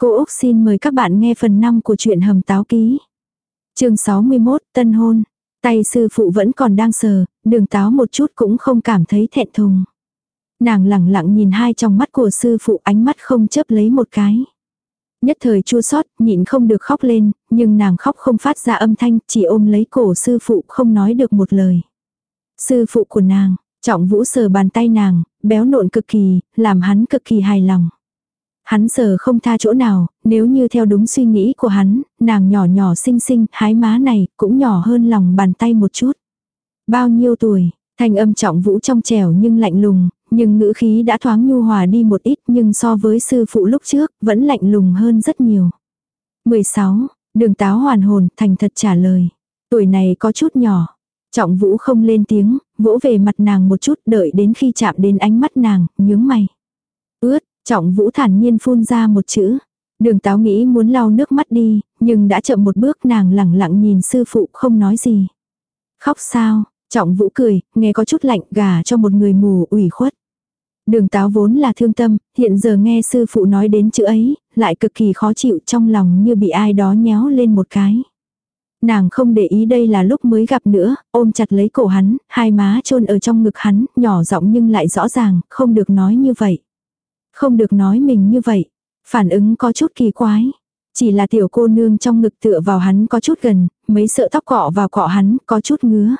Cô Úc xin mời các bạn nghe phần 5 của truyện Hầm Táo Ký. chương 61, Tân Hôn. Tay sư phụ vẫn còn đang sờ, đường táo một chút cũng không cảm thấy thẹn thùng. Nàng lẳng lặng nhìn hai trong mắt của sư phụ ánh mắt không chớp lấy một cái. Nhất thời chua sót, nhịn không được khóc lên, nhưng nàng khóc không phát ra âm thanh, chỉ ôm lấy cổ sư phụ không nói được một lời. Sư phụ của nàng, trọng vũ sờ bàn tay nàng, béo nộn cực kỳ, làm hắn cực kỳ hài lòng. Hắn giờ không tha chỗ nào, nếu như theo đúng suy nghĩ của hắn, nàng nhỏ nhỏ xinh xinh, hái má này, cũng nhỏ hơn lòng bàn tay một chút. Bao nhiêu tuổi, thanh âm trọng vũ trong trẻo nhưng lạnh lùng, nhưng ngữ khí đã thoáng nhu hòa đi một ít nhưng so với sư phụ lúc trước, vẫn lạnh lùng hơn rất nhiều. 16. Đường táo hoàn hồn, thành thật trả lời. Tuổi này có chút nhỏ. Trọng vũ không lên tiếng, vỗ về mặt nàng một chút đợi đến khi chạm đến ánh mắt nàng, nhướng mày. Ướt, Trọng vũ thản nhiên phun ra một chữ. Đường táo nghĩ muốn lau nước mắt đi, nhưng đã chậm một bước nàng lẳng lặng nhìn sư phụ không nói gì. Khóc sao, trọng vũ cười, nghe có chút lạnh gà cho một người mù ủy khuất. Đường táo vốn là thương tâm, hiện giờ nghe sư phụ nói đến chữ ấy, lại cực kỳ khó chịu trong lòng như bị ai đó nhéo lên một cái. Nàng không để ý đây là lúc mới gặp nữa, ôm chặt lấy cổ hắn, hai má chôn ở trong ngực hắn, nhỏ giọng nhưng lại rõ ràng, không được nói như vậy. Không được nói mình như vậy. Phản ứng có chút kỳ quái. Chỉ là tiểu cô nương trong ngực tựa vào hắn có chút gần, mấy sợ tóc cọ vào cọ hắn có chút ngứa.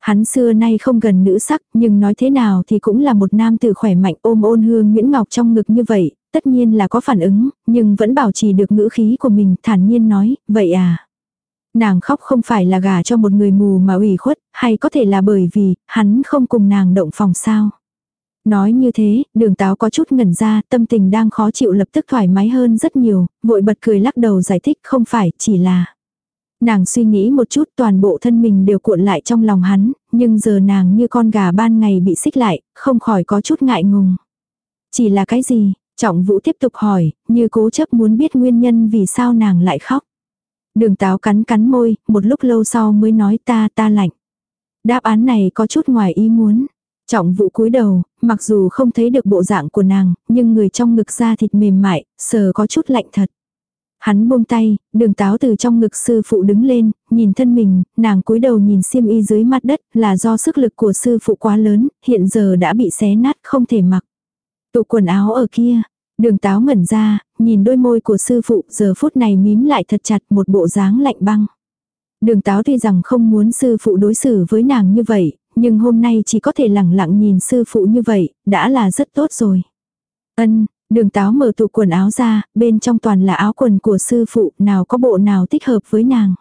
Hắn xưa nay không gần nữ sắc, nhưng nói thế nào thì cũng là một nam tử khỏe mạnh ôm ôn hương Nguyễn Ngọc trong ngực như vậy, tất nhiên là có phản ứng, nhưng vẫn bảo trì được ngữ khí của mình, thản nhiên nói, vậy à. Nàng khóc không phải là gả cho một người mù mà ủy khuất, hay có thể là bởi vì, hắn không cùng nàng động phòng sao. Nói như thế, đường táo có chút ngẩn ra, tâm tình đang khó chịu lập tức thoải mái hơn rất nhiều, vội bật cười lắc đầu giải thích không phải, chỉ là. Nàng suy nghĩ một chút toàn bộ thân mình đều cuộn lại trong lòng hắn, nhưng giờ nàng như con gà ban ngày bị xích lại, không khỏi có chút ngại ngùng. Chỉ là cái gì? Trọng vũ tiếp tục hỏi, như cố chấp muốn biết nguyên nhân vì sao nàng lại khóc. Đường táo cắn cắn môi, một lúc lâu sau mới nói ta ta lạnh. Đáp án này có chút ngoài ý muốn. Trọng vũ cúi đầu, mặc dù không thấy được bộ dạng của nàng, nhưng người trong ngực da thịt mềm mại, sờ có chút lạnh thật. Hắn buông tay, đường táo từ trong ngực sư phụ đứng lên, nhìn thân mình, nàng cúi đầu nhìn xiêm y dưới mặt đất, là do sức lực của sư phụ quá lớn, hiện giờ đã bị xé nát không thể mặc. Tụ quần áo ở kia, đường táo ngẩn ra, nhìn đôi môi của sư phụ giờ phút này mím lại thật chặt một bộ dáng lạnh băng. Đường táo tuy rằng không muốn sư phụ đối xử với nàng như vậy, nhưng hôm nay chỉ có thể lẳng lặng nhìn sư phụ như vậy, đã là rất tốt rồi. Ân, đường táo mở tủ quần áo ra, bên trong toàn là áo quần của sư phụ, nào có bộ nào thích hợp với nàng.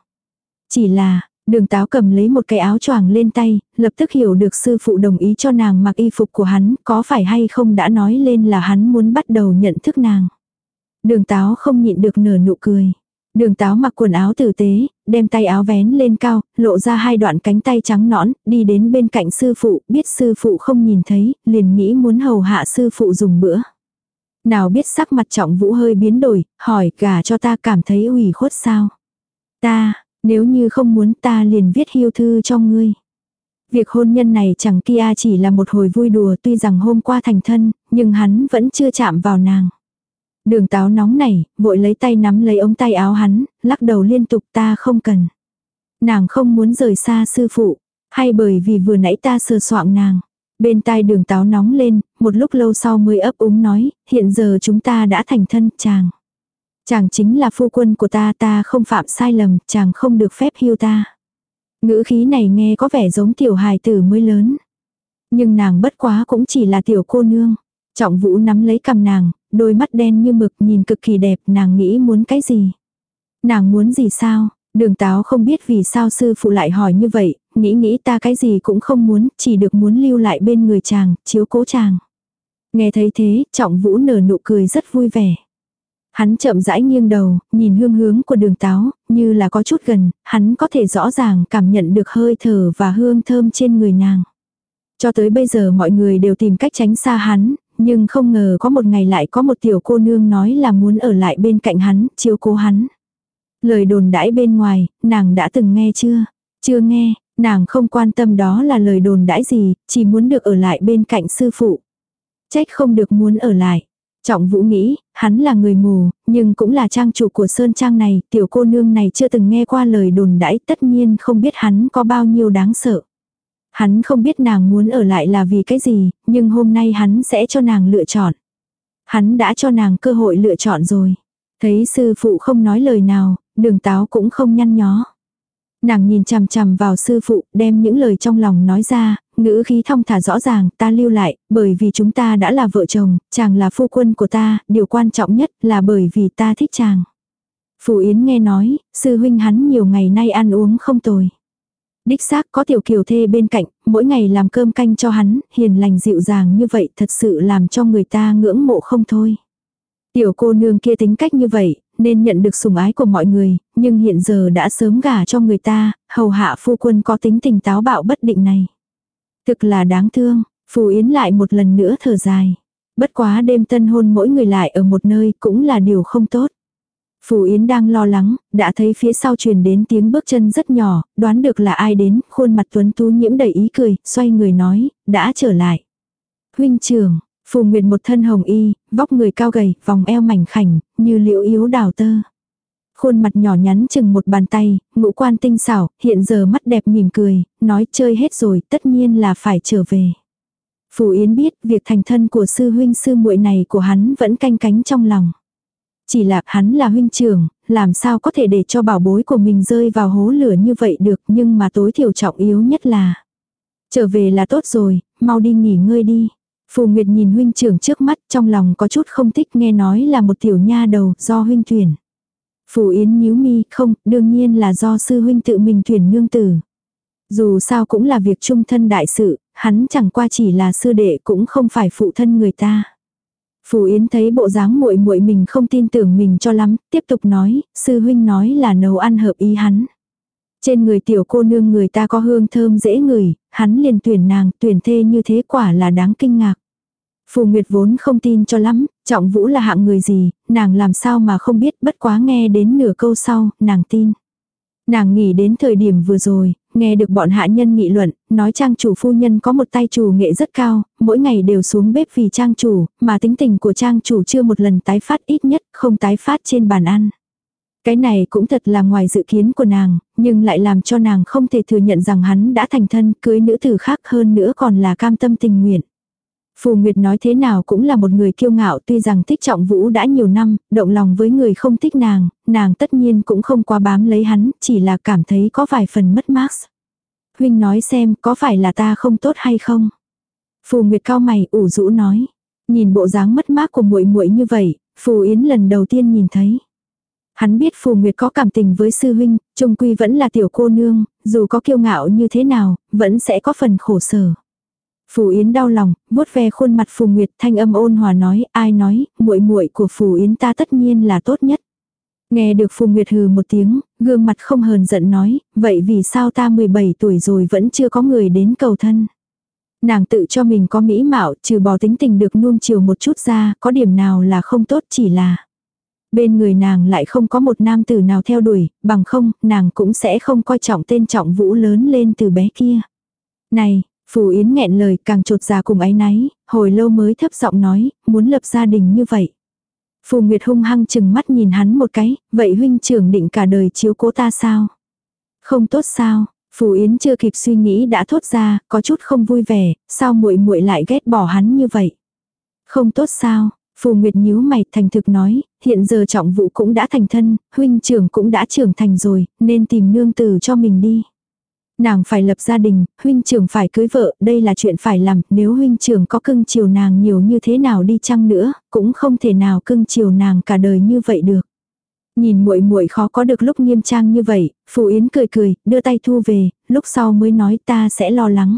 Chỉ là, đường táo cầm lấy một cái áo choàng lên tay, lập tức hiểu được sư phụ đồng ý cho nàng mặc y phục của hắn, có phải hay không đã nói lên là hắn muốn bắt đầu nhận thức nàng. Đường táo không nhịn được nở nụ cười. Đường táo mặc quần áo tử tế, đem tay áo vén lên cao, lộ ra hai đoạn cánh tay trắng nõn, đi đến bên cạnh sư phụ, biết sư phụ không nhìn thấy, liền nghĩ muốn hầu hạ sư phụ dùng bữa. Nào biết sắc mặt trọng vũ hơi biến đổi, hỏi gà cho ta cảm thấy ủy khuất sao. Ta, nếu như không muốn ta liền viết hiêu thư cho ngươi. Việc hôn nhân này chẳng kia chỉ là một hồi vui đùa tuy rằng hôm qua thành thân, nhưng hắn vẫn chưa chạm vào nàng. Đường táo nóng nảy, vội lấy tay nắm lấy ống tay áo hắn, lắc đầu liên tục ta không cần. Nàng không muốn rời xa sư phụ, hay bởi vì vừa nãy ta sờ soạng nàng. Bên tai đường táo nóng lên, một lúc lâu sau mới ấp úng nói, hiện giờ chúng ta đã thành thân, chàng. Chàng chính là phu quân của ta, ta không phạm sai lầm, chàng không được phép hưu ta. Ngữ khí này nghe có vẻ giống tiểu hài tử mới lớn. Nhưng nàng bất quá cũng chỉ là tiểu cô nương. Trọng vũ nắm lấy cầm nàng, đôi mắt đen như mực nhìn cực kỳ đẹp, nàng nghĩ muốn cái gì? Nàng muốn gì sao? Đường táo không biết vì sao sư phụ lại hỏi như vậy, nghĩ nghĩ ta cái gì cũng không muốn, chỉ được muốn lưu lại bên người chàng, chiếu cố chàng. Nghe thấy thế, trọng vũ nở nụ cười rất vui vẻ. Hắn chậm rãi nghiêng đầu, nhìn hương hướng của đường táo, như là có chút gần, hắn có thể rõ ràng cảm nhận được hơi thở và hương thơm trên người nàng. Cho tới bây giờ mọi người đều tìm cách tránh xa hắn, nhưng không ngờ có một ngày lại có một tiểu cô nương nói là muốn ở lại bên cạnh hắn, chiếu cố hắn. Lời đồn đãi bên ngoài, nàng đã từng nghe chưa? Chưa nghe, nàng không quan tâm đó là lời đồn đãi gì, chỉ muốn được ở lại bên cạnh sư phụ. Trách không được muốn ở lại. Trọng Vũ nghĩ, hắn là người mù, nhưng cũng là trang chủ của Sơn Trang này, tiểu cô nương này chưa từng nghe qua lời đồn đãi tất nhiên không biết hắn có bao nhiêu đáng sợ. Hắn không biết nàng muốn ở lại là vì cái gì, nhưng hôm nay hắn sẽ cho nàng lựa chọn. Hắn đã cho nàng cơ hội lựa chọn rồi. Thấy sư phụ không nói lời nào, đường táo cũng không nhăn nhó. Nàng nhìn chằm chằm vào sư phụ, đem những lời trong lòng nói ra, ngữ khí thong thả rõ ràng, ta lưu lại, bởi vì chúng ta đã là vợ chồng, chàng là phu quân của ta, điều quan trọng nhất là bởi vì ta thích chàng. Phù Yến nghe nói, sư huynh hắn nhiều ngày nay ăn uống không tồi. Đích xác có tiểu kiều thê bên cạnh, mỗi ngày làm cơm canh cho hắn, hiền lành dịu dàng như vậy thật sự làm cho người ta ngưỡng mộ không thôi. Tiểu cô nương kia tính cách như vậy, nên nhận được sủng ái của mọi người, nhưng hiện giờ đã sớm gả cho người ta, hầu hạ phu quân có tính tình táo bạo bất định này. Thực là đáng thương, Phù Yến lại một lần nữa thở dài. Bất quá đêm tân hôn mỗi người lại ở một nơi cũng là điều không tốt. Phù Yến đang lo lắng, đã thấy phía sau truyền đến tiếng bước chân rất nhỏ, đoán được là ai đến, khuôn mặt tuấn tú nhiễm đầy ý cười, xoay người nói, đã trở lại. Huynh trưởng, Phù Nguyệt một thân hồng y, vóc người cao gầy, vòng eo mảnh khảnh, như liễu yếu đào tơ. Khuôn mặt nhỏ nhắn chừng một bàn tay, ngũ quan tinh xảo, hiện giờ mắt đẹp mỉm cười, nói chơi hết rồi, tất nhiên là phải trở về. Phù Yến biết việc thành thân của sư huynh sư muội này của hắn vẫn canh cánh trong lòng. Chỉ là hắn là huynh trưởng, làm sao có thể để cho bảo bối của mình rơi vào hố lửa như vậy được nhưng mà tối thiểu trọng yếu nhất là trở về là tốt rồi, mau đi nghỉ ngơi đi. Phù Nguyệt nhìn huynh trưởng trước mắt trong lòng có chút không thích nghe nói là một tiểu nha đầu do huynh tuyển. Phù Yến nhíu mi không, đương nhiên là do sư huynh tự mình tuyển nương tử. Dù sao cũng là việc trung thân đại sự, hắn chẳng qua chỉ là sư đệ cũng không phải phụ thân người ta. Phù Yến thấy bộ dáng muội muội mình không tin tưởng mình cho lắm, tiếp tục nói, sư huynh nói là nấu ăn hợp ý hắn. Trên người tiểu cô nương người ta có hương thơm dễ ngửi, hắn liền tuyển nàng, tuyển thê như thế quả là đáng kinh ngạc. Phù Nguyệt vốn không tin cho lắm, trọng vũ là hạng người gì, nàng làm sao mà không biết bất quá nghe đến nửa câu sau, nàng tin. Nàng nghĩ đến thời điểm vừa rồi, nghe được bọn hạ nhân nghị luận, nói trang chủ phu nhân có một tay chủ nghệ rất cao, mỗi ngày đều xuống bếp vì trang chủ, mà tính tình của trang chủ chưa một lần tái phát ít nhất, không tái phát trên bàn ăn. Cái này cũng thật là ngoài dự kiến của nàng, nhưng lại làm cho nàng không thể thừa nhận rằng hắn đã thành thân cưới nữ tử khác hơn nữa còn là cam tâm tình nguyện. Phù Nguyệt nói thế nào cũng là một người kiêu ngạo tuy rằng thích trọng vũ đã nhiều năm, động lòng với người không thích nàng, nàng tất nhiên cũng không quá bám lấy hắn, chỉ là cảm thấy có vài phần mất mát. Huynh nói xem có phải là ta không tốt hay không? Phù Nguyệt cao mày ủ rũ nói. Nhìn bộ dáng mất mát của muội muội như vậy, Phù Yến lần đầu tiên nhìn thấy. Hắn biết Phù Nguyệt có cảm tình với sư huynh, trung quy vẫn là tiểu cô nương, dù có kiêu ngạo như thế nào, vẫn sẽ có phần khổ sở. Phù Yến đau lòng, vuốt ve khuôn mặt Phù Nguyệt, thanh âm ôn hòa nói, ai nói, muội muội của Phù Yến ta tất nhiên là tốt nhất. Nghe được Phù Nguyệt hừ một tiếng, gương mặt không hờn giận nói, vậy vì sao ta 17 tuổi rồi vẫn chưa có người đến cầu thân. Nàng tự cho mình có mỹ mạo, trừ bỏ tính tình được nuông chiều một chút ra, có điểm nào là không tốt chỉ là. Bên người nàng lại không có một nam tử nào theo đuổi, bằng không, nàng cũng sẽ không coi trọng tên trọng vũ lớn lên từ bé kia. Này, Phù Yến nghẹn lời càng trột ra cùng ái náy, hồi lâu mới thấp giọng nói, muốn lập gia đình như vậy. Phù Nguyệt hung hăng chừng mắt nhìn hắn một cái, vậy huynh trưởng định cả đời chiếu cố ta sao? Không tốt sao? Phù Yến chưa kịp suy nghĩ đã thốt ra, có chút không vui vẻ, sao muội muội lại ghét bỏ hắn như vậy? Không tốt sao? Phù Nguyệt nhíu mày thành thực nói, hiện giờ trọng vụ cũng đã thành thân, huynh trưởng cũng đã trưởng thành rồi, nên tìm nương tử cho mình đi. Nàng phải lập gia đình, huynh trưởng phải cưới vợ, đây là chuyện phải làm, nếu huynh trưởng có cưng chiều nàng nhiều như thế nào đi chăng nữa, cũng không thể nào cưng chiều nàng cả đời như vậy được. Nhìn muội muội khó có được lúc nghiêm trang như vậy, Phù Yến cười cười, đưa tay thu về, lúc sau mới nói ta sẽ lo lắng.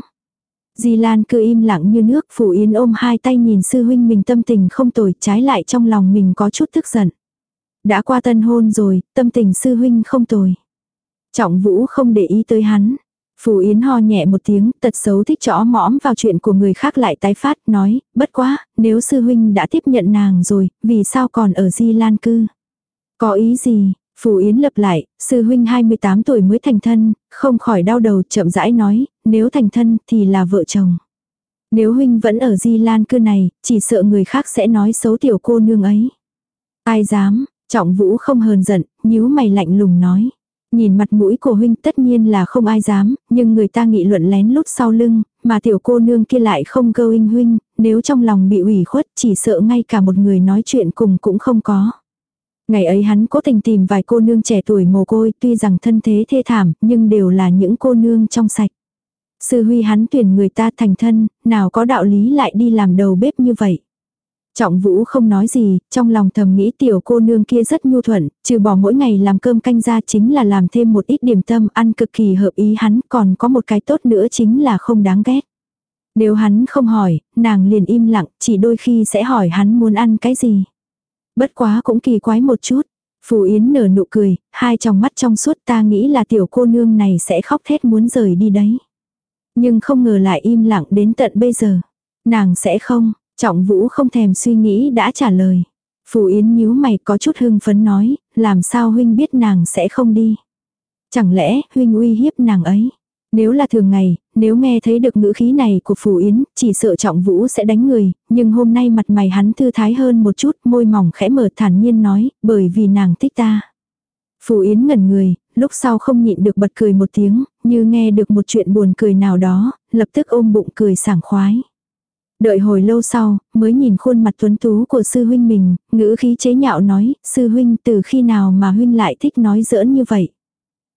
Di Lan cứ im lặng như nước, Phù Yến ôm hai tay nhìn sư huynh mình tâm tình không tồi, trái lại trong lòng mình có chút tức giận. Đã qua tân hôn rồi, tâm tình sư huynh không tồi. Trọng Vũ không để ý tới hắn, Phù Yến ho nhẹ một tiếng, tật xấu thích chõ mõm vào chuyện của người khác lại tái phát, nói, bất quá, nếu sư huynh đã tiếp nhận nàng rồi, vì sao còn ở Di Lan cư? Có ý gì? Phù Yến lập lại, sư huynh 28 tuổi mới thành thân, không khỏi đau đầu chậm rãi nói, nếu thành thân thì là vợ chồng. Nếu huynh vẫn ở Di Lan cư này, chỉ sợ người khác sẽ nói xấu tiểu cô nương ấy. Ai dám, trọng vũ không hờn giận, nhíu mày lạnh lùng nói. Nhìn mặt mũi của huynh tất nhiên là không ai dám, nhưng người ta nghị luận lén lút sau lưng, mà tiểu cô nương kia lại không cơ huynh huynh, nếu trong lòng bị ủy khuất chỉ sợ ngay cả một người nói chuyện cùng cũng không có. Ngày ấy hắn cố tình tìm vài cô nương trẻ tuổi mồ côi tuy rằng thân thế thê thảm nhưng đều là những cô nương trong sạch. Sư huy hắn tuyển người ta thành thân, nào có đạo lý lại đi làm đầu bếp như vậy. Trọng Vũ không nói gì, trong lòng thầm nghĩ tiểu cô nương kia rất nhu thuận, trừ bỏ mỗi ngày làm cơm canh ra chính là làm thêm một ít điểm tâm ăn cực kỳ hợp ý hắn, còn có một cái tốt nữa chính là không đáng ghét. Nếu hắn không hỏi, nàng liền im lặng, chỉ đôi khi sẽ hỏi hắn muốn ăn cái gì. Bất quá cũng kỳ quái một chút. Phù Yến nở nụ cười, hai tròng mắt trong suốt ta nghĩ là tiểu cô nương này sẽ khóc thét muốn rời đi đấy. Nhưng không ngờ lại im lặng đến tận bây giờ. Nàng sẽ không, trọng vũ không thèm suy nghĩ đã trả lời. Phù Yến nhíu mày có chút hưng phấn nói, làm sao huynh biết nàng sẽ không đi. Chẳng lẽ huynh uy hiếp nàng ấy. Nếu là thường ngày, nếu nghe thấy được ngữ khí này của Phù Yến, chỉ sợ trọng vũ sẽ đánh người, nhưng hôm nay mặt mày hắn thư thái hơn một chút, môi mỏng khẽ mở thản nhiên nói, bởi vì nàng thích ta. Phù Yến ngẩn người, lúc sau không nhịn được bật cười một tiếng, như nghe được một chuyện buồn cười nào đó, lập tức ôm bụng cười sảng khoái. Đợi hồi lâu sau, mới nhìn khuôn mặt tuấn tú của sư huynh mình, ngữ khí chế nhạo nói, sư huynh từ khi nào mà huynh lại thích nói giỡn như vậy.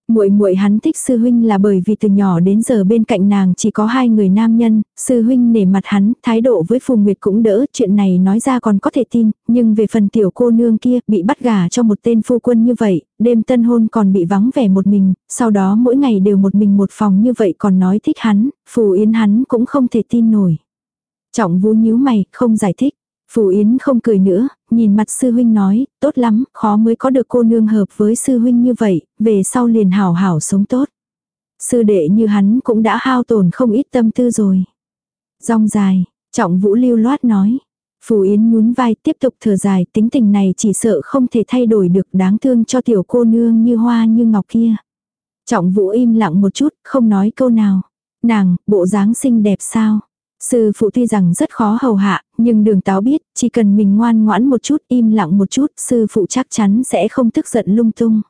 Muội muội hắn thích sư huynh là bởi vì từ nhỏ đến giờ bên cạnh nàng chỉ có hai người nam nhân, sư huynh nể mặt hắn, thái độ với Phù Nguyệt cũng đỡ, chuyện này nói ra còn có thể tin, nhưng về phần tiểu cô nương kia bị bắt gả cho một tên phu quân như vậy, đêm tân hôn còn bị vắng vẻ một mình, sau đó mỗi ngày đều một mình một phòng như vậy còn nói thích hắn, Phù Yến hắn cũng không thể tin nổi. Trọng vũ nhíu mày, không giải thích. Phù Yến không cười nữa, nhìn mặt sư huynh nói, tốt lắm, khó mới có được cô nương hợp với sư huynh như vậy, về sau liền hảo hảo sống tốt. Sư đệ như hắn cũng đã hao tổn không ít tâm tư rồi. Rong dài, trọng vũ lưu loát nói. Phù Yến nhún vai tiếp tục thở dài tính tình này chỉ sợ không thể thay đổi được đáng thương cho tiểu cô nương như hoa như ngọc kia. Trọng vũ im lặng một chút, không nói câu nào. Nàng, bộ dáng xinh đẹp sao? Sư phụ tuy rằng rất khó hầu hạ, nhưng đường táo biết, chỉ cần mình ngoan ngoãn một chút, im lặng một chút, sư phụ chắc chắn sẽ không tức giận lung tung.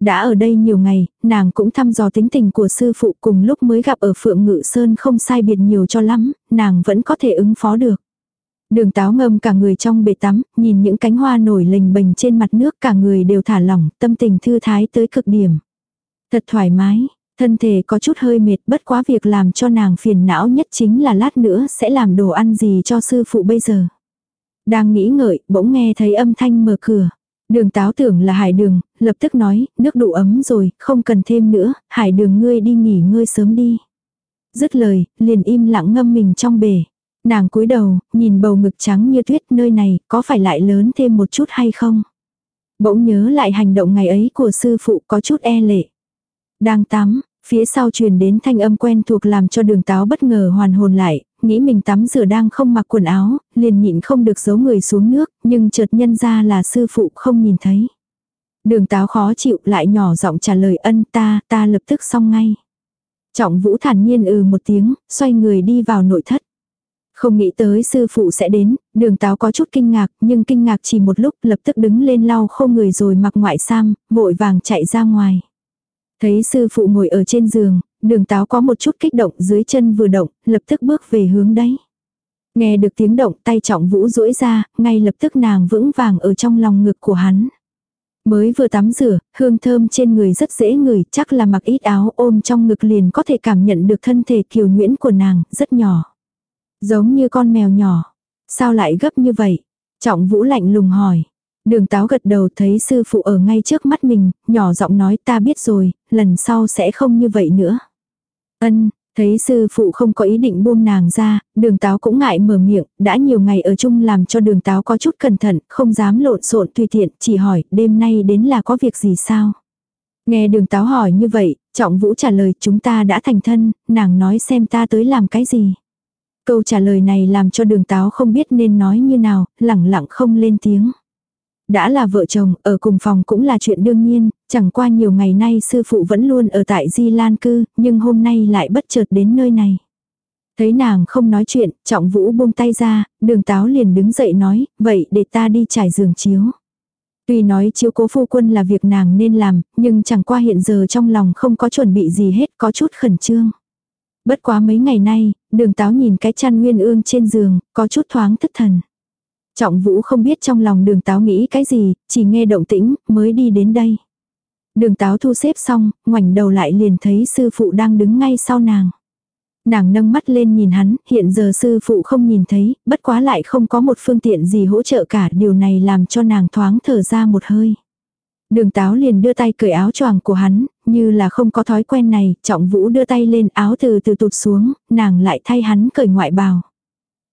Đã ở đây nhiều ngày, nàng cũng thăm dò tính tình của sư phụ cùng lúc mới gặp ở Phượng Ngự Sơn không sai biệt nhiều cho lắm, nàng vẫn có thể ứng phó được. Đường táo ngâm cả người trong bể tắm, nhìn những cánh hoa nổi lềnh bềnh trên mặt nước cả người đều thả lỏng, tâm tình thư thái tới cực điểm. Thật thoải mái, Thân thể có chút hơi mệt bất quá việc làm cho nàng phiền não nhất chính là lát nữa sẽ làm đồ ăn gì cho sư phụ bây giờ. Đang nghĩ ngợi, bỗng nghe thấy âm thanh mở cửa. Đường táo tưởng là hải đường, lập tức nói, nước đủ ấm rồi, không cần thêm nữa, hải đường ngươi đi nghỉ ngơi sớm đi. Dứt lời, liền im lặng ngâm mình trong bể. Nàng cúi đầu, nhìn bầu ngực trắng như tuyết nơi này, có phải lại lớn thêm một chút hay không? Bỗng nhớ lại hành động ngày ấy của sư phụ có chút e lệ. Đang tắm, phía sau truyền đến thanh âm quen thuộc làm cho đường táo bất ngờ hoàn hồn lại, nghĩ mình tắm rửa đang không mặc quần áo, liền nhịn không được giấu người xuống nước, nhưng chợt nhân ra là sư phụ không nhìn thấy. Đường táo khó chịu lại nhỏ giọng trả lời ân ta, ta lập tức xong ngay. Trọng vũ thản nhiên ừ một tiếng, xoay người đi vào nội thất. Không nghĩ tới sư phụ sẽ đến, đường táo có chút kinh ngạc, nhưng kinh ngạc chỉ một lúc lập tức đứng lên lau khô người rồi mặc ngoại sam, vội vàng chạy ra ngoài. Thấy sư phụ ngồi ở trên giường, đường táo có một chút kích động dưới chân vừa động, lập tức bước về hướng đấy. Nghe được tiếng động tay trọng vũ duỗi ra, ngay lập tức nàng vững vàng ở trong lòng ngực của hắn. Mới vừa tắm rửa, hương thơm trên người rất dễ ngửi, chắc là mặc ít áo ôm trong ngực liền có thể cảm nhận được thân thể kiều nhuyễn của nàng, rất nhỏ. Giống như con mèo nhỏ. Sao lại gấp như vậy? Trọng vũ lạnh lùng hỏi. Đường táo gật đầu thấy sư phụ ở ngay trước mắt mình, nhỏ giọng nói ta biết rồi, lần sau sẽ không như vậy nữa. Ân, thấy sư phụ không có ý định buông nàng ra, đường táo cũng ngại mở miệng, đã nhiều ngày ở chung làm cho đường táo có chút cẩn thận, không dám lộn xộn tùy tiện, chỉ hỏi đêm nay đến là có việc gì sao. Nghe đường táo hỏi như vậy, trọng vũ trả lời chúng ta đã thành thân, nàng nói xem ta tới làm cái gì. Câu trả lời này làm cho đường táo không biết nên nói như nào, lẳng lặng không lên tiếng. Đã là vợ chồng, ở cùng phòng cũng là chuyện đương nhiên, chẳng qua nhiều ngày nay sư phụ vẫn luôn ở tại Di Lan Cư, nhưng hôm nay lại bất chợt đến nơi này. Thấy nàng không nói chuyện, trọng vũ buông tay ra, đường táo liền đứng dậy nói, vậy để ta đi trải giường chiếu. Tuy nói chiếu cố phu quân là việc nàng nên làm, nhưng chẳng qua hiện giờ trong lòng không có chuẩn bị gì hết, có chút khẩn trương. Bất quá mấy ngày nay, đường táo nhìn cái chăn nguyên ương trên giường, có chút thoáng thất thần. Trọng vũ không biết trong lòng đường táo nghĩ cái gì, chỉ nghe động tĩnh, mới đi đến đây. Đường táo thu xếp xong, ngoảnh đầu lại liền thấy sư phụ đang đứng ngay sau nàng. Nàng nâng mắt lên nhìn hắn, hiện giờ sư phụ không nhìn thấy, bất quá lại không có một phương tiện gì hỗ trợ cả, điều này làm cho nàng thoáng thở ra một hơi. Đường táo liền đưa tay cởi áo choàng của hắn, như là không có thói quen này, trọng vũ đưa tay lên áo từ từ tụt xuống, nàng lại thay hắn cởi ngoại bào.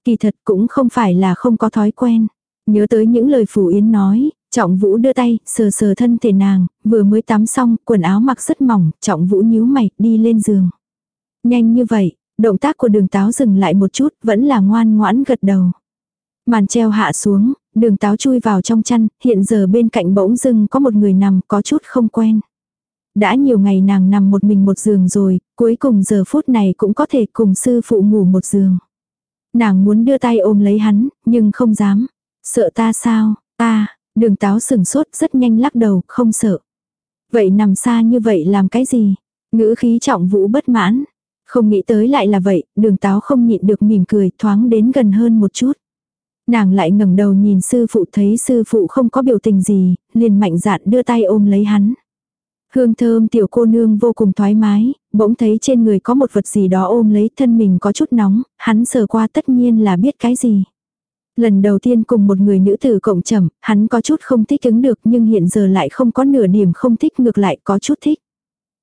Kỳ thật cũng không phải là không có thói quen. Nhớ tới những lời phù yến nói, trọng vũ đưa tay, sờ sờ thân thể nàng, vừa mới tắm xong, quần áo mặc rất mỏng, trọng vũ nhíu mày, đi lên giường. Nhanh như vậy, động tác của đường táo dừng lại một chút, vẫn là ngoan ngoãn gật đầu. Màn treo hạ xuống, đường táo chui vào trong chăn, hiện giờ bên cạnh bỗng dưng có một người nằm có chút không quen. Đã nhiều ngày nàng nằm một mình một giường rồi, cuối cùng giờ phút này cũng có thể cùng sư phụ ngủ một giường. Nàng muốn đưa tay ôm lấy hắn, nhưng không dám. Sợ ta sao, ta, đường táo sừng sốt rất nhanh lắc đầu, không sợ. Vậy nằm xa như vậy làm cái gì? Ngữ khí trọng vũ bất mãn. Không nghĩ tới lại là vậy, đường táo không nhịn được mỉm cười thoáng đến gần hơn một chút. Nàng lại ngẩng đầu nhìn sư phụ thấy sư phụ không có biểu tình gì, liền mạnh dạn đưa tay ôm lấy hắn. Hương thơm tiểu cô nương vô cùng thoải mái, bỗng thấy trên người có một vật gì đó ôm lấy thân mình có chút nóng, hắn sờ qua tất nhiên là biết cái gì. Lần đầu tiên cùng một người nữ tử cộng trầm, hắn có chút không thích ứng được nhưng hiện giờ lại không có nửa điểm không thích ngược lại có chút thích.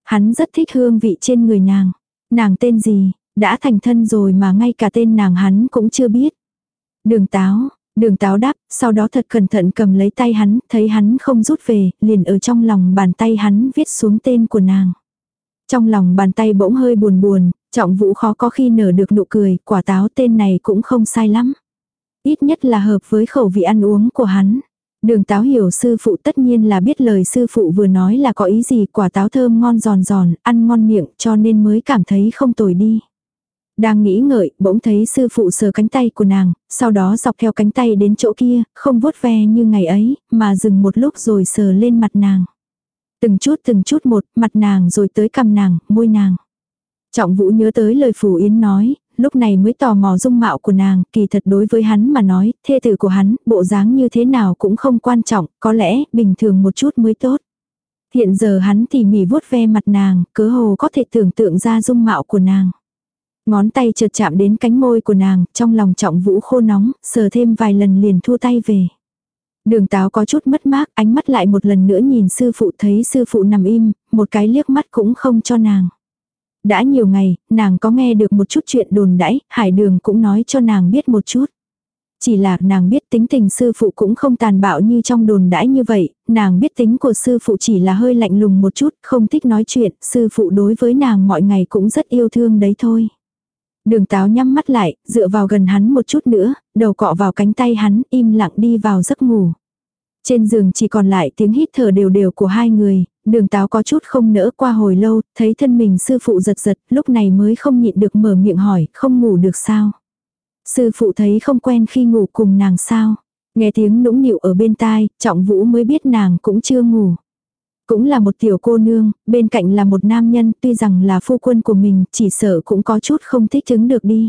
Hắn rất thích hương vị trên người nàng. Nàng tên gì, đã thành thân rồi mà ngay cả tên nàng hắn cũng chưa biết. Đường táo, đường táo đáp, sau đó thật cẩn thận cầm lấy tay hắn, thấy hắn không rút về, liền ở trong lòng bàn tay hắn viết xuống tên của nàng. Trong lòng bàn tay bỗng hơi buồn buồn, trọng vũ khó có khi nở được nụ cười, quả táo tên này cũng không sai lắm. Ít nhất là hợp với khẩu vị ăn uống của hắn. Đường táo hiểu sư phụ tất nhiên là biết lời sư phụ vừa nói là có ý gì quả táo thơm ngon giòn giòn, ăn ngon miệng cho nên mới cảm thấy không tồi đi. Đang nghĩ ngợi, bỗng thấy sư phụ sờ cánh tay của nàng, sau đó dọc theo cánh tay đến chỗ kia, không vuốt ve như ngày ấy, mà dừng một lúc rồi sờ lên mặt nàng. Từng chút từng chút một, mặt nàng rồi tới cằm nàng, môi nàng. Trọng vũ nhớ tới lời phủ yến nói, lúc này mới tò mò dung mạo của nàng, kỳ thật đối với hắn mà nói, thê tử của hắn, bộ dáng như thế nào cũng không quan trọng, có lẽ, bình thường một chút mới tốt. Hiện giờ hắn tỉ mỉ vuốt ve mặt nàng, cớ hồ có thể tưởng tượng ra dung mạo của nàng. Ngón tay chợt chạm đến cánh môi của nàng, trong lòng trọng vũ khô nóng, sờ thêm vài lần liền thu tay về. Đường táo có chút mất mát, ánh mắt lại một lần nữa nhìn sư phụ thấy sư phụ nằm im, một cái liếc mắt cũng không cho nàng. Đã nhiều ngày, nàng có nghe được một chút chuyện đồn đãi, hải đường cũng nói cho nàng biết một chút. Chỉ là nàng biết tính tình sư phụ cũng không tàn bạo như trong đồn đãi như vậy, nàng biết tính của sư phụ chỉ là hơi lạnh lùng một chút, không thích nói chuyện, sư phụ đối với nàng mọi ngày cũng rất yêu thương đấy thôi. Đường táo nhắm mắt lại, dựa vào gần hắn một chút nữa, đầu cọ vào cánh tay hắn, im lặng đi vào giấc ngủ. Trên giường chỉ còn lại tiếng hít thở đều đều của hai người, đường táo có chút không nỡ qua hồi lâu, thấy thân mình sư phụ giật giật, lúc này mới không nhịn được mở miệng hỏi, không ngủ được sao. Sư phụ thấy không quen khi ngủ cùng nàng sao. Nghe tiếng nũng nịu ở bên tai, trọng vũ mới biết nàng cũng chưa ngủ. Cũng là một tiểu cô nương, bên cạnh là một nam nhân, tuy rằng là phu quân của mình, chỉ sợ cũng có chút không thích chứng được đi.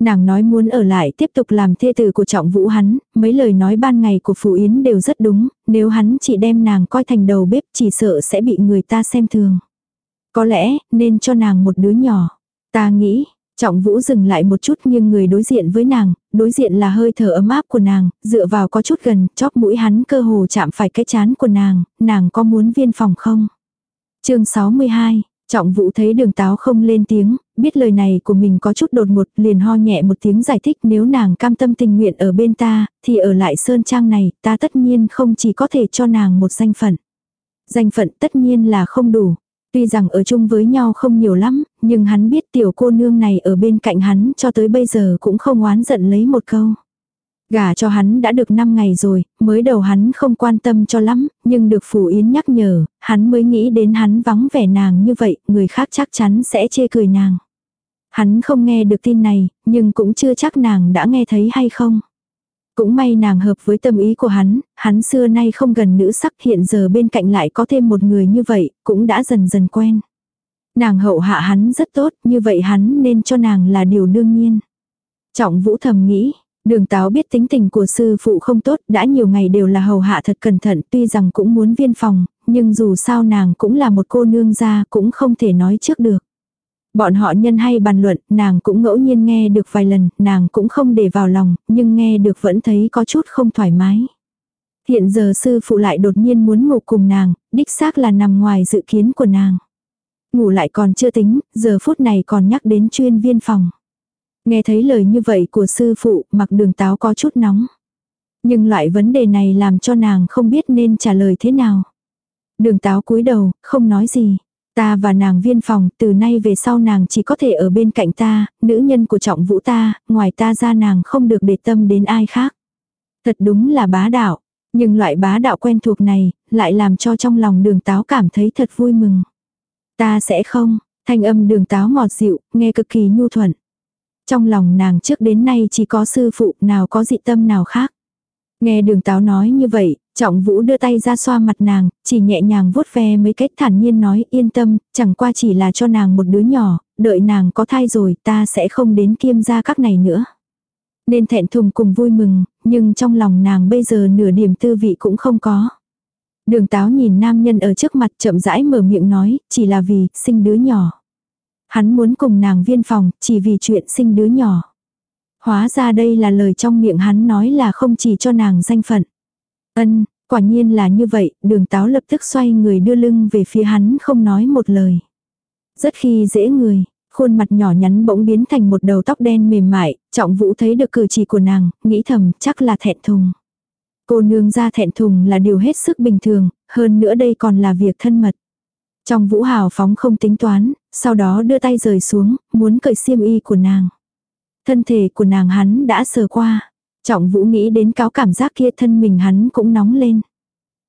Nàng nói muốn ở lại tiếp tục làm thê tử của trọng vũ hắn, mấy lời nói ban ngày của Phù Yến đều rất đúng, nếu hắn chỉ đem nàng coi thành đầu bếp chỉ sợ sẽ bị người ta xem thường. Có lẽ, nên cho nàng một đứa nhỏ. Ta nghĩ, Trọng Vũ dừng lại một chút nhưng người đối diện với nàng, đối diện là hơi thở ấm áp của nàng, dựa vào có chút gần, chóp mũi hắn cơ hồ chạm phải cái chán của nàng, nàng có muốn viên phòng không? chương 62, Trọng Vũ thấy đường táo không lên tiếng, biết lời này của mình có chút đột ngột liền ho nhẹ một tiếng giải thích nếu nàng cam tâm tình nguyện ở bên ta, thì ở lại sơn trang này, ta tất nhiên không chỉ có thể cho nàng một danh phận. Danh phận tất nhiên là không đủ. Tuy rằng ở chung với nhau không nhiều lắm, nhưng hắn biết tiểu cô nương này ở bên cạnh hắn cho tới bây giờ cũng không oán giận lấy một câu. Gả cho hắn đã được 5 ngày rồi, mới đầu hắn không quan tâm cho lắm, nhưng được Phủ Yến nhắc nhở, hắn mới nghĩ đến hắn vắng vẻ nàng như vậy, người khác chắc chắn sẽ chê cười nàng. Hắn không nghe được tin này, nhưng cũng chưa chắc nàng đã nghe thấy hay không. Cũng may nàng hợp với tâm ý của hắn, hắn xưa nay không gần nữ sắc hiện giờ bên cạnh lại có thêm một người như vậy, cũng đã dần dần quen. Nàng hậu hạ hắn rất tốt, như vậy hắn nên cho nàng là điều đương nhiên. Trọng vũ thầm nghĩ, đường táo biết tính tình của sư phụ không tốt, đã nhiều ngày đều là hầu hạ thật cẩn thận, tuy rằng cũng muốn viên phòng, nhưng dù sao nàng cũng là một cô nương gia, cũng không thể nói trước được. Bọn họ nhân hay bàn luận, nàng cũng ngẫu nhiên nghe được vài lần, nàng cũng không để vào lòng, nhưng nghe được vẫn thấy có chút không thoải mái. Hiện giờ sư phụ lại đột nhiên muốn ngủ cùng nàng, đích xác là nằm ngoài dự kiến của nàng. Ngủ lại còn chưa tính, giờ phút này còn nhắc đến chuyên viên phòng. Nghe thấy lời như vậy của sư phụ, mặc đường táo có chút nóng. Nhưng loại vấn đề này làm cho nàng không biết nên trả lời thế nào. Đường táo cúi đầu, không nói gì. Ta và nàng viên phòng, từ nay về sau nàng chỉ có thể ở bên cạnh ta, nữ nhân của trọng vũ ta, ngoài ta ra nàng không được để tâm đến ai khác. Thật đúng là bá đạo, nhưng loại bá đạo quen thuộc này, lại làm cho trong lòng đường táo cảm thấy thật vui mừng. Ta sẽ không, thanh âm đường táo ngọt dịu, nghe cực kỳ nhu thuận. Trong lòng nàng trước đến nay chỉ có sư phụ nào có dị tâm nào khác. Nghe đường táo nói như vậy, trọng vũ đưa tay ra xoa mặt nàng, chỉ nhẹ nhàng vuốt ve mấy cách thản nhiên nói yên tâm, chẳng qua chỉ là cho nàng một đứa nhỏ, đợi nàng có thai rồi ta sẽ không đến kiêm gia các này nữa. Nên thẹn thùng cùng vui mừng, nhưng trong lòng nàng bây giờ nửa điểm tư vị cũng không có. Đường táo nhìn nam nhân ở trước mặt chậm rãi mở miệng nói, chỉ là vì sinh đứa nhỏ. Hắn muốn cùng nàng viên phòng, chỉ vì chuyện sinh đứa nhỏ. Hóa ra đây là lời trong miệng hắn nói là không chỉ cho nàng danh phận. Ân, quả nhiên là như vậy, đường táo lập tức xoay người đưa lưng về phía hắn không nói một lời. Rất khi dễ người, khuôn mặt nhỏ nhắn bỗng biến thành một đầu tóc đen mềm mại, trọng vũ thấy được cử chỉ của nàng, nghĩ thầm chắc là thẹn thùng. Cô nương ra thẹn thùng là điều hết sức bình thường, hơn nữa đây còn là việc thân mật. Trong vũ hào phóng không tính toán, sau đó đưa tay rời xuống, muốn cởi xiêm y của nàng. Thân thể của nàng hắn đã sờ qua. Trọng vũ nghĩ đến cáo cảm giác kia thân mình hắn cũng nóng lên.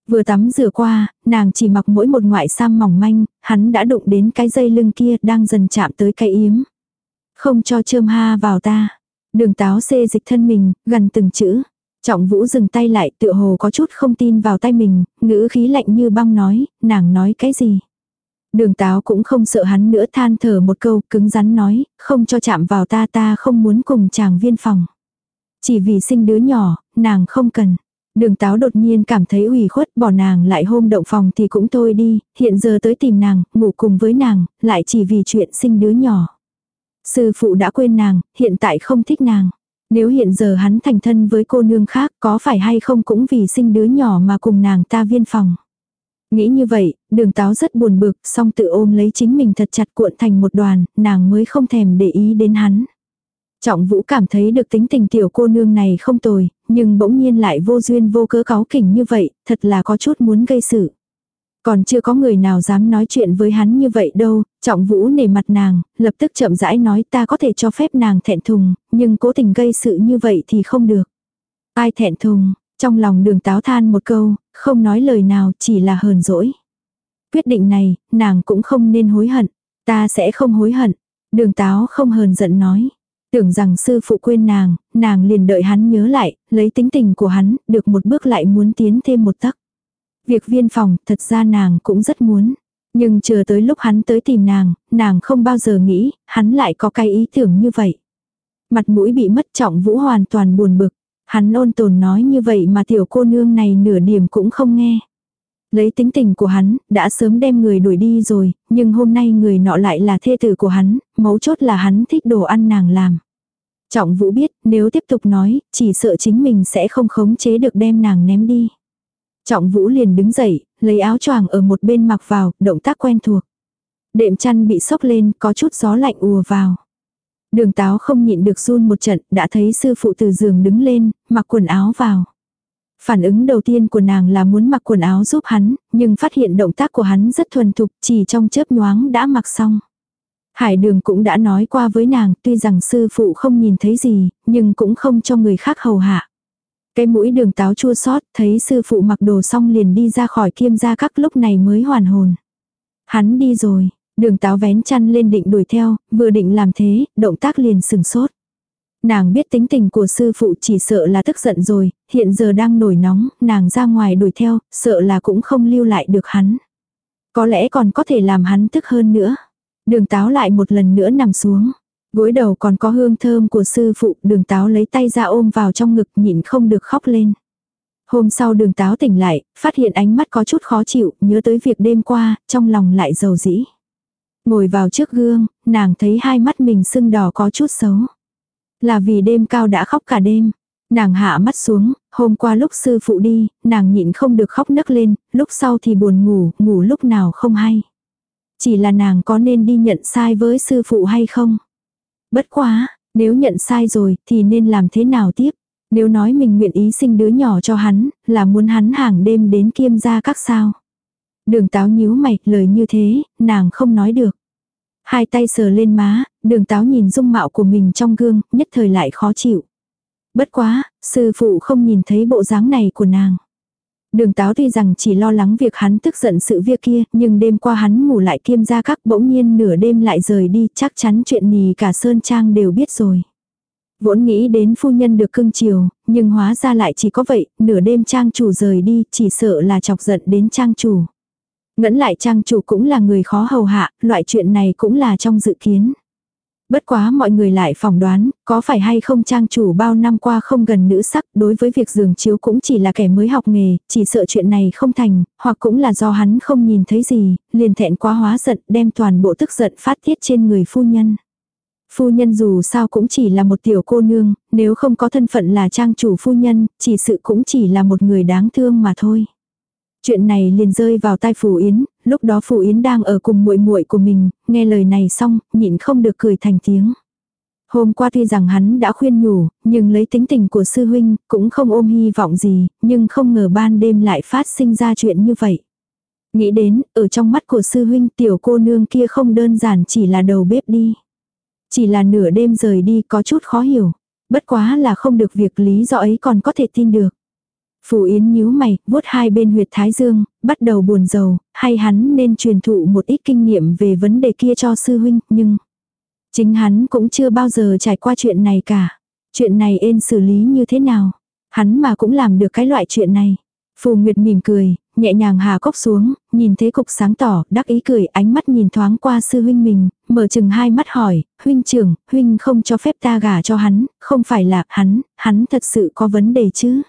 Vừa tắm rửa qua, nàng chỉ mặc mỗi một ngoại sam mỏng manh, hắn đã đụng đến cái dây lưng kia đang dần chạm tới cái yếm. Không cho chơm ha vào ta. Đường táo xê dịch thân mình, gần từng chữ. Trọng vũ dừng tay lại tựa hồ có chút không tin vào tay mình, ngữ khí lạnh như băng nói, nàng nói cái gì. Đường táo cũng không sợ hắn nữa than thở một câu, cứng rắn nói, không cho chạm vào ta ta không muốn cùng chàng viên phòng. Chỉ vì sinh đứa nhỏ, nàng không cần. Đường táo đột nhiên cảm thấy ủy khuất bỏ nàng lại hôm động phòng thì cũng thôi đi, hiện giờ tới tìm nàng, ngủ cùng với nàng, lại chỉ vì chuyện sinh đứa nhỏ. Sư phụ đã quên nàng, hiện tại không thích nàng. Nếu hiện giờ hắn thành thân với cô nương khác có phải hay không cũng vì sinh đứa nhỏ mà cùng nàng ta viên phòng. Nghĩ như vậy, đường táo rất buồn bực, song tự ôm lấy chính mình thật chặt cuộn thành một đoàn, nàng mới không thèm để ý đến hắn. Trọng vũ cảm thấy được tính tình tiểu cô nương này không tồi, nhưng bỗng nhiên lại vô duyên vô cớ cáu kỉnh như vậy, thật là có chút muốn gây sự. Còn chưa có người nào dám nói chuyện với hắn như vậy đâu, trọng vũ nể mặt nàng, lập tức chậm rãi nói ta có thể cho phép nàng thẹn thùng, nhưng cố tình gây sự như vậy thì không được. Ai thẹn thùng, trong lòng đường táo than một câu, không nói lời nào chỉ là hờn dỗi. Quyết định này, nàng cũng không nên hối hận. Ta sẽ không hối hận. Đường táo không hờn giận nói. Tưởng rằng sư phụ quên nàng, nàng liền đợi hắn nhớ lại, lấy tính tình của hắn, được một bước lại muốn tiến thêm một tấc. Việc viên phòng, thật ra nàng cũng rất muốn. Nhưng chờ tới lúc hắn tới tìm nàng, nàng không bao giờ nghĩ, hắn lại có cái ý tưởng như vậy. Mặt mũi bị mất trọng vũ hoàn toàn buồn bực. Hắn ôn tồn nói như vậy mà tiểu cô nương này nửa điểm cũng không nghe. Lấy tính tình của hắn, đã sớm đem người đuổi đi rồi, nhưng hôm nay người nọ lại là thê tử của hắn, mấu chốt là hắn thích đồ ăn nàng làm. Trọng vũ biết, nếu tiếp tục nói, chỉ sợ chính mình sẽ không khống chế được đem nàng ném đi. Trọng vũ liền đứng dậy, lấy áo choàng ở một bên mặc vào, động tác quen thuộc. Đệm chăn bị sốc lên, có chút gió lạnh ùa vào. Đường táo không nhịn được run một trận, đã thấy sư phụ từ giường đứng lên, mặc quần áo vào. Phản ứng đầu tiên của nàng là muốn mặc quần áo giúp hắn, nhưng phát hiện động tác của hắn rất thuần thục, chỉ trong chớp nhoáng đã mặc xong. Hải đường cũng đã nói qua với nàng, tuy rằng sư phụ không nhìn thấy gì, nhưng cũng không cho người khác hầu hạ. Cái mũi đường táo chua xót thấy sư phụ mặc đồ xong liền đi ra khỏi kiêm gia các lúc này mới hoàn hồn. Hắn đi rồi, Đường táo vén chăn lên định đuổi theo, vừa định làm thế, động tác liền sừng sốt. Nàng biết tính tình của sư phụ chỉ sợ là tức giận rồi, hiện giờ đang nổi nóng, nàng ra ngoài đuổi theo, sợ là cũng không lưu lại được hắn. Có lẽ còn có thể làm hắn tức hơn nữa. Đường táo lại một lần nữa nằm xuống. Gối đầu còn có hương thơm của sư phụ, đường táo lấy tay ra ôm vào trong ngực nhịn không được khóc lên. Hôm sau đường táo tỉnh lại, phát hiện ánh mắt có chút khó chịu, nhớ tới việc đêm qua, trong lòng lại dầu dĩ. Ngồi vào trước gương, nàng thấy hai mắt mình sưng đỏ có chút xấu. Là vì đêm cao đã khóc cả đêm. Nàng hạ mắt xuống, hôm qua lúc sư phụ đi, nàng nhịn không được khóc nấc lên, lúc sau thì buồn ngủ, ngủ lúc nào không hay. Chỉ là nàng có nên đi nhận sai với sư phụ hay không? Bất quá, nếu nhận sai rồi thì nên làm thế nào tiếp? Nếu nói mình nguyện ý sinh đứa nhỏ cho hắn, là muốn hắn hàng đêm đến kiêm gia các sao. Đường táo nhíu mày, lời như thế, nàng không nói được. Hai tay sờ lên má, đường táo nhìn dung mạo của mình trong gương, nhất thời lại khó chịu. Bất quá, sư phụ không nhìn thấy bộ dáng này của nàng. Đường táo tuy rằng chỉ lo lắng việc hắn tức giận sự việc kia, nhưng đêm qua hắn ngủ lại kiêm gia các bỗng nhiên nửa đêm lại rời đi, chắc chắn chuyện nì cả Sơn Trang đều biết rồi. Vốn nghĩ đến phu nhân được cưng chiều, nhưng hóa ra lại chỉ có vậy, nửa đêm trang chủ rời đi, chỉ sợ là chọc giận đến trang chủ. Ngẫn lại trang chủ cũng là người khó hầu hạ, loại chuyện này cũng là trong dự kiến. Bất quá mọi người lại phỏng đoán, có phải hay không trang chủ bao năm qua không gần nữ sắc đối với việc giường chiếu cũng chỉ là kẻ mới học nghề, chỉ sợ chuyện này không thành, hoặc cũng là do hắn không nhìn thấy gì, liền thẹn quá hóa giận đem toàn bộ tức giận phát tiết trên người phu nhân. Phu nhân dù sao cũng chỉ là một tiểu cô nương, nếu không có thân phận là trang chủ phu nhân, chỉ sự cũng chỉ là một người đáng thương mà thôi. Chuyện này liền rơi vào tai Phù Yến, lúc đó Phù Yến đang ở cùng muội muội của mình, nghe lời này xong, nhịn không được cười thành tiếng. Hôm qua tuy rằng hắn đã khuyên nhủ, nhưng lấy tính tình của sư huynh, cũng không ôm hy vọng gì, nhưng không ngờ ban đêm lại phát sinh ra chuyện như vậy. Nghĩ đến, ở trong mắt của sư huynh tiểu cô nương kia không đơn giản chỉ là đầu bếp đi. Chỉ là nửa đêm rời đi có chút khó hiểu. Bất quá là không được việc lý do ấy còn có thể tin được. Phù Yến nhíu mày, vuốt hai bên huyệt thái dương, bắt đầu buồn rầu, hay hắn nên truyền thụ một ít kinh nghiệm về vấn đề kia cho sư huynh, nhưng chính hắn cũng chưa bao giờ trải qua chuyện này cả. Chuyện này ên xử lý như thế nào? Hắn mà cũng làm được cái loại chuyện này. Phù Nguyệt mỉm cười, nhẹ nhàng hà cốc xuống, nhìn thế cục sáng tỏ, đắc ý cười, ánh mắt nhìn thoáng qua sư huynh mình, mở chừng hai mắt hỏi, huynh trưởng, huynh không cho phép ta gả cho hắn, không phải là hắn, hắn thật sự có vấn đề chứ.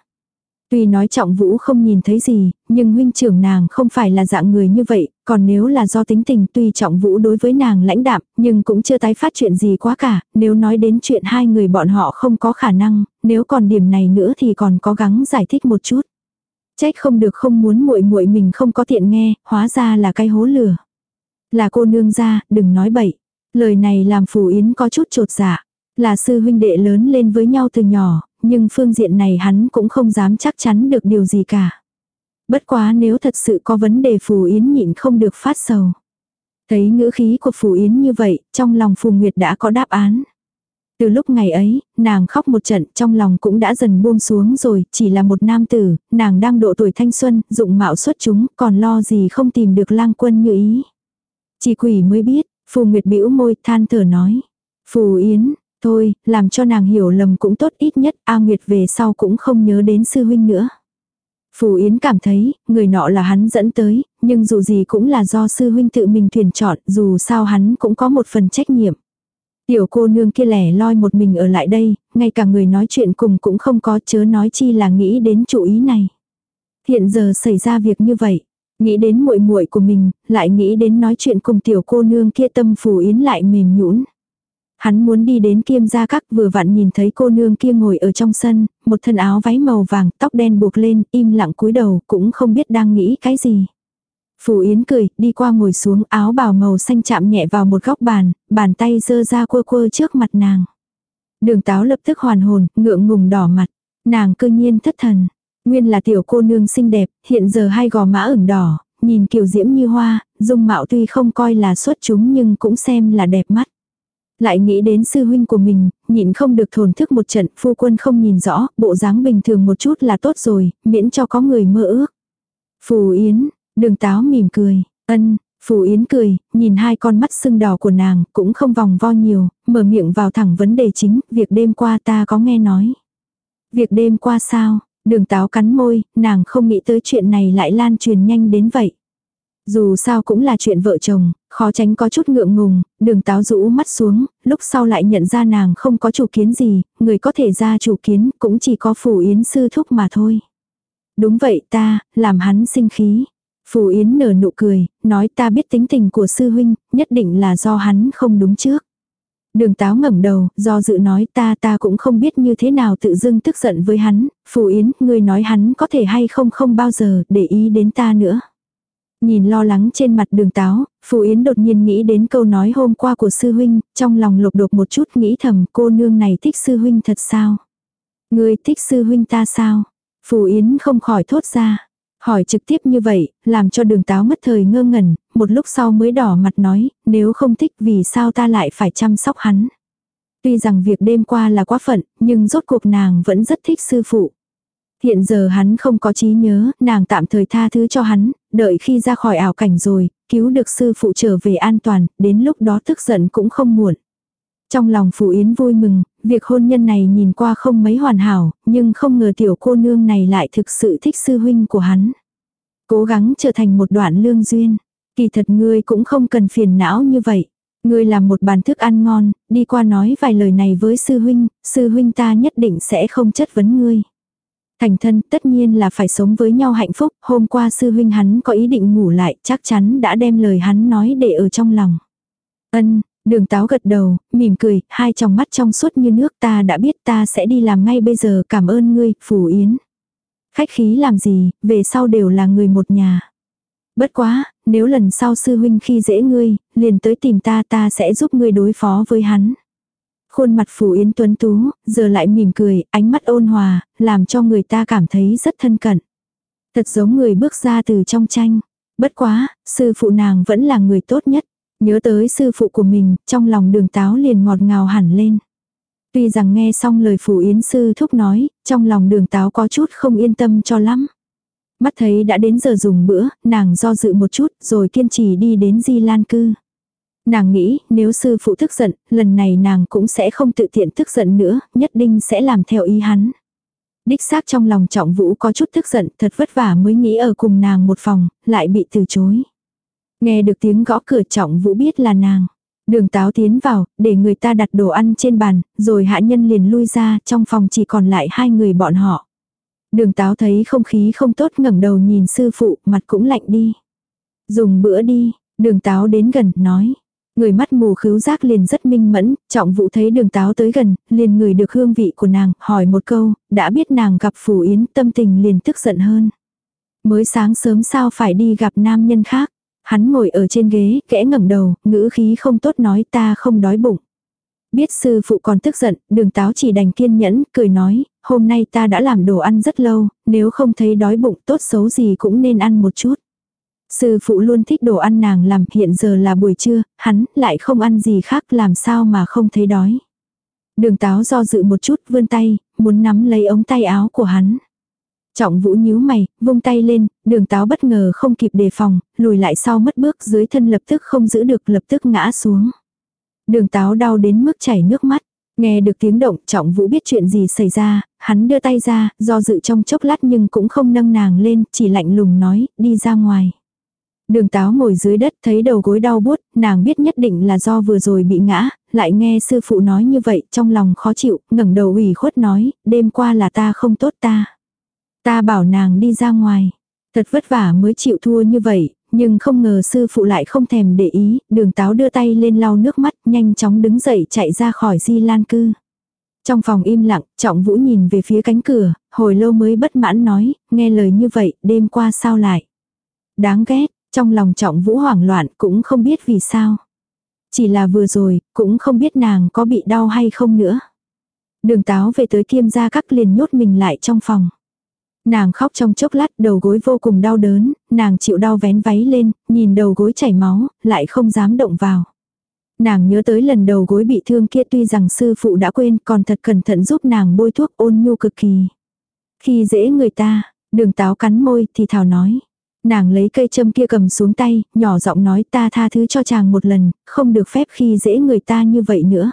Tuy nói trọng vũ không nhìn thấy gì, nhưng huynh trưởng nàng không phải là dạng người như vậy, còn nếu là do tính tình tuy trọng vũ đối với nàng lãnh đạm, nhưng cũng chưa tái phát chuyện gì quá cả, nếu nói đến chuyện hai người bọn họ không có khả năng, nếu còn điểm này nữa thì còn có gắng giải thích một chút. Trách không được không muốn muội muội mình không có tiện nghe, hóa ra là cái hố lửa. Là cô nương ra, đừng nói bậy. Lời này làm Phù Yến có chút trột dạ. Là sư huynh đệ lớn lên với nhau từ nhỏ, nhưng phương diện này hắn cũng không dám chắc chắn được điều gì cả. Bất quá nếu thật sự có vấn đề Phù Yến nhịn không được phát sầu. Thấy ngữ khí của Phù Yến như vậy, trong lòng Phù Nguyệt đã có đáp án. Từ lúc ngày ấy, nàng khóc một trận trong lòng cũng đã dần buông xuống rồi, chỉ là một nam tử, nàng đang độ tuổi thanh xuân, dụng mạo xuất chúng, còn lo gì không tìm được lang quân như ý. Chỉ quỷ mới biết, Phù Nguyệt bĩu môi than thở nói. Phù Yến, thôi, làm cho nàng hiểu lầm cũng tốt ít nhất A Nguyệt về sau cũng không nhớ đến sư huynh nữa. Phù Yến cảm thấy, người nọ là hắn dẫn tới, nhưng dù gì cũng là do sư huynh tự mình tuyển chọn, dù sao hắn cũng có một phần trách nhiệm. Tiểu cô nương kia lẻ loi một mình ở lại đây, ngay cả người nói chuyện cùng cũng không có chớ nói chi là nghĩ đến chủ ý này. Hiện giờ xảy ra việc như vậy, nghĩ đến muội muội của mình, lại nghĩ đến nói chuyện cùng tiểu cô nương kia tâm phù yến lại mềm nhũn. Hắn muốn đi đến kiêm gia các vừa vặn nhìn thấy cô nương kia ngồi ở trong sân, một thân áo váy màu vàng, tóc đen buộc lên, im lặng cúi đầu, cũng không biết đang nghĩ cái gì. Phù Yến cười, đi qua ngồi xuống áo bào màu xanh chạm nhẹ vào một góc bàn, bàn tay dơ ra quơ quơ trước mặt nàng. Đường táo lập tức hoàn hồn, ngượng ngùng đỏ mặt. Nàng cơ nhiên thất thần. Nguyên là tiểu cô nương xinh đẹp, hiện giờ hai gò má ửng đỏ, nhìn kiều diễm như hoa, dung mạo tuy không coi là xuất chúng nhưng cũng xem là đẹp mắt. Lại nghĩ đến sư huynh của mình, nhịn không được thổn thức một trận, phu quân không nhìn rõ, bộ dáng bình thường một chút là tốt rồi, miễn cho có người mơ ước. Phù Yến, Đường táo mỉm cười, ân, Phù Yến cười, nhìn hai con mắt sưng đỏ của nàng, cũng không vòng vo nhiều, mở miệng vào thẳng vấn đề chính, việc đêm qua ta có nghe nói. Việc đêm qua sao, đường táo cắn môi, nàng không nghĩ tới chuyện này lại lan truyền nhanh đến vậy. Dù sao cũng là chuyện vợ chồng, khó tránh có chút ngượng ngùng, đường táo rũ mắt xuống, lúc sau lại nhận ra nàng không có chủ kiến gì, người có thể ra chủ kiến cũng chỉ có phủ yến sư thúc mà thôi. Đúng vậy ta, làm hắn sinh khí. Phù Yến nở nụ cười, nói ta biết tính tình của sư huynh, nhất định là do hắn không đúng trước. Đường táo ngẩng đầu, do dự nói ta ta cũng không biết như thế nào tự dưng tức giận với hắn, Phù Yến, ngươi nói hắn có thể hay không không bao giờ để ý đến ta nữa. Nhìn lo lắng trên mặt đường táo, Phù Yến đột nhiên nghĩ đến câu nói hôm qua của sư huynh, trong lòng lục đột một chút nghĩ thầm cô nương này thích sư huynh thật sao. người thích sư huynh ta sao? Phù Yến không khỏi thốt ra. Hỏi trực tiếp như vậy, làm cho đường táo mất thời ngơ ngẩn, một lúc sau mới đỏ mặt nói, nếu không thích vì sao ta lại phải chăm sóc hắn. Tuy rằng việc đêm qua là quá phận, nhưng rốt cuộc nàng vẫn rất thích sư phụ. Hiện giờ hắn không có trí nhớ, nàng tạm thời tha thứ cho hắn, đợi khi ra khỏi ảo cảnh rồi, cứu được sư phụ trở về an toàn, đến lúc đó tức giận cũng không muộn. Trong lòng Phù Yến vui mừng, việc hôn nhân này nhìn qua không mấy hoàn hảo, nhưng không ngờ tiểu cô nương này lại thực sự thích sư huynh của hắn. Cố gắng trở thành một đoạn lương duyên. Kỳ thật ngươi cũng không cần phiền não như vậy. Ngươi làm một bàn thức ăn ngon, đi qua nói vài lời này với sư huynh, sư huynh ta nhất định sẽ không chất vấn ngươi. Thành thân tất nhiên là phải sống với nhau hạnh phúc, hôm qua sư huynh hắn có ý định ngủ lại, chắc chắn đã đem lời hắn nói để ở trong lòng. Ân, Đường táo gật đầu, mỉm cười, hai tròng mắt trong suốt như nước ta đã biết ta sẽ đi làm ngay bây giờ cảm ơn ngươi, Phủ Yến. Khách khí làm gì, về sau đều là người một nhà. Bất quá, nếu lần sau sư huynh khi dễ ngươi, liền tới tìm ta ta sẽ giúp ngươi đối phó với hắn. Khuôn mặt phù Yến tuấn tú, giờ lại mỉm cười, ánh mắt ôn hòa, làm cho người ta cảm thấy rất thân cận. Thật giống người bước ra từ trong tranh. Bất quá, sư phụ nàng vẫn là người tốt nhất. Nhớ tới sư phụ của mình, trong lòng đường táo liền ngọt ngào hẳn lên. Tuy rằng nghe xong lời phù yến sư thúc nói, trong lòng đường táo có chút không yên tâm cho lắm. Mắt thấy đã đến giờ dùng bữa, nàng do dự một chút rồi kiên trì đi đến di lan cư. Nàng nghĩ nếu sư phụ tức giận, lần này nàng cũng sẽ không tự tiện tức giận nữa, nhất định sẽ làm theo ý hắn. Đích xác trong lòng trọng vũ có chút tức giận, thật vất vả mới nghĩ ở cùng nàng một phòng, lại bị từ chối. Nghe được tiếng gõ cửa trọng vũ biết là nàng. Đường táo tiến vào, để người ta đặt đồ ăn trên bàn, rồi hạ nhân liền lui ra, trong phòng chỉ còn lại hai người bọn họ. Đường táo thấy không khí không tốt ngẩng đầu nhìn sư phụ, mặt cũng lạnh đi. Dùng bữa đi, đường táo đến gần, nói. Người mắt mù khứu giác liền rất minh mẫn, trọng vụ thấy đường táo tới gần, liền người được hương vị của nàng, hỏi một câu, đã biết nàng gặp phủ yến, tâm tình liền tức giận hơn. Mới sáng sớm sao phải đi gặp nam nhân khác. Hắn ngồi ở trên ghế, kẽ ngẩng đầu, ngữ khí không tốt nói ta không đói bụng. Biết sư phụ còn tức giận, đường táo chỉ đành kiên nhẫn, cười nói, hôm nay ta đã làm đồ ăn rất lâu, nếu không thấy đói bụng tốt xấu gì cũng nên ăn một chút. Sư phụ luôn thích đồ ăn nàng làm hiện giờ là buổi trưa, hắn lại không ăn gì khác làm sao mà không thấy đói. Đường táo do dự một chút vươn tay, muốn nắm lấy ống tay áo của hắn. Trọng vũ nhíu mày, vung tay lên, đường táo bất ngờ không kịp đề phòng, lùi lại sau mất bước dưới thân lập tức không giữ được lập tức ngã xuống. Đường táo đau đến mức chảy nước mắt. Nghe được tiếng động trọng vũ biết chuyện gì xảy ra, hắn đưa tay ra, do dự trong chốc lát nhưng cũng không nâng nàng lên, chỉ lạnh lùng nói, đi ra ngoài. Đường táo ngồi dưới đất thấy đầu gối đau buốt, nàng biết nhất định là do vừa rồi bị ngã, lại nghe sư phụ nói như vậy trong lòng khó chịu, ngẩng đầu ủy khuất nói, đêm qua là ta không tốt ta. Ta bảo nàng đi ra ngoài. Thật vất vả mới chịu thua như vậy, nhưng không ngờ sư phụ lại không thèm để ý, đường táo đưa tay lên lau nước mắt, nhanh chóng đứng dậy chạy ra khỏi di lan cư. Trong phòng im lặng, trọng vũ nhìn về phía cánh cửa, hồi lâu mới bất mãn nói, nghe lời như vậy, đêm qua sao lại. Đáng ghét, trong lòng trọng vũ hoảng loạn cũng không biết vì sao. Chỉ là vừa rồi, cũng không biết nàng có bị đau hay không nữa. Đường táo về tới kiêm gia các liền nhốt mình lại trong phòng. Nàng khóc trong chốc lát đầu gối vô cùng đau đớn, nàng chịu đau vén váy lên, nhìn đầu gối chảy máu, lại không dám động vào. Nàng nhớ tới lần đầu gối bị thương kia tuy rằng sư phụ đã quên còn thật cẩn thận giúp nàng bôi thuốc ôn nhu cực kỳ. Khi dễ người ta, đường táo cắn môi thì thảo nói. Nàng lấy cây châm kia cầm xuống tay, nhỏ giọng nói ta tha thứ cho chàng một lần, không được phép khi dễ người ta như vậy nữa.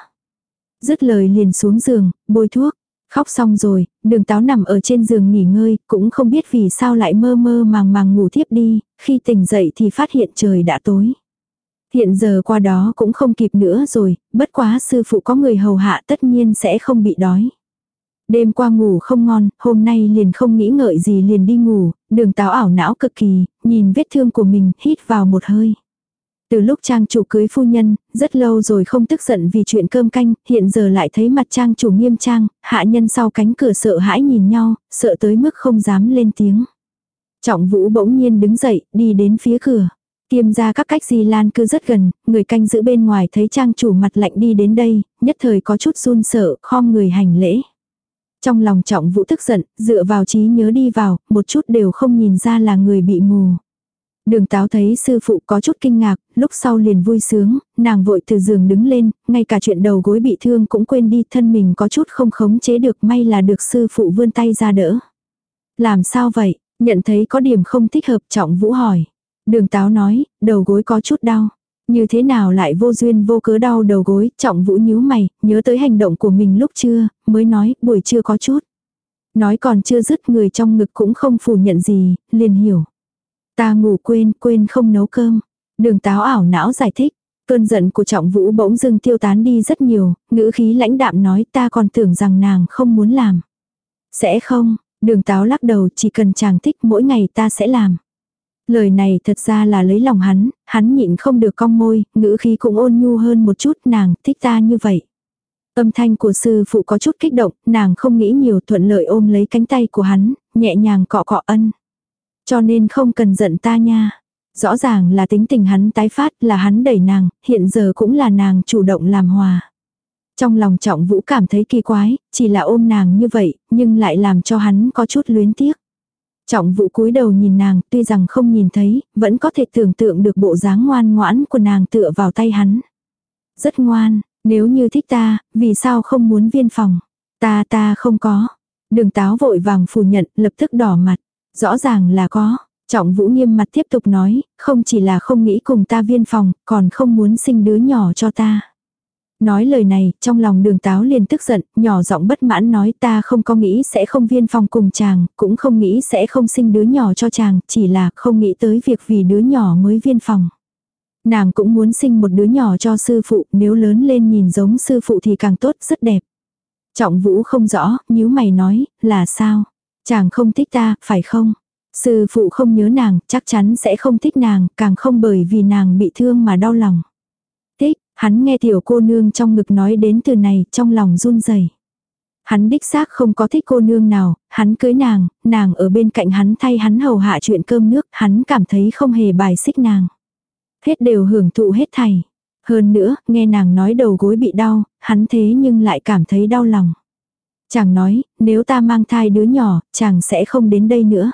Dứt lời liền xuống giường, bôi thuốc. Khóc xong rồi, đường táo nằm ở trên giường nghỉ ngơi, cũng không biết vì sao lại mơ mơ màng màng ngủ thiếp đi, khi tỉnh dậy thì phát hiện trời đã tối. Hiện giờ qua đó cũng không kịp nữa rồi, bất quá sư phụ có người hầu hạ tất nhiên sẽ không bị đói. Đêm qua ngủ không ngon, hôm nay liền không nghĩ ngợi gì liền đi ngủ, đường táo ảo não cực kỳ, nhìn vết thương của mình, hít vào một hơi. Từ lúc trang chủ cưới phu nhân, rất lâu rồi không tức giận vì chuyện cơm canh, hiện giờ lại thấy mặt trang chủ nghiêm trang, hạ nhân sau cánh cửa sợ hãi nhìn nhau, sợ tới mức không dám lên tiếng. Trọng vũ bỗng nhiên đứng dậy, đi đến phía cửa. Tiêm ra các cách di lan cư rất gần, người canh giữ bên ngoài thấy trang chủ mặt lạnh đi đến đây, nhất thời có chút run sợ, khom người hành lễ. Trong lòng trọng vũ tức giận, dựa vào trí nhớ đi vào, một chút đều không nhìn ra là người bị mù. Đường táo thấy sư phụ có chút kinh ngạc, lúc sau liền vui sướng, nàng vội từ giường đứng lên, ngay cả chuyện đầu gối bị thương cũng quên đi thân mình có chút không khống chế được may là được sư phụ vươn tay ra đỡ. Làm sao vậy, nhận thấy có điểm không thích hợp trọng vũ hỏi. Đường táo nói, đầu gối có chút đau. Như thế nào lại vô duyên vô cớ đau đầu gối, trọng vũ nhíu mày, nhớ tới hành động của mình lúc trưa, mới nói, buổi trưa có chút. Nói còn chưa dứt người trong ngực cũng không phủ nhận gì, liền hiểu. Ta ngủ quên, quên không nấu cơm. Đường táo ảo não giải thích. Cơn giận của trọng vũ bỗng dưng tiêu tán đi rất nhiều, ngữ khí lãnh đạm nói ta còn tưởng rằng nàng không muốn làm. Sẽ không, đường táo lắc đầu chỉ cần chàng thích mỗi ngày ta sẽ làm. Lời này thật ra là lấy lòng hắn, hắn nhịn không được cong môi, ngữ khí cũng ôn nhu hơn một chút nàng thích ta như vậy. Âm thanh của sư phụ có chút kích động, nàng không nghĩ nhiều thuận lợi ôm lấy cánh tay của hắn, nhẹ nhàng cọ cọ ân. Cho nên không cần giận ta nha. Rõ ràng là tính tình hắn tái phát là hắn đẩy nàng, hiện giờ cũng là nàng chủ động làm hòa. Trong lòng trọng vũ cảm thấy kỳ quái, chỉ là ôm nàng như vậy, nhưng lại làm cho hắn có chút luyến tiếc. Trọng vũ cúi đầu nhìn nàng, tuy rằng không nhìn thấy, vẫn có thể tưởng tượng được bộ dáng ngoan ngoãn của nàng tựa vào tay hắn. Rất ngoan, nếu như thích ta, vì sao không muốn viên phòng? Ta ta không có. Đường táo vội vàng phủ nhận, lập tức đỏ mặt. Rõ ràng là có. Trọng vũ nghiêm mặt tiếp tục nói, không chỉ là không nghĩ cùng ta viên phòng, còn không muốn sinh đứa nhỏ cho ta. Nói lời này, trong lòng đường táo liền tức giận, nhỏ giọng bất mãn nói ta không có nghĩ sẽ không viên phòng cùng chàng, cũng không nghĩ sẽ không sinh đứa nhỏ cho chàng, chỉ là không nghĩ tới việc vì đứa nhỏ mới viên phòng. Nàng cũng muốn sinh một đứa nhỏ cho sư phụ, nếu lớn lên nhìn giống sư phụ thì càng tốt, rất đẹp. Trọng vũ không rõ, nếu mày nói, là sao? Chàng không thích ta, phải không? Sư phụ không nhớ nàng, chắc chắn sẽ không thích nàng, càng không bởi vì nàng bị thương mà đau lòng. Hắn nghe tiểu cô nương trong ngực nói đến từ này, trong lòng run rẩy. Hắn đích xác không có thích cô nương nào, hắn cưới nàng, nàng ở bên cạnh hắn thay hắn hầu hạ chuyện cơm nước, hắn cảm thấy không hề bài xích nàng. Hết đều hưởng thụ hết thảy. Hơn nữa, nghe nàng nói đầu gối bị đau, hắn thế nhưng lại cảm thấy đau lòng. Chàng nói, nếu ta mang thai đứa nhỏ, chàng sẽ không đến đây nữa.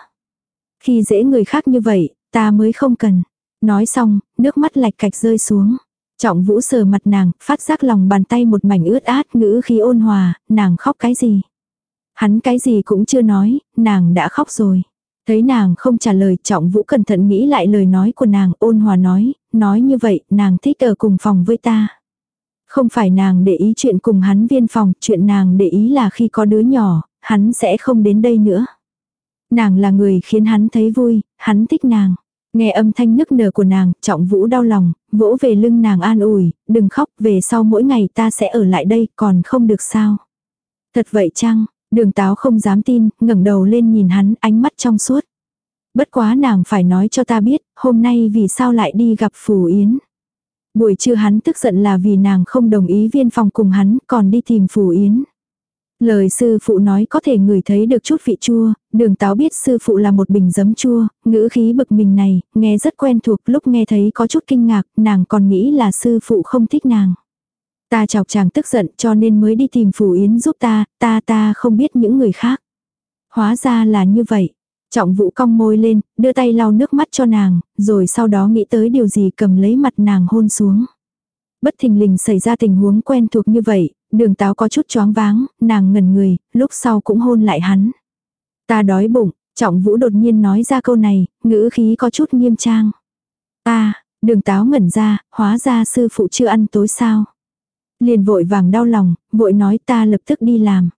Khi dễ người khác như vậy, ta mới không cần. Nói xong, nước mắt lạch cạch rơi xuống. Trọng vũ sờ mặt nàng, phát giác lòng bàn tay một mảnh ướt át ngữ khi ôn hòa, nàng khóc cái gì. Hắn cái gì cũng chưa nói, nàng đã khóc rồi. Thấy nàng không trả lời trọng vũ cẩn thận nghĩ lại lời nói của nàng ôn hòa nói, nói như vậy nàng thích ở cùng phòng với ta. Không phải nàng để ý chuyện cùng hắn viên phòng, chuyện nàng để ý là khi có đứa nhỏ, hắn sẽ không đến đây nữa. Nàng là người khiến hắn thấy vui, hắn thích nàng. Nghe âm thanh nức nở của nàng, trọng vũ đau lòng, vỗ về lưng nàng an ủi, đừng khóc, về sau mỗi ngày ta sẽ ở lại đây, còn không được sao. Thật vậy chăng, đường táo không dám tin, ngẩng đầu lên nhìn hắn, ánh mắt trong suốt. Bất quá nàng phải nói cho ta biết, hôm nay vì sao lại đi gặp Phù Yến. Buổi trưa hắn tức giận là vì nàng không đồng ý viên phòng cùng hắn, còn đi tìm Phù Yến. Lời sư phụ nói có thể ngửi thấy được chút vị chua, đường táo biết sư phụ là một bình giấm chua, ngữ khí bực mình này, nghe rất quen thuộc lúc nghe thấy có chút kinh ngạc, nàng còn nghĩ là sư phụ không thích nàng. Ta chọc chàng tức giận cho nên mới đi tìm Phù Yến giúp ta, ta ta không biết những người khác. Hóa ra là như vậy. Trọng vũ cong môi lên, đưa tay lau nước mắt cho nàng, rồi sau đó nghĩ tới điều gì cầm lấy mặt nàng hôn xuống. Bất thình lình xảy ra tình huống quen thuộc như vậy, đường táo có chút choáng váng, nàng ngẩn người, lúc sau cũng hôn lại hắn. Ta đói bụng, Trọng Vũ đột nhiên nói ra câu này, ngữ khí có chút nghiêm trang. Ta, đường táo ngẩn ra, hóa ra sư phụ chưa ăn tối sao. Liền vội vàng đau lòng, vội nói ta lập tức đi làm.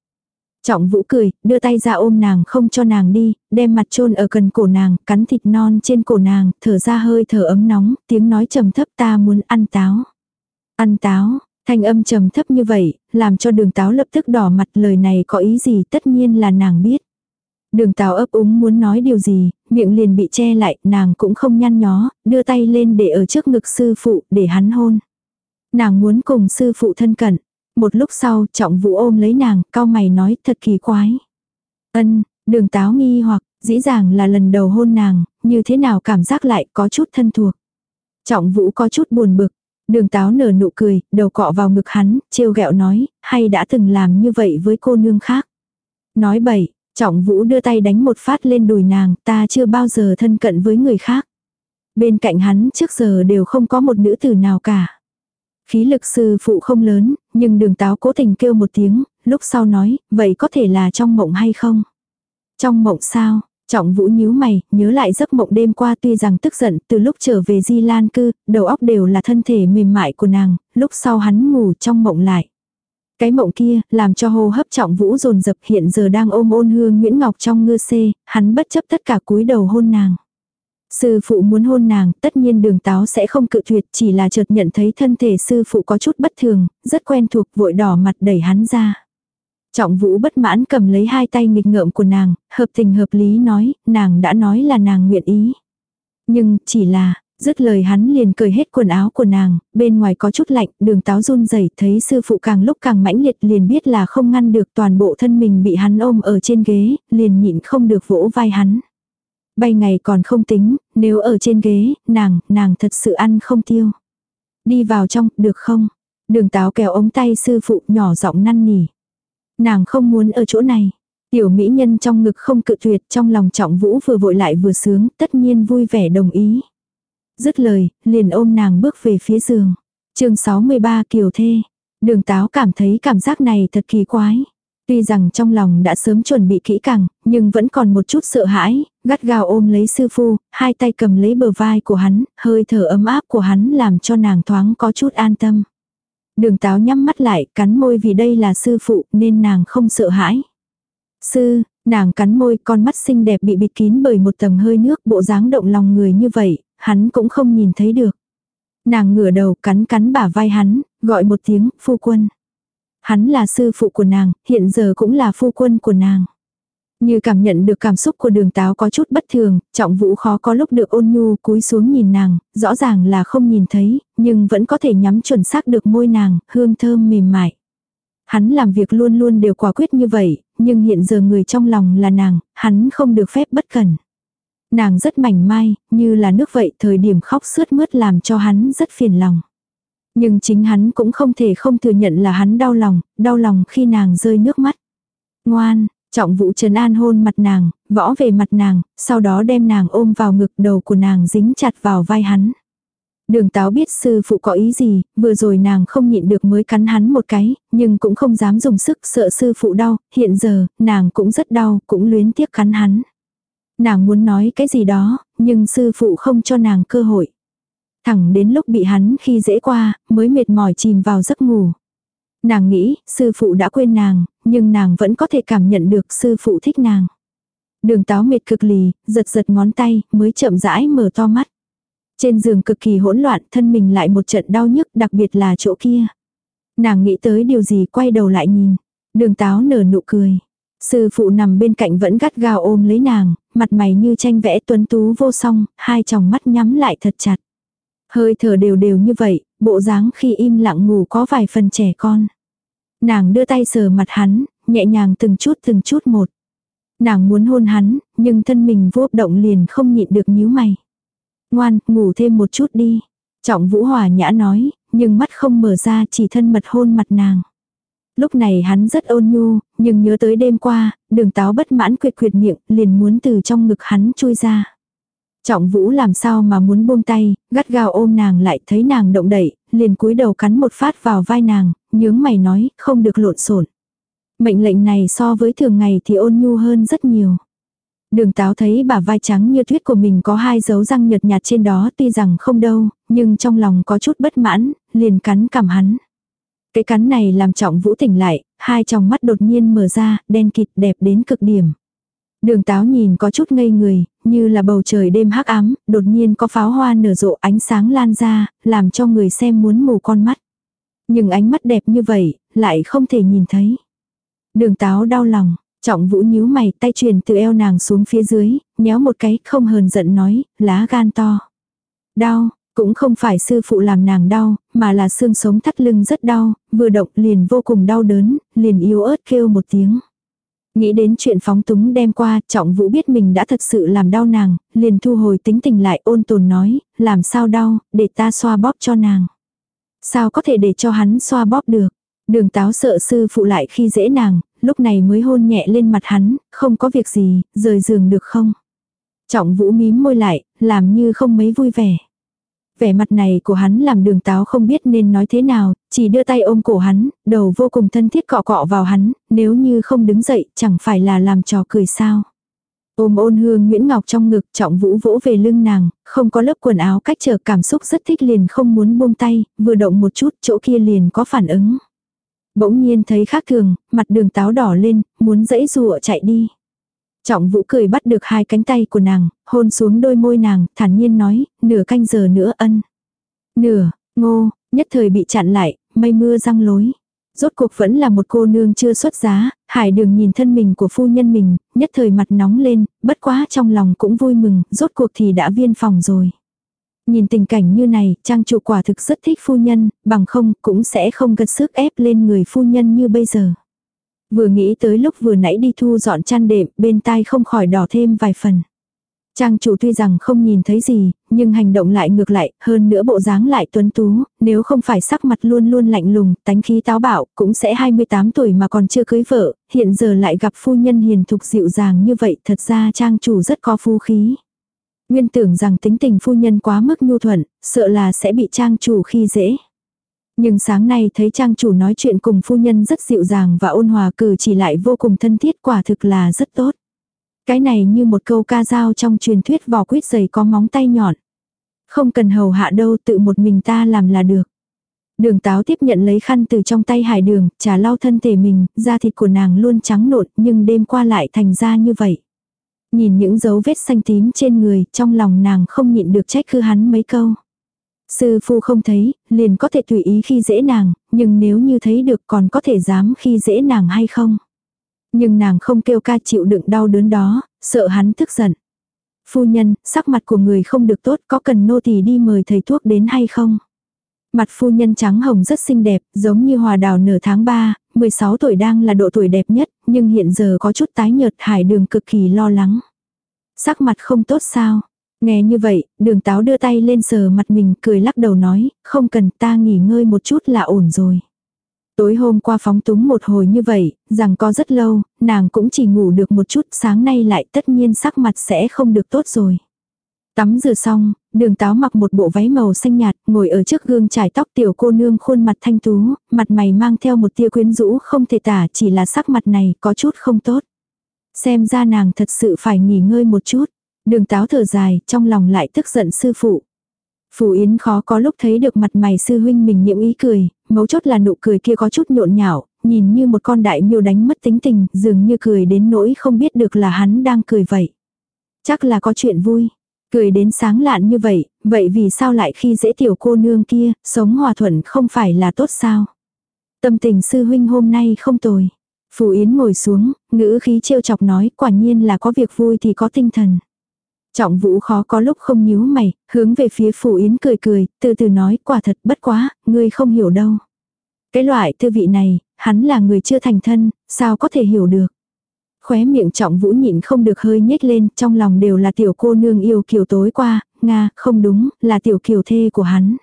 Trọng Vũ cười, đưa tay ra ôm nàng không cho nàng đi, đem mặt chôn ở gần cổ nàng, cắn thịt non trên cổ nàng, thở ra hơi thở ấm nóng, tiếng nói trầm thấp ta muốn ăn táo. Ăn táo, thanh âm trầm thấp như vậy, làm cho đường táo lập tức đỏ mặt lời này có ý gì tất nhiên là nàng biết. Đường táo ấp úng muốn nói điều gì, miệng liền bị che lại, nàng cũng không nhăn nhó, đưa tay lên để ở trước ngực sư phụ, để hắn hôn. Nàng muốn cùng sư phụ thân cận. Một lúc sau, trọng vũ ôm lấy nàng, cao mày nói thật kỳ quái. Ân, đường táo nghi hoặc, dĩ dàng là lần đầu hôn nàng, như thế nào cảm giác lại có chút thân thuộc. Trọng vũ có chút buồn bực, đường táo nở nụ cười, đầu cọ vào ngực hắn, trêu ghẹo nói, hay đã từng làm như vậy với cô nương khác. Nói bậy, trọng vũ đưa tay đánh một phát lên đùi nàng, ta chưa bao giờ thân cận với người khác. Bên cạnh hắn trước giờ đều không có một nữ tử nào cả. Khí lực sư phụ không lớn, nhưng đường táo cố tình kêu một tiếng, lúc sau nói, vậy có thể là trong mộng hay không? Trong mộng sao? Trọng vũ nhíu mày, nhớ lại giấc mộng đêm qua tuy rằng tức giận từ lúc trở về Di Lan cư, đầu óc đều là thân thể mềm mại của nàng, lúc sau hắn ngủ trong mộng lại. Cái mộng kia, làm cho hô hấp trọng vũ dồn dập hiện giờ đang ôm ôn hương Nguyễn Ngọc trong ngư xê, hắn bất chấp tất cả cúi đầu hôn nàng. Sư phụ muốn hôn nàng, tất nhiên đường táo sẽ không cự tuyệt, chỉ là chợt nhận thấy thân thể sư phụ có chút bất thường, rất quen thuộc vội đỏ mặt đẩy hắn ra. Trọng vũ bất mãn cầm lấy hai tay nghịch ngợm của nàng, hợp tình hợp lý nói, nàng đã nói là nàng nguyện ý. Nhưng, chỉ là, dứt lời hắn liền cởi hết quần áo của nàng, bên ngoài có chút lạnh, đường táo run rẩy thấy sư phụ càng lúc càng mãnh liệt liền biết là không ngăn được toàn bộ thân mình bị hắn ôm ở trên ghế, liền nhịn không được vỗ vai hắn. Bay ngày còn không tính, nếu ở trên ghế, nàng, nàng thật sự ăn không tiêu. Đi vào trong, được không? Đường táo kéo ống tay sư phụ nhỏ giọng năn nỉ. Nàng không muốn ở chỗ này. Tiểu mỹ nhân trong ngực không cự tuyệt trong lòng trọng vũ vừa vội lại vừa sướng, tất nhiên vui vẻ đồng ý. Dứt lời, liền ôm nàng bước về phía giường. chương 63 kiều thê. Đường táo cảm thấy cảm giác này thật kỳ quái. Tuy rằng trong lòng đã sớm chuẩn bị kỹ càng, nhưng vẫn còn một chút sợ hãi, gắt gao ôm lấy sư phu, hai tay cầm lấy bờ vai của hắn, hơi thở ấm áp của hắn làm cho nàng thoáng có chút an tâm. Đường táo nhắm mắt lại, cắn môi vì đây là sư phụ nên nàng không sợ hãi. Sư, nàng cắn môi con mắt xinh đẹp bị bịt kín bởi một tầng hơi nước bộ dáng động lòng người như vậy, hắn cũng không nhìn thấy được. Nàng ngửa đầu cắn cắn bả vai hắn, gọi một tiếng, phu quân. Hắn là sư phụ của nàng, hiện giờ cũng là phu quân của nàng. Như cảm nhận được cảm xúc của đường táo có chút bất thường, trọng vũ khó có lúc được ôn nhu cúi xuống nhìn nàng, rõ ràng là không nhìn thấy, nhưng vẫn có thể nhắm chuẩn xác được môi nàng, hương thơm mềm mại. Hắn làm việc luôn luôn đều quả quyết như vậy, nhưng hiện giờ người trong lòng là nàng, hắn không được phép bất cẩn. Nàng rất mảnh mai, như là nước vậy thời điểm khóc sướt mướt làm cho hắn rất phiền lòng. Nhưng chính hắn cũng không thể không thừa nhận là hắn đau lòng, đau lòng khi nàng rơi nước mắt. Ngoan, trọng vũ trấn an hôn mặt nàng, võ về mặt nàng, sau đó đem nàng ôm vào ngực đầu của nàng dính chặt vào vai hắn. Đường táo biết sư phụ có ý gì, vừa rồi nàng không nhịn được mới cắn hắn một cái, nhưng cũng không dám dùng sức sợ sư phụ đau, hiện giờ, nàng cũng rất đau, cũng luyến tiếc cắn hắn. Nàng muốn nói cái gì đó, nhưng sư phụ không cho nàng cơ hội. Thẳng đến lúc bị hắn khi dễ qua, mới mệt mỏi chìm vào giấc ngủ. Nàng nghĩ, sư phụ đã quên nàng, nhưng nàng vẫn có thể cảm nhận được sư phụ thích nàng. Đường táo mệt cực lì, giật giật ngón tay, mới chậm rãi mở to mắt. Trên giường cực kỳ hỗn loạn, thân mình lại một trận đau nhức, đặc biệt là chỗ kia. Nàng nghĩ tới điều gì quay đầu lại nhìn. Đường táo nở nụ cười. Sư phụ nằm bên cạnh vẫn gắt gao ôm lấy nàng, mặt mày như tranh vẽ tuấn tú vô song, hai tròng mắt nhắm lại thật chặt. Hơi thở đều đều như vậy, bộ dáng khi im lặng ngủ có vài phần trẻ con. Nàng đưa tay sờ mặt hắn, nhẹ nhàng từng chút từng chút một. Nàng muốn hôn hắn, nhưng thân mình vô động liền không nhịn được nhíu mày. Ngoan, ngủ thêm một chút đi. Trọng Vũ Hòa nhã nói, nhưng mắt không mở ra chỉ thân mật hôn mặt nàng. Lúc này hắn rất ôn nhu, nhưng nhớ tới đêm qua, đường táo bất mãn quyệt quyệt miệng, liền muốn từ trong ngực hắn chui ra. Trọng vũ làm sao mà muốn buông tay, gắt gao ôm nàng lại thấy nàng động đậy, liền cúi đầu cắn một phát vào vai nàng, nhướng mày nói, không được lộn xộn. Mệnh lệnh này so với thường ngày thì ôn nhu hơn rất nhiều. Đường táo thấy bà vai trắng như tuyết của mình có hai dấu răng nhợt nhạt trên đó tuy rằng không đâu, nhưng trong lòng có chút bất mãn, liền cắn cằm hắn. Cái cắn này làm trọng vũ tỉnh lại, hai tròng mắt đột nhiên mở ra, đen kịt đẹp đến cực điểm. Đường táo nhìn có chút ngây người, như là bầu trời đêm hắc ám, đột nhiên có pháo hoa nở rộ ánh sáng lan ra, làm cho người xem muốn mù con mắt. Nhưng ánh mắt đẹp như vậy, lại không thể nhìn thấy. Đường táo đau lòng, trọng vũ nhíu mày tay truyền từ eo nàng xuống phía dưới, nhéo một cái không hờn giận nói, lá gan to. Đau, cũng không phải sư phụ làm nàng đau, mà là xương sống thắt lưng rất đau, vừa động liền vô cùng đau đớn, liền yếu ớt kêu một tiếng. Nghĩ đến chuyện phóng túng đem qua, trọng vũ biết mình đã thật sự làm đau nàng, liền thu hồi tính tình lại ôn tồn nói, làm sao đau, để ta xoa bóp cho nàng. Sao có thể để cho hắn xoa bóp được. Đường táo sợ sư phụ lại khi dễ nàng, lúc này mới hôn nhẹ lên mặt hắn, không có việc gì, rời giường được không? Trọng vũ mím môi lại, làm như không mấy vui vẻ. Vẻ mặt này của hắn làm đường táo không biết nên nói thế nào, chỉ đưa tay ôm cổ hắn, đầu vô cùng thân thiết cọ cọ vào hắn, nếu như không đứng dậy chẳng phải là làm trò cười sao. Ôm ôn hương Nguyễn Ngọc trong ngực trọng vũ vỗ về lưng nàng, không có lớp quần áo cách trở cảm xúc rất thích liền không muốn buông tay, vừa động một chút chỗ kia liền có phản ứng. Bỗng nhiên thấy khác thường, mặt đường táo đỏ lên, muốn dãy rùa chạy đi. Trọng vũ cười bắt được hai cánh tay của nàng, hôn xuống đôi môi nàng, thản nhiên nói, nửa canh giờ nữa ân. Nửa, ngô, nhất thời bị chặn lại, mây mưa răng lối. Rốt cuộc vẫn là một cô nương chưa xuất giá, hải đường nhìn thân mình của phu nhân mình, nhất thời mặt nóng lên, bất quá trong lòng cũng vui mừng, rốt cuộc thì đã viên phòng rồi. Nhìn tình cảnh như này, trang chủ quả thực rất thích phu nhân, bằng không cũng sẽ không gật sức ép lên người phu nhân như bây giờ. Vừa nghĩ tới lúc vừa nãy đi thu dọn chăn đệm, bên tai không khỏi đỏ thêm vài phần. Trang chủ tuy rằng không nhìn thấy gì, nhưng hành động lại ngược lại, hơn nữa bộ dáng lại tuấn tú, nếu không phải sắc mặt luôn luôn lạnh lùng, tánh khí táo bạo, cũng sẽ 28 tuổi mà còn chưa cưới vợ, hiện giờ lại gặp phu nhân hiền thục dịu dàng như vậy, thật ra trang chủ rất có phu khí. Nguyên tưởng rằng tính tình phu nhân quá mức nhu thuận, sợ là sẽ bị trang chủ khi dễ. Nhưng sáng nay thấy trang chủ nói chuyện cùng phu nhân rất dịu dàng và ôn hòa cử chỉ lại vô cùng thân thiết quả thực là rất tốt. Cái này như một câu ca dao trong truyền thuyết vỏ quýt dày có móng tay nhọn. Không cần hầu hạ đâu tự một mình ta làm là được. Đường táo tiếp nhận lấy khăn từ trong tay hải đường, trả lau thân thể mình, da thịt của nàng luôn trắng nộn nhưng đêm qua lại thành ra như vậy. Nhìn những dấu vết xanh tím trên người, trong lòng nàng không nhịn được trách cứ hắn mấy câu. Sư phu không thấy, liền có thể tùy ý khi dễ nàng, nhưng nếu như thấy được còn có thể dám khi dễ nàng hay không. Nhưng nàng không kêu ca chịu đựng đau đớn đó, sợ hắn tức giận. Phu nhân, sắc mặt của người không được tốt có cần nô tỳ đi mời thầy thuốc đến hay không? Mặt phu nhân trắng hồng rất xinh đẹp, giống như hòa đào nửa tháng 3, 16 tuổi đang là độ tuổi đẹp nhất, nhưng hiện giờ có chút tái nhợt hải đường cực kỳ lo lắng. Sắc mặt không tốt sao? Nghe như vậy, đường táo đưa tay lên sờ mặt mình cười lắc đầu nói, không cần ta nghỉ ngơi một chút là ổn rồi. Tối hôm qua phóng túng một hồi như vậy, rằng có rất lâu, nàng cũng chỉ ngủ được một chút, sáng nay lại tất nhiên sắc mặt sẽ không được tốt rồi. Tắm rửa xong, đường táo mặc một bộ váy màu xanh nhạt, ngồi ở trước gương trải tóc tiểu cô nương khuôn mặt thanh tú, mặt mày mang theo một tia quyến rũ không thể tả chỉ là sắc mặt này có chút không tốt. Xem ra nàng thật sự phải nghỉ ngơi một chút. Đường táo thở dài, trong lòng lại tức giận sư phụ. Phù Yến khó có lúc thấy được mặt mày sư huynh mình nhiễm ý cười, mấu chốt là nụ cười kia có chút nhộn nhạo, nhìn như một con đại miêu đánh mất tính tình, dường như cười đến nỗi không biết được là hắn đang cười vậy. Chắc là có chuyện vui. Cười đến sáng lạn như vậy, vậy vì sao lại khi dễ tiểu cô nương kia, sống hòa thuận không phải là tốt sao? Tâm tình sư huynh hôm nay không tồi. Phù Yến ngồi xuống, ngữ khí trêu chọc nói quả nhiên là có việc vui thì có tinh thần. Trọng vũ khó có lúc không nhíu mày, hướng về phía Phù Yến cười cười, từ từ nói quả thật bất quá, ngươi không hiểu đâu. Cái loại thư vị này, hắn là người chưa thành thân, sao có thể hiểu được. Khóe miệng trọng vũ nhịn không được hơi nhếch lên, trong lòng đều là tiểu cô nương yêu kiều tối qua, Nga, không đúng, là tiểu kiều thê của hắn.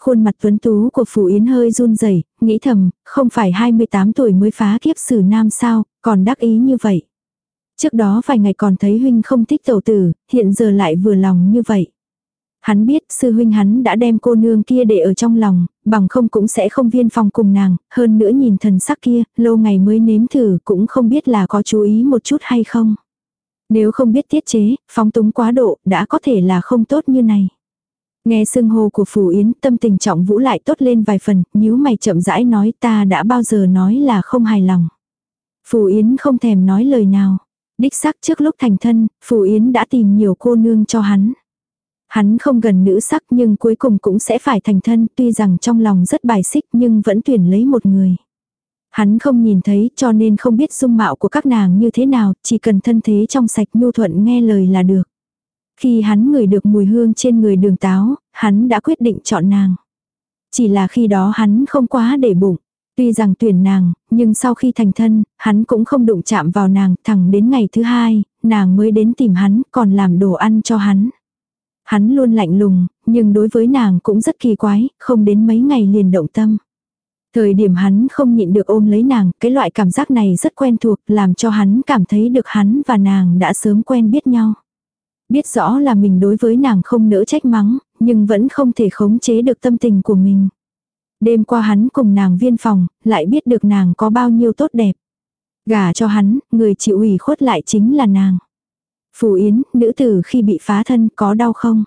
Khuôn mặt tuấn tú của Phù Yến hơi run rẩy nghĩ thầm, không phải 28 tuổi mới phá kiếp sử nam sao, còn đắc ý như vậy. Trước đó vài ngày còn thấy huynh không thích tẩu tử, hiện giờ lại vừa lòng như vậy. Hắn biết sư huynh hắn đã đem cô nương kia để ở trong lòng, bằng không cũng sẽ không viên phòng cùng nàng, hơn nữa nhìn thần sắc kia, lâu ngày mới nếm thử cũng không biết là có chú ý một chút hay không. Nếu không biết tiết chế, phóng túng quá độ, đã có thể là không tốt như này. Nghe sưng hô của Phù Yến, tâm tình trọng vũ lại tốt lên vài phần, nhíu mày chậm rãi nói ta đã bao giờ nói là không hài lòng. Phù Yến không thèm nói lời nào. Đích xác trước lúc thành thân, Phù Yến đã tìm nhiều cô nương cho hắn. Hắn không gần nữ sắc nhưng cuối cùng cũng sẽ phải thành thân tuy rằng trong lòng rất bài xích nhưng vẫn tuyển lấy một người. Hắn không nhìn thấy cho nên không biết dung mạo của các nàng như thế nào, chỉ cần thân thế trong sạch nhu thuận nghe lời là được. Khi hắn ngửi được mùi hương trên người đường táo, hắn đã quyết định chọn nàng. Chỉ là khi đó hắn không quá để bụng. Tuy rằng tuyển nàng, nhưng sau khi thành thân, hắn cũng không đụng chạm vào nàng, thẳng đến ngày thứ hai, nàng mới đến tìm hắn, còn làm đồ ăn cho hắn. Hắn luôn lạnh lùng, nhưng đối với nàng cũng rất kỳ quái, không đến mấy ngày liền động tâm. Thời điểm hắn không nhịn được ôm lấy nàng, cái loại cảm giác này rất quen thuộc, làm cho hắn cảm thấy được hắn và nàng đã sớm quen biết nhau. Biết rõ là mình đối với nàng không nỡ trách mắng, nhưng vẫn không thể khống chế được tâm tình của mình. Đêm qua hắn cùng nàng viên phòng, lại biết được nàng có bao nhiêu tốt đẹp. Gả cho hắn, người chịu ủy khuất lại chính là nàng. Phù Yến, nữ tử khi bị phá thân có đau không?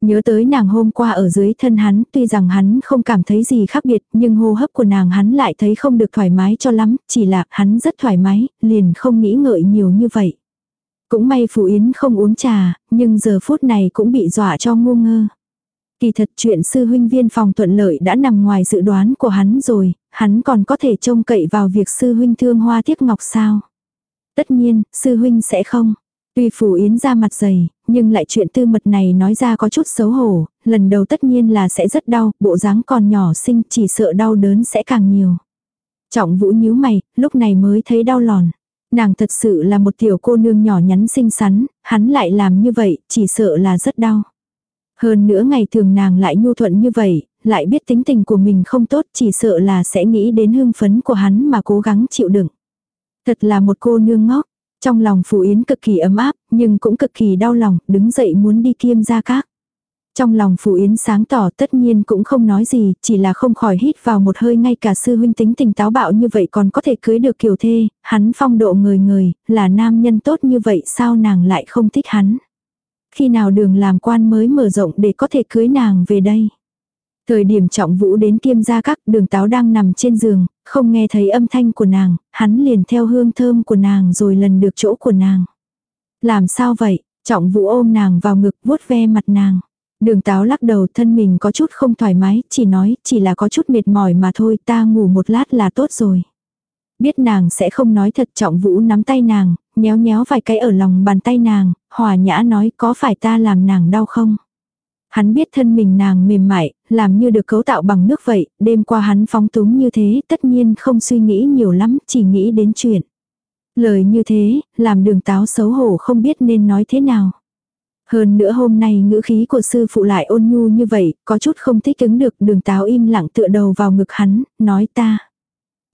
Nhớ tới nàng hôm qua ở dưới thân hắn, tuy rằng hắn không cảm thấy gì khác biệt, nhưng hô hấp của nàng hắn lại thấy không được thoải mái cho lắm, chỉ là hắn rất thoải mái, liền không nghĩ ngợi nhiều như vậy. Cũng may Phù Yến không uống trà, nhưng giờ phút này cũng bị dọa cho ngu ngơ. Kỳ thật chuyện sư huynh viên phòng thuận lợi đã nằm ngoài dự đoán của hắn rồi, hắn còn có thể trông cậy vào việc sư huynh thương hoa tiếc ngọc sao. Tất nhiên, sư huynh sẽ không. Tuy Phù Yến ra mặt dày, nhưng lại chuyện tư mật này nói ra có chút xấu hổ, lần đầu tất nhiên là sẽ rất đau, bộ dáng còn nhỏ xinh chỉ sợ đau đớn sẽ càng nhiều. Trọng vũ nhíu mày, lúc này mới thấy đau lòn. Nàng thật sự là một tiểu cô nương nhỏ nhắn xinh xắn, hắn lại làm như vậy, chỉ sợ là rất đau. Hơn nữa ngày thường nàng lại nhu thuận như vậy, lại biết tính tình của mình không tốt chỉ sợ là sẽ nghĩ đến hưng phấn của hắn mà cố gắng chịu đựng. Thật là một cô nương ngốc, trong lòng Phù Yến cực kỳ ấm áp, nhưng cũng cực kỳ đau lòng, đứng dậy muốn đi kiêm gia các. Trong lòng Phù Yến sáng tỏ tất nhiên cũng không nói gì, chỉ là không khỏi hít vào một hơi ngay cả sư huynh tính tình táo bạo như vậy còn có thể cưới được kiều thê, hắn phong độ người người, là nam nhân tốt như vậy sao nàng lại không thích hắn. Khi nào đường làm quan mới mở rộng để có thể cưới nàng về đây. Thời điểm trọng vũ đến kiêm gia các đường táo đang nằm trên giường, không nghe thấy âm thanh của nàng, hắn liền theo hương thơm của nàng rồi lần được chỗ của nàng. Làm sao vậy? Trọng vũ ôm nàng vào ngực vuốt ve mặt nàng. Đường táo lắc đầu thân mình có chút không thoải mái, chỉ nói, chỉ là có chút mệt mỏi mà thôi, ta ngủ một lát là tốt rồi. Biết nàng sẽ không nói thật trọng vũ nắm tay nàng, nhéo nhéo vài cái ở lòng bàn tay nàng, hòa nhã nói có phải ta làm nàng đau không? Hắn biết thân mình nàng mềm mại, làm như được cấu tạo bằng nước vậy, đêm qua hắn phóng túng như thế, tất nhiên không suy nghĩ nhiều lắm, chỉ nghĩ đến chuyện. Lời như thế, làm đường táo xấu hổ không biết nên nói thế nào. Hơn nữa hôm nay ngữ khí của sư phụ lại ôn nhu như vậy, có chút không thích ứng được đường táo im lặng tựa đầu vào ngực hắn, nói ta.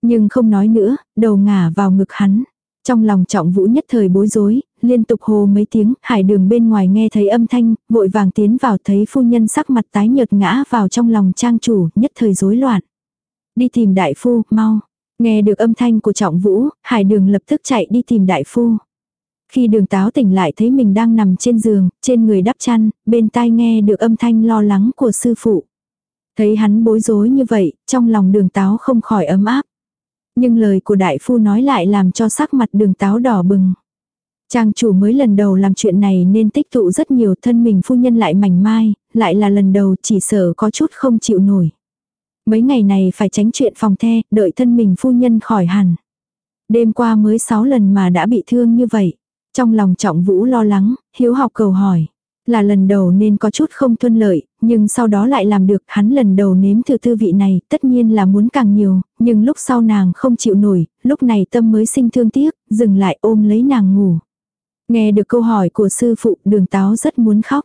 Nhưng không nói nữa, đầu ngả vào ngực hắn. Trong lòng trọng vũ nhất thời bối rối, liên tục hồ mấy tiếng, hải đường bên ngoài nghe thấy âm thanh, vội vàng tiến vào thấy phu nhân sắc mặt tái nhợt ngã vào trong lòng trang chủ, nhất thời rối loạn. Đi tìm đại phu, mau. Nghe được âm thanh của trọng vũ, hải đường lập tức chạy đi tìm đại phu. Khi đường táo tỉnh lại thấy mình đang nằm trên giường, trên người đắp chăn, bên tai nghe được âm thanh lo lắng của sư phụ. Thấy hắn bối rối như vậy, trong lòng đường táo không khỏi ấm áp. Nhưng lời của đại phu nói lại làm cho sắc mặt đường táo đỏ bừng. Trang chủ mới lần đầu làm chuyện này nên tích tụ rất nhiều thân mình phu nhân lại mảnh mai, lại là lần đầu chỉ sợ có chút không chịu nổi. Mấy ngày này phải tránh chuyện phòng the, đợi thân mình phu nhân khỏi hẳn. Đêm qua mới 6 lần mà đã bị thương như vậy. Trong lòng trọng vũ lo lắng, hiếu học cầu hỏi. Là lần đầu nên có chút không thuận lợi, nhưng sau đó lại làm được hắn lần đầu nếm thử thư vị này, tất nhiên là muốn càng nhiều, nhưng lúc sau nàng không chịu nổi, lúc này tâm mới sinh thương tiếc, dừng lại ôm lấy nàng ngủ. Nghe được câu hỏi của sư phụ đường táo rất muốn khóc.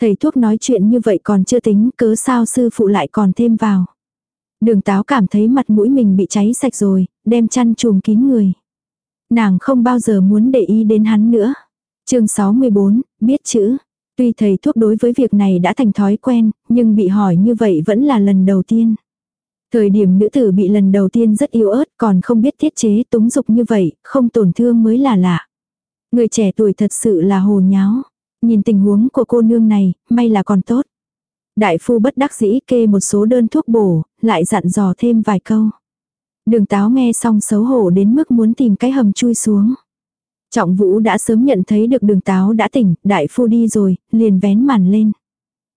Thầy thuốc nói chuyện như vậy còn chưa tính cớ sao sư phụ lại còn thêm vào. Đường táo cảm thấy mặt mũi mình bị cháy sạch rồi, đem chăn chùm kín người. Nàng không bao giờ muốn để ý đến hắn nữa. chương 64, biết chữ. Tuy thầy thuốc đối với việc này đã thành thói quen, nhưng bị hỏi như vậy vẫn là lần đầu tiên. Thời điểm nữ tử bị lần đầu tiên rất yếu ớt còn không biết tiết chế túng dục như vậy, không tổn thương mới là lạ. Người trẻ tuổi thật sự là hồ nháo. Nhìn tình huống của cô nương này, may là còn tốt. Đại phu bất đắc dĩ kê một số đơn thuốc bổ, lại dặn dò thêm vài câu. Đường táo nghe xong xấu hổ đến mức muốn tìm cái hầm chui xuống. Trọng vũ đã sớm nhận thấy được đường táo đã tỉnh, đại phu đi rồi, liền vén màn lên.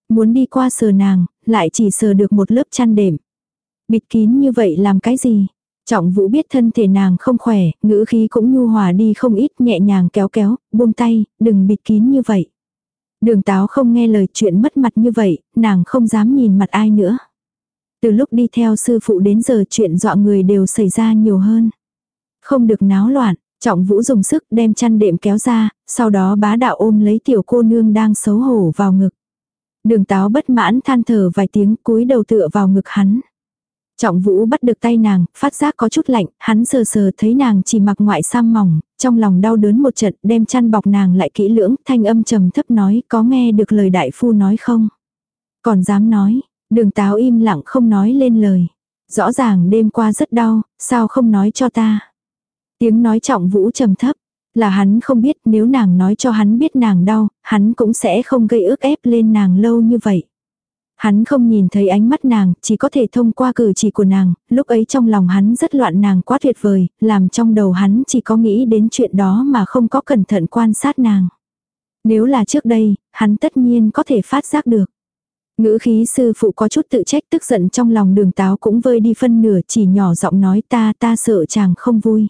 Muốn đi qua sờ nàng, lại chỉ sờ được một lớp chăn đệm. Bịt kín như vậy làm cái gì? Trọng vũ biết thân thể nàng không khỏe, ngữ khí cũng nhu hòa đi không ít nhẹ nhàng kéo kéo, buông tay, đừng bịt kín như vậy. Đường táo không nghe lời chuyện mất mặt như vậy, nàng không dám nhìn mặt ai nữa. Từ lúc đi theo sư phụ đến giờ chuyện dọa người đều xảy ra nhiều hơn. Không được náo loạn, trọng vũ dùng sức đem chăn đệm kéo ra, sau đó bá đạo ôm lấy tiểu cô nương đang xấu hổ vào ngực. Đường táo bất mãn than thở vài tiếng cúi đầu tựa vào ngực hắn. Trọng vũ bắt được tay nàng, phát giác có chút lạnh, hắn sờ sờ thấy nàng chỉ mặc ngoại sam mỏng, trong lòng đau đớn một trận đem chăn bọc nàng lại kỹ lưỡng, thanh âm trầm thấp nói có nghe được lời đại phu nói không? Còn dám nói, đường táo im lặng không nói lên lời. Rõ ràng đêm qua rất đau, sao không nói cho ta? Tiếng nói trọng vũ trầm thấp, là hắn không biết nếu nàng nói cho hắn biết nàng đau, hắn cũng sẽ không gây ức ép lên nàng lâu như vậy. Hắn không nhìn thấy ánh mắt nàng, chỉ có thể thông qua cử chỉ của nàng, lúc ấy trong lòng hắn rất loạn nàng quá tuyệt vời, làm trong đầu hắn chỉ có nghĩ đến chuyện đó mà không có cẩn thận quan sát nàng. Nếu là trước đây, hắn tất nhiên có thể phát giác được. Ngữ khí sư phụ có chút tự trách tức giận trong lòng đường táo cũng vơi đi phân nửa chỉ nhỏ giọng nói ta ta sợ chàng không vui.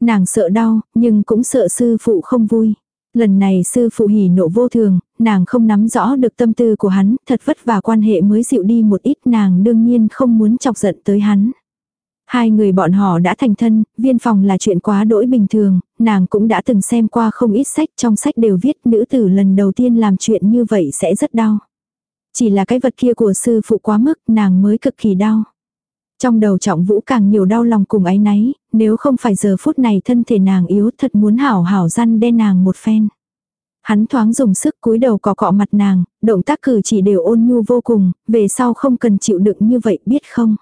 Nàng sợ đau, nhưng cũng sợ sư phụ không vui. Lần này sư phụ hỉ nộ vô thường, nàng không nắm rõ được tâm tư của hắn, thật vất vả quan hệ mới dịu đi một ít nàng đương nhiên không muốn chọc giận tới hắn. Hai người bọn họ đã thành thân, viên phòng là chuyện quá đỗi bình thường, nàng cũng đã từng xem qua không ít sách, trong sách đều viết nữ tử lần đầu tiên làm chuyện như vậy sẽ rất đau. Chỉ là cái vật kia của sư phụ quá mức, nàng mới cực kỳ đau. Trong đầu trọng vũ càng nhiều đau lòng cùng ái náy, nếu không phải giờ phút này thân thể nàng yếu thật muốn hảo hảo răn đe nàng một phen. Hắn thoáng dùng sức cúi đầu cọ cọ mặt nàng, động tác cử chỉ đều ôn nhu vô cùng, về sau không cần chịu đựng như vậy biết không.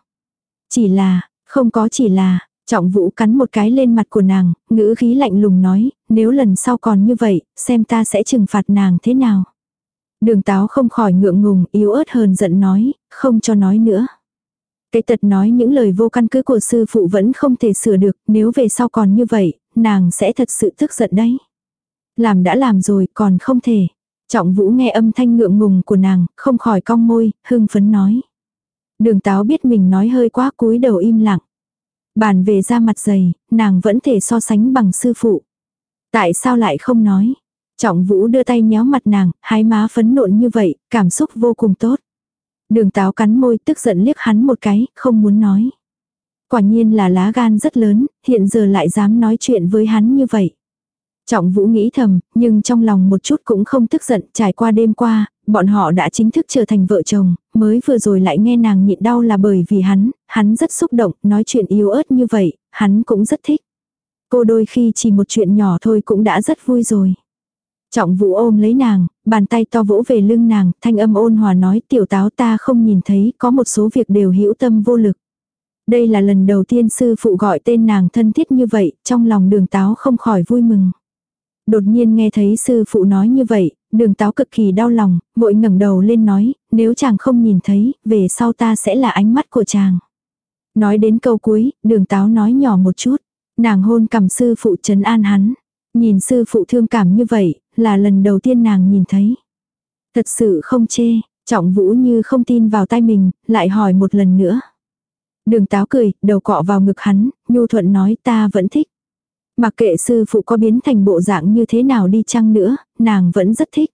Chỉ là, không có chỉ là, trọng vũ cắn một cái lên mặt của nàng, ngữ khí lạnh lùng nói, nếu lần sau còn như vậy, xem ta sẽ trừng phạt nàng thế nào. Đường táo không khỏi ngượng ngùng, yếu ớt hờn giận nói, không cho nói nữa. Cái tật nói những lời vô căn cứ của sư phụ vẫn không thể sửa được, nếu về sau còn như vậy, nàng sẽ thật sự tức giận đấy. Làm đã làm rồi còn không thể. Trọng vũ nghe âm thanh ngượng ngùng của nàng, không khỏi cong môi, hưng phấn nói. Đường táo biết mình nói hơi quá cúi đầu im lặng. Bàn về ra mặt dày, nàng vẫn thể so sánh bằng sư phụ. Tại sao lại không nói? Trọng vũ đưa tay nhéo mặt nàng, hai má phấn nộn như vậy, cảm xúc vô cùng tốt. Đường táo cắn môi tức giận liếc hắn một cái, không muốn nói. Quả nhiên là lá gan rất lớn, hiện giờ lại dám nói chuyện với hắn như vậy. Trọng vũ nghĩ thầm, nhưng trong lòng một chút cũng không tức giận, trải qua đêm qua, bọn họ đã chính thức trở thành vợ chồng, mới vừa rồi lại nghe nàng nhịn đau là bởi vì hắn, hắn rất xúc động, nói chuyện yếu ớt như vậy, hắn cũng rất thích. Cô đôi khi chỉ một chuyện nhỏ thôi cũng đã rất vui rồi. Trọng vũ ôm lấy nàng, bàn tay to vỗ về lưng nàng, thanh âm ôn hòa nói tiểu táo ta không nhìn thấy, có một số việc đều hữu tâm vô lực. Đây là lần đầu tiên sư phụ gọi tên nàng thân thiết như vậy, trong lòng đường táo không khỏi vui mừng. Đột nhiên nghe thấy sư phụ nói như vậy, đường táo cực kỳ đau lòng, vội ngẩng đầu lên nói, nếu chàng không nhìn thấy, về sau ta sẽ là ánh mắt của chàng. Nói đến câu cuối, đường táo nói nhỏ một chút, nàng hôn cầm sư phụ trấn an hắn. Nhìn sư phụ thương cảm như vậy, là lần đầu tiên nàng nhìn thấy. Thật sự không chê, trọng vũ như không tin vào tay mình, lại hỏi một lần nữa. Đường táo cười, đầu cọ vào ngực hắn, nhu thuận nói ta vẫn thích. Mặc kệ sư phụ có biến thành bộ dạng như thế nào đi chăng nữa, nàng vẫn rất thích.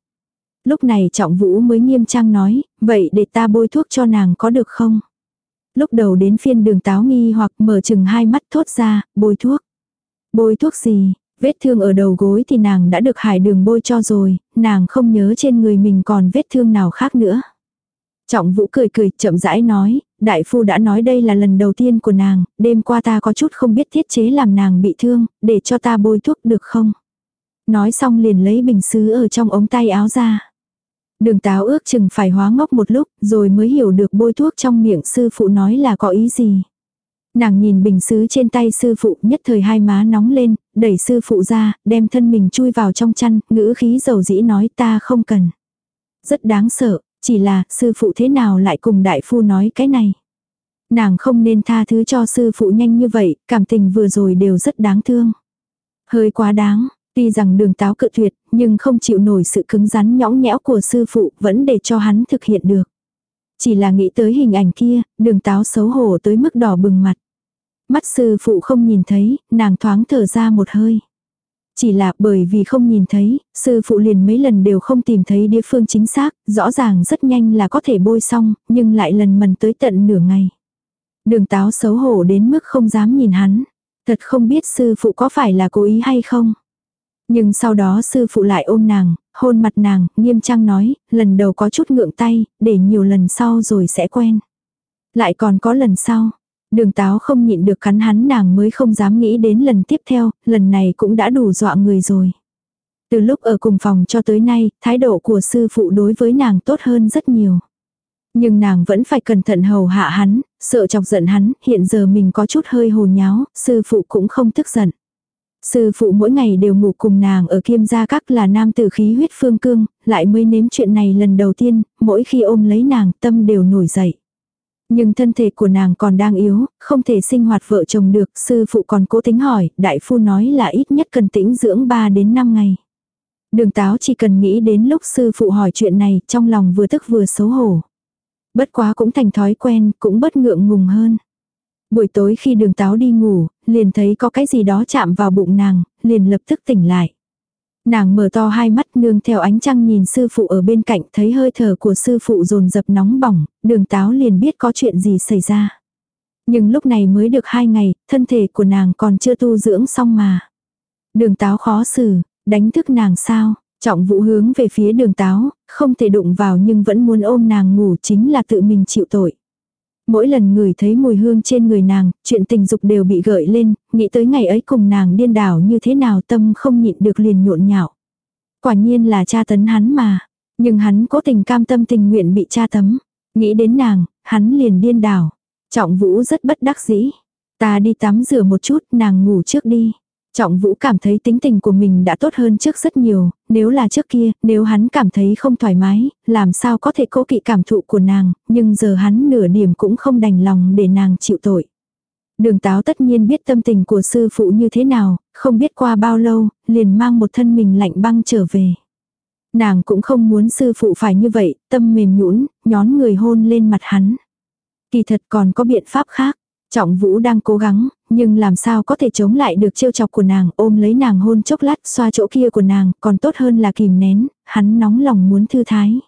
Lúc này trọng vũ mới nghiêm trang nói, vậy để ta bôi thuốc cho nàng có được không? Lúc đầu đến phiên đường táo nghi hoặc mở chừng hai mắt thốt ra, bôi thuốc. Bôi thuốc gì? Vết thương ở đầu gối thì nàng đã được hải đường bôi cho rồi, nàng không nhớ trên người mình còn vết thương nào khác nữa. Trọng vũ cười cười chậm rãi nói, đại phu đã nói đây là lần đầu tiên của nàng, đêm qua ta có chút không biết thiết chế làm nàng bị thương, để cho ta bôi thuốc được không? Nói xong liền lấy bình sứ ở trong ống tay áo ra. Đường táo ước chừng phải hóa ngốc một lúc rồi mới hiểu được bôi thuốc trong miệng sư phụ nói là có ý gì. Nàng nhìn bình sứ trên tay sư phụ nhất thời hai má nóng lên, đẩy sư phụ ra, đem thân mình chui vào trong chăn, ngữ khí dầu dĩ nói ta không cần. Rất đáng sợ, chỉ là sư phụ thế nào lại cùng đại phu nói cái này. Nàng không nên tha thứ cho sư phụ nhanh như vậy, cảm tình vừa rồi đều rất đáng thương. Hơi quá đáng, tuy rằng đường táo cự tuyệt, nhưng không chịu nổi sự cứng rắn nhõng nhẽo của sư phụ vẫn để cho hắn thực hiện được. Chỉ là nghĩ tới hình ảnh kia, đường táo xấu hổ tới mức đỏ bừng mặt. Mắt sư phụ không nhìn thấy, nàng thoáng thở ra một hơi. Chỉ là bởi vì không nhìn thấy, sư phụ liền mấy lần đều không tìm thấy địa phương chính xác, rõ ràng rất nhanh là có thể bôi xong, nhưng lại lần mần tới tận nửa ngày. Đường táo xấu hổ đến mức không dám nhìn hắn. Thật không biết sư phụ có phải là cố ý hay không. Nhưng sau đó sư phụ lại ôm nàng, hôn mặt nàng, nghiêm trang nói, lần đầu có chút ngượng tay, để nhiều lần sau rồi sẽ quen. Lại còn có lần sau. Đường táo không nhịn được cắn hắn nàng mới không dám nghĩ đến lần tiếp theo, lần này cũng đã đủ dọa người rồi. Từ lúc ở cùng phòng cho tới nay, thái độ của sư phụ đối với nàng tốt hơn rất nhiều. Nhưng nàng vẫn phải cẩn thận hầu hạ hắn, sợ chọc giận hắn, hiện giờ mình có chút hơi hồ nháo, sư phụ cũng không tức giận. Sư phụ mỗi ngày đều ngủ cùng nàng ở kiêm gia các là nam tử khí huyết phương cương, lại mới nếm chuyện này lần đầu tiên, mỗi khi ôm lấy nàng tâm đều nổi dậy. Nhưng thân thể của nàng còn đang yếu, không thể sinh hoạt vợ chồng được, sư phụ còn cố tính hỏi, đại phu nói là ít nhất cần tĩnh dưỡng 3 đến 5 ngày. Đường táo chỉ cần nghĩ đến lúc sư phụ hỏi chuyện này, trong lòng vừa tức vừa xấu hổ. Bất quá cũng thành thói quen, cũng bất ngượng ngùng hơn. Buổi tối khi đường táo đi ngủ, liền thấy có cái gì đó chạm vào bụng nàng, liền lập tức tỉnh lại. Nàng mở to hai mắt nương theo ánh trăng nhìn sư phụ ở bên cạnh thấy hơi thở của sư phụ rồn dập nóng bỏng, đường táo liền biết có chuyện gì xảy ra. Nhưng lúc này mới được hai ngày, thân thể của nàng còn chưa tu dưỡng xong mà. Đường táo khó xử, đánh thức nàng sao, trọng vũ hướng về phía đường táo, không thể đụng vào nhưng vẫn muốn ôm nàng ngủ chính là tự mình chịu tội. Mỗi lần người thấy mùi hương trên người nàng, chuyện tình dục đều bị gợi lên, nghĩ tới ngày ấy cùng nàng điên đảo như thế nào tâm không nhịn được liền nhộn nhạo. Quả nhiên là cha tấn hắn mà. Nhưng hắn cố tình cam tâm tình nguyện bị cha tấm. Nghĩ đến nàng, hắn liền điên đảo. Trọng vũ rất bất đắc dĩ. Ta đi tắm rửa một chút, nàng ngủ trước đi. Trọng Vũ cảm thấy tính tình của mình đã tốt hơn trước rất nhiều, nếu là trước kia, nếu hắn cảm thấy không thoải mái, làm sao có thể cố kỵ cảm thụ của nàng, nhưng giờ hắn nửa điểm cũng không đành lòng để nàng chịu tội. Đường táo tất nhiên biết tâm tình của sư phụ như thế nào, không biết qua bao lâu, liền mang một thân mình lạnh băng trở về. Nàng cũng không muốn sư phụ phải như vậy, tâm mềm nhũn nhón người hôn lên mặt hắn. Kỳ thật còn có biện pháp khác. Trọng Vũ đang cố gắng, nhưng làm sao có thể chống lại được trêu chọc của nàng, ôm lấy nàng hôn chốc lát, xoa chỗ kia của nàng, còn tốt hơn là kìm nén, hắn nóng lòng muốn thư thái.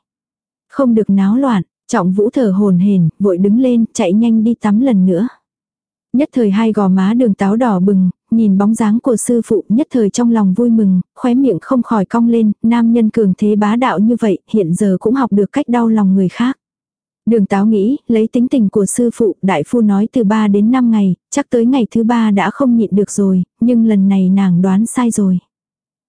Không được náo loạn, Trọng Vũ thở hồn hển, vội đứng lên, chạy nhanh đi tắm lần nữa. Nhất thời hai gò má đường táo đỏ bừng, nhìn bóng dáng của sư phụ nhất thời trong lòng vui mừng, khóe miệng không khỏi cong lên, nam nhân cường thế bá đạo như vậy, hiện giờ cũng học được cách đau lòng người khác. Đường táo nghĩ, lấy tính tình của sư phụ, đại phu nói từ 3 đến 5 ngày, chắc tới ngày thứ 3 đã không nhịn được rồi, nhưng lần này nàng đoán sai rồi.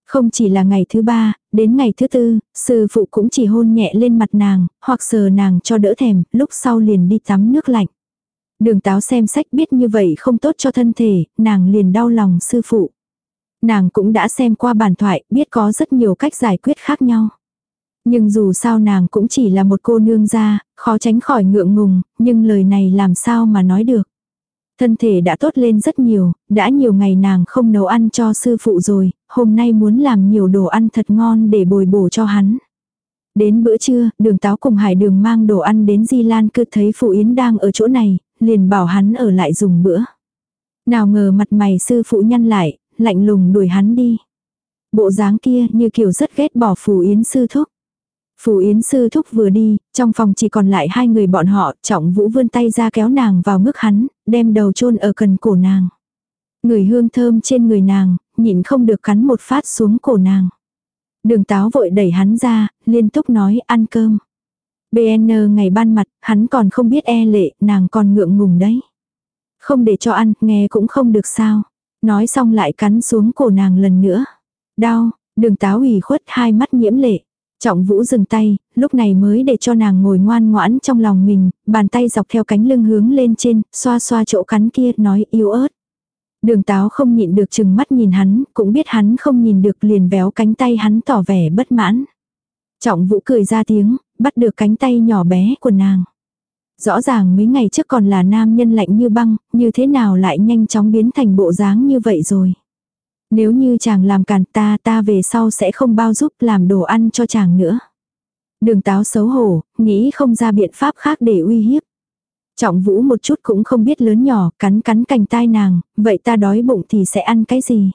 Không chỉ là ngày thứ 3, đến ngày thứ 4, sư phụ cũng chỉ hôn nhẹ lên mặt nàng, hoặc sờ nàng cho đỡ thèm, lúc sau liền đi tắm nước lạnh. Đường táo xem sách biết như vậy không tốt cho thân thể, nàng liền đau lòng sư phụ. Nàng cũng đã xem qua bản thoại, biết có rất nhiều cách giải quyết khác nhau. Nhưng dù sao nàng cũng chỉ là một cô nương gia, khó tránh khỏi ngượng ngùng, nhưng lời này làm sao mà nói được. Thân thể đã tốt lên rất nhiều, đã nhiều ngày nàng không nấu ăn cho sư phụ rồi, hôm nay muốn làm nhiều đồ ăn thật ngon để bồi bổ cho hắn. Đến bữa trưa, đường táo cùng hải đường mang đồ ăn đến Di Lan cứ thấy Phụ Yến đang ở chỗ này, liền bảo hắn ở lại dùng bữa. Nào ngờ mặt mày sư phụ nhăn lại, lạnh lùng đuổi hắn đi. Bộ dáng kia như kiểu rất ghét bỏ Phù Yến sư thúc. Phù Yến sư thúc vừa đi, trong phòng chỉ còn lại hai người bọn họ, trọng vũ vươn tay ra kéo nàng vào ngực hắn, đem đầu chôn ở cần cổ nàng. Người hương thơm trên người nàng, nhịn không được cắn một phát xuống cổ nàng. Đường táo vội đẩy hắn ra, liên tục nói ăn cơm. BN ngày ban mặt, hắn còn không biết e lệ, nàng còn ngượng ngùng đấy. Không để cho ăn, nghe cũng không được sao. Nói xong lại cắn xuống cổ nàng lần nữa. Đau, đường táo ủy khuất hai mắt nhiễm lệ. Trọng vũ dừng tay, lúc này mới để cho nàng ngồi ngoan ngoãn trong lòng mình, bàn tay dọc theo cánh lưng hướng lên trên, xoa xoa chỗ cắn kia, nói yếu ớt. Đường táo không nhịn được chừng mắt nhìn hắn, cũng biết hắn không nhìn được liền véo cánh tay hắn tỏ vẻ bất mãn. Trọng vũ cười ra tiếng, bắt được cánh tay nhỏ bé của nàng. Rõ ràng mấy ngày trước còn là nam nhân lạnh như băng, như thế nào lại nhanh chóng biến thành bộ dáng như vậy rồi. Nếu như chàng làm càn ta ta về sau sẽ không bao giúp làm đồ ăn cho chàng nữa. Đường táo xấu hổ, nghĩ không ra biện pháp khác để uy hiếp. Trọng vũ một chút cũng không biết lớn nhỏ, cắn cắn cành tai nàng, vậy ta đói bụng thì sẽ ăn cái gì?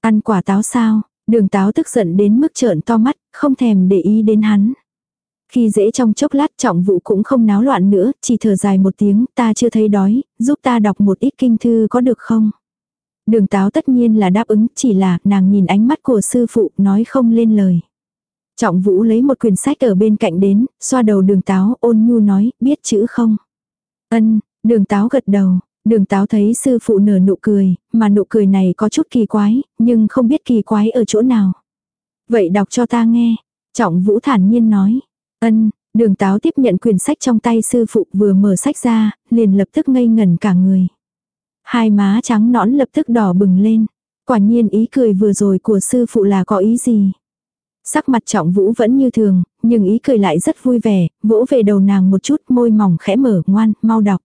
Ăn quả táo sao? Đường táo tức giận đến mức trợn to mắt, không thèm để ý đến hắn. Khi dễ trong chốc lát trọng vụ cũng không náo loạn nữa, chỉ thở dài một tiếng, ta chưa thấy đói, giúp ta đọc một ít kinh thư có được không? Đường táo tất nhiên là đáp ứng, chỉ là nàng nhìn ánh mắt của sư phụ nói không lên lời. Trọng vũ lấy một quyển sách ở bên cạnh đến, xoa đầu đường táo ôn nhu nói, biết chữ không? Ân, đường táo gật đầu, đường táo thấy sư phụ nở nụ cười, mà nụ cười này có chút kỳ quái, nhưng không biết kỳ quái ở chỗ nào. Vậy đọc cho ta nghe, trọng vũ thản nhiên nói. Ân, đường táo tiếp nhận quyển sách trong tay sư phụ vừa mở sách ra, liền lập tức ngây ngẩn cả người. Hai má trắng nõn lập tức đỏ bừng lên. Quả nhiên ý cười vừa rồi của sư phụ là có ý gì? Sắc mặt trọng vũ vẫn như thường, nhưng ý cười lại rất vui vẻ, vỗ về đầu nàng một chút môi mỏng khẽ mở ngoan, mau đọc.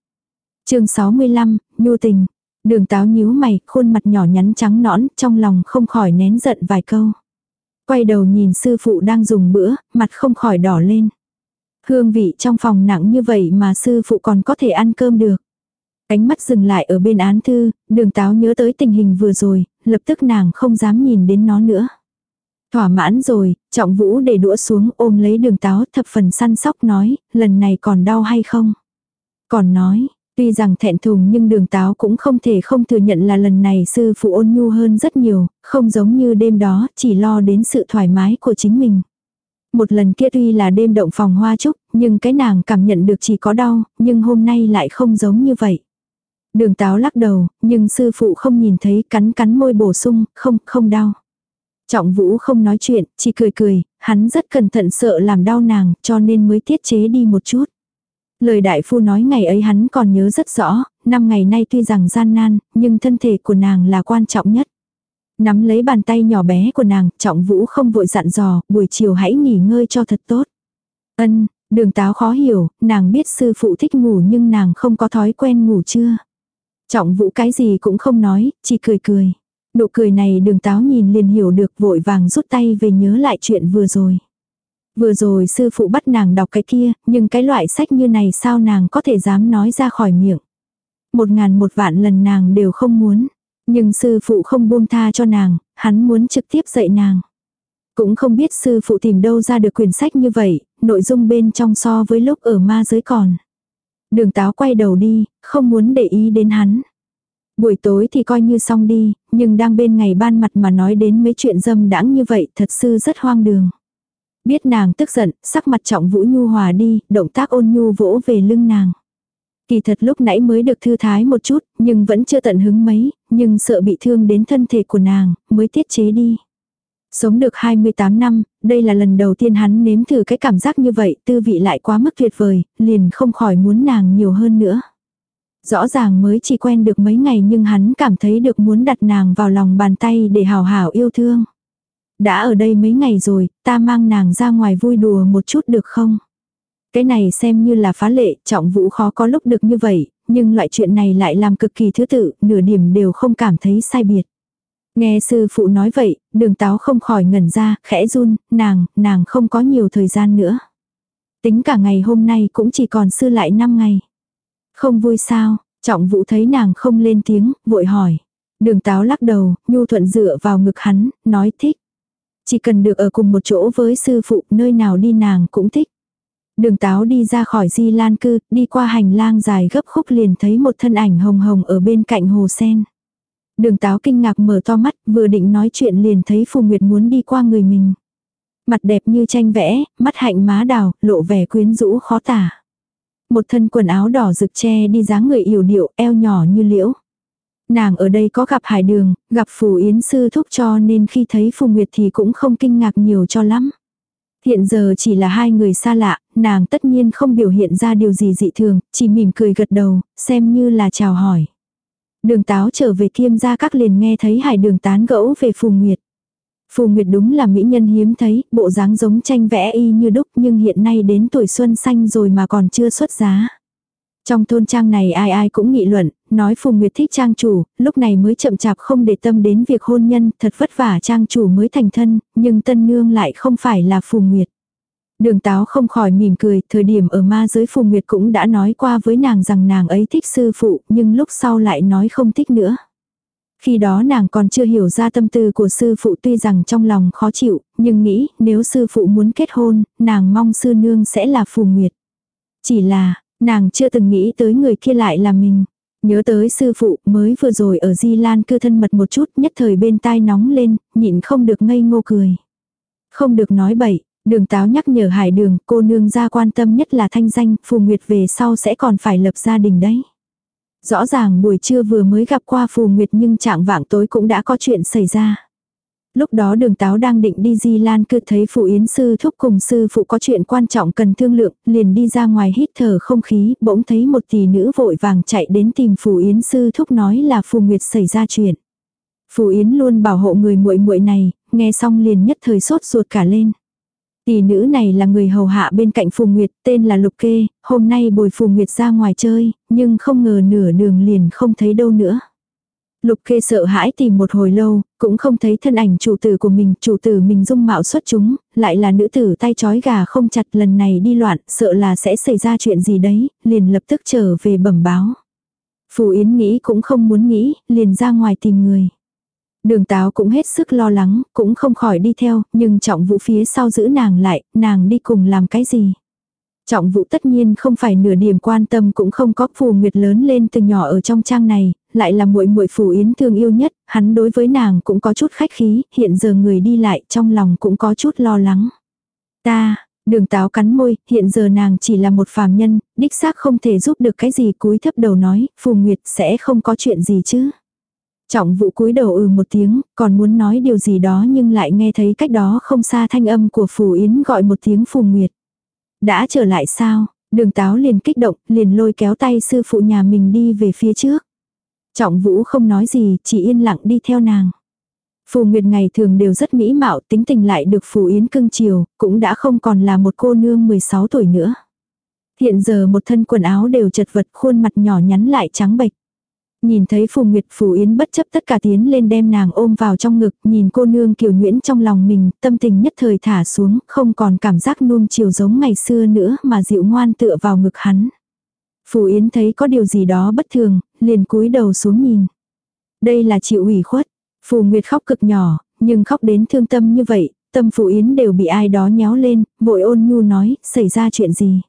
chương 65, nhu tình. Đường táo nhíu mày, khuôn mặt nhỏ nhắn trắng nõn, trong lòng không khỏi nén giận vài câu. Quay đầu nhìn sư phụ đang dùng bữa, mặt không khỏi đỏ lên. Hương vị trong phòng nặng như vậy mà sư phụ còn có thể ăn cơm được. Ánh mắt dừng lại ở bên án thư, đường táo nhớ tới tình hình vừa rồi, lập tức nàng không dám nhìn đến nó nữa. Thỏa mãn rồi, trọng vũ để đũa xuống ôm lấy đường táo thập phần săn sóc nói, lần này còn đau hay không? Còn nói, tuy rằng thẹn thùng nhưng đường táo cũng không thể không thừa nhận là lần này sư phụ ôn nhu hơn rất nhiều, không giống như đêm đó, chỉ lo đến sự thoải mái của chính mình. Một lần kia tuy là đêm động phòng hoa trúc, nhưng cái nàng cảm nhận được chỉ có đau, nhưng hôm nay lại không giống như vậy. Đường táo lắc đầu, nhưng sư phụ không nhìn thấy cắn cắn môi bổ sung, không, không đau. Trọng vũ không nói chuyện, chỉ cười cười, hắn rất cẩn thận sợ làm đau nàng, cho nên mới tiết chế đi một chút. Lời đại phu nói ngày ấy hắn còn nhớ rất rõ, năm ngày nay tuy rằng gian nan, nhưng thân thể của nàng là quan trọng nhất. Nắm lấy bàn tay nhỏ bé của nàng, trọng vũ không vội dặn dò, buổi chiều hãy nghỉ ngơi cho thật tốt. Ân, đường táo khó hiểu, nàng biết sư phụ thích ngủ nhưng nàng không có thói quen ngủ chưa. Trọng vũ cái gì cũng không nói, chỉ cười cười. Nụ cười này đường táo nhìn liền hiểu được vội vàng rút tay về nhớ lại chuyện vừa rồi. Vừa rồi sư phụ bắt nàng đọc cái kia, nhưng cái loại sách như này sao nàng có thể dám nói ra khỏi miệng. Một ngàn một vạn lần nàng đều không muốn. Nhưng sư phụ không buông tha cho nàng, hắn muốn trực tiếp dạy nàng. Cũng không biết sư phụ tìm đâu ra được quyển sách như vậy, nội dung bên trong so với lúc ở ma giới còn. Đường táo quay đầu đi, không muốn để ý đến hắn. Buổi tối thì coi như xong đi, nhưng đang bên ngày ban mặt mà nói đến mấy chuyện dâm đãng như vậy thật sự rất hoang đường. Biết nàng tức giận, sắc mặt trọng vũ nhu hòa đi, động tác ôn nhu vỗ về lưng nàng. Kỳ thật lúc nãy mới được thư thái một chút, nhưng vẫn chưa tận hứng mấy, nhưng sợ bị thương đến thân thể của nàng, mới tiết chế đi. Sống được 28 năm, đây là lần đầu tiên hắn nếm thử cái cảm giác như vậy, tư vị lại quá mức tuyệt vời, liền không khỏi muốn nàng nhiều hơn nữa. Rõ ràng mới chỉ quen được mấy ngày nhưng hắn cảm thấy được muốn đặt nàng vào lòng bàn tay để hào hảo yêu thương. Đã ở đây mấy ngày rồi, ta mang nàng ra ngoài vui đùa một chút được không? Cái này xem như là phá lệ, trọng vũ khó có lúc được như vậy, nhưng loại chuyện này lại làm cực kỳ thứ tự, nửa điểm đều không cảm thấy sai biệt. Nghe sư phụ nói vậy, đường táo không khỏi ngẩn ra, khẽ run, nàng, nàng không có nhiều thời gian nữa. Tính cả ngày hôm nay cũng chỉ còn sư lại 5 ngày. Không vui sao, trọng vũ thấy nàng không lên tiếng, vội hỏi. Đường táo lắc đầu, nhu thuận dựa vào ngực hắn, nói thích. Chỉ cần được ở cùng một chỗ với sư phụ, nơi nào đi nàng cũng thích. Đường táo đi ra khỏi di lan cư, đi qua hành lang dài gấp khúc liền thấy một thân ảnh hồng hồng ở bên cạnh hồ sen. Đường táo kinh ngạc mở to mắt, vừa định nói chuyện liền thấy Phù Nguyệt muốn đi qua người mình. Mặt đẹp như tranh vẽ, mắt hạnh má đào, lộ vẻ quyến rũ khó tả. Một thân quần áo đỏ rực che đi dáng người yểu điệu, eo nhỏ như liễu. Nàng ở đây có gặp hải đường, gặp Phù Yến Sư thúc cho nên khi thấy Phù Nguyệt thì cũng không kinh ngạc nhiều cho lắm. Hiện giờ chỉ là hai người xa lạ, nàng tất nhiên không biểu hiện ra điều gì dị thường, chỉ mỉm cười gật đầu, xem như là chào hỏi. Đường táo trở về kiêm gia các liền nghe thấy hải đường tán gẫu về Phù Nguyệt. Phù Nguyệt đúng là mỹ nhân hiếm thấy, bộ dáng giống tranh vẽ y như đúc nhưng hiện nay đến tuổi xuân xanh rồi mà còn chưa xuất giá. Trong thôn trang này ai ai cũng nghị luận, nói Phù Nguyệt thích trang chủ, lúc này mới chậm chạp không để tâm đến việc hôn nhân, thật vất vả trang chủ mới thành thân, nhưng tân nương lại không phải là Phù Nguyệt. Đường táo không khỏi mỉm cười, thời điểm ở ma giới Phù Nguyệt cũng đã nói qua với nàng rằng nàng ấy thích sư phụ, nhưng lúc sau lại nói không thích nữa. Khi đó nàng còn chưa hiểu ra tâm tư của sư phụ tuy rằng trong lòng khó chịu, nhưng nghĩ nếu sư phụ muốn kết hôn, nàng mong sư nương sẽ là Phù Nguyệt. Chỉ là, nàng chưa từng nghĩ tới người kia lại là mình. Nhớ tới sư phụ mới vừa rồi ở Di Lan cư thân mật một chút nhất thời bên tai nóng lên, nhịn không được ngây ngô cười. Không được nói bậy, Đường táo nhắc nhở hải đường, cô nương ra quan tâm nhất là thanh danh, Phù Nguyệt về sau sẽ còn phải lập gia đình đấy. Rõ ràng buổi trưa vừa mới gặp qua Phù Nguyệt nhưng trạng vạng tối cũng đã có chuyện xảy ra. Lúc đó đường táo đang định đi Di Lan cứ thấy Phụ Yến Sư thúc cùng sư phụ có chuyện quan trọng cần thương lượng, liền đi ra ngoài hít thở không khí, bỗng thấy một tỷ nữ vội vàng chạy đến tìm Phụ Yến Sư thúc nói là Phù Nguyệt xảy ra chuyện. Phù Yến luôn bảo hộ người muội muội này, nghe xong liền nhất thời sốt ruột cả lên. Tỷ nữ này là người hầu hạ bên cạnh Phù Nguyệt, tên là Lục Kê, hôm nay bồi Phù Nguyệt ra ngoài chơi, nhưng không ngờ nửa đường liền không thấy đâu nữa. Lục Kê sợ hãi tìm một hồi lâu, cũng không thấy thân ảnh chủ tử của mình, chủ tử mình dung mạo xuất chúng, lại là nữ tử tay chói gà không chặt lần này đi loạn, sợ là sẽ xảy ra chuyện gì đấy, liền lập tức trở về bẩm báo. Phù Yến nghĩ cũng không muốn nghĩ, liền ra ngoài tìm người. Đường táo cũng hết sức lo lắng, cũng không khỏi đi theo, nhưng trọng vũ phía sau giữ nàng lại, nàng đi cùng làm cái gì. Trọng vũ tất nhiên không phải nửa điểm quan tâm cũng không có phù nguyệt lớn lên từ nhỏ ở trong trang này, lại là muội muội phù yến thương yêu nhất, hắn đối với nàng cũng có chút khách khí, hiện giờ người đi lại trong lòng cũng có chút lo lắng. Ta, đường táo cắn môi, hiện giờ nàng chỉ là một phàm nhân, đích xác không thể giúp được cái gì cúi thấp đầu nói, phù nguyệt sẽ không có chuyện gì chứ. Trọng vụ cúi đầu ừ một tiếng, còn muốn nói điều gì đó nhưng lại nghe thấy cách đó không xa thanh âm của Phù Yến gọi một tiếng Phù Nguyệt. Đã trở lại sao? Đường táo liền kích động, liền lôi kéo tay sư phụ nhà mình đi về phía trước. Trọng vũ không nói gì, chỉ yên lặng đi theo nàng. Phù Nguyệt ngày thường đều rất mỹ mạo, tính tình lại được Phù Yến cưng chiều, cũng đã không còn là một cô nương 16 tuổi nữa. Hiện giờ một thân quần áo đều chật vật, khuôn mặt nhỏ nhắn lại trắng bệch. Nhìn thấy Phù Nguyệt Phù Yến bất chấp tất cả tiến lên đem nàng ôm vào trong ngực, nhìn cô nương kiều nhuyễn trong lòng mình, tâm tình nhất thời thả xuống, không còn cảm giác nuông chiều giống ngày xưa nữa mà dịu ngoan tựa vào ngực hắn. Phù Yến thấy có điều gì đó bất thường, liền cúi đầu xuống nhìn. Đây là chịu ủy khuất. Phù Nguyệt khóc cực nhỏ, nhưng khóc đến thương tâm như vậy, tâm Phù Yến đều bị ai đó nhéo lên, vội ôn nhu nói, xảy ra chuyện gì.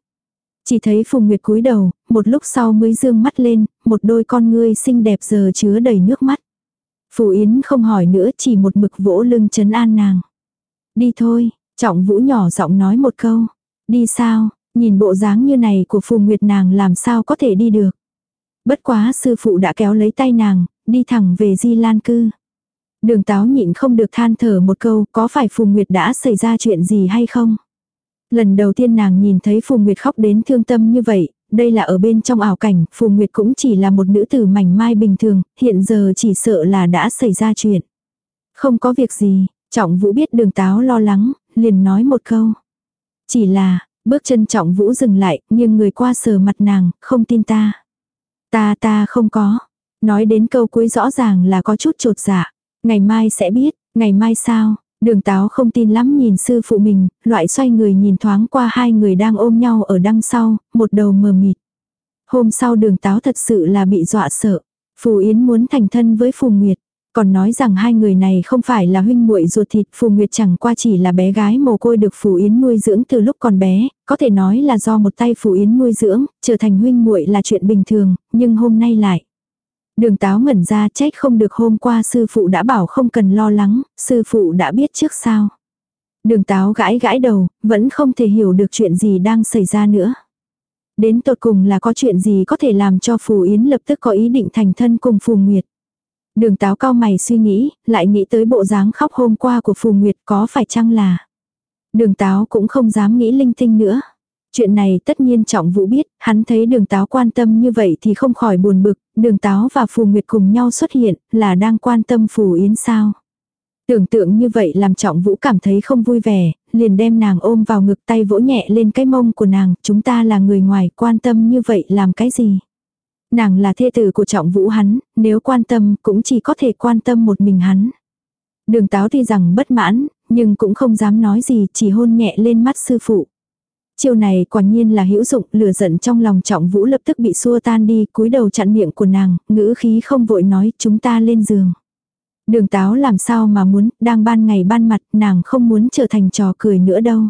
Chỉ thấy Phùng Nguyệt cúi đầu, một lúc sau mới dương mắt lên, một đôi con ngươi xinh đẹp giờ chứa đầy nước mắt. Phù Yến không hỏi nữa chỉ một mực vỗ lưng chấn an nàng. Đi thôi, trọng vũ nhỏ giọng nói một câu. Đi sao, nhìn bộ dáng như này của Phù Nguyệt nàng làm sao có thể đi được. Bất quá sư phụ đã kéo lấy tay nàng, đi thẳng về Di Lan Cư. Đường táo nhịn không được than thở một câu có phải Phù Nguyệt đã xảy ra chuyện gì hay không. Lần đầu tiên nàng nhìn thấy Phù Nguyệt khóc đến thương tâm như vậy, đây là ở bên trong ảo cảnh, Phù Nguyệt cũng chỉ là một nữ tử mảnh mai bình thường, hiện giờ chỉ sợ là đã xảy ra chuyện. Không có việc gì, Trọng Vũ biết đường táo lo lắng, liền nói một câu. Chỉ là, bước chân Trọng Vũ dừng lại, nhưng người qua sờ mặt nàng, không tin ta. Ta ta không có. Nói đến câu cuối rõ ràng là có chút trột dạ. Ngày mai sẽ biết, ngày mai sao, Đường táo không tin lắm nhìn sư phụ mình, loại xoay người nhìn thoáng qua hai người đang ôm nhau ở đằng sau, một đầu mờ mịt. Hôm sau đường táo thật sự là bị dọa sợ. Phù Yến muốn thành thân với Phù Nguyệt. Còn nói rằng hai người này không phải là huynh muội ruột thịt Phù Nguyệt chẳng qua chỉ là bé gái mồ côi được Phù Yến nuôi dưỡng từ lúc còn bé, có thể nói là do một tay Phù Yến nuôi dưỡng, trở thành huynh muội là chuyện bình thường, nhưng hôm nay lại. Đường táo ngẩn ra trách không được hôm qua sư phụ đã bảo không cần lo lắng, sư phụ đã biết trước sao. Đường táo gãi gãi đầu, vẫn không thể hiểu được chuyện gì đang xảy ra nữa. Đến tột cùng là có chuyện gì có thể làm cho Phù Yến lập tức có ý định thành thân cùng Phù Nguyệt. Đường táo cao mày suy nghĩ, lại nghĩ tới bộ dáng khóc hôm qua của Phù Nguyệt có phải chăng là. Đường táo cũng không dám nghĩ linh tinh nữa. Chuyện này tất nhiên trọng vũ biết, hắn thấy đường táo quan tâm như vậy thì không khỏi buồn bực, đường táo và phù nguyệt cùng nhau xuất hiện, là đang quan tâm phù yến sao. Tưởng tượng như vậy làm trọng vũ cảm thấy không vui vẻ, liền đem nàng ôm vào ngực tay vỗ nhẹ lên cái mông của nàng, chúng ta là người ngoài quan tâm như vậy làm cái gì. Nàng là thê tử của trọng vũ hắn, nếu quan tâm cũng chỉ có thể quan tâm một mình hắn. Đường táo tuy rằng bất mãn, nhưng cũng không dám nói gì, chỉ hôn nhẹ lên mắt sư phụ. Chiêu này quả nhiên là hữu dụng, lửa giận trong lòng trọng vũ lập tức bị xua tan đi, cúi đầu chặn miệng của nàng, ngữ khí không vội nói chúng ta lên giường. Đường táo làm sao mà muốn, đang ban ngày ban mặt, nàng không muốn trở thành trò cười nữa đâu.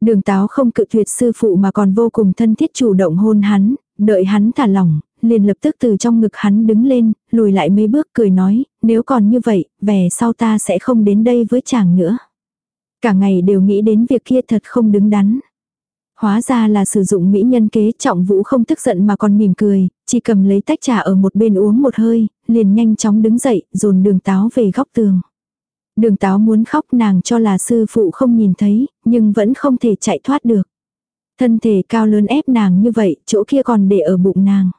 Đường táo không cự tuyệt sư phụ mà còn vô cùng thân thiết chủ động hôn hắn, đợi hắn thả lỏng, liền lập tức từ trong ngực hắn đứng lên, lùi lại mấy bước cười nói, nếu còn như vậy, về sau ta sẽ không đến đây với chàng nữa. Cả ngày đều nghĩ đến việc kia thật không đứng đắn. Hóa ra là sử dụng mỹ nhân kế trọng vũ không tức giận mà còn mỉm cười, chỉ cầm lấy tách trà ở một bên uống một hơi, liền nhanh chóng đứng dậy, dồn đường táo về góc tường. Đường táo muốn khóc nàng cho là sư phụ không nhìn thấy, nhưng vẫn không thể chạy thoát được. Thân thể cao lớn ép nàng như vậy, chỗ kia còn để ở bụng nàng.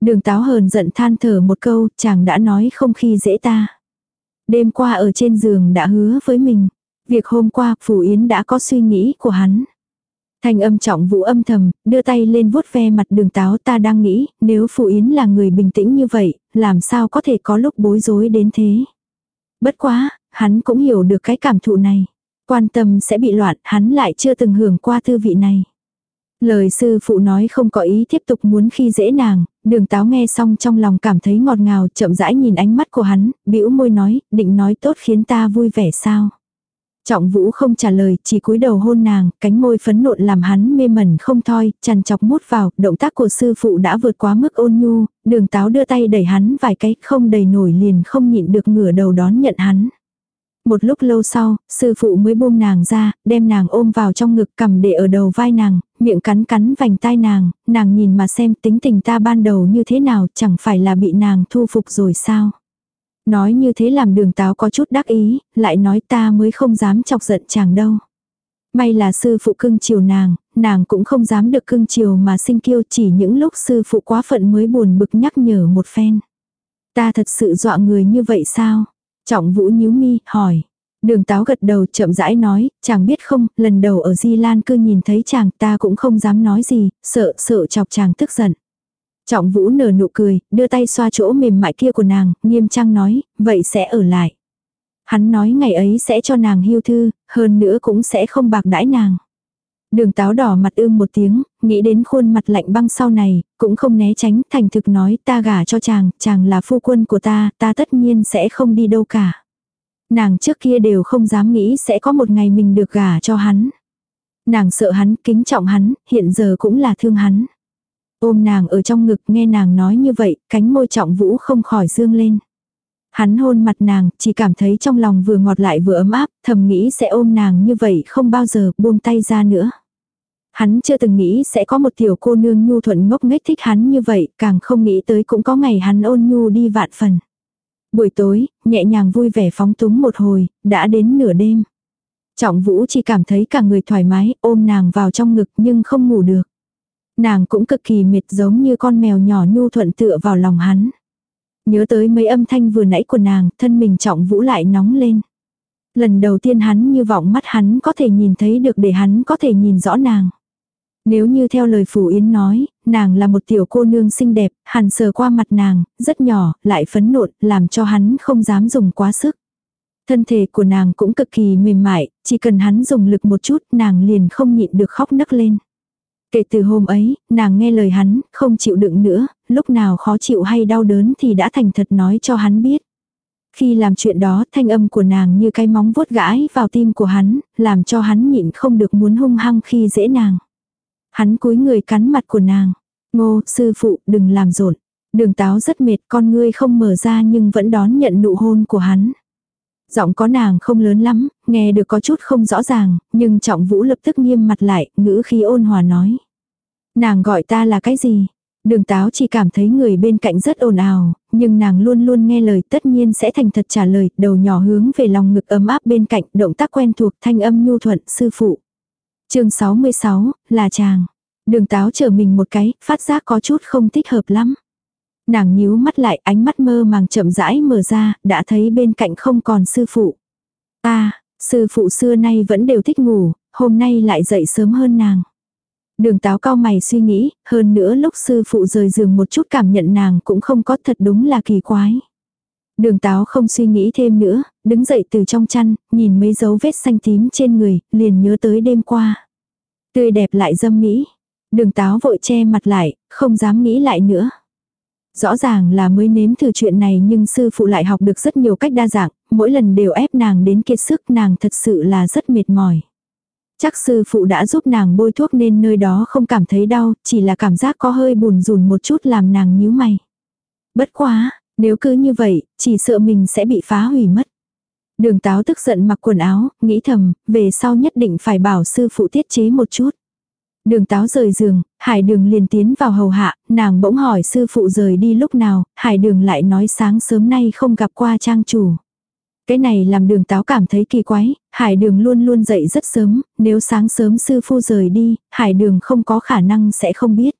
Đường táo hờn giận than thở một câu, chàng đã nói không khi dễ ta. Đêm qua ở trên giường đã hứa với mình. Việc hôm qua, Phủ Yến đã có suy nghĩ của hắn. Thanh âm trọng vũ âm thầm, đưa tay lên vuốt ve mặt đường táo ta đang nghĩ, nếu Phù Yến là người bình tĩnh như vậy, làm sao có thể có lúc bối rối đến thế. Bất quá, hắn cũng hiểu được cái cảm thụ này. Quan tâm sẽ bị loạn, hắn lại chưa từng hưởng qua thư vị này. Lời sư phụ nói không có ý tiếp tục muốn khi dễ nàng, đường táo nghe xong trong lòng cảm thấy ngọt ngào chậm rãi nhìn ánh mắt của hắn, bĩu môi nói, định nói tốt khiến ta vui vẻ sao. Trọng vũ không trả lời, chỉ cúi đầu hôn nàng, cánh môi phấn nộn làm hắn mê mẩn không thôi, chằn chọc mút vào, động tác của sư phụ đã vượt quá mức ôn nhu, đường táo đưa tay đẩy hắn vài cái, không đầy nổi liền không nhịn được ngửa đầu đón nhận hắn. Một lúc lâu sau, sư phụ mới buông nàng ra, đem nàng ôm vào trong ngực cầm để ở đầu vai nàng, miệng cắn cắn vành tai nàng, nàng nhìn mà xem tính tình ta ban đầu như thế nào, chẳng phải là bị nàng thu phục rồi sao. Nói như thế làm đường táo có chút đắc ý, lại nói ta mới không dám chọc giận chàng đâu. May là sư phụ cưng chiều nàng, nàng cũng không dám được cưng chiều mà sinh kiêu chỉ những lúc sư phụ quá phận mới buồn bực nhắc nhở một phen. Ta thật sự dọa người như vậy sao? Trọng vũ nhíu mi, hỏi. Đường táo gật đầu chậm rãi nói, chàng biết không, lần đầu ở Di Lan cứ nhìn thấy chàng ta cũng không dám nói gì, sợ sợ chọc chàng tức giận. Trọng vũ nở nụ cười, đưa tay xoa chỗ mềm mại kia của nàng, nghiêm trang nói, vậy sẽ ở lại. Hắn nói ngày ấy sẽ cho nàng hưu thư, hơn nữa cũng sẽ không bạc đãi nàng. Đường táo đỏ mặt ưm một tiếng, nghĩ đến khuôn mặt lạnh băng sau này, cũng không né tránh, thành thực nói ta gả cho chàng, chàng là phu quân của ta, ta tất nhiên sẽ không đi đâu cả. Nàng trước kia đều không dám nghĩ sẽ có một ngày mình được gả cho hắn. Nàng sợ hắn, kính trọng hắn, hiện giờ cũng là thương hắn. Ôm nàng ở trong ngực nghe nàng nói như vậy, cánh môi trọng vũ không khỏi dương lên. Hắn hôn mặt nàng, chỉ cảm thấy trong lòng vừa ngọt lại vừa ấm áp, thầm nghĩ sẽ ôm nàng như vậy không bao giờ buông tay ra nữa. Hắn chưa từng nghĩ sẽ có một tiểu cô nương nhu thuận ngốc nghếch thích hắn như vậy, càng không nghĩ tới cũng có ngày hắn ôn nhu đi vạn phần. Buổi tối, nhẹ nhàng vui vẻ phóng túng một hồi, đã đến nửa đêm. Trọng Vũ chỉ cảm thấy cả người thoải mái, ôm nàng vào trong ngực nhưng không ngủ được. Nàng cũng cực kỳ mệt giống như con mèo nhỏ nhu thuận tựa vào lòng hắn. Nhớ tới mấy âm thanh vừa nãy của nàng, thân mình Trọng Vũ lại nóng lên. Lần đầu tiên hắn như vọng mắt hắn có thể nhìn thấy được để hắn có thể nhìn rõ nàng. Nếu như theo lời Phủ Yến nói, nàng là một tiểu cô nương xinh đẹp, hàn sờ qua mặt nàng, rất nhỏ, lại phấn nộn, làm cho hắn không dám dùng quá sức. Thân thể của nàng cũng cực kỳ mềm mại, chỉ cần hắn dùng lực một chút nàng liền không nhịn được khóc nấc lên. Kể từ hôm ấy, nàng nghe lời hắn, không chịu đựng nữa, lúc nào khó chịu hay đau đớn thì đã thành thật nói cho hắn biết. Khi làm chuyện đó, thanh âm của nàng như cái móng vuốt gãi vào tim của hắn, làm cho hắn nhịn không được muốn hung hăng khi dễ nàng. Hắn cúi người cắn mặt của nàng. Ngô, sư phụ, đừng làm rộn. Đường táo rất mệt, con ngươi không mở ra nhưng vẫn đón nhận nụ hôn của hắn. Giọng có nàng không lớn lắm, nghe được có chút không rõ ràng, nhưng trọng vũ lập tức nghiêm mặt lại, ngữ khí ôn hòa nói. Nàng gọi ta là cái gì? Đường táo chỉ cảm thấy người bên cạnh rất ồn ào, nhưng nàng luôn luôn nghe lời tất nhiên sẽ thành thật trả lời, đầu nhỏ hướng về lòng ngực ấm áp bên cạnh, động tác quen thuộc thanh âm nhu thuận sư phụ. chương 66, là chàng. Đường táo chờ mình một cái, phát giác có chút không thích hợp lắm. Nàng nhíu mắt lại, ánh mắt mơ màng chậm rãi mở ra, đã thấy bên cạnh không còn sư phụ. À, sư phụ xưa nay vẫn đều thích ngủ, hôm nay lại dậy sớm hơn nàng. Đường táo cao mày suy nghĩ, hơn nữa lúc sư phụ rời giường một chút cảm nhận nàng cũng không có thật đúng là kỳ quái. Đường táo không suy nghĩ thêm nữa, đứng dậy từ trong chăn, nhìn mấy dấu vết xanh tím trên người, liền nhớ tới đêm qua. Tươi đẹp lại dâm mỹ. Đường táo vội che mặt lại, không dám nghĩ lại nữa. Rõ ràng là mới nếm thử chuyện này nhưng sư phụ lại học được rất nhiều cách đa dạng, mỗi lần đều ép nàng đến kiệt sức nàng thật sự là rất mệt mỏi. Chắc sư phụ đã giúp nàng bôi thuốc nên nơi đó không cảm thấy đau, chỉ là cảm giác có hơi buồn rùn một chút làm nàng nhíu mày. Bất quá, nếu cứ như vậy, chỉ sợ mình sẽ bị phá hủy mất. Đường táo tức giận mặc quần áo, nghĩ thầm, về sau nhất định phải bảo sư phụ tiết chế một chút. Đường táo rời giường, hải đường liền tiến vào hầu hạ, nàng bỗng hỏi sư phụ rời đi lúc nào, hải đường lại nói sáng sớm nay không gặp qua trang chủ. Cái này làm đường táo cảm thấy kỳ quái, hải đường luôn luôn dậy rất sớm, nếu sáng sớm sư phụ rời đi, hải đường không có khả năng sẽ không biết.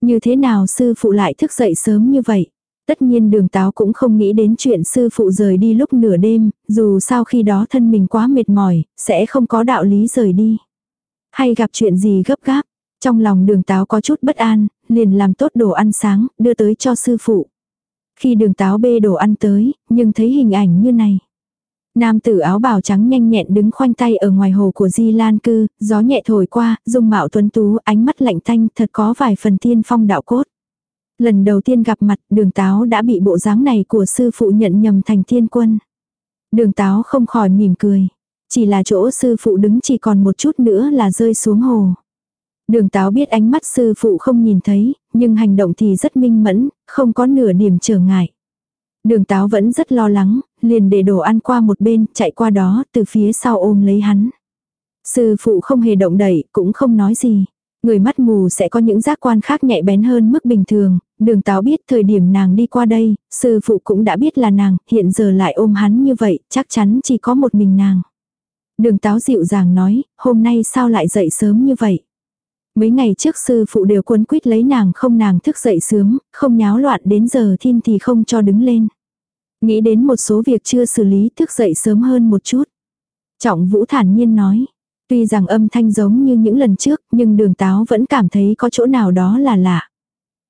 Như thế nào sư phụ lại thức dậy sớm như vậy? Tất nhiên đường táo cũng không nghĩ đến chuyện sư phụ rời đi lúc nửa đêm, dù sao khi đó thân mình quá mệt mỏi, sẽ không có đạo lý rời đi. Hay gặp chuyện gì gấp gáp, trong lòng đường táo có chút bất an, liền làm tốt đồ ăn sáng, đưa tới cho sư phụ. Khi đường táo bê đồ ăn tới, nhưng thấy hình ảnh như này. Nam tử áo bào trắng nhanh nhẹn đứng khoanh tay ở ngoài hồ của Di Lan Cư, gió nhẹ thổi qua, dung mạo tuấn tú, ánh mắt lạnh thanh, thật có vài phần tiên phong đạo cốt. Lần đầu tiên gặp mặt, đường táo đã bị bộ dáng này của sư phụ nhận nhầm thành thiên quân. Đường táo không khỏi mỉm cười. Chỉ là chỗ sư phụ đứng chỉ còn một chút nữa là rơi xuống hồ. Đường táo biết ánh mắt sư phụ không nhìn thấy, nhưng hành động thì rất minh mẫn, không có nửa điểm trở ngại. Đường táo vẫn rất lo lắng, liền để đồ ăn qua một bên, chạy qua đó, từ phía sau ôm lấy hắn. Sư phụ không hề động đẩy, cũng không nói gì. Người mắt mù sẽ có những giác quan khác nhạy bén hơn mức bình thường, đường táo biết thời điểm nàng đi qua đây, sư phụ cũng đã biết là nàng, hiện giờ lại ôm hắn như vậy, chắc chắn chỉ có một mình nàng. Đường táo dịu dàng nói, hôm nay sao lại dậy sớm như vậy? Mấy ngày trước sư phụ đều cuốn quýt lấy nàng không nàng thức dậy sớm, không nháo loạn đến giờ thiên thì không cho đứng lên. Nghĩ đến một số việc chưa xử lý thức dậy sớm hơn một chút. Trọng vũ thản nhiên nói. Tuy rằng âm thanh giống như những lần trước nhưng đường táo vẫn cảm thấy có chỗ nào đó là lạ.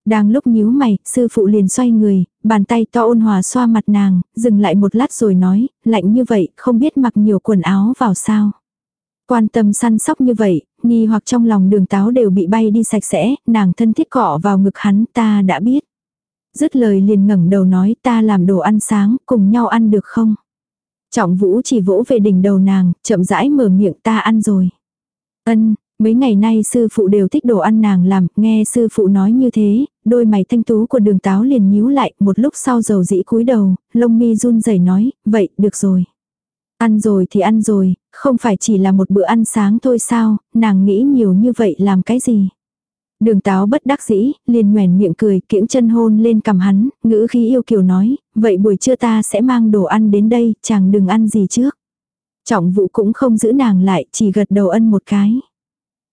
Đang lúc nhíu mày, sư phụ liền xoay người, bàn tay to ôn hòa xoa mặt nàng, dừng lại một lát rồi nói, lạnh như vậy, không biết mặc nhiều quần áo vào sao. Quan tâm săn sóc như vậy, nghi hoặc trong lòng đường táo đều bị bay đi sạch sẽ, nàng thân thiết cọ vào ngực hắn ta đã biết. Dứt lời liền ngẩng đầu nói ta làm đồ ăn sáng, cùng nhau ăn được không? Trọng vũ chỉ vỗ về đỉnh đầu nàng, chậm rãi mở miệng ta ăn rồi. Ân, mấy ngày nay sư phụ đều thích đồ ăn nàng làm, nghe sư phụ nói như thế, đôi mày thanh tú của đường táo liền nhíu lại, một lúc sau dầu dĩ cúi đầu, lông mi run rẩy nói, vậy, được rồi. Ăn rồi thì ăn rồi, không phải chỉ là một bữa ăn sáng thôi sao, nàng nghĩ nhiều như vậy làm cái gì. Đường táo bất đắc dĩ, liền nhoèn miệng cười, kiễng chân hôn lên cầm hắn, ngữ khí yêu kiều nói, vậy buổi trưa ta sẽ mang đồ ăn đến đây, chàng đừng ăn gì trước. Trọng vụ cũng không giữ nàng lại, chỉ gật đầu ân một cái.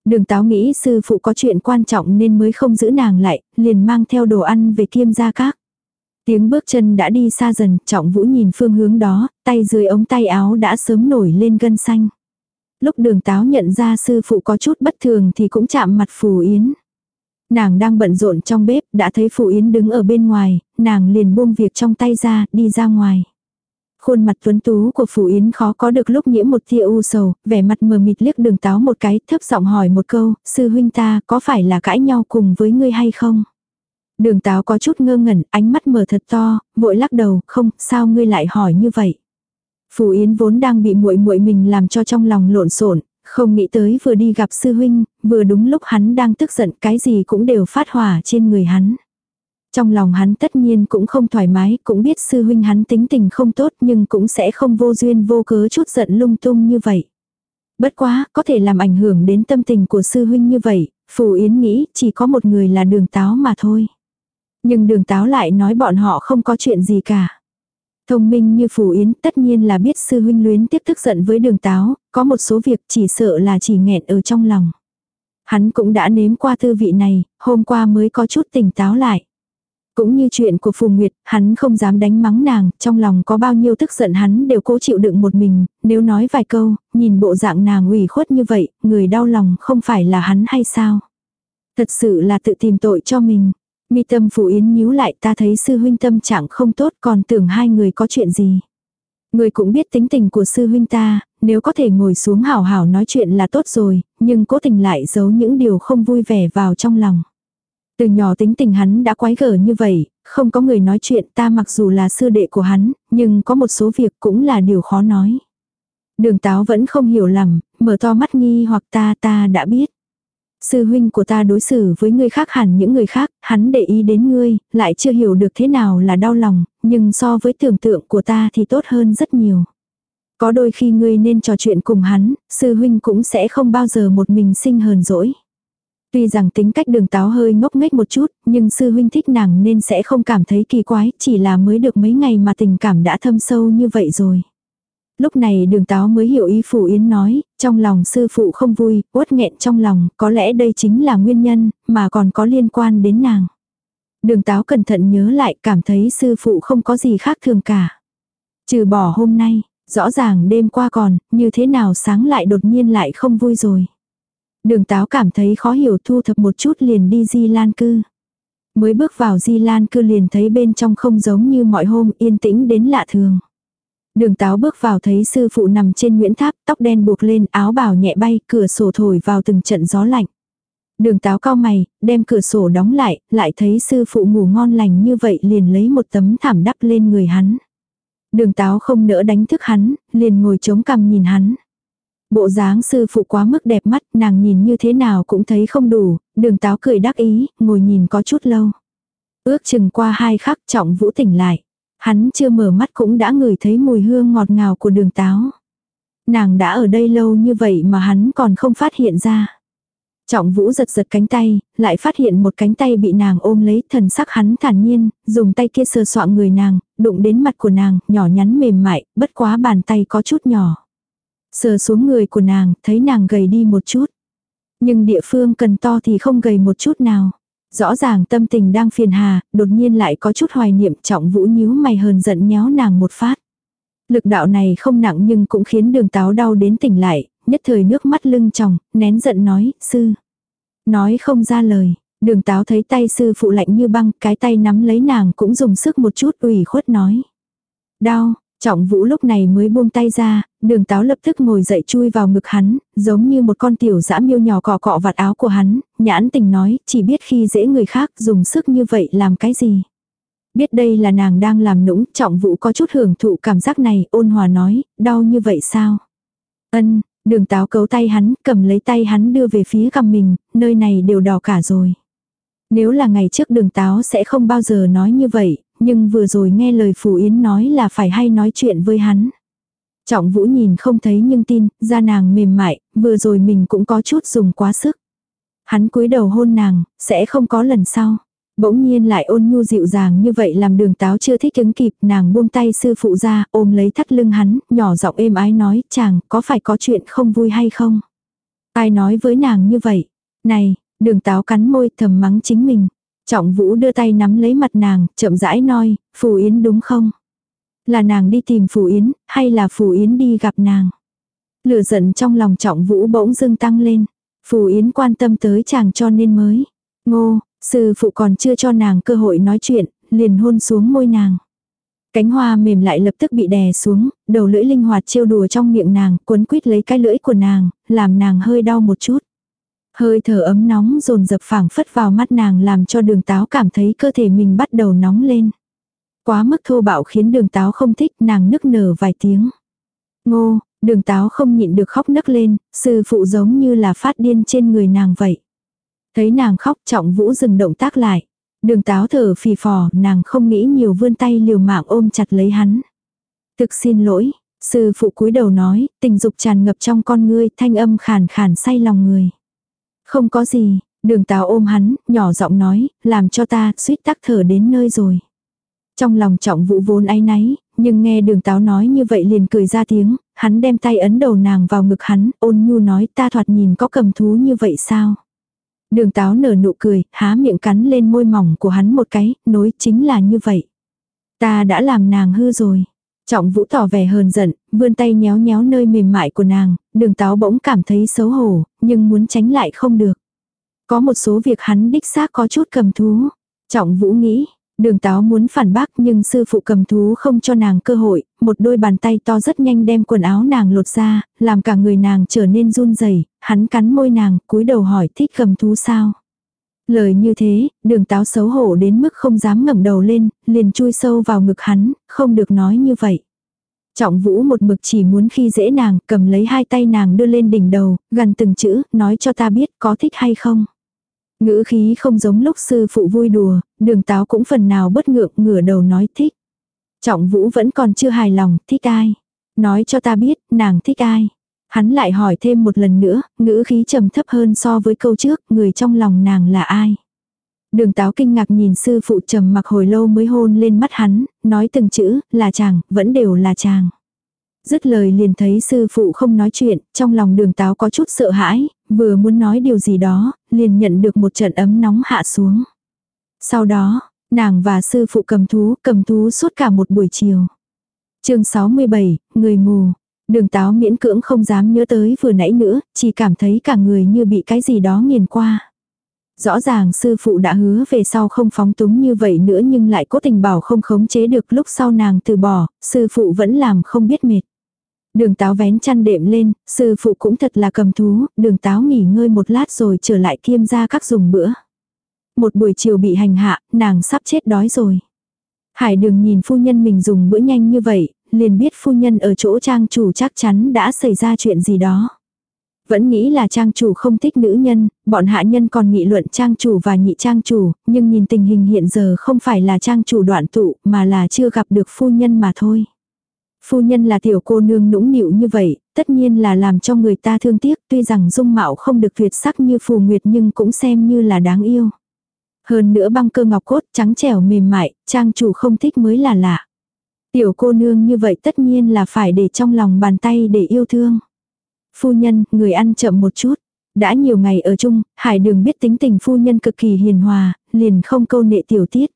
Đường táo nghĩ sư phụ có chuyện quan trọng nên mới không giữ nàng lại, liền mang theo đồ ăn về kiêm gia các. Tiếng bước chân đã đi xa dần, trọng vũ nhìn phương hướng đó, tay dưới ống tay áo đã sớm nổi lên gân xanh. Lúc đường táo nhận ra sư phụ có chút bất thường thì cũng chạm mặt phù yến. Nàng đang bận rộn trong bếp, đã thấy phù yến đứng ở bên ngoài, nàng liền buông việc trong tay ra, đi ra ngoài. Khuôn mặt tuấn tú của phù Yến khó có được lúc nhiễm một tia u sầu, vẻ mặt mờ mịt liếc đường táo một cái, thấp giọng hỏi một câu, sư huynh ta có phải là cãi nhau cùng với ngươi hay không? Đường táo có chút ngơ ngẩn, ánh mắt mở thật to, vội lắc đầu, không, sao ngươi lại hỏi như vậy? Phù Yến vốn đang bị muội muội mình làm cho trong lòng lộn xộn, không nghĩ tới vừa đi gặp sư huynh, vừa đúng lúc hắn đang tức giận cái gì cũng đều phát hỏa trên người hắn. Trong lòng hắn tất nhiên cũng không thoải mái, cũng biết sư huynh hắn tính tình không tốt nhưng cũng sẽ không vô duyên vô cớ chút giận lung tung như vậy. Bất quá, có thể làm ảnh hưởng đến tâm tình của sư huynh như vậy, Phù Yến nghĩ chỉ có một người là đường táo mà thôi. Nhưng đường táo lại nói bọn họ không có chuyện gì cả. Thông minh như Phù Yến tất nhiên là biết sư huynh luyến tiếp tức giận với đường táo, có một số việc chỉ sợ là chỉ nghẹn ở trong lòng. Hắn cũng đã nếm qua tư vị này, hôm qua mới có chút tỉnh táo lại. Cũng như chuyện của Phù Nguyệt, hắn không dám đánh mắng nàng, trong lòng có bao nhiêu tức giận hắn đều cố chịu đựng một mình, nếu nói vài câu, nhìn bộ dạng nàng ủy khuất như vậy, người đau lòng không phải là hắn hay sao? Thật sự là tự tìm tội cho mình. Mi tâm Phù Yến nhíu lại ta thấy sư huynh tâm trạng không tốt còn tưởng hai người có chuyện gì. Người cũng biết tính tình của sư huynh ta, nếu có thể ngồi xuống hảo hảo nói chuyện là tốt rồi, nhưng cố tình lại giấu những điều không vui vẻ vào trong lòng. Từ nhỏ tính tình hắn đã quái gở như vậy, không có người nói chuyện ta mặc dù là sư đệ của hắn, nhưng có một số việc cũng là điều khó nói. Đường táo vẫn không hiểu lầm, mở to mắt nghi hoặc ta ta đã biết. Sư huynh của ta đối xử với người khác hẳn những người khác, hắn để ý đến ngươi, lại chưa hiểu được thế nào là đau lòng, nhưng so với tưởng tượng của ta thì tốt hơn rất nhiều. Có đôi khi ngươi nên trò chuyện cùng hắn, sư huynh cũng sẽ không bao giờ một mình sinh hờn dỗi. Tuy rằng tính cách đường táo hơi ngốc nghếch một chút, nhưng sư huynh thích nàng nên sẽ không cảm thấy kỳ quái, chỉ là mới được mấy ngày mà tình cảm đã thâm sâu như vậy rồi. Lúc này đường táo mới hiểu ý phụ Yến nói, trong lòng sư phụ không vui, uất nghẹn trong lòng, có lẽ đây chính là nguyên nhân, mà còn có liên quan đến nàng. Đường táo cẩn thận nhớ lại cảm thấy sư phụ không có gì khác thường cả. Trừ bỏ hôm nay, rõ ràng đêm qua còn, như thế nào sáng lại đột nhiên lại không vui rồi. Đường táo cảm thấy khó hiểu thu thập một chút liền đi di lan cư. Mới bước vào di lan cư liền thấy bên trong không giống như mọi hôm yên tĩnh đến lạ thường. Đường táo bước vào thấy sư phụ nằm trên nguyễn tháp, tóc đen buộc lên, áo bào nhẹ bay, cửa sổ thổi vào từng trận gió lạnh. Đường táo cao mày, đem cửa sổ đóng lại, lại thấy sư phụ ngủ ngon lành như vậy liền lấy một tấm thảm đắp lên người hắn. Đường táo không nỡ đánh thức hắn, liền ngồi chống cằm nhìn hắn. Bộ dáng sư phụ quá mức đẹp mắt, nàng nhìn như thế nào cũng thấy không đủ, đường táo cười đắc ý, ngồi nhìn có chút lâu. Ước chừng qua hai khắc trọng vũ tỉnh lại. Hắn chưa mở mắt cũng đã ngửi thấy mùi hương ngọt ngào của đường táo. Nàng đã ở đây lâu như vậy mà hắn còn không phát hiện ra. Trọng vũ giật giật cánh tay, lại phát hiện một cánh tay bị nàng ôm lấy thần sắc hắn thản nhiên, dùng tay kia sờ soạn người nàng, đụng đến mặt của nàng, nhỏ nhắn mềm mại, bất quá bàn tay có chút nhỏ. Sờ xuống người của nàng, thấy nàng gầy đi một chút. Nhưng địa phương cần to thì không gầy một chút nào. Rõ ràng tâm tình đang phiền hà, đột nhiên lại có chút hoài niệm trọng vũ nhíu mày hờn giận nhéo nàng một phát. Lực đạo này không nặng nhưng cũng khiến đường táo đau đến tỉnh lại, nhất thời nước mắt lưng tròng, nén giận nói, sư. Nói không ra lời, đường táo thấy tay sư phụ lạnh như băng, cái tay nắm lấy nàng cũng dùng sức một chút ủy khuất nói. Đau, trọng vũ lúc này mới buông tay ra, đường táo lập tức ngồi dậy chui vào ngực hắn, giống như một con tiểu dã miêu nhỏ cọ cọ vạt áo của hắn, nhãn tình nói, chỉ biết khi dễ người khác dùng sức như vậy làm cái gì. Biết đây là nàng đang làm nũng, trọng vũ có chút hưởng thụ cảm giác này, ôn hòa nói, đau như vậy sao? Ân, đường táo cấu tay hắn, cầm lấy tay hắn đưa về phía gầm mình, nơi này đều đỏ cả rồi. Nếu là ngày trước đường táo sẽ không bao giờ nói như vậy, nhưng vừa rồi nghe lời Phù Yến nói là phải hay nói chuyện với hắn. Trọng Vũ nhìn không thấy nhưng tin, da nàng mềm mại, vừa rồi mình cũng có chút dùng quá sức. Hắn cúi đầu hôn nàng, sẽ không có lần sau. Bỗng nhiên lại ôn nhu dịu dàng như vậy làm đường táo chưa thích ứng kịp, nàng buông tay sư phụ ra, ôm lấy thắt lưng hắn, nhỏ giọng êm ái nói, chàng, có phải có chuyện không vui hay không? Ai nói với nàng như vậy? Này, đường táo cắn môi thầm mắng chính mình. Trọng vũ đưa tay nắm lấy mặt nàng, chậm rãi nói, Phù Yến đúng không? Là nàng đi tìm Phù Yến, hay là Phù Yến đi gặp nàng? Lửa giận trong lòng trọng vũ bỗng dưng tăng lên. Phù Yến quan tâm tới chàng cho nên mới. Ngô, sư phụ còn chưa cho nàng cơ hội nói chuyện, liền hôn xuống môi nàng. Cánh hoa mềm lại lập tức bị đè xuống, đầu lưỡi linh hoạt trêu đùa trong miệng nàng, cuốn quýt lấy cái lưỡi của nàng, làm nàng hơi đau một chút. Hơi thở ấm nóng dồn dập phảng phất vào mắt nàng làm cho đường táo cảm thấy cơ thể mình bắt đầu nóng lên. Quá mức thô bạo khiến đường táo không thích nàng nức nở vài tiếng. Ngô, đường táo không nhịn được khóc nức lên, sư phụ giống như là phát điên trên người nàng vậy. Thấy nàng khóc trọng vũ dừng động tác lại. Đường táo thở phì phò, nàng không nghĩ nhiều vươn tay liều mạng ôm chặt lấy hắn. Thực xin lỗi, sư phụ cúi đầu nói, tình dục tràn ngập trong con ngươi, thanh âm khàn khàn say lòng người. Không có gì, Đường táo ôm hắn, nhỏ giọng nói, làm cho ta, suýt tắc thở đến nơi rồi. Trong lòng trọng vũ vốn áy náy, nhưng nghe đường táo nói như vậy liền cười ra tiếng, hắn đem tay ấn đầu nàng vào ngực hắn, ôn nhu nói ta thoạt nhìn có cầm thú như vậy sao. Đường táo nở nụ cười, há miệng cắn lên môi mỏng của hắn một cái, nối chính là như vậy. Ta đã làm nàng hư rồi. Trọng vũ tỏ vẻ hờn giận, vươn tay nhéo nhéo nơi mềm mại của nàng, đường táo bỗng cảm thấy xấu hổ, nhưng muốn tránh lại không được. Có một số việc hắn đích xác có chút cầm thú. Trọng vũ nghĩ, Đường táo muốn phản bác nhưng sư phụ cầm thú không cho nàng cơ hội, một đôi bàn tay to rất nhanh đem quần áo nàng lột ra, làm cả người nàng trở nên run rẩy hắn cắn môi nàng, cúi đầu hỏi thích cầm thú sao. Lời như thế, đường táo xấu hổ đến mức không dám ngẩng đầu lên, liền chui sâu vào ngực hắn, không được nói như vậy. Trọng vũ một mực chỉ muốn khi dễ nàng, cầm lấy hai tay nàng đưa lên đỉnh đầu, gần từng chữ, nói cho ta biết có thích hay không. Ngữ khí không giống lúc sư phụ vui đùa, đường táo cũng phần nào bất ngượng ngửa đầu nói thích. Trọng vũ vẫn còn chưa hài lòng, thích ai? Nói cho ta biết, nàng thích ai? Hắn lại hỏi thêm một lần nữa, ngữ khí trầm thấp hơn so với câu trước, người trong lòng nàng là ai? Đường táo kinh ngạc nhìn sư phụ trầm mặc hồi lâu mới hôn lên mắt hắn, nói từng chữ, là chàng, vẫn đều là chàng. Dứt lời liền thấy sư phụ không nói chuyện, trong lòng đường táo có chút sợ hãi, vừa muốn nói điều gì đó, liền nhận được một trận ấm nóng hạ xuống. Sau đó, nàng và sư phụ cầm thú, cầm thú suốt cả một buổi chiều. chương 67, người mù. Đường táo miễn cưỡng không dám nhớ tới vừa nãy nữa, chỉ cảm thấy cả người như bị cái gì đó nghiền qua. Rõ ràng sư phụ đã hứa về sau không phóng túng như vậy nữa nhưng lại cố tình bảo không khống chế được lúc sau nàng từ bỏ, sư phụ vẫn làm không biết mệt. Đường táo vén chăn đệm lên, sư phụ cũng thật là cầm thú, đường táo nghỉ ngơi một lát rồi trở lại kiêm ra các dùng bữa. Một buổi chiều bị hành hạ, nàng sắp chết đói rồi. Hải đường nhìn phu nhân mình dùng bữa nhanh như vậy, liền biết phu nhân ở chỗ trang chủ chắc chắn đã xảy ra chuyện gì đó. Vẫn nghĩ là trang chủ không thích nữ nhân, bọn hạ nhân còn nghị luận trang chủ và nhị trang chủ, nhưng nhìn tình hình hiện giờ không phải là trang chủ đoạn tụ mà là chưa gặp được phu nhân mà thôi. Phu nhân là tiểu cô nương nũng nịu như vậy, tất nhiên là làm cho người ta thương tiếc tuy rằng dung mạo không được tuyệt sắc như phù nguyệt nhưng cũng xem như là đáng yêu. Hơn nữa băng cơ ngọc cốt trắng trẻo mềm mại, trang chủ không thích mới là lạ. Tiểu cô nương như vậy tất nhiên là phải để trong lòng bàn tay để yêu thương. Phu nhân, người ăn chậm một chút. Đã nhiều ngày ở chung, hải đường biết tính tình phu nhân cực kỳ hiền hòa, liền không câu nệ tiểu tiết.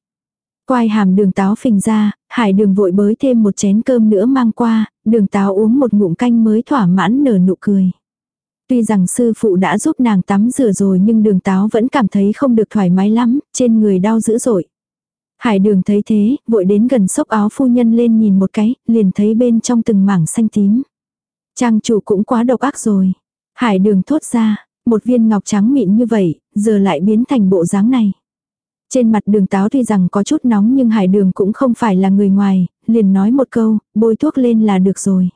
Quai hàm đường táo phình ra, hải đường vội bới thêm một chén cơm nữa mang qua, đường táo uống một ngụm canh mới thỏa mãn nở nụ cười. Tuy rằng sư phụ đã giúp nàng tắm rửa rồi nhưng đường táo vẫn cảm thấy không được thoải mái lắm, trên người đau dữ dội. Hải đường thấy thế, vội đến gần xốc áo phu nhân lên nhìn một cái, liền thấy bên trong từng mảng xanh tím. Trang chủ cũng quá độc ác rồi. Hải đường thốt ra, một viên ngọc trắng mịn như vậy, giờ lại biến thành bộ dáng này. Trên mặt đường táo tuy rằng có chút nóng nhưng hải đường cũng không phải là người ngoài, liền nói một câu, bôi thuốc lên là được rồi.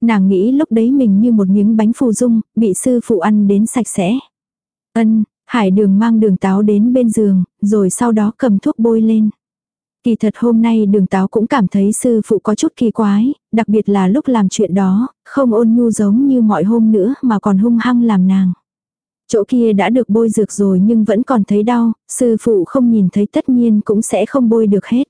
Nàng nghĩ lúc đấy mình như một miếng bánh phù dung, bị sư phụ ăn đến sạch sẽ. Ân, hải đường mang đường táo đến bên giường, rồi sau đó cầm thuốc bôi lên. Kỳ thật hôm nay đường táo cũng cảm thấy sư phụ có chút kỳ quái, đặc biệt là lúc làm chuyện đó, không ôn nhu giống như mọi hôm nữa mà còn hung hăng làm nàng. Chỗ kia đã được bôi dược rồi nhưng vẫn còn thấy đau, sư phụ không nhìn thấy tất nhiên cũng sẽ không bôi được hết.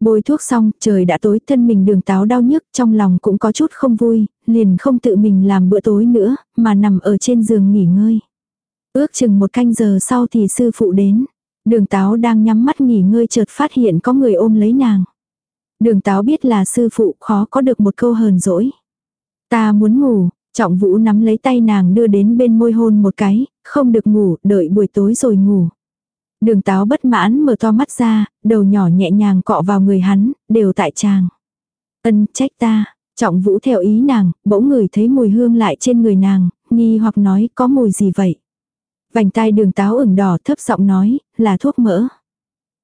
Bôi thuốc xong, trời đã tối thân mình đường táo đau nhức, trong lòng cũng có chút không vui, liền không tự mình làm bữa tối nữa, mà nằm ở trên giường nghỉ ngơi. Ước chừng một canh giờ sau thì sư phụ đến. Đường táo đang nhắm mắt nghỉ ngơi chợt phát hiện có người ôm lấy nàng. Đường táo biết là sư phụ khó có được một câu hờn dỗi. Ta muốn ngủ, Trọng vũ nắm lấy tay nàng đưa đến bên môi hôn một cái, không được ngủ, đợi buổi tối rồi ngủ. Đường táo bất mãn mở to mắt ra, đầu nhỏ nhẹ nhàng cọ vào người hắn, đều tại chàng. Ân trách ta, trọng vũ theo ý nàng, bỗng người thấy mùi hương lại trên người nàng, nghi hoặc nói có mùi gì vậy. Vành tai đường táo ửng đỏ thấp giọng nói, là thuốc mỡ.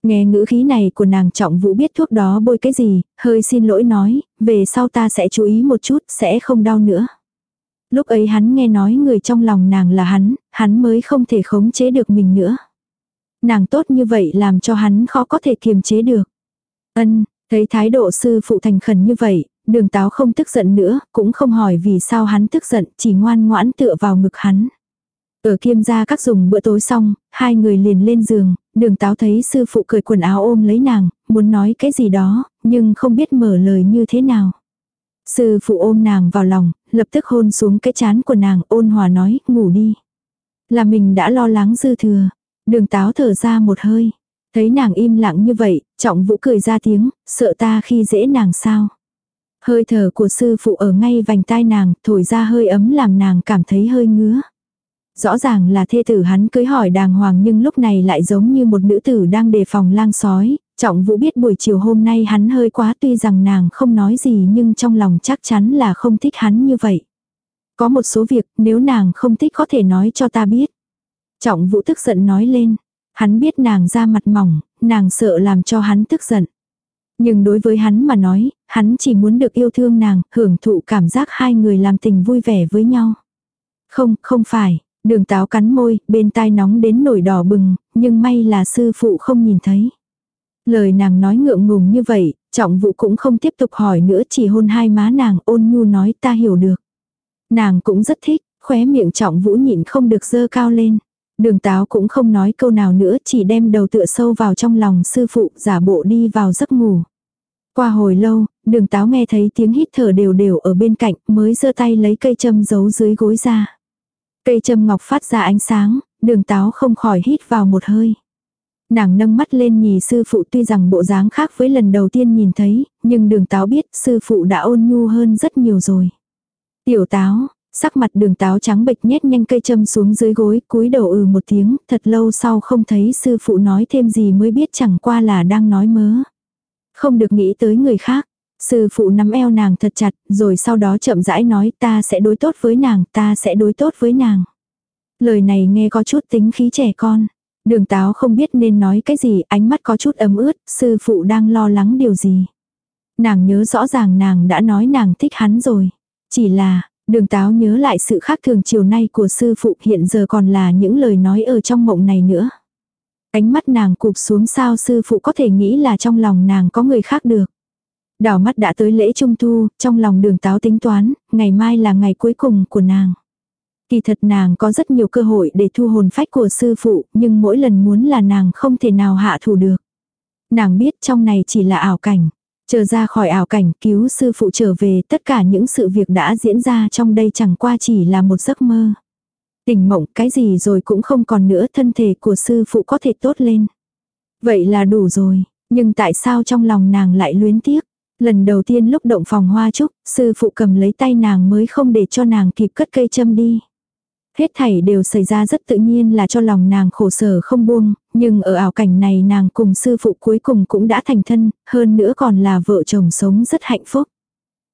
Nghe ngữ khí này của nàng trọng vũ biết thuốc đó bôi cái gì, hơi xin lỗi nói, về sau ta sẽ chú ý một chút, sẽ không đau nữa. Lúc ấy hắn nghe nói người trong lòng nàng là hắn, hắn mới không thể khống chế được mình nữa. Nàng tốt như vậy làm cho hắn khó có thể kiềm chế được. Ân, thấy thái độ sư phụ thành khẩn như vậy, đường táo không tức giận nữa, cũng không hỏi vì sao hắn tức giận, chỉ ngoan ngoãn tựa vào ngực hắn. Ở kiêm gia các dùng bữa tối xong, hai người liền lên giường, đường táo thấy sư phụ cởi quần áo ôm lấy nàng, muốn nói cái gì đó, nhưng không biết mở lời như thế nào. Sư phụ ôm nàng vào lòng, lập tức hôn xuống cái chán của nàng ôn hòa nói, ngủ đi. Là mình đã lo lắng dư thừa. Đường táo thở ra một hơi. Thấy nàng im lặng như vậy, trọng vũ cười ra tiếng, sợ ta khi dễ nàng sao. Hơi thở của sư phụ ở ngay vành tai nàng, thổi ra hơi ấm làm nàng cảm thấy hơi ngứa. Rõ ràng là thê tử hắn cưới hỏi đàng hoàng nhưng lúc này lại giống như một nữ tử đang đề phòng lang sói. Trọng vũ biết buổi chiều hôm nay hắn hơi quá tuy rằng nàng không nói gì nhưng trong lòng chắc chắn là không thích hắn như vậy. Có một số việc nếu nàng không thích có thể nói cho ta biết. Trọng vũ tức giận nói lên. Hắn biết nàng ra mặt mỏng, nàng sợ làm cho hắn tức giận. Nhưng đối với hắn mà nói, hắn chỉ muốn được yêu thương nàng, hưởng thụ cảm giác hai người làm tình vui vẻ với nhau. Không, không phải, đường táo cắn môi, bên tai nóng đến nổi đỏ bừng, nhưng may là sư phụ không nhìn thấy. Lời nàng nói ngượng ngùng như vậy, trọng vụ cũng không tiếp tục hỏi nữa chỉ hôn hai má nàng ôn nhu nói ta hiểu được. Nàng cũng rất thích, khóe miệng trọng vũ nhịn không được dơ cao lên. Đường táo cũng không nói câu nào nữa chỉ đem đầu tựa sâu vào trong lòng sư phụ giả bộ đi vào giấc ngủ. Qua hồi lâu, đường táo nghe thấy tiếng hít thở đều đều ở bên cạnh mới giơ tay lấy cây châm giấu dưới gối ra. Cây châm ngọc phát ra ánh sáng, đường táo không khỏi hít vào một hơi. Nàng nâng mắt lên nhìn sư phụ tuy rằng bộ dáng khác với lần đầu tiên nhìn thấy, nhưng đường táo biết sư phụ đã ôn nhu hơn rất nhiều rồi. Tiểu táo, sắc mặt đường táo trắng bệch nhét nhanh cây châm xuống dưới gối, cúi đầu ừ một tiếng, thật lâu sau không thấy sư phụ nói thêm gì mới biết chẳng qua là đang nói mớ. Không được nghĩ tới người khác. Sư phụ nắm eo nàng thật chặt, rồi sau đó chậm rãi nói ta sẽ đối tốt với nàng, ta sẽ đối tốt với nàng. Lời này nghe có chút tính khí trẻ con. Đường táo không biết nên nói cái gì, ánh mắt có chút ấm ướt, sư phụ đang lo lắng điều gì. Nàng nhớ rõ ràng nàng đã nói nàng thích hắn rồi. Chỉ là, đường táo nhớ lại sự khác thường chiều nay của sư phụ hiện giờ còn là những lời nói ở trong mộng này nữa. Ánh mắt nàng cụp xuống sao sư phụ có thể nghĩ là trong lòng nàng có người khác được. Đảo mắt đã tới lễ trung thu, trong lòng đường táo tính toán, ngày mai là ngày cuối cùng của nàng. Kỳ thật nàng có rất nhiều cơ hội để thu hồn phách của sư phụ, nhưng mỗi lần muốn là nàng không thể nào hạ thủ được. Nàng biết trong này chỉ là ảo cảnh. Chờ ra khỏi ảo cảnh cứu sư phụ trở về tất cả những sự việc đã diễn ra trong đây chẳng qua chỉ là một giấc mơ. Tỉnh mộng cái gì rồi cũng không còn nữa thân thể của sư phụ có thể tốt lên. Vậy là đủ rồi, nhưng tại sao trong lòng nàng lại luyến tiếc? Lần đầu tiên lúc động phòng hoa trúc, sư phụ cầm lấy tay nàng mới không để cho nàng kịp cất cây châm đi. Hết thảy đều xảy ra rất tự nhiên là cho lòng nàng khổ sở không buông, nhưng ở ảo cảnh này nàng cùng sư phụ cuối cùng cũng đã thành thân, hơn nữa còn là vợ chồng sống rất hạnh phúc.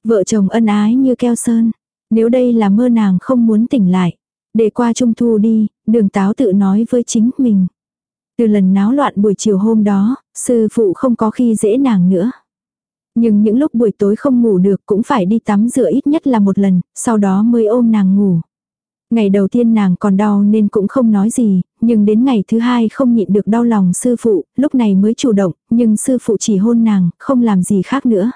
Vợ chồng ân ái như keo sơn. Nếu đây là mơ nàng không muốn tỉnh lại. Để qua trung thu đi, đường táo tự nói với chính mình. Từ lần náo loạn buổi chiều hôm đó, sư phụ không có khi dễ nàng nữa. Nhưng những lúc buổi tối không ngủ được cũng phải đi tắm rửa ít nhất là một lần, sau đó mới ôm nàng ngủ. Ngày đầu tiên nàng còn đau nên cũng không nói gì, nhưng đến ngày thứ hai không nhịn được đau lòng sư phụ, lúc này mới chủ động, nhưng sư phụ chỉ hôn nàng, không làm gì khác nữa.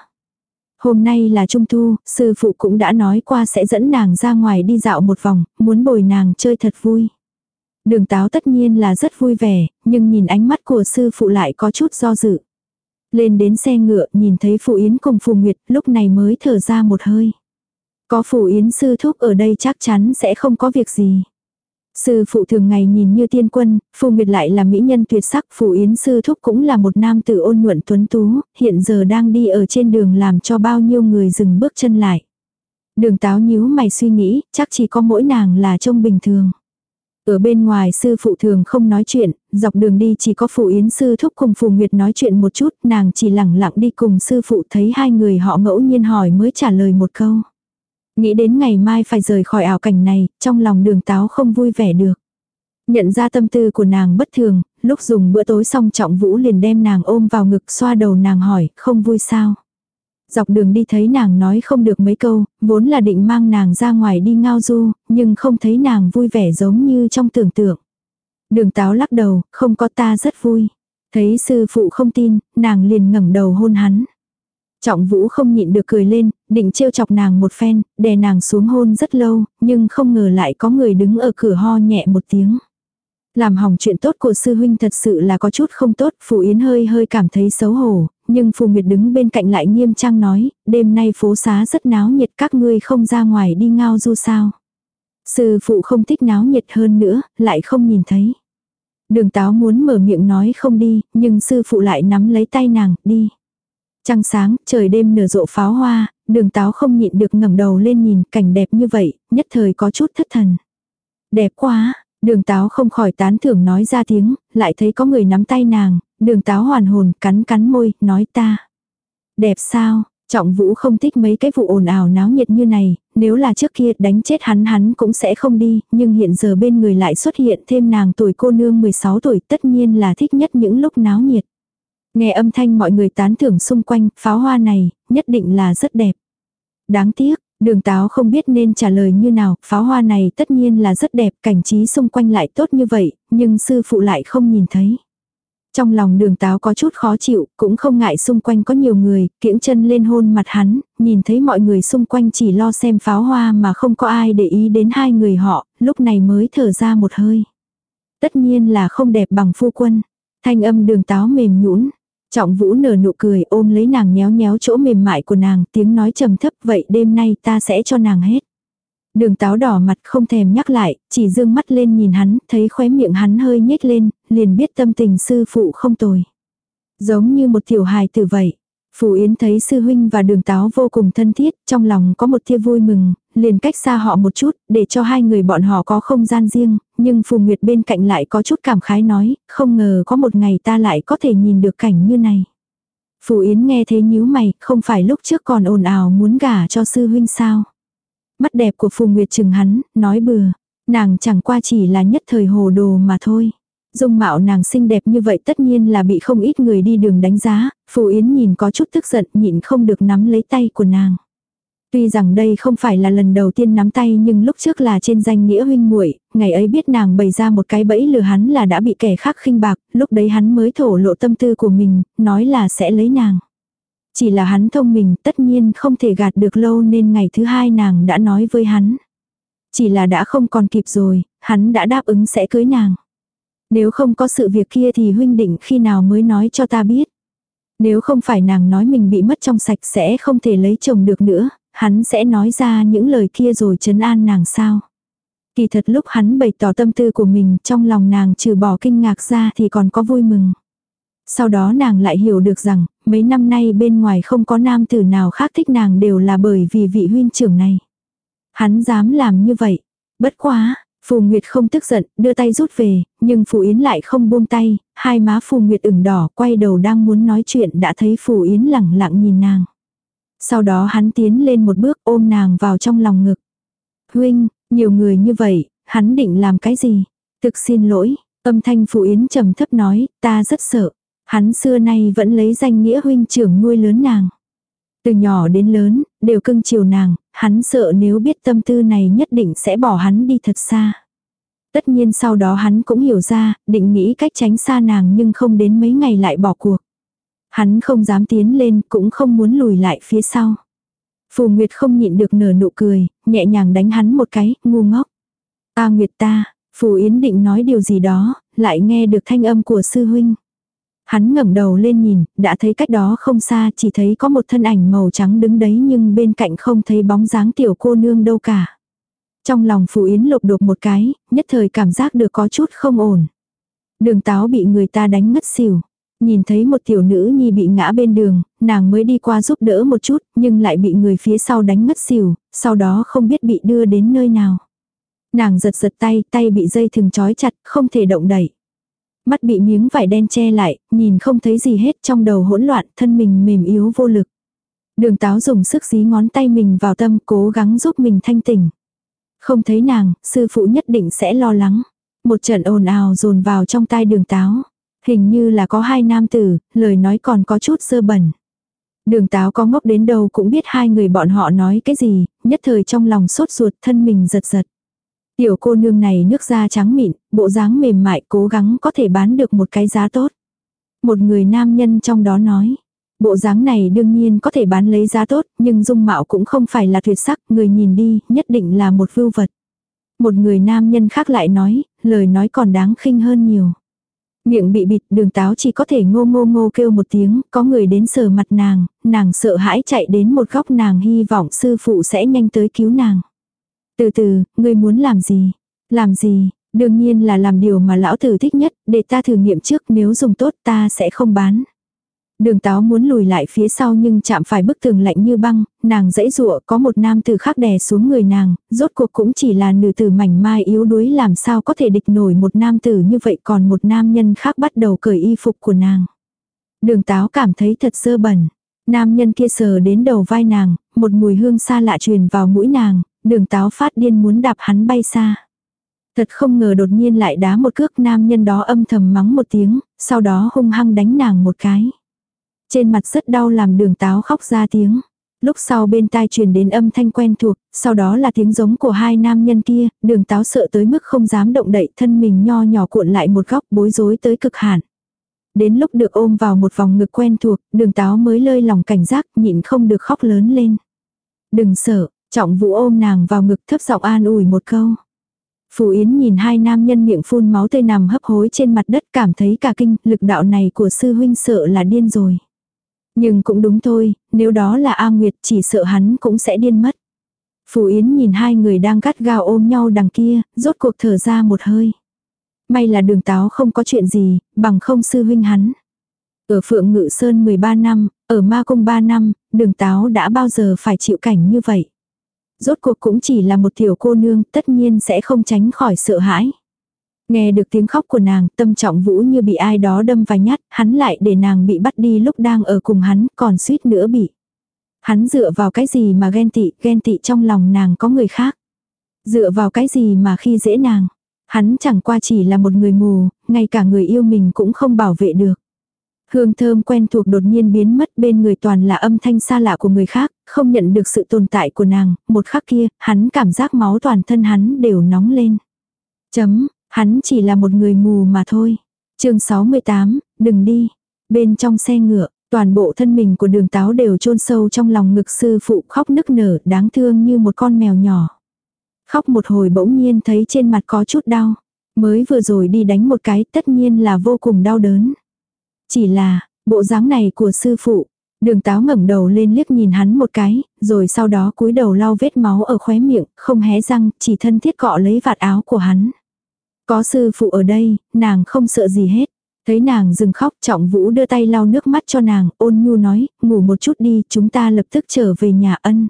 Hôm nay là trung thu, sư phụ cũng đã nói qua sẽ dẫn nàng ra ngoài đi dạo một vòng, muốn bồi nàng chơi thật vui. Đường táo tất nhiên là rất vui vẻ, nhưng nhìn ánh mắt của sư phụ lại có chút do dự. Lên đến xe ngựa nhìn thấy phụ yến cùng phù nguyệt lúc này mới thở ra một hơi. Có phù yến sư thúc ở đây chắc chắn sẽ không có việc gì. Sư phụ thường ngày nhìn như tiên quân, Phù Nguyệt lại là mỹ nhân tuyệt sắc, Phù Yến sư thúc cũng là một nam tử ôn nhuận tuấn tú, hiện giờ đang đi ở trên đường làm cho bao nhiêu người dừng bước chân lại. Đường táo nhíu mày suy nghĩ, chắc chỉ có mỗi nàng là trông bình thường. Ở bên ngoài sư phụ thường không nói chuyện, dọc đường đi chỉ có phụ Yến sư thúc cùng Phù Nguyệt nói chuyện một chút, nàng chỉ lẳng lặng đi cùng sư phụ thấy hai người họ ngẫu nhiên hỏi mới trả lời một câu. Nghĩ đến ngày mai phải rời khỏi ảo cảnh này, trong lòng đường táo không vui vẻ được. Nhận ra tâm tư của nàng bất thường, lúc dùng bữa tối xong trọng vũ liền đem nàng ôm vào ngực xoa đầu nàng hỏi, không vui sao. Dọc đường đi thấy nàng nói không được mấy câu, vốn là định mang nàng ra ngoài đi ngao du, nhưng không thấy nàng vui vẻ giống như trong tưởng tượng. Đường táo lắc đầu, không có ta rất vui. Thấy sư phụ không tin, nàng liền ngẩng đầu hôn hắn. Trọng vũ không nhịn được cười lên, định trêu chọc nàng một phen, đè nàng xuống hôn rất lâu, nhưng không ngờ lại có người đứng ở cửa ho nhẹ một tiếng. Làm hỏng chuyện tốt của sư huynh thật sự là có chút không tốt, Phù Yến hơi hơi cảm thấy xấu hổ, nhưng Phù Nguyệt đứng bên cạnh lại nghiêm trang nói, đêm nay phố xá rất náo nhiệt các ngươi không ra ngoài đi ngao du sao. Sư phụ không thích náo nhiệt hơn nữa, lại không nhìn thấy. Đường táo muốn mở miệng nói không đi, nhưng sư phụ lại nắm lấy tay nàng, đi. Trăng sáng, trời đêm nở rộ pháo hoa, đường táo không nhịn được ngẩng đầu lên nhìn cảnh đẹp như vậy, nhất thời có chút thất thần. Đẹp quá, đường táo không khỏi tán thưởng nói ra tiếng, lại thấy có người nắm tay nàng, đường táo hoàn hồn, cắn cắn môi, nói ta. Đẹp sao, Trọng Vũ không thích mấy cái vụ ồn ào náo nhiệt như này, nếu là trước kia đánh chết hắn hắn cũng sẽ không đi, nhưng hiện giờ bên người lại xuất hiện thêm nàng tuổi cô nương 16 tuổi tất nhiên là thích nhất những lúc náo nhiệt. Nghe âm thanh mọi người tán thưởng xung quanh, pháo hoa này, nhất định là rất đẹp. Đáng tiếc, đường táo không biết nên trả lời như nào, pháo hoa này tất nhiên là rất đẹp, cảnh trí xung quanh lại tốt như vậy, nhưng sư phụ lại không nhìn thấy. Trong lòng đường táo có chút khó chịu, cũng không ngại xung quanh có nhiều người, kiễng chân lên hôn mặt hắn, nhìn thấy mọi người xung quanh chỉ lo xem pháo hoa mà không có ai để ý đến hai người họ, lúc này mới thở ra một hơi. Tất nhiên là không đẹp bằng phu quân. Thanh âm đường táo mềm nhũn Trọng vũ nở nụ cười ôm lấy nàng nhéo nhéo chỗ mềm mại của nàng, tiếng nói trầm thấp vậy đêm nay ta sẽ cho nàng hết. Đường táo đỏ mặt không thèm nhắc lại, chỉ dương mắt lên nhìn hắn, thấy khóe miệng hắn hơi nhếch lên, liền biết tâm tình sư phụ không tồi. Giống như một tiểu hài tử vậy. Phù Yến thấy sư huynh và đường táo vô cùng thân thiết, trong lòng có một tia vui mừng, liền cách xa họ một chút, để cho hai người bọn họ có không gian riêng, nhưng Phù Nguyệt bên cạnh lại có chút cảm khái nói, không ngờ có một ngày ta lại có thể nhìn được cảnh như này. Phù Yến nghe thế nhíu mày, không phải lúc trước còn ồn ào muốn gả cho sư huynh sao. Mắt đẹp của Phù Nguyệt chừng hắn, nói bừa. Nàng chẳng qua chỉ là nhất thời hồ đồ mà thôi. Dung mạo nàng xinh đẹp như vậy tất nhiên là bị không ít người đi đường đánh giá, Phù Yến nhìn có chút tức giận nhịn không được nắm lấy tay của nàng. Tuy rằng đây không phải là lần đầu tiên nắm tay nhưng lúc trước là trên danh nghĩa huynh muội, ngày ấy biết nàng bày ra một cái bẫy lừa hắn là đã bị kẻ khác khinh bạc, lúc đấy hắn mới thổ lộ tâm tư của mình, nói là sẽ lấy nàng. Chỉ là hắn thông minh tất nhiên không thể gạt được lâu nên ngày thứ hai nàng đã nói với hắn. Chỉ là đã không còn kịp rồi, hắn đã đáp ứng sẽ cưới nàng. Nếu không có sự việc kia thì huynh định khi nào mới nói cho ta biết. Nếu không phải nàng nói mình bị mất trong sạch sẽ không thể lấy chồng được nữa, hắn sẽ nói ra những lời kia rồi chấn an nàng sao. Kỳ thật lúc hắn bày tỏ tâm tư của mình trong lòng nàng trừ bỏ kinh ngạc ra thì còn có vui mừng. Sau đó nàng lại hiểu được rằng, mấy năm nay bên ngoài không có nam tử nào khác thích nàng đều là bởi vì vị huynh trưởng này. Hắn dám làm như vậy. Bất quá, Phù Nguyệt không tức giận, đưa tay rút về, nhưng Phù Yến lại không buông tay, hai má Phù Nguyệt ửng đỏ, quay đầu đang muốn nói chuyện đã thấy Phù Yến lẳng lặng nhìn nàng. Sau đó hắn tiến lên một bước ôm nàng vào trong lòng ngực. Huynh, nhiều người như vậy, hắn định làm cái gì? Thực xin lỗi, âm thanh phụ Yến trầm thấp nói, ta rất sợ. Hắn xưa nay vẫn lấy danh nghĩa huynh trưởng nuôi lớn nàng. Từ nhỏ đến lớn, đều cưng chiều nàng, hắn sợ nếu biết tâm tư này nhất định sẽ bỏ hắn đi thật xa. Tất nhiên sau đó hắn cũng hiểu ra, định nghĩ cách tránh xa nàng nhưng không đến mấy ngày lại bỏ cuộc. Hắn không dám tiến lên, cũng không muốn lùi lại phía sau. Phù Nguyệt không nhịn được nở nụ cười, nhẹ nhàng đánh hắn một cái, ngu ngốc. Ta Nguyệt ta, Phù Yến định nói điều gì đó, lại nghe được thanh âm của sư huynh. Hắn ngẩng đầu lên nhìn, đã thấy cách đó không xa chỉ thấy có một thân ảnh màu trắng đứng đấy nhưng bên cạnh không thấy bóng dáng tiểu cô nương đâu cả. Trong lòng Phù Yến lột đột một cái, nhất thời cảm giác được có chút không ổn. Đường táo bị người ta đánh ngất xỉu. Nhìn thấy một tiểu nữ nhi bị ngã bên đường, nàng mới đi qua giúp đỡ một chút, nhưng lại bị người phía sau đánh ngất xỉu, sau đó không biết bị đưa đến nơi nào. Nàng giật giật tay, tay bị dây thừng trói chặt, không thể động đẩy. Mắt bị miếng vải đen che lại, nhìn không thấy gì hết trong đầu hỗn loạn, thân mình mềm yếu vô lực. Đường táo dùng sức dí ngón tay mình vào tâm cố gắng giúp mình thanh tỉnh. Không thấy nàng, sư phụ nhất định sẽ lo lắng. Một trận ồn ào dồn vào trong tai đường táo. Hình như là có hai nam tử, lời nói còn có chút sơ bẩn. Đường táo có ngốc đến đâu cũng biết hai người bọn họ nói cái gì, nhất thời trong lòng sốt ruột thân mình giật giật. Tiểu cô nương này nước da trắng mịn, bộ dáng mềm mại cố gắng có thể bán được một cái giá tốt. Một người nam nhân trong đó nói. Bộ dáng này đương nhiên có thể bán lấy giá tốt, nhưng dung mạo cũng không phải là tuyệt sắc, người nhìn đi, nhất định là một vưu vật. Một người nam nhân khác lại nói, lời nói còn đáng khinh hơn nhiều. Miệng bị bịt đường táo chỉ có thể ngô ngô ngô kêu một tiếng, có người đến sờ mặt nàng, nàng sợ hãi chạy đến một góc nàng hy vọng sư phụ sẽ nhanh tới cứu nàng. Từ từ, ngươi muốn làm gì? Làm gì? Đương nhiên là làm điều mà lão tử thích nhất, để ta thử nghiệm trước nếu dùng tốt ta sẽ không bán. Đường táo muốn lùi lại phía sau nhưng chạm phải bức tường lạnh như băng, nàng dãy rụa có một nam tử khác đè xuống người nàng, rốt cuộc cũng chỉ là nữ tử mảnh mai yếu đuối làm sao có thể địch nổi một nam tử như vậy còn một nam nhân khác bắt đầu cởi y phục của nàng. Đường táo cảm thấy thật sơ bẩn. Nam nhân kia sờ đến đầu vai nàng, một mùi hương xa lạ truyền vào mũi nàng, đường táo phát điên muốn đạp hắn bay xa. Thật không ngờ đột nhiên lại đá một cước nam nhân đó âm thầm mắng một tiếng, sau đó hung hăng đánh nàng một cái. Trên mặt rất đau làm đường táo khóc ra tiếng. Lúc sau bên tai truyền đến âm thanh quen thuộc, sau đó là tiếng giống của hai nam nhân kia, đường táo sợ tới mức không dám động đậy thân mình nho nhỏ cuộn lại một góc bối rối tới cực hạn. Đến lúc được ôm vào một vòng ngực quen thuộc, đường táo mới lơi lòng cảnh giác nhịn không được khóc lớn lên. Đừng sợ, trọng vũ ôm nàng vào ngực thấp giọng an ủi một câu. Phù Yến nhìn hai nam nhân miệng phun máu tươi nằm hấp hối trên mặt đất cảm thấy cả kinh, lực đạo này của sư huynh sợ là điên rồi. Nhưng cũng đúng thôi, nếu đó là A Nguyệt chỉ sợ hắn cũng sẽ điên mất. Phù Yến nhìn hai người đang gắt gao ôm nhau đằng kia, rốt cuộc thở ra một hơi. May là đường táo không có chuyện gì, bằng không sư huynh hắn. Ở Phượng Ngự Sơn 13 năm, ở Ma Cung 3 năm, đường táo đã bao giờ phải chịu cảnh như vậy. Rốt cuộc cũng chỉ là một tiểu cô nương, tất nhiên sẽ không tránh khỏi sợ hãi. Nghe được tiếng khóc của nàng, tâm trọng vũ như bị ai đó đâm vài nhát, hắn lại để nàng bị bắt đi lúc đang ở cùng hắn, còn suýt nữa bị. Hắn dựa vào cái gì mà ghen tị, ghen tị trong lòng nàng có người khác. Dựa vào cái gì mà khi dễ nàng. Hắn chẳng qua chỉ là một người mù, ngay cả người yêu mình cũng không bảo vệ được. Hương thơm quen thuộc đột nhiên biến mất bên người toàn là âm thanh xa lạ của người khác, không nhận được sự tồn tại của nàng, một khắc kia, hắn cảm giác máu toàn thân hắn đều nóng lên. Chấm, Hắn chỉ là một người mù mà thôi. chương 68, đừng đi. Bên trong xe ngựa, toàn bộ thân mình của đường táo đều chôn sâu trong lòng ngực sư phụ khóc nức nở đáng thương như một con mèo nhỏ. Khóc một hồi bỗng nhiên thấy trên mặt có chút đau. Mới vừa rồi đi đánh một cái tất nhiên là vô cùng đau đớn. Chỉ là, bộ dáng này của sư phụ, Đường táo ngẩng đầu lên liếc nhìn hắn một cái, rồi sau đó cúi đầu lau vết máu ở khóe miệng, không hé răng, chỉ thân thiết cọ lấy vạt áo của hắn. Có sư phụ ở đây, nàng không sợ gì hết. Thấy nàng dừng khóc trọng vũ đưa tay lau nước mắt cho nàng, ôn nhu nói, ngủ một chút đi, chúng ta lập tức trở về nhà ân.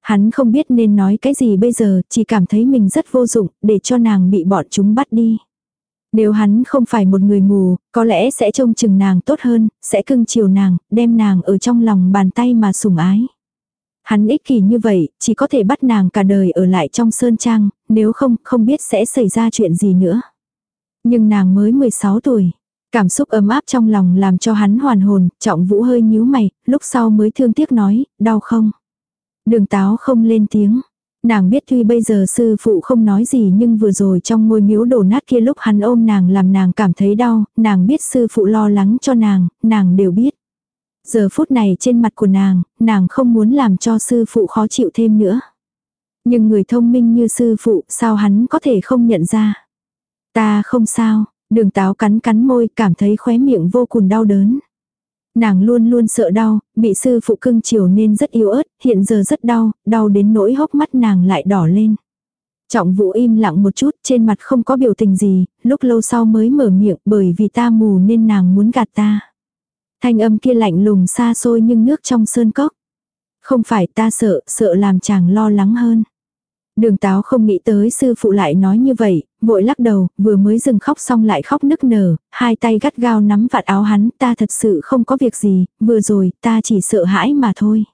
Hắn không biết nên nói cái gì bây giờ, chỉ cảm thấy mình rất vô dụng, để cho nàng bị bọn chúng bắt đi. Nếu hắn không phải một người mù, có lẽ sẽ trông chừng nàng tốt hơn, sẽ cưng chiều nàng, đem nàng ở trong lòng bàn tay mà sủng ái. Hắn ích kỷ như vậy, chỉ có thể bắt nàng cả đời ở lại trong sơn trang, nếu không, không biết sẽ xảy ra chuyện gì nữa. Nhưng nàng mới 16 tuổi. Cảm xúc ấm áp trong lòng làm cho hắn hoàn hồn, trọng vũ hơi nhíu mày, lúc sau mới thương tiếc nói, đau không? Đường táo không lên tiếng. Nàng biết tuy bây giờ sư phụ không nói gì nhưng vừa rồi trong ngôi miếu đổ nát kia lúc hắn ôm nàng làm nàng cảm thấy đau, nàng biết sư phụ lo lắng cho nàng, nàng đều biết. Giờ phút này trên mặt của nàng, nàng không muốn làm cho sư phụ khó chịu thêm nữa. Nhưng người thông minh như sư phụ sao hắn có thể không nhận ra. Ta không sao, đường táo cắn cắn môi cảm thấy khóe miệng vô cùng đau đớn. Nàng luôn luôn sợ đau, bị sư phụ cưng chiều nên rất yếu ớt, hiện giờ rất đau, đau đến nỗi hốc mắt nàng lại đỏ lên. Trọng vũ im lặng một chút, trên mặt không có biểu tình gì, lúc lâu sau mới mở miệng bởi vì ta mù nên nàng muốn gạt ta. Thanh âm kia lạnh lùng xa xôi nhưng nước trong sơn cốc. Không phải ta sợ, sợ làm chàng lo lắng hơn. Đường táo không nghĩ tới sư phụ lại nói như vậy, vội lắc đầu, vừa mới dừng khóc xong lại khóc nức nở, hai tay gắt gao nắm vạt áo hắn, ta thật sự không có việc gì, vừa rồi, ta chỉ sợ hãi mà thôi.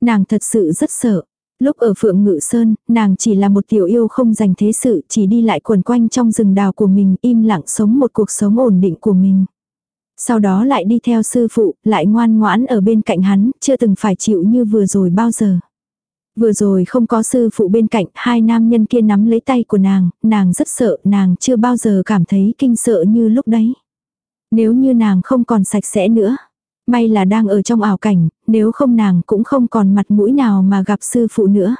Nàng thật sự rất sợ. Lúc ở Phượng Ngự Sơn, nàng chỉ là một tiểu yêu không dành thế sự, chỉ đi lại quần quanh trong rừng đào của mình, im lặng sống một cuộc sống ổn định của mình. Sau đó lại đi theo sư phụ, lại ngoan ngoãn ở bên cạnh hắn, chưa từng phải chịu như vừa rồi bao giờ. Vừa rồi không có sư phụ bên cạnh, hai nam nhân kia nắm lấy tay của nàng, nàng rất sợ, nàng chưa bao giờ cảm thấy kinh sợ như lúc đấy. Nếu như nàng không còn sạch sẽ nữa, May là đang ở trong ảo cảnh, nếu không nàng cũng không còn mặt mũi nào mà gặp sư phụ nữa.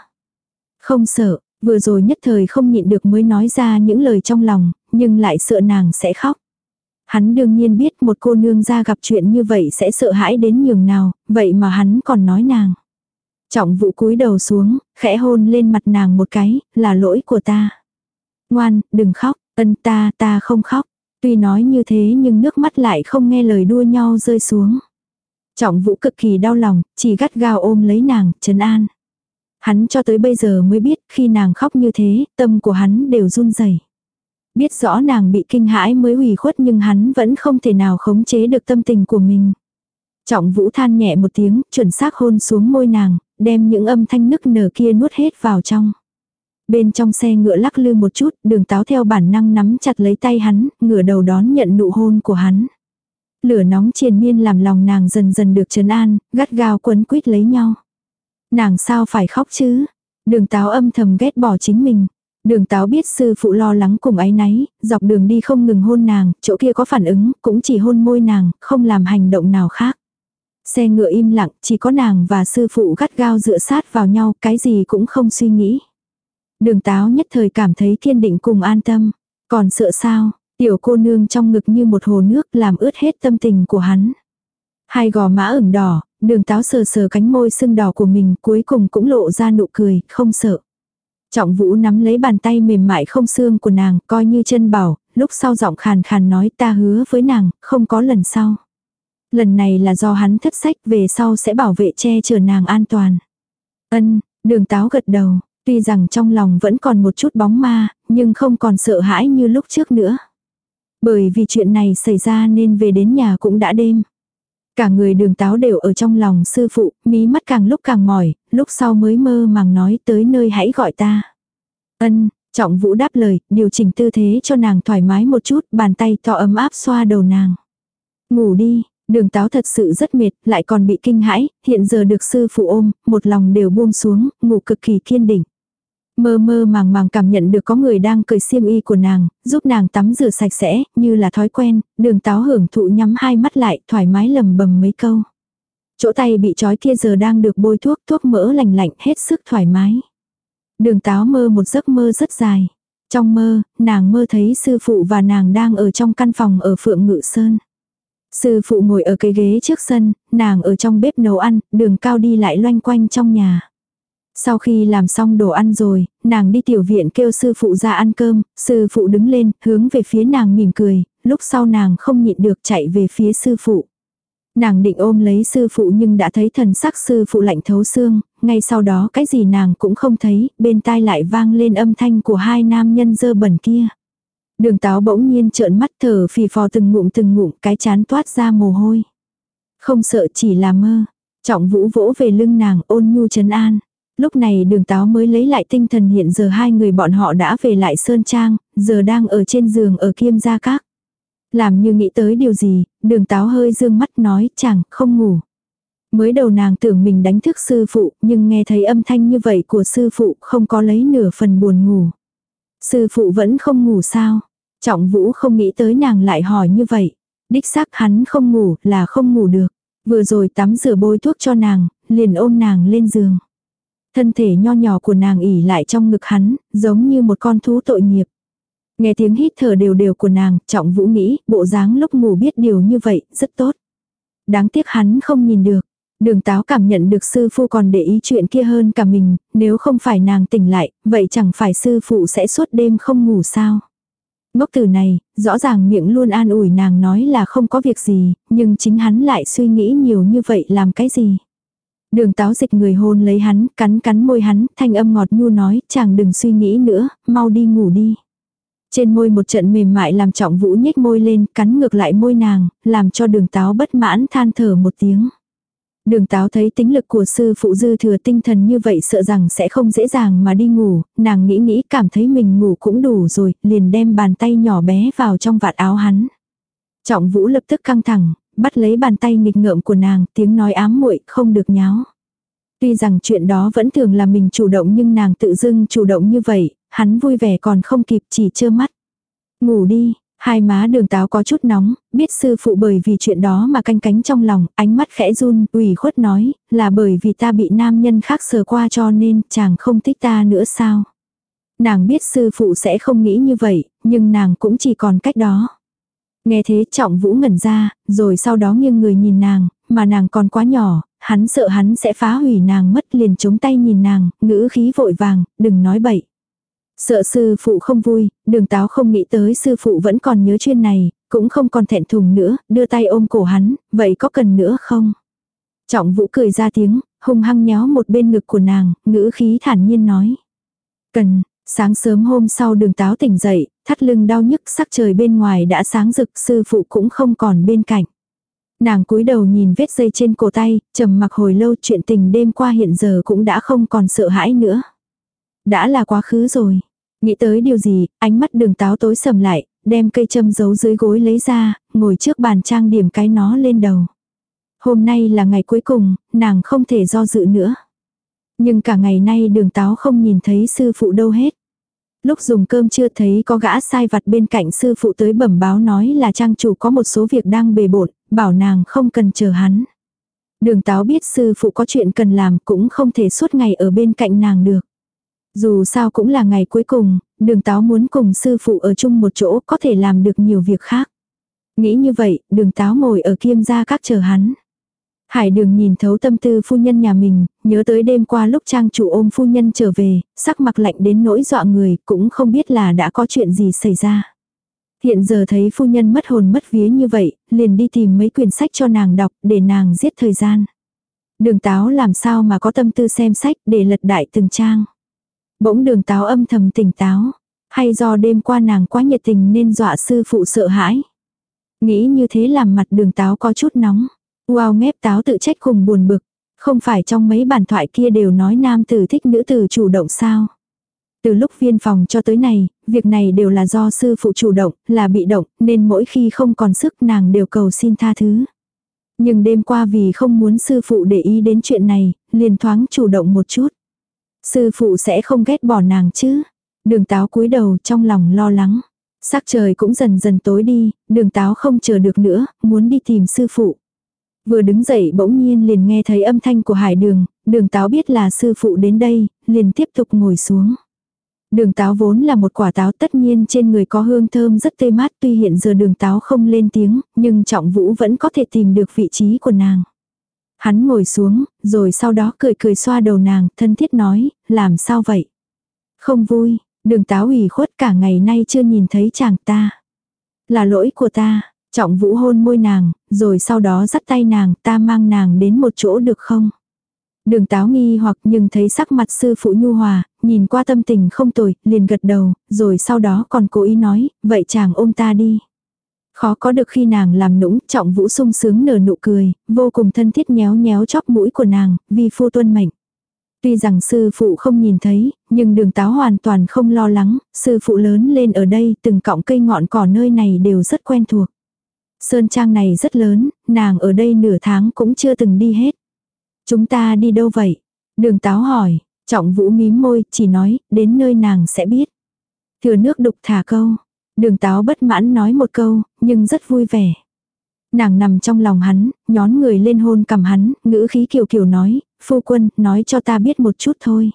Không sợ, vừa rồi nhất thời không nhịn được mới nói ra những lời trong lòng, nhưng lại sợ nàng sẽ khóc. Hắn đương nhiên biết một cô nương ra gặp chuyện như vậy sẽ sợ hãi đến nhường nào, vậy mà hắn còn nói nàng. Trọng vũ cúi đầu xuống, khẽ hôn lên mặt nàng một cái, là lỗi của ta. Ngoan, đừng khóc, ân ta, ta không khóc. Tuy nói như thế nhưng nước mắt lại không nghe lời đua nhau rơi xuống. Trọng vũ cực kỳ đau lòng, chỉ gắt gao ôm lấy nàng, trấn an. Hắn cho tới bây giờ mới biết khi nàng khóc như thế, tâm của hắn đều run rẩy. Biết rõ nàng bị kinh hãi mới hủy khuất nhưng hắn vẫn không thể nào khống chế được tâm tình của mình. Trọng vũ than nhẹ một tiếng, chuẩn xác hôn xuống môi nàng, đem những âm thanh nức nở kia nuốt hết vào trong. Bên trong xe ngựa lắc lư một chút, đường táo theo bản năng nắm chặt lấy tay hắn, ngửa đầu đón nhận nụ hôn của hắn. Lửa nóng triền miên làm lòng nàng dần dần được trấn an, gắt gao quấn quýt lấy nhau. Nàng sao phải khóc chứ? Đường táo âm thầm ghét bỏ chính mình. Đường táo biết sư phụ lo lắng cùng ái náy, dọc đường đi không ngừng hôn nàng, chỗ kia có phản ứng, cũng chỉ hôn môi nàng, không làm hành động nào khác. Xe ngựa im lặng, chỉ có nàng và sư phụ gắt gao dựa sát vào nhau, cái gì cũng không suy nghĩ. Đường táo nhất thời cảm thấy kiên định cùng an tâm. Còn sợ sao, tiểu cô nương trong ngực như một hồ nước làm ướt hết tâm tình của hắn. Hai gò má ửng đỏ, đường táo sờ sờ cánh môi sưng đỏ của mình cuối cùng cũng lộ ra nụ cười, không sợ. Trọng vũ nắm lấy bàn tay mềm mại không xương của nàng, coi như chân bảo, lúc sau giọng khàn khàn nói ta hứa với nàng, không có lần sau. Lần này là do hắn thất sách về sau sẽ bảo vệ che chở nàng an toàn. Ân, đường táo gật đầu, tuy rằng trong lòng vẫn còn một chút bóng ma, nhưng không còn sợ hãi như lúc trước nữa. Bởi vì chuyện này xảy ra nên về đến nhà cũng đã đêm. Cả người đường táo đều ở trong lòng sư phụ, mí mắt càng lúc càng mỏi, lúc sau mới mơ màng nói tới nơi hãy gọi ta. Ân, trọng vũ đáp lời, điều chỉnh tư thế cho nàng thoải mái một chút, bàn tay to ấm áp xoa đầu nàng. Ngủ đi, đường táo thật sự rất mệt, lại còn bị kinh hãi, hiện giờ được sư phụ ôm, một lòng đều buông xuống, ngủ cực kỳ kiên định. Mơ mơ màng màng cảm nhận được có người đang cởi xiêm y của nàng, giúp nàng tắm rửa sạch sẽ, như là thói quen, đường táo hưởng thụ nhắm hai mắt lại, thoải mái lầm bầm mấy câu. Chỗ tay bị trói kia giờ đang được bôi thuốc, thuốc mỡ lành lạnh, hết sức thoải mái. Đường táo mơ một giấc mơ rất dài. Trong mơ, nàng mơ thấy sư phụ và nàng đang ở trong căn phòng ở Phượng Ngự Sơn. Sư phụ ngồi ở cái ghế trước sân, nàng ở trong bếp nấu ăn, đường cao đi lại loanh quanh trong nhà. Sau khi làm xong đồ ăn rồi, nàng đi tiểu viện kêu sư phụ ra ăn cơm, sư phụ đứng lên, hướng về phía nàng mỉm cười, lúc sau nàng không nhịn được chạy về phía sư phụ. Nàng định ôm lấy sư phụ nhưng đã thấy thần sắc sư phụ lạnh thấu xương, ngay sau đó cái gì nàng cũng không thấy, bên tai lại vang lên âm thanh của hai nam nhân dơ bẩn kia. Đường táo bỗng nhiên trợn mắt thở phì phò từng ngụm từng ngụm cái chán toát ra mồ hôi. Không sợ chỉ là mơ. Trọng vũ vỗ về lưng nàng ôn nhu trấn an. Lúc này đường táo mới lấy lại tinh thần hiện giờ hai người bọn họ đã về lại Sơn Trang, giờ đang ở trên giường ở Kiêm Gia Các. Làm như nghĩ tới điều gì, đường táo hơi dương mắt nói chẳng, không ngủ. Mới đầu nàng tưởng mình đánh thức sư phụ, nhưng nghe thấy âm thanh như vậy của sư phụ không có lấy nửa phần buồn ngủ. Sư phụ vẫn không ngủ sao? Trọng vũ không nghĩ tới nàng lại hỏi như vậy. Đích xác hắn không ngủ là không ngủ được. Vừa rồi tắm rửa bôi thuốc cho nàng, liền ôm nàng lên giường. Thân thể nho nhỏ của nàng ỉ lại trong ngực hắn, giống như một con thú tội nghiệp. Nghe tiếng hít thở đều đều của nàng, trọng vũ nghĩ, bộ dáng lúc ngủ biết điều như vậy, rất tốt. Đáng tiếc hắn không nhìn được. Đường táo cảm nhận được sư phụ còn để ý chuyện kia hơn cả mình, nếu không phải nàng tỉnh lại, vậy chẳng phải sư phụ sẽ suốt đêm không ngủ sao. Ngốc từ này, rõ ràng miệng luôn an ủi nàng nói là không có việc gì, nhưng chính hắn lại suy nghĩ nhiều như vậy làm cái gì. Đường táo dịch người hôn lấy hắn, cắn cắn môi hắn, thanh âm ngọt nhu nói, chàng đừng suy nghĩ nữa, mau đi ngủ đi. Trên môi một trận mềm mại làm trọng vũ nhếch môi lên, cắn ngược lại môi nàng, làm cho đường táo bất mãn than thở một tiếng. Đường táo thấy tính lực của sư phụ dư thừa tinh thần như vậy sợ rằng sẽ không dễ dàng mà đi ngủ, nàng nghĩ nghĩ cảm thấy mình ngủ cũng đủ rồi, liền đem bàn tay nhỏ bé vào trong vạt áo hắn. Trọng vũ lập tức căng thẳng, bắt lấy bàn tay nghịch ngợm của nàng, tiếng nói ám muội không được nháo. Tuy rằng chuyện đó vẫn thường là mình chủ động nhưng nàng tự dưng chủ động như vậy, hắn vui vẻ còn không kịp chỉ trơ mắt. Ngủ đi, Hai má đường táo có chút nóng, biết sư phụ bởi vì chuyện đó mà canh cánh trong lòng, ánh mắt khẽ run, ủy khuất nói, là bởi vì ta bị nam nhân khác sờ qua cho nên chàng không thích ta nữa sao. Nàng biết sư phụ sẽ không nghĩ như vậy, nhưng nàng cũng chỉ còn cách đó. Nghe thế trọng vũ ngẩn ra, rồi sau đó nghiêng người nhìn nàng, mà nàng còn quá nhỏ, hắn sợ hắn sẽ phá hủy nàng mất liền chống tay nhìn nàng, ngữ khí vội vàng, đừng nói bậy. Sợ sư phụ không vui, đường táo không nghĩ tới sư phụ vẫn còn nhớ chuyên này, cũng không còn thẹn thùng nữa, đưa tay ôm cổ hắn, vậy có cần nữa không? Trọng vũ cười ra tiếng, hung hăng nhéo một bên ngực của nàng, ngữ khí thản nhiên nói. Cần, sáng sớm hôm sau đường táo tỉnh dậy, thắt lưng đau nhức sắc trời bên ngoài đã sáng rực sư phụ cũng không còn bên cạnh. Nàng cúi đầu nhìn vết dây trên cổ tay, trầm mặc hồi lâu chuyện tình đêm qua hiện giờ cũng đã không còn sợ hãi nữa. Đã là quá khứ rồi. Nghĩ tới điều gì, ánh mắt đường táo tối sầm lại, đem cây châm giấu dưới gối lấy ra, ngồi trước bàn trang điểm cái nó lên đầu. Hôm nay là ngày cuối cùng, nàng không thể do dự nữa. Nhưng cả ngày nay đường táo không nhìn thấy sư phụ đâu hết. Lúc dùng cơm chưa thấy có gã sai vặt bên cạnh sư phụ tới bẩm báo nói là trang chủ có một số việc đang bề bộn, bảo nàng không cần chờ hắn. Đường táo biết sư phụ có chuyện cần làm cũng không thể suốt ngày ở bên cạnh nàng được. Dù sao cũng là ngày cuối cùng, đường táo muốn cùng sư phụ ở chung một chỗ có thể làm được nhiều việc khác. Nghĩ như vậy, đường táo ngồi ở kiêm gia các chờ hắn. Hải đường nhìn thấu tâm tư phu nhân nhà mình, nhớ tới đêm qua lúc trang chủ ôm phu nhân trở về, sắc mặt lạnh đến nỗi dọa người, cũng không biết là đã có chuyện gì xảy ra. Hiện giờ thấy phu nhân mất hồn mất vía như vậy, liền đi tìm mấy quyển sách cho nàng đọc, để nàng giết thời gian. Đường táo làm sao mà có tâm tư xem sách để lật đại từng trang. Bỗng đường táo âm thầm tỉnh táo. Hay do đêm qua nàng quá nhiệt tình nên dọa sư phụ sợ hãi. Nghĩ như thế làm mặt đường táo có chút nóng. Wow mép táo tự trách cùng buồn bực. Không phải trong mấy bản thoại kia đều nói nam tử thích nữ tử chủ động sao. Từ lúc viên phòng cho tới này, việc này đều là do sư phụ chủ động, là bị động, nên mỗi khi không còn sức nàng đều cầu xin tha thứ. Nhưng đêm qua vì không muốn sư phụ để ý đến chuyện này, liền thoáng chủ động một chút. Sư phụ sẽ không ghét bỏ nàng chứ. Đường táo cúi đầu trong lòng lo lắng. Sắc trời cũng dần dần tối đi, đường táo không chờ được nữa, muốn đi tìm sư phụ. Vừa đứng dậy bỗng nhiên liền nghe thấy âm thanh của hải đường, đường táo biết là sư phụ đến đây, liền tiếp tục ngồi xuống. Đường táo vốn là một quả táo tất nhiên trên người có hương thơm rất tê mát tuy hiện giờ đường táo không lên tiếng, nhưng trọng vũ vẫn có thể tìm được vị trí của nàng. Hắn ngồi xuống, rồi sau đó cười cười xoa đầu nàng, thân thiết nói, làm sao vậy? Không vui, đường táo ủy khuất cả ngày nay chưa nhìn thấy chàng ta. Là lỗi của ta, trọng vũ hôn môi nàng, rồi sau đó dắt tay nàng, ta mang nàng đến một chỗ được không? Đường táo nghi hoặc nhưng thấy sắc mặt sư phụ nhu hòa, nhìn qua tâm tình không tồi, liền gật đầu, rồi sau đó còn cố ý nói, vậy chàng ôm ta đi. Khó có được khi nàng làm nũng, trọng vũ sung sướng nở nụ cười, vô cùng thân thiết nhéo nhéo chóp mũi của nàng, vì phu tuân mệnh. Tuy rằng sư phụ không nhìn thấy, nhưng đường táo hoàn toàn không lo lắng, sư phụ lớn lên ở đây, từng cọng cây ngọn cỏ nơi này đều rất quen thuộc. Sơn trang này rất lớn, nàng ở đây nửa tháng cũng chưa từng đi hết. Chúng ta đi đâu vậy? Đường táo hỏi, trọng vũ mím môi, chỉ nói, đến nơi nàng sẽ biết. Thừa nước đục thả câu, Đường táo bất mãn nói một câu, nhưng rất vui vẻ. Nàng nằm trong lòng hắn, nhón người lên hôn cầm hắn, ngữ khí kiều kiều nói, phu quân, nói cho ta biết một chút thôi.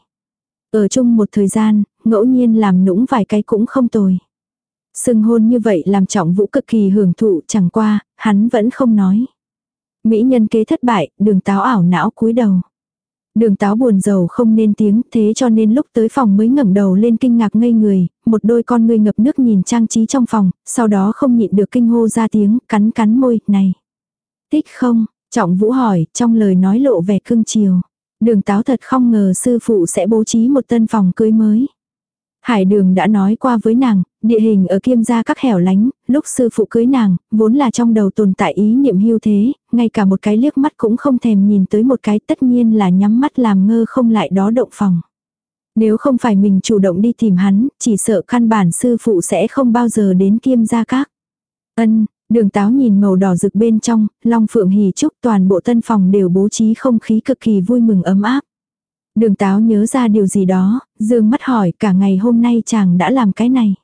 Ở chung một thời gian, ngẫu nhiên làm nũng vài cái cũng không tồi. Sưng hôn như vậy làm trọng vũ cực kỳ hưởng thụ chẳng qua, hắn vẫn không nói. Mỹ nhân kế thất bại, đường táo ảo não cúi đầu. Đường táo buồn giàu không nên tiếng, thế cho nên lúc tới phòng mới ngẩng đầu lên kinh ngạc ngây người, một đôi con người ngập nước nhìn trang trí trong phòng, sau đó không nhịn được kinh hô ra tiếng, cắn cắn môi, này. Tích không, trọng vũ hỏi, trong lời nói lộ vẻ cưng chiều. Đường táo thật không ngờ sư phụ sẽ bố trí một tân phòng cưới mới. Hải đường đã nói qua với nàng, địa hình ở kiêm gia các hẻo lánh, lúc sư phụ cưới nàng, vốn là trong đầu tồn tại ý niệm hưu thế, ngay cả một cái liếc mắt cũng không thèm nhìn tới một cái tất nhiên là nhắm mắt làm ngơ không lại đó động phòng. Nếu không phải mình chủ động đi tìm hắn, chỉ sợ căn bản sư phụ sẽ không bao giờ đến kiêm gia các. Ân, đường táo nhìn màu đỏ rực bên trong, long phượng Hì trúc toàn bộ tân phòng đều bố trí không khí cực kỳ vui mừng ấm áp. Đường táo nhớ ra điều gì đó, dương mắt hỏi cả ngày hôm nay chàng đã làm cái này.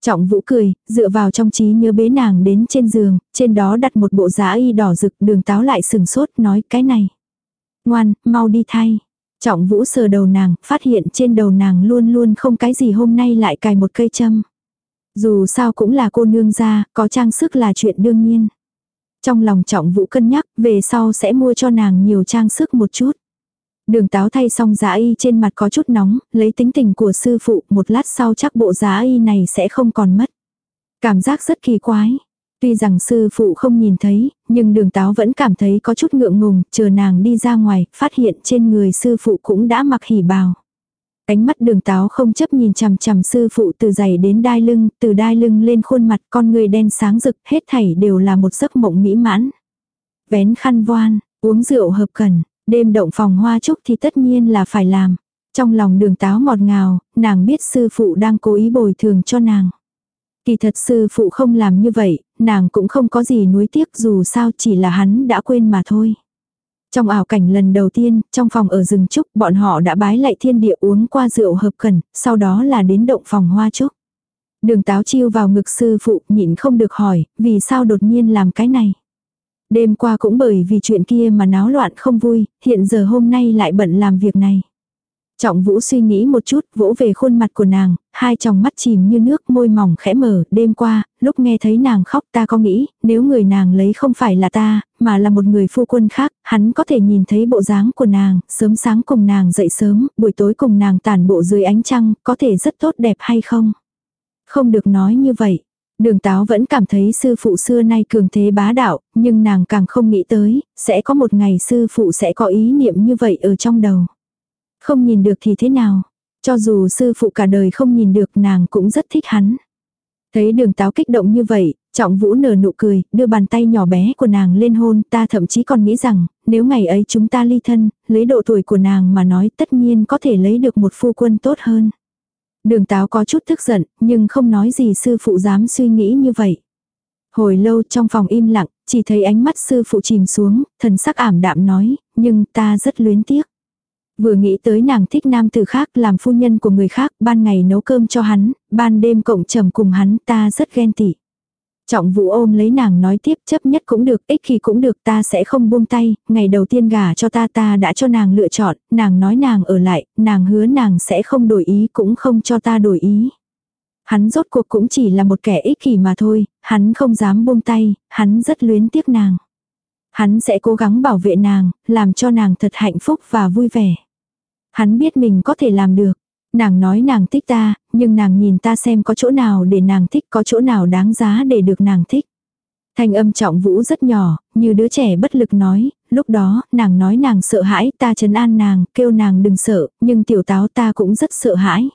Trọng vũ cười, dựa vào trong trí nhớ bế nàng đến trên giường, trên đó đặt một bộ giá y đỏ rực đường táo lại sừng sốt nói cái này. Ngoan, mau đi thay. Trọng vũ sờ đầu nàng, phát hiện trên đầu nàng luôn luôn không cái gì hôm nay lại cài một cây châm. Dù sao cũng là cô nương gia, có trang sức là chuyện đương nhiên. Trong lòng trọng vũ cân nhắc, về sau sẽ mua cho nàng nhiều trang sức một chút. Đường táo thay xong giá y trên mặt có chút nóng, lấy tính tình của sư phụ, một lát sau chắc bộ giá y này sẽ không còn mất. Cảm giác rất kỳ quái. Tuy rằng sư phụ không nhìn thấy, nhưng đường táo vẫn cảm thấy có chút ngượng ngùng, chờ nàng đi ra ngoài, phát hiện trên người sư phụ cũng đã mặc hỉ bào. Ánh mắt đường táo không chấp nhìn chằm chằm sư phụ từ giày đến đai lưng, từ đai lưng lên khuôn mặt con người đen sáng rực, hết thảy đều là một giấc mộng mỹ mãn. Vén khăn voan, uống rượu hợp cần, đêm động phòng hoa trúc thì tất nhiên là phải làm. Trong lòng đường táo ngọt ngào, nàng biết sư phụ đang cố ý bồi thường cho nàng. Kỳ thật sư phụ không làm như vậy, nàng cũng không có gì nuối tiếc dù sao chỉ là hắn đã quên mà thôi. Trong ảo cảnh lần đầu tiên, trong phòng ở rừng trúc, bọn họ đã bái lại thiên địa uống qua rượu hợp cẩn, sau đó là đến động phòng hoa trúc. Đường táo chiêu vào ngực sư phụ, nhịn không được hỏi, vì sao đột nhiên làm cái này. Đêm qua cũng bởi vì chuyện kia mà náo loạn không vui, hiện giờ hôm nay lại bận làm việc này. Trọng vũ suy nghĩ một chút, vỗ về khuôn mặt của nàng, hai tròng mắt chìm như nước môi mỏng khẽ mở, đêm qua, lúc nghe thấy nàng khóc ta có nghĩ, nếu người nàng lấy không phải là ta, mà là một người phu quân khác, hắn có thể nhìn thấy bộ dáng của nàng, sớm sáng cùng nàng dậy sớm, buổi tối cùng nàng tản bộ dưới ánh trăng, có thể rất tốt đẹp hay không? Không được nói như vậy. Đường táo vẫn cảm thấy sư phụ xưa nay cường thế bá đạo, nhưng nàng càng không nghĩ tới, sẽ có một ngày sư phụ sẽ có ý niệm như vậy ở trong đầu. Không nhìn được thì thế nào? Cho dù sư phụ cả đời không nhìn được nàng cũng rất thích hắn. Thấy đường táo kích động như vậy, trọng vũ nở nụ cười, đưa bàn tay nhỏ bé của nàng lên hôn, ta thậm chí còn nghĩ rằng, nếu ngày ấy chúng ta ly thân, lấy độ tuổi của nàng mà nói tất nhiên có thể lấy được một phu quân tốt hơn. Đường táo có chút tức giận, nhưng không nói gì sư phụ dám suy nghĩ như vậy. Hồi lâu trong phòng im lặng, chỉ thấy ánh mắt sư phụ chìm xuống, thần sắc ảm đạm nói, nhưng ta rất luyến tiếc. Vừa nghĩ tới nàng thích nam tử khác làm phu nhân của người khác, ban ngày nấu cơm cho hắn, ban đêm cộng trầm cùng hắn, ta rất ghen tị. Trọng vũ ôm lấy nàng nói tiếp chấp nhất cũng được, ích khi cũng được ta sẽ không buông tay, ngày đầu tiên gả cho ta ta đã cho nàng lựa chọn, nàng nói nàng ở lại, nàng hứa nàng sẽ không đổi ý cũng không cho ta đổi ý. Hắn rốt cuộc cũng chỉ là một kẻ ích kỷ mà thôi, hắn không dám buông tay, hắn rất luyến tiếc nàng. Hắn sẽ cố gắng bảo vệ nàng, làm cho nàng thật hạnh phúc và vui vẻ. Hắn biết mình có thể làm được. Nàng nói nàng thích ta, nhưng nàng nhìn ta xem có chỗ nào để nàng thích, có chỗ nào đáng giá để được nàng thích. Thanh âm trọng vũ rất nhỏ, như đứa trẻ bất lực nói, lúc đó, nàng nói nàng sợ hãi, ta trấn an nàng, kêu nàng đừng sợ, nhưng tiểu táo ta cũng rất sợ hãi.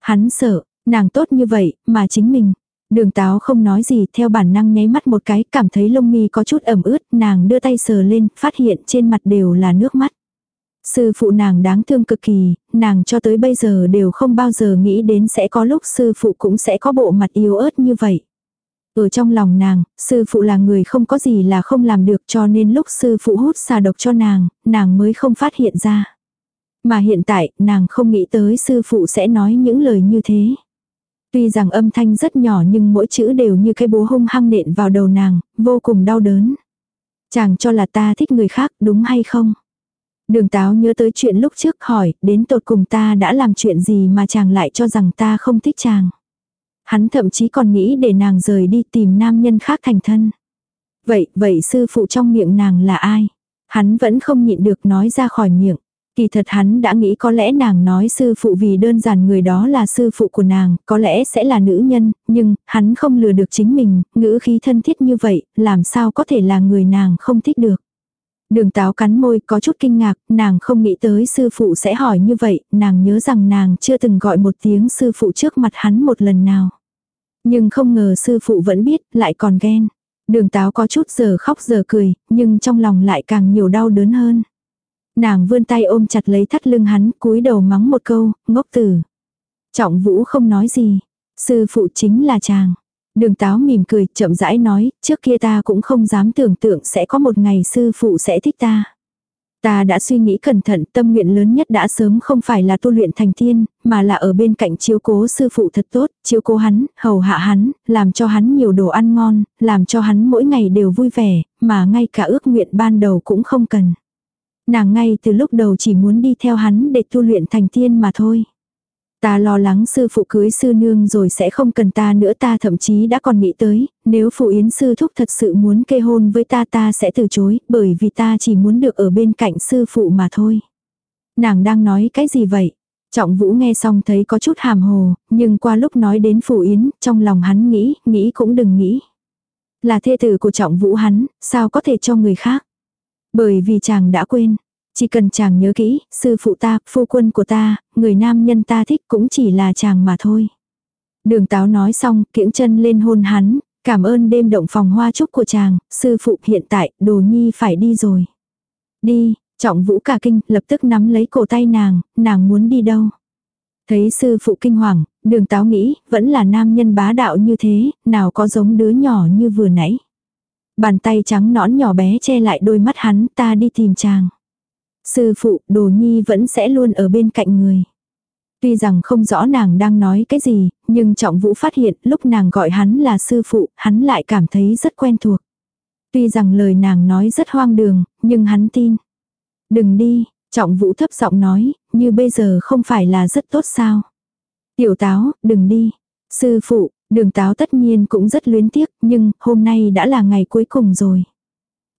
Hắn sợ, nàng tốt như vậy, mà chính mình. Đường táo không nói gì, theo bản năng nháy mắt một cái, cảm thấy lông mi có chút ẩm ướt, nàng đưa tay sờ lên, phát hiện trên mặt đều là nước mắt. Sư phụ nàng đáng thương cực kỳ, nàng cho tới bây giờ đều không bao giờ nghĩ đến sẽ có lúc sư phụ cũng sẽ có bộ mặt yếu ớt như vậy. Ở trong lòng nàng, sư phụ là người không có gì là không làm được cho nên lúc sư phụ hút xà độc cho nàng, nàng mới không phát hiện ra. Mà hiện tại, nàng không nghĩ tới sư phụ sẽ nói những lời như thế. Tuy rằng âm thanh rất nhỏ nhưng mỗi chữ đều như cái búa hung hăng nện vào đầu nàng, vô cùng đau đớn. Chàng cho là ta thích người khác đúng hay không? Đường táo nhớ tới chuyện lúc trước hỏi, đến tột cùng ta đã làm chuyện gì mà chàng lại cho rằng ta không thích chàng. Hắn thậm chí còn nghĩ để nàng rời đi tìm nam nhân khác thành thân. Vậy, vậy sư phụ trong miệng nàng là ai? Hắn vẫn không nhịn được nói ra khỏi miệng. Kỳ thật hắn đã nghĩ có lẽ nàng nói sư phụ vì đơn giản người đó là sư phụ của nàng, có lẽ sẽ là nữ nhân, nhưng, hắn không lừa được chính mình, ngữ khí thân thiết như vậy, làm sao có thể là người nàng không thích được. Đường táo cắn môi có chút kinh ngạc, nàng không nghĩ tới sư phụ sẽ hỏi như vậy, nàng nhớ rằng nàng chưa từng gọi một tiếng sư phụ trước mặt hắn một lần nào. Nhưng không ngờ sư phụ vẫn biết, lại còn ghen. Đường táo có chút giờ khóc giờ cười, nhưng trong lòng lại càng nhiều đau đớn hơn. Nàng vươn tay ôm chặt lấy thắt lưng hắn, cúi đầu mắng một câu, ngốc tử. Trọng vũ không nói gì. Sư phụ chính là chàng. Đường táo mỉm cười, chậm rãi nói, trước kia ta cũng không dám tưởng tượng sẽ có một ngày sư phụ sẽ thích ta. Ta đã suy nghĩ cẩn thận, tâm nguyện lớn nhất đã sớm không phải là tu luyện thành tiên, mà là ở bên cạnh chiếu cố sư phụ thật tốt, chiếu cố hắn, hầu hạ hắn, làm cho hắn nhiều đồ ăn ngon, làm cho hắn mỗi ngày đều vui vẻ, mà ngay cả ước nguyện ban đầu cũng không cần. Nàng ngay từ lúc đầu chỉ muốn đi theo hắn để tu luyện thành tiên mà thôi. Ta lo lắng sư phụ cưới sư nương rồi sẽ không cần ta nữa ta thậm chí đã còn nghĩ tới, nếu phụ yến sư thúc thật sự muốn kê hôn với ta ta sẽ từ chối, bởi vì ta chỉ muốn được ở bên cạnh sư phụ mà thôi. Nàng đang nói cái gì vậy? Trọng vũ nghe xong thấy có chút hàm hồ, nhưng qua lúc nói đến phụ yến, trong lòng hắn nghĩ, nghĩ cũng đừng nghĩ. Là thê tử của trọng vũ hắn, sao có thể cho người khác? Bởi vì chàng đã quên, chỉ cần chàng nhớ kỹ, sư phụ ta, phu quân của ta, người nam nhân ta thích cũng chỉ là chàng mà thôi. Đường táo nói xong, kiễng chân lên hôn hắn, cảm ơn đêm động phòng hoa trúc của chàng, sư phụ hiện tại, đồ nhi phải đi rồi. Đi, trọng vũ cả kinh, lập tức nắm lấy cổ tay nàng, nàng muốn đi đâu. Thấy sư phụ kinh hoàng, đường táo nghĩ, vẫn là nam nhân bá đạo như thế, nào có giống đứa nhỏ như vừa nãy. Bàn tay trắng nõn nhỏ bé che lại đôi mắt hắn, ta đi tìm chàng. Sư phụ, đồ nhi vẫn sẽ luôn ở bên cạnh người. Tuy rằng không rõ nàng đang nói cái gì, nhưng trọng vũ phát hiện lúc nàng gọi hắn là sư phụ, hắn lại cảm thấy rất quen thuộc. Tuy rằng lời nàng nói rất hoang đường, nhưng hắn tin. Đừng đi, trọng vũ thấp giọng nói, như bây giờ không phải là rất tốt sao. Tiểu táo, đừng đi. Sư phụ, đường táo tất nhiên cũng rất luyến tiếc, nhưng hôm nay đã là ngày cuối cùng rồi.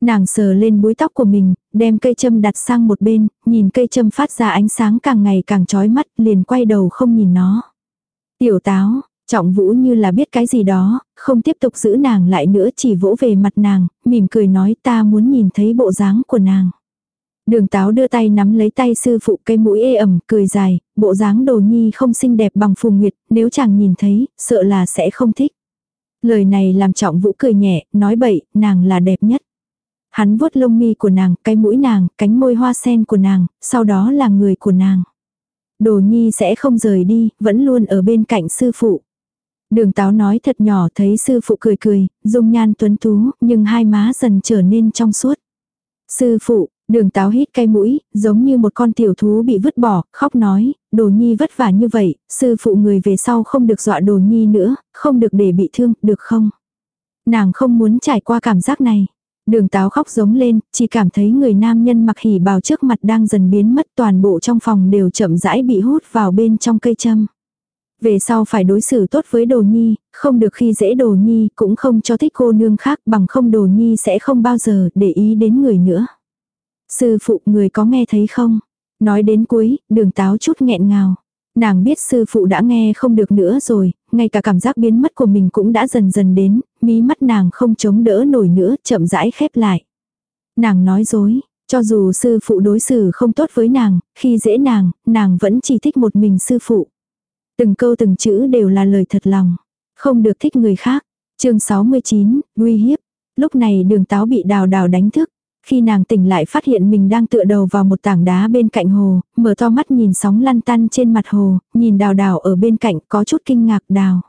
Nàng sờ lên búi tóc của mình, đem cây châm đặt sang một bên, nhìn cây châm phát ra ánh sáng càng ngày càng chói mắt, liền quay đầu không nhìn nó. Tiểu táo, trọng vũ như là biết cái gì đó, không tiếp tục giữ nàng lại nữa chỉ vỗ về mặt nàng, mỉm cười nói ta muốn nhìn thấy bộ dáng của nàng. Đường táo đưa tay nắm lấy tay sư phụ cây mũi ê ẩm, cười dài, bộ dáng đồ nhi không xinh đẹp bằng phù nguyệt, nếu chàng nhìn thấy, sợ là sẽ không thích. Lời này làm trọng vũ cười nhẹ, nói bậy, nàng là đẹp nhất. Hắn vuốt lông mi của nàng, cái mũi nàng, cánh môi hoa sen của nàng, sau đó là người của nàng. Đồ nhi sẽ không rời đi, vẫn luôn ở bên cạnh sư phụ. Đường táo nói thật nhỏ thấy sư phụ cười cười, dung nhan tuấn tú, nhưng hai má dần trở nên trong suốt. Sư phụ, đường táo hít cây mũi, giống như một con tiểu thú bị vứt bỏ, khóc nói, đồ nhi vất vả như vậy, sư phụ người về sau không được dọa đồ nhi nữa, không được để bị thương, được không? Nàng không muốn trải qua cảm giác này. Đường táo khóc giống lên, chỉ cảm thấy người nam nhân mặc hỉ bào trước mặt đang dần biến mất toàn bộ trong phòng đều chậm rãi bị hút vào bên trong cây châm. Về sau phải đối xử tốt với đồ nhi, không được khi dễ đồ nhi, cũng không cho thích cô nương khác bằng không đồ nhi sẽ không bao giờ để ý đến người nữa. Sư phụ người có nghe thấy không? Nói đến cuối, đường táo chút nghẹn ngào. Nàng biết sư phụ đã nghe không được nữa rồi, ngay cả cảm giác biến mất của mình cũng đã dần dần đến, mí mắt nàng không chống đỡ nổi nữa, chậm rãi khép lại. Nàng nói dối, cho dù sư phụ đối xử không tốt với nàng, khi dễ nàng, nàng vẫn chỉ thích một mình sư phụ. Từng câu từng chữ đều là lời thật lòng, không được thích người khác. chương 69, nguy hiếp. Lúc này đường táo bị đào đào đánh thức, khi nàng tỉnh lại phát hiện mình đang tựa đầu vào một tảng đá bên cạnh hồ, mở to mắt nhìn sóng lăn tăn trên mặt hồ, nhìn đào đào ở bên cạnh có chút kinh ngạc đào.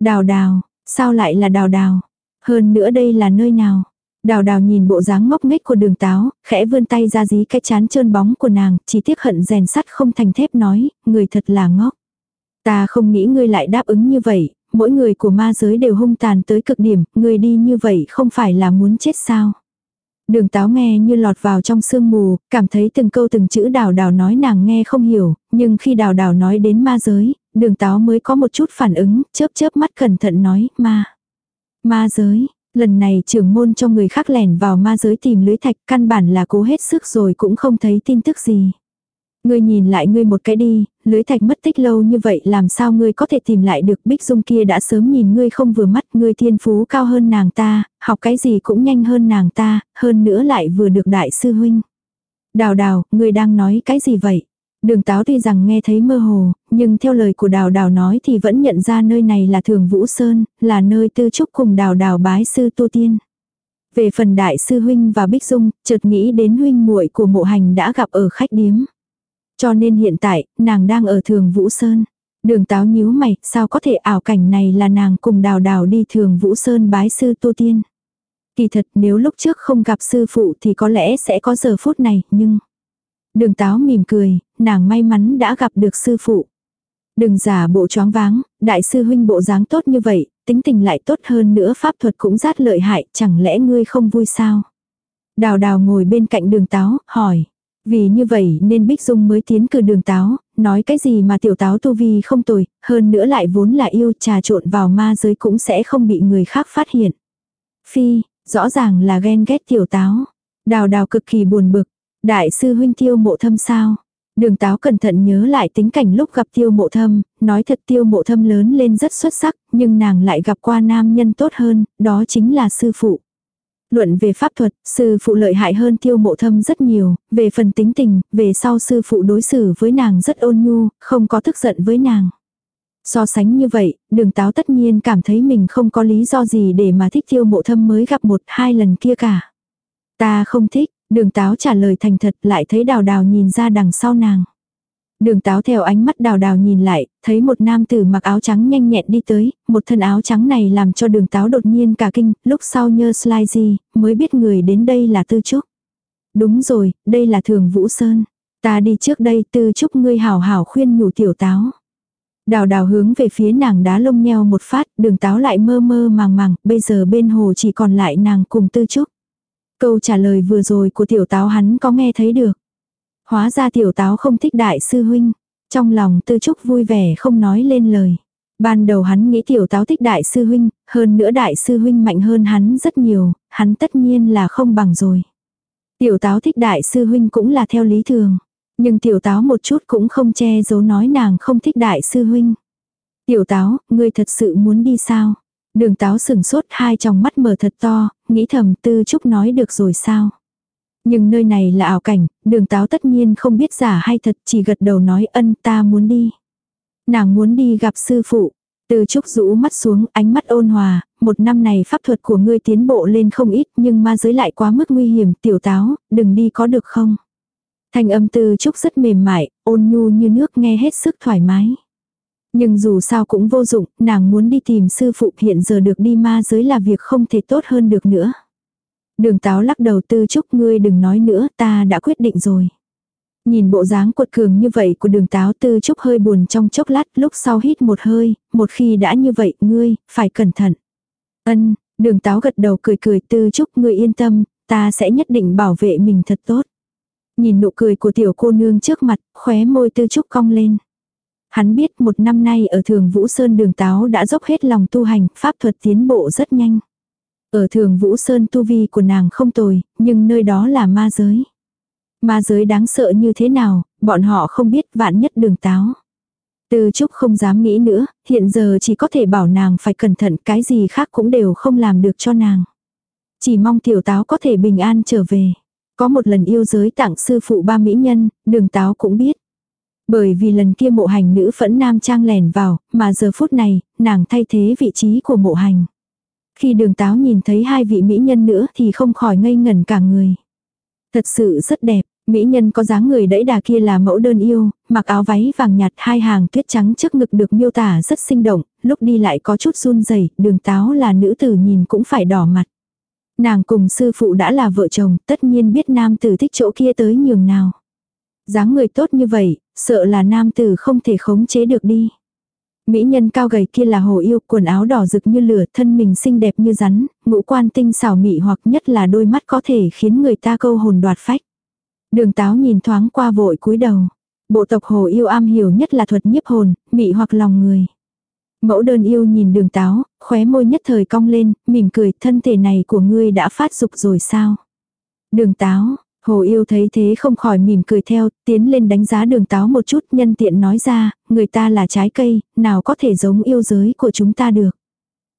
Đào đào, sao lại là đào đào? Hơn nữa đây là nơi nào? Đào đào nhìn bộ dáng ngốc nghếch của đường táo, khẽ vươn tay ra dí cái chán trơn bóng của nàng, chỉ tiếc hận rèn sắt không thành thép nói, người thật là ngốc. Ta không nghĩ ngươi lại đáp ứng như vậy, mỗi người của ma giới đều hung tàn tới cực điểm, người đi như vậy không phải là muốn chết sao. Đường táo nghe như lọt vào trong sương mù, cảm thấy từng câu từng chữ đào đào nói nàng nghe không hiểu, nhưng khi đào đào nói đến ma giới, đường táo mới có một chút phản ứng, chớp chớp mắt cẩn thận nói, ma. Ma giới, lần này trưởng môn cho người khác lẻn vào ma giới tìm lưới thạch căn bản là cố hết sức rồi cũng không thấy tin tức gì. Ngươi nhìn lại ngươi một cái đi, lưới thạch mất tích lâu như vậy làm sao ngươi có thể tìm lại được Bích Dung kia đã sớm nhìn ngươi không vừa mắt ngươi thiên phú cao hơn nàng ta, học cái gì cũng nhanh hơn nàng ta, hơn nữa lại vừa được đại sư huynh. Đào đào, ngươi đang nói cái gì vậy? Đường táo tuy rằng nghe thấy mơ hồ, nhưng theo lời của đào đào nói thì vẫn nhận ra nơi này là thường Vũ Sơn, là nơi tư trúc cùng đào đào bái sư tu tiên. Về phần đại sư huynh và Bích Dung, chợt nghĩ đến huynh muội của mộ hành đã gặp ở khách điếm. Cho nên hiện tại, nàng đang ở thường Vũ Sơn. Đường táo nhíu mày, sao có thể ảo cảnh này là nàng cùng đào đào đi thường Vũ Sơn bái sư tu tiên. Kỳ thật nếu lúc trước không gặp sư phụ thì có lẽ sẽ có giờ phút này, nhưng... Đường táo mỉm cười, nàng may mắn đã gặp được sư phụ. Đừng giả bộ choáng váng, đại sư huynh bộ dáng tốt như vậy, tính tình lại tốt hơn nữa pháp thuật cũng rất lợi hại, chẳng lẽ ngươi không vui sao? Đào đào ngồi bên cạnh đường táo, hỏi. Vì như vậy nên Bích Dung mới tiến cử đường táo, nói cái gì mà tiểu táo tu vi không tồi, hơn nữa lại vốn là yêu trà trộn vào ma giới cũng sẽ không bị người khác phát hiện. Phi, rõ ràng là ghen ghét tiểu táo. Đào đào cực kỳ buồn bực. Đại sư huynh tiêu mộ thâm sao? Đường táo cẩn thận nhớ lại tính cảnh lúc gặp tiêu mộ thâm, nói thật tiêu mộ thâm lớn lên rất xuất sắc, nhưng nàng lại gặp qua nam nhân tốt hơn, đó chính là sư phụ. Luận về pháp thuật, sư phụ lợi hại hơn tiêu mộ thâm rất nhiều, về phần tính tình, về sau sư phụ đối xử với nàng rất ôn nhu, không có tức giận với nàng. So sánh như vậy, đường táo tất nhiên cảm thấy mình không có lý do gì để mà thích tiêu mộ thâm mới gặp một hai lần kia cả. Ta không thích, đường táo trả lời thành thật lại thấy đào đào nhìn ra đằng sau nàng. Đường táo theo ánh mắt đào đào nhìn lại, thấy một nam tử mặc áo trắng nhanh nhẹn đi tới, một thân áo trắng này làm cho đường táo đột nhiên cả kinh, lúc sau nhơ slide gì, mới biết người đến đây là Tư Trúc. Đúng rồi, đây là Thường Vũ Sơn. Ta đi trước đây Tư Trúc ngươi hảo hảo khuyên nhủ tiểu táo. Đào đào hướng về phía nàng đá lông nheo một phát, đường táo lại mơ mơ màng màng, bây giờ bên hồ chỉ còn lại nàng cùng Tư Trúc. Câu trả lời vừa rồi của tiểu táo hắn có nghe thấy được. Hóa ra tiểu táo không thích đại sư huynh. Trong lòng tư trúc vui vẻ không nói lên lời. Ban đầu hắn nghĩ tiểu táo thích đại sư huynh, hơn nữa đại sư huynh mạnh hơn hắn rất nhiều, hắn tất nhiên là không bằng rồi. Tiểu táo thích đại sư huynh cũng là theo lý thường. Nhưng tiểu táo một chút cũng không che giấu nói nàng không thích đại sư huynh. Tiểu táo, ngươi thật sự muốn đi sao? Đường táo sừng sốt hai tròng mắt mở thật to, nghĩ thầm tư trúc nói được rồi sao? Nhưng nơi này là ảo cảnh, đường táo tất nhiên không biết giả hay thật chỉ gật đầu nói ân ta muốn đi. Nàng muốn đi gặp sư phụ. Từ trúc rũ mắt xuống ánh mắt ôn hòa, một năm này pháp thuật của ngươi tiến bộ lên không ít nhưng ma giới lại quá mức nguy hiểm tiểu táo, đừng đi có được không? Thanh âm từ trúc rất mềm mại, ôn nhu như nước nghe hết sức thoải mái. Nhưng dù sao cũng vô dụng, nàng muốn đi tìm sư phụ hiện giờ được đi ma giới là việc không thể tốt hơn được nữa. Đường táo lắc đầu tư chúc ngươi đừng nói nữa ta đã quyết định rồi. Nhìn bộ dáng cuột cường như vậy của đường táo tư trúc hơi buồn trong chốc lát lúc sau hít một hơi, một khi đã như vậy ngươi, phải cẩn thận. Ân, đường táo gật đầu cười cười tư trúc ngươi yên tâm, ta sẽ nhất định bảo vệ mình thật tốt. Nhìn nụ cười của tiểu cô nương trước mặt, khóe môi tư trúc cong lên. Hắn biết một năm nay ở thường Vũ Sơn đường táo đã dốc hết lòng tu hành, pháp thuật tiến bộ rất nhanh. Ở thường Vũ Sơn tu vi của nàng không tồi, nhưng nơi đó là ma giới. Ma giới đáng sợ như thế nào, bọn họ không biết vạn nhất đường táo. Từ Trúc không dám nghĩ nữa, hiện giờ chỉ có thể bảo nàng phải cẩn thận cái gì khác cũng đều không làm được cho nàng. Chỉ mong tiểu táo có thể bình an trở về. Có một lần yêu giới tặng sư phụ ba mỹ nhân, đường táo cũng biết. Bởi vì lần kia mộ hành nữ phẫn nam trang lèn vào, mà giờ phút này, nàng thay thế vị trí của mộ hành. Khi đường táo nhìn thấy hai vị mỹ nhân nữa thì không khỏi ngây ngẩn cả người. Thật sự rất đẹp, mỹ nhân có dáng người đẫy đà kia là mẫu đơn yêu, mặc áo váy vàng nhạt hai hàng tuyết trắng trước ngực được miêu tả rất sinh động, lúc đi lại có chút run rẩy đường táo là nữ tử nhìn cũng phải đỏ mặt. Nàng cùng sư phụ đã là vợ chồng, tất nhiên biết nam tử thích chỗ kia tới nhường nào. dáng người tốt như vậy, sợ là nam tử không thể khống chế được đi. Mỹ nhân cao gầy kia là hồ yêu, quần áo đỏ rực như lửa, thân mình xinh đẹp như rắn, ngũ quan tinh xảo mị hoặc nhất là đôi mắt có thể khiến người ta câu hồn đoạt phách. Đường táo nhìn thoáng qua vội cúi đầu. Bộ tộc hồ yêu am hiểu nhất là thuật nhiếp hồn, mị hoặc lòng người. Mẫu đơn yêu nhìn đường táo, khóe môi nhất thời cong lên, mỉm cười thân thể này của ngươi đã phát dục rồi sao. Đường táo, Hồ yêu thấy thế không khỏi mỉm cười theo, tiến lên đánh giá đường táo một chút nhân tiện nói ra, người ta là trái cây, nào có thể giống yêu giới của chúng ta được.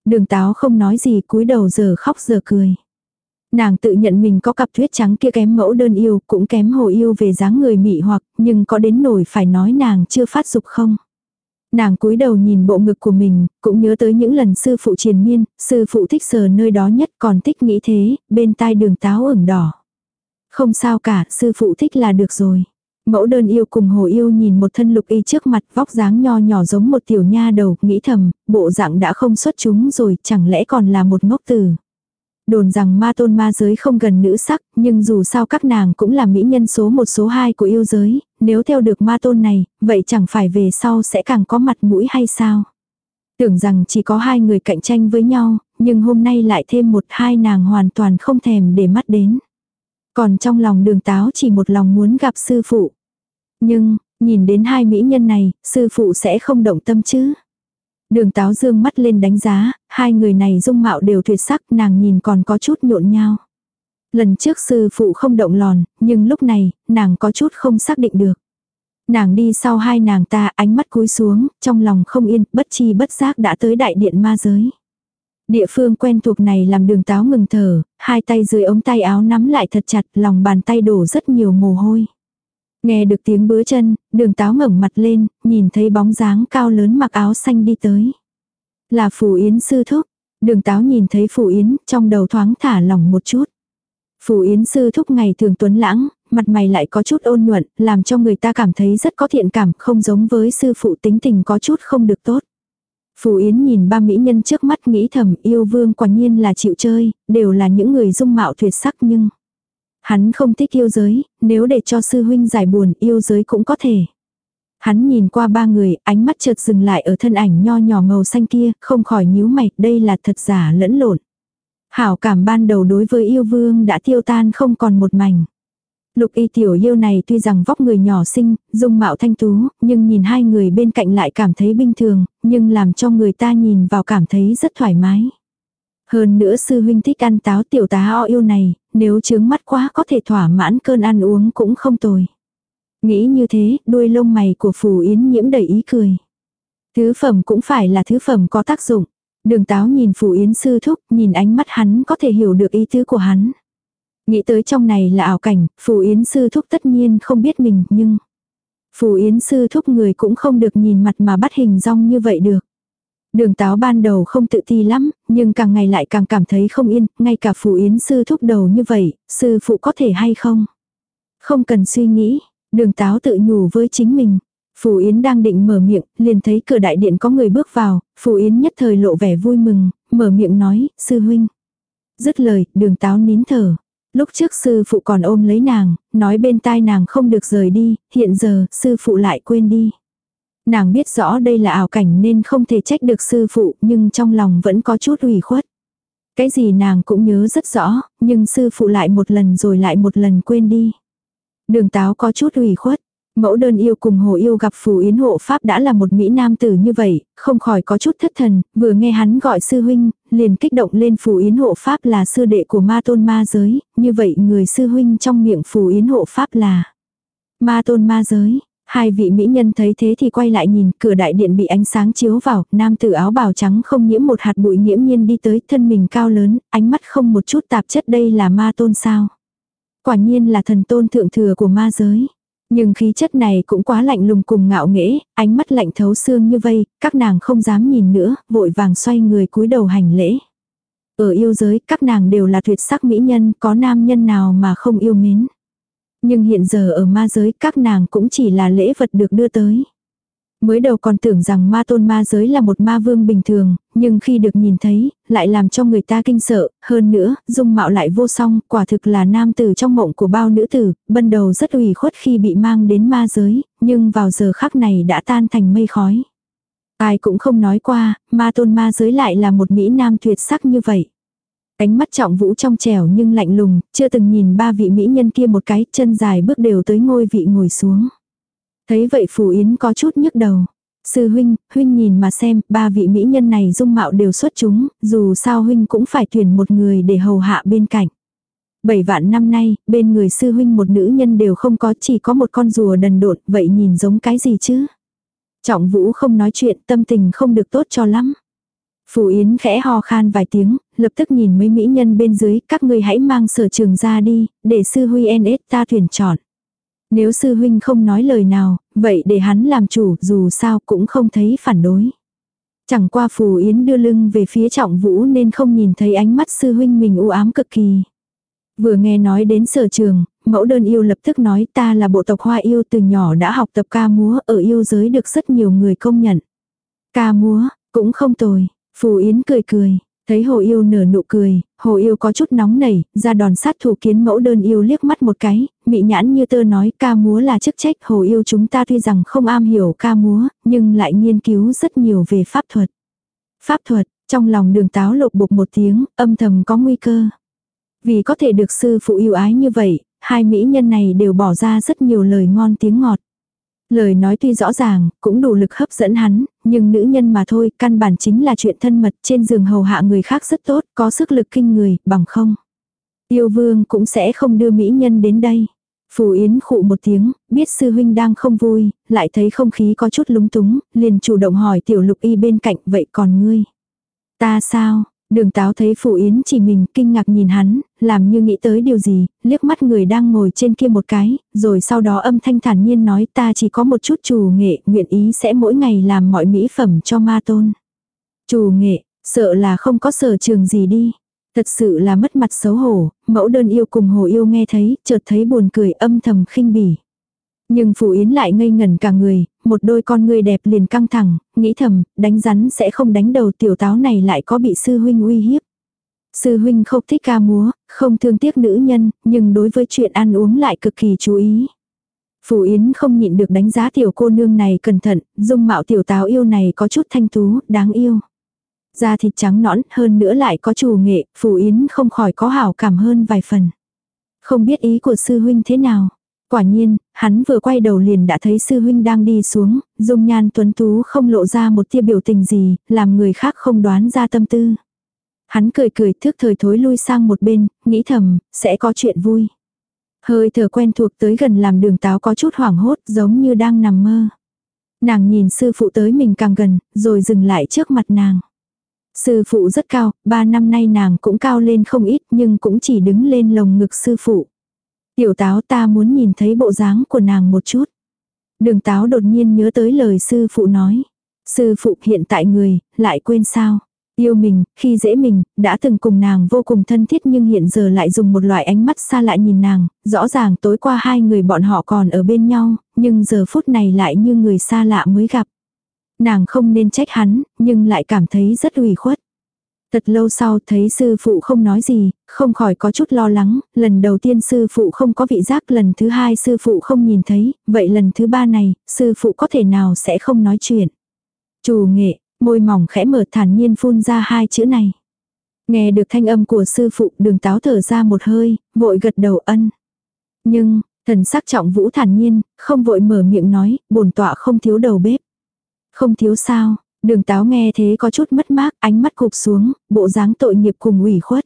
Đường táo không nói gì cúi đầu giờ khóc giờ cười. Nàng tự nhận mình có cặp tuyết trắng kia kém mẫu đơn yêu, cũng kém hồ yêu về dáng người mị hoặc, nhưng có đến nổi phải nói nàng chưa phát dục không. Nàng cúi đầu nhìn bộ ngực của mình, cũng nhớ tới những lần sư phụ triền miên, sư phụ thích sờ nơi đó nhất còn thích nghĩ thế, bên tai đường táo ửng đỏ. Không sao cả, sư phụ thích là được rồi. Mẫu đơn yêu cùng hồ yêu nhìn một thân lục y trước mặt vóc dáng nho nhỏ giống một tiểu nha đầu, nghĩ thầm, bộ dạng đã không xuất chúng rồi, chẳng lẽ còn là một ngốc tử. Đồn rằng ma tôn ma giới không gần nữ sắc, nhưng dù sao các nàng cũng là mỹ nhân số một số hai của yêu giới, nếu theo được ma tôn này, vậy chẳng phải về sau sẽ càng có mặt mũi hay sao? Tưởng rằng chỉ có hai người cạnh tranh với nhau, nhưng hôm nay lại thêm một hai nàng hoàn toàn không thèm để mắt đến. Còn trong lòng đường táo chỉ một lòng muốn gặp sư phụ. Nhưng, nhìn đến hai mỹ nhân này, sư phụ sẽ không động tâm chứ. Đường táo dương mắt lên đánh giá, hai người này dung mạo đều tuyệt sắc, nàng nhìn còn có chút nhộn nhao. Lần trước sư phụ không động lòn, nhưng lúc này, nàng có chút không xác định được. Nàng đi sau hai nàng ta ánh mắt cúi xuống, trong lòng không yên, bất chi bất giác đã tới đại điện ma giới. Địa phương quen thuộc này làm đường táo ngừng thở, hai tay dưới ống tay áo nắm lại thật chặt, lòng bàn tay đổ rất nhiều mồ hôi. Nghe được tiếng bứa chân, đường táo ngẩng mặt lên, nhìn thấy bóng dáng cao lớn mặc áo xanh đi tới. Là phù Yến sư thúc. Đường táo nhìn thấy phù Yến, trong đầu thoáng thả lỏng một chút. phù Yến sư thúc ngày thường tuấn lãng, mặt mày lại có chút ôn nhuận, làm cho người ta cảm thấy rất có thiện cảm, không giống với sư phụ tính tình có chút không được tốt. Phù Yến nhìn ba mỹ nhân trước mắt nghĩ thầm yêu vương quả nhiên là chịu chơi, đều là những người dung mạo tuyệt sắc nhưng... Hắn không thích yêu giới, nếu để cho sư huynh giải buồn yêu giới cũng có thể. Hắn nhìn qua ba người, ánh mắt chợt dừng lại ở thân ảnh nho nhỏ màu xanh kia, không khỏi nhíu mày, đây là thật giả lẫn lộn. Hảo cảm ban đầu đối với yêu vương đã tiêu tan không còn một mảnh. Lục y tiểu yêu này tuy rằng vóc người nhỏ xinh, dung mạo thanh tú, nhưng nhìn hai người bên cạnh lại cảm thấy bình thường, nhưng làm cho người ta nhìn vào cảm thấy rất thoải mái. Hơn nữa sư huynh thích ăn táo tiểu tá o yêu này, nếu chướng mắt quá có thể thỏa mãn cơn ăn uống cũng không tồi. Nghĩ như thế, đuôi lông mày của phù yến nhiễm đầy ý cười. Thứ phẩm cũng phải là thứ phẩm có tác dụng. Đường táo nhìn phù yến sư thúc, nhìn ánh mắt hắn có thể hiểu được ý tứ của hắn. Nghĩ tới trong này là ảo cảnh, phù yến sư thúc tất nhiên không biết mình, nhưng... Phù yến sư thúc người cũng không được nhìn mặt mà bắt hình rong như vậy được. Đường táo ban đầu không tự ti lắm, nhưng càng ngày lại càng cảm thấy không yên, ngay cả phù yến sư thúc đầu như vậy, sư phụ có thể hay không? Không cần suy nghĩ, đường táo tự nhủ với chính mình. Phù Yến đang định mở miệng, liền thấy cửa đại điện có người bước vào, Phù Yến nhất thời lộ vẻ vui mừng, mở miệng nói, sư huynh. Dứt lời, đường táo nín thở. Lúc trước sư phụ còn ôm lấy nàng, nói bên tai nàng không được rời đi, hiện giờ sư phụ lại quên đi. Nàng biết rõ đây là ảo cảnh nên không thể trách được sư phụ nhưng trong lòng vẫn có chút ủy khuất. Cái gì nàng cũng nhớ rất rõ, nhưng sư phụ lại một lần rồi lại một lần quên đi. Đường táo có chút ủy khuất, Mẫu đơn yêu cùng hồ yêu gặp phù yến hộ pháp đã là một mỹ nam tử như vậy, không khỏi có chút thất thần, vừa nghe hắn gọi sư huynh, liền kích động lên phù yến hộ pháp là sư đệ của ma tôn ma giới, như vậy người sư huynh trong miệng phù yến hộ pháp là ma tôn ma giới. Hai vị mỹ nhân thấy thế thì quay lại nhìn cửa đại điện bị ánh sáng chiếu vào, nam tử áo bào trắng không nhiễm một hạt bụi nghiễm nhiên đi tới thân mình cao lớn, ánh mắt không một chút tạp chất đây là ma tôn sao. Quả nhiên là thần tôn thượng thừa của ma giới. Nhưng khí chất này cũng quá lạnh lùng cùng ngạo nghễ, ánh mắt lạnh thấu xương như vây, các nàng không dám nhìn nữa, vội vàng xoay người cúi đầu hành lễ. Ở yêu giới, các nàng đều là tuyệt sắc mỹ nhân, có nam nhân nào mà không yêu mến. Nhưng hiện giờ ở ma giới, các nàng cũng chỉ là lễ vật được đưa tới. Mới đầu còn tưởng rằng ma tôn ma giới là một ma vương bình thường, nhưng khi được nhìn thấy, lại làm cho người ta kinh sợ, hơn nữa, dung mạo lại vô song, quả thực là nam tử trong mộng của bao nữ tử, ban đầu rất ủy khuất khi bị mang đến ma giới, nhưng vào giờ khắc này đã tan thành mây khói. Ai cũng không nói qua, ma tôn ma giới lại là một mỹ nam tuyệt sắc như vậy. Ánh mắt trọng vũ trong trẻo nhưng lạnh lùng, chưa từng nhìn ba vị mỹ nhân kia một cái, chân dài bước đều tới ngôi vị ngồi xuống. Thấy vậy Phù Yến có chút nhức đầu. Sư huynh, huynh nhìn mà xem, ba vị mỹ nhân này dung mạo đều xuất chúng, dù sao huynh cũng phải tuyển một người để hầu hạ bên cạnh. Bảy vạn năm nay, bên người sư huynh một nữ nhân đều không có, chỉ có một con rùa đần độn, vậy nhìn giống cái gì chứ? Trọng vũ không nói chuyện, tâm tình không được tốt cho lắm. Phù Yến khẽ ho khan vài tiếng, lập tức nhìn mấy mỹ nhân bên dưới, các ngươi hãy mang sở trường ra đi, để sư huy NS ta tuyển chọn. Nếu sư huynh không nói lời nào, vậy để hắn làm chủ dù sao cũng không thấy phản đối. Chẳng qua Phù Yến đưa lưng về phía trọng vũ nên không nhìn thấy ánh mắt sư huynh mình u ám cực kỳ. Vừa nghe nói đến sở trường, mẫu đơn yêu lập tức nói ta là bộ tộc hoa yêu từ nhỏ đã học tập ca múa ở yêu giới được rất nhiều người công nhận. Ca múa, cũng không tồi, Phù Yến cười cười, Thấy hồ yêu nở nụ cười, hồ yêu có chút nóng nảy, ra đòn sát thủ kiến mẫu đơn yêu liếc mắt một cái, mị nhãn như tơ nói ca múa là chức trách hồ yêu chúng ta tuy rằng không am hiểu ca múa, nhưng lại nghiên cứu rất nhiều về pháp thuật. Pháp thuật, trong lòng đường táo lục bục một tiếng, âm thầm có nguy cơ. Vì có thể được sư phụ yêu ái như vậy, hai mỹ nhân này đều bỏ ra rất nhiều lời ngon tiếng ngọt. Lời nói tuy rõ ràng, cũng đủ lực hấp dẫn hắn, nhưng nữ nhân mà thôi, căn bản chính là chuyện thân mật trên giường hầu hạ người khác rất tốt, có sức lực kinh người, bằng không. Yêu vương cũng sẽ không đưa mỹ nhân đến đây. Phù Yến khụ một tiếng, biết sư huynh đang không vui, lại thấy không khí có chút lúng túng, liền chủ động hỏi tiểu lục y bên cạnh vậy còn ngươi. Ta sao, Đường táo thấy phụ Yến chỉ mình kinh ngạc nhìn hắn, làm như nghĩ tới điều gì, liếc mắt người đang ngồi trên kia một cái, rồi sau đó âm thanh thản nhiên nói ta chỉ có một chút chủ nghệ, nguyện ý sẽ mỗi ngày làm mọi mỹ phẩm cho ma tôn. Chủ nghệ, sợ là không có sở trường gì đi. Thật sự là mất mặt xấu hổ, mẫu đơn yêu cùng hồ yêu nghe thấy, chợt thấy buồn cười âm thầm khinh bỉ. Nhưng phụ Yến lại ngây ngẩn cả người, một đôi con người đẹp liền căng thẳng, nghĩ thầm, đánh rắn sẽ không đánh đầu tiểu táo này lại có bị sư huynh uy hiếp. Sư huynh không thích ca múa, không thương tiếc nữ nhân, nhưng đối với chuyện ăn uống lại cực kỳ chú ý. Phủ Yến không nhịn được đánh giá tiểu cô nương này cẩn thận, dung mạo tiểu táo yêu này có chút thanh tú, đáng yêu. Da thịt trắng nõn hơn nữa lại có chủ nghệ, Phủ Yến không khỏi có hảo cảm hơn vài phần. Không biết ý của sư huynh thế nào. Quả nhiên, hắn vừa quay đầu liền đã thấy sư huynh đang đi xuống, dung nhan tuấn tú không lộ ra một tia biểu tình gì, làm người khác không đoán ra tâm tư. Hắn cười cười thước thời thối lui sang một bên, nghĩ thầm, sẽ có chuyện vui. Hơi thở quen thuộc tới gần làm đường táo có chút hoảng hốt giống như đang nằm mơ. Nàng nhìn sư phụ tới mình càng gần, rồi dừng lại trước mặt nàng. Sư phụ rất cao, ba năm nay nàng cũng cao lên không ít nhưng cũng chỉ đứng lên lồng ngực sư phụ. Tiểu táo ta muốn nhìn thấy bộ dáng của nàng một chút. Đường táo đột nhiên nhớ tới lời sư phụ nói. Sư phụ hiện tại người, lại quên sao. Yêu mình, khi dễ mình, đã từng cùng nàng vô cùng thân thiết nhưng hiện giờ lại dùng một loại ánh mắt xa lạ nhìn nàng, rõ ràng tối qua hai người bọn họ còn ở bên nhau, nhưng giờ phút này lại như người xa lạ mới gặp. Nàng không nên trách hắn, nhưng lại cảm thấy rất ủy khuất. Thật lâu sau thấy sư phụ không nói gì, không khỏi có chút lo lắng, lần đầu tiên sư phụ không có vị giác, lần thứ hai sư phụ không nhìn thấy, vậy lần thứ ba này, sư phụ có thể nào sẽ không nói chuyện. Chủ nghệ, môi mỏng khẽ mở thản nhiên phun ra hai chữ này. Nghe được thanh âm của sư phụ đường táo thở ra một hơi, vội gật đầu ân. Nhưng, thần sắc trọng vũ thản nhiên, không vội mở miệng nói, bổn tọa không thiếu đầu bếp. Không thiếu sao, Đường táo nghe thế có chút mất mát, ánh mắt cụp xuống, bộ dáng tội nghiệp cùng ủy khuất.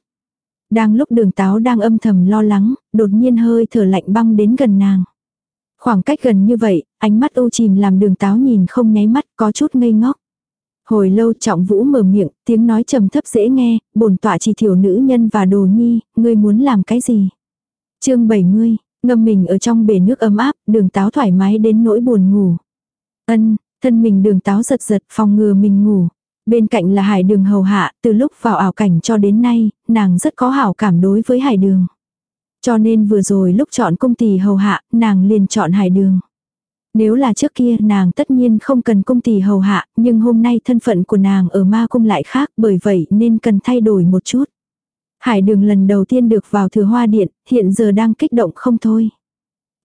Đang lúc đường táo đang âm thầm lo lắng, đột nhiên hơi thở lạnh băng đến gần nàng. Khoảng cách gần như vậy, ánh mắt u chìm làm đường táo nhìn không nháy mắt có chút ngây ngốc. Hồi lâu trọng vũ mở miệng, tiếng nói trầm thấp dễ nghe, bổn tọa chỉ thiểu nữ nhân và đồ nhi, ngươi muốn làm cái gì? chương 70, ngâm mình ở trong bể nước ấm áp, đường táo thoải mái đến nỗi buồn ngủ. Ân, Thân mình đường táo giật giật phòng ngừa mình ngủ. Bên cạnh là hải đường hầu hạ, từ lúc vào ảo cảnh cho đến nay, nàng rất có hảo cảm đối với hải đường. Cho nên vừa rồi lúc chọn cung tỷ hầu hạ, nàng liền chọn hải đường. Nếu là trước kia nàng tất nhiên không cần cung tỷ hầu hạ, nhưng hôm nay thân phận của nàng ở ma cung lại khác bởi vậy nên cần thay đổi một chút. Hải đường lần đầu tiên được vào thừa hoa điện, hiện giờ đang kích động không thôi.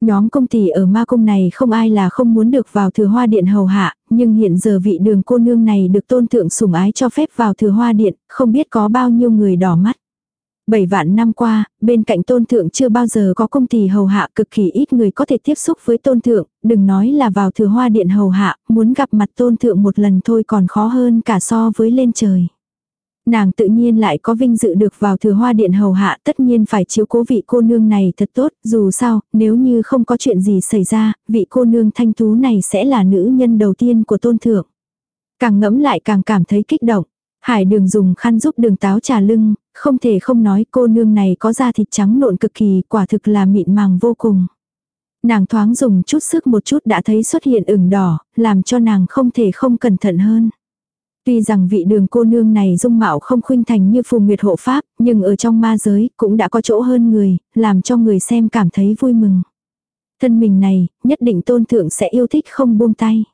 Nhóm công tỷ ở ma cung này không ai là không muốn được vào thừa hoa điện hầu hạ, nhưng hiện giờ vị đường cô nương này được tôn thượng sủng ái cho phép vào thừa hoa điện, không biết có bao nhiêu người đỏ mắt. Bảy vạn năm qua, bên cạnh tôn thượng chưa bao giờ có công tỷ hầu hạ cực kỳ ít người có thể tiếp xúc với tôn thượng, đừng nói là vào thừa hoa điện hầu hạ, muốn gặp mặt tôn thượng một lần thôi còn khó hơn cả so với lên trời. Nàng tự nhiên lại có vinh dự được vào thừa hoa điện hầu hạ tất nhiên phải chiếu cố vị cô nương này thật tốt, dù sao, nếu như không có chuyện gì xảy ra, vị cô nương thanh tú này sẽ là nữ nhân đầu tiên của tôn thượng. Càng ngẫm lại càng cảm thấy kích động. Hải đường dùng khăn giúp đường táo trà lưng, không thể không nói cô nương này có da thịt trắng nộn cực kỳ, quả thực là mịn màng vô cùng. Nàng thoáng dùng chút sức một chút đã thấy xuất hiện ửng đỏ, làm cho nàng không thể không cẩn thận hơn. Tuy rằng vị đường cô nương này dung mạo không khuynh thành như phù nguyệt hộ pháp, nhưng ở trong ma giới cũng đã có chỗ hơn người, làm cho người xem cảm thấy vui mừng. Thân mình này, nhất định tôn thượng sẽ yêu thích không buông tay.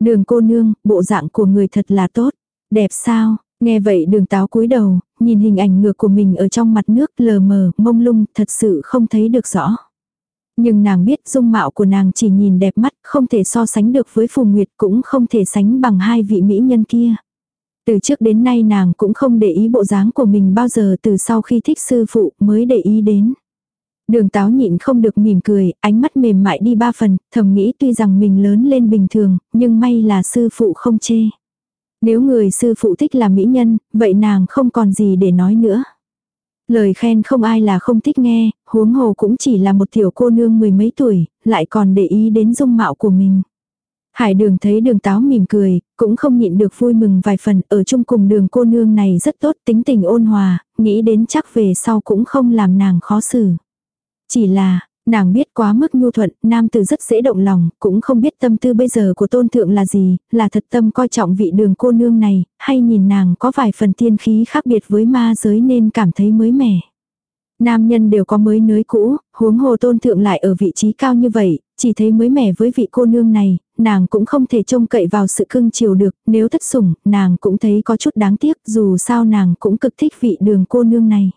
Đường cô nương, bộ dạng của người thật là tốt. Đẹp sao, Nghe vậy đường táo cúi đầu, nhìn hình ảnh ngược của mình ở trong mặt nước lờ mờ, mông lung, thật sự không thấy được rõ. Nhưng nàng biết dung mạo của nàng chỉ nhìn đẹp mắt, không thể so sánh được với Phù Nguyệt cũng không thể sánh bằng hai vị mỹ nhân kia. Từ trước đến nay nàng cũng không để ý bộ dáng của mình bao giờ từ sau khi thích sư phụ mới để ý đến. Đường táo nhịn không được mỉm cười, ánh mắt mềm mại đi ba phần, thầm nghĩ tuy rằng mình lớn lên bình thường, nhưng may là sư phụ không chê. Nếu người sư phụ thích là mỹ nhân, vậy nàng không còn gì để nói nữa. Lời khen không ai là không thích nghe, huống hồ cũng chỉ là một tiểu cô nương mười mấy tuổi, lại còn để ý đến dung mạo của mình. Hải đường thấy đường táo mỉm cười, cũng không nhịn được vui mừng vài phần, ở chung cùng đường cô nương này rất tốt, tính tình ôn hòa, nghĩ đến chắc về sau cũng không làm nàng khó xử. Chỉ là, nàng biết quá mức nhu thuận, nam tử rất dễ động lòng, cũng không biết tâm tư bây giờ của tôn thượng là gì, là thật tâm coi trọng vị đường cô nương này, hay nhìn nàng có vài phần tiên khí khác biệt với ma giới nên cảm thấy mới mẻ. Nam nhân đều có mới nới cũ, huống hồ tôn thượng lại ở vị trí cao như vậy, chỉ thấy mới mẻ với vị cô nương này, nàng cũng không thể trông cậy vào sự cưng chiều được, nếu thất sủng, nàng cũng thấy có chút đáng tiếc, dù sao nàng cũng cực thích vị đường cô nương này.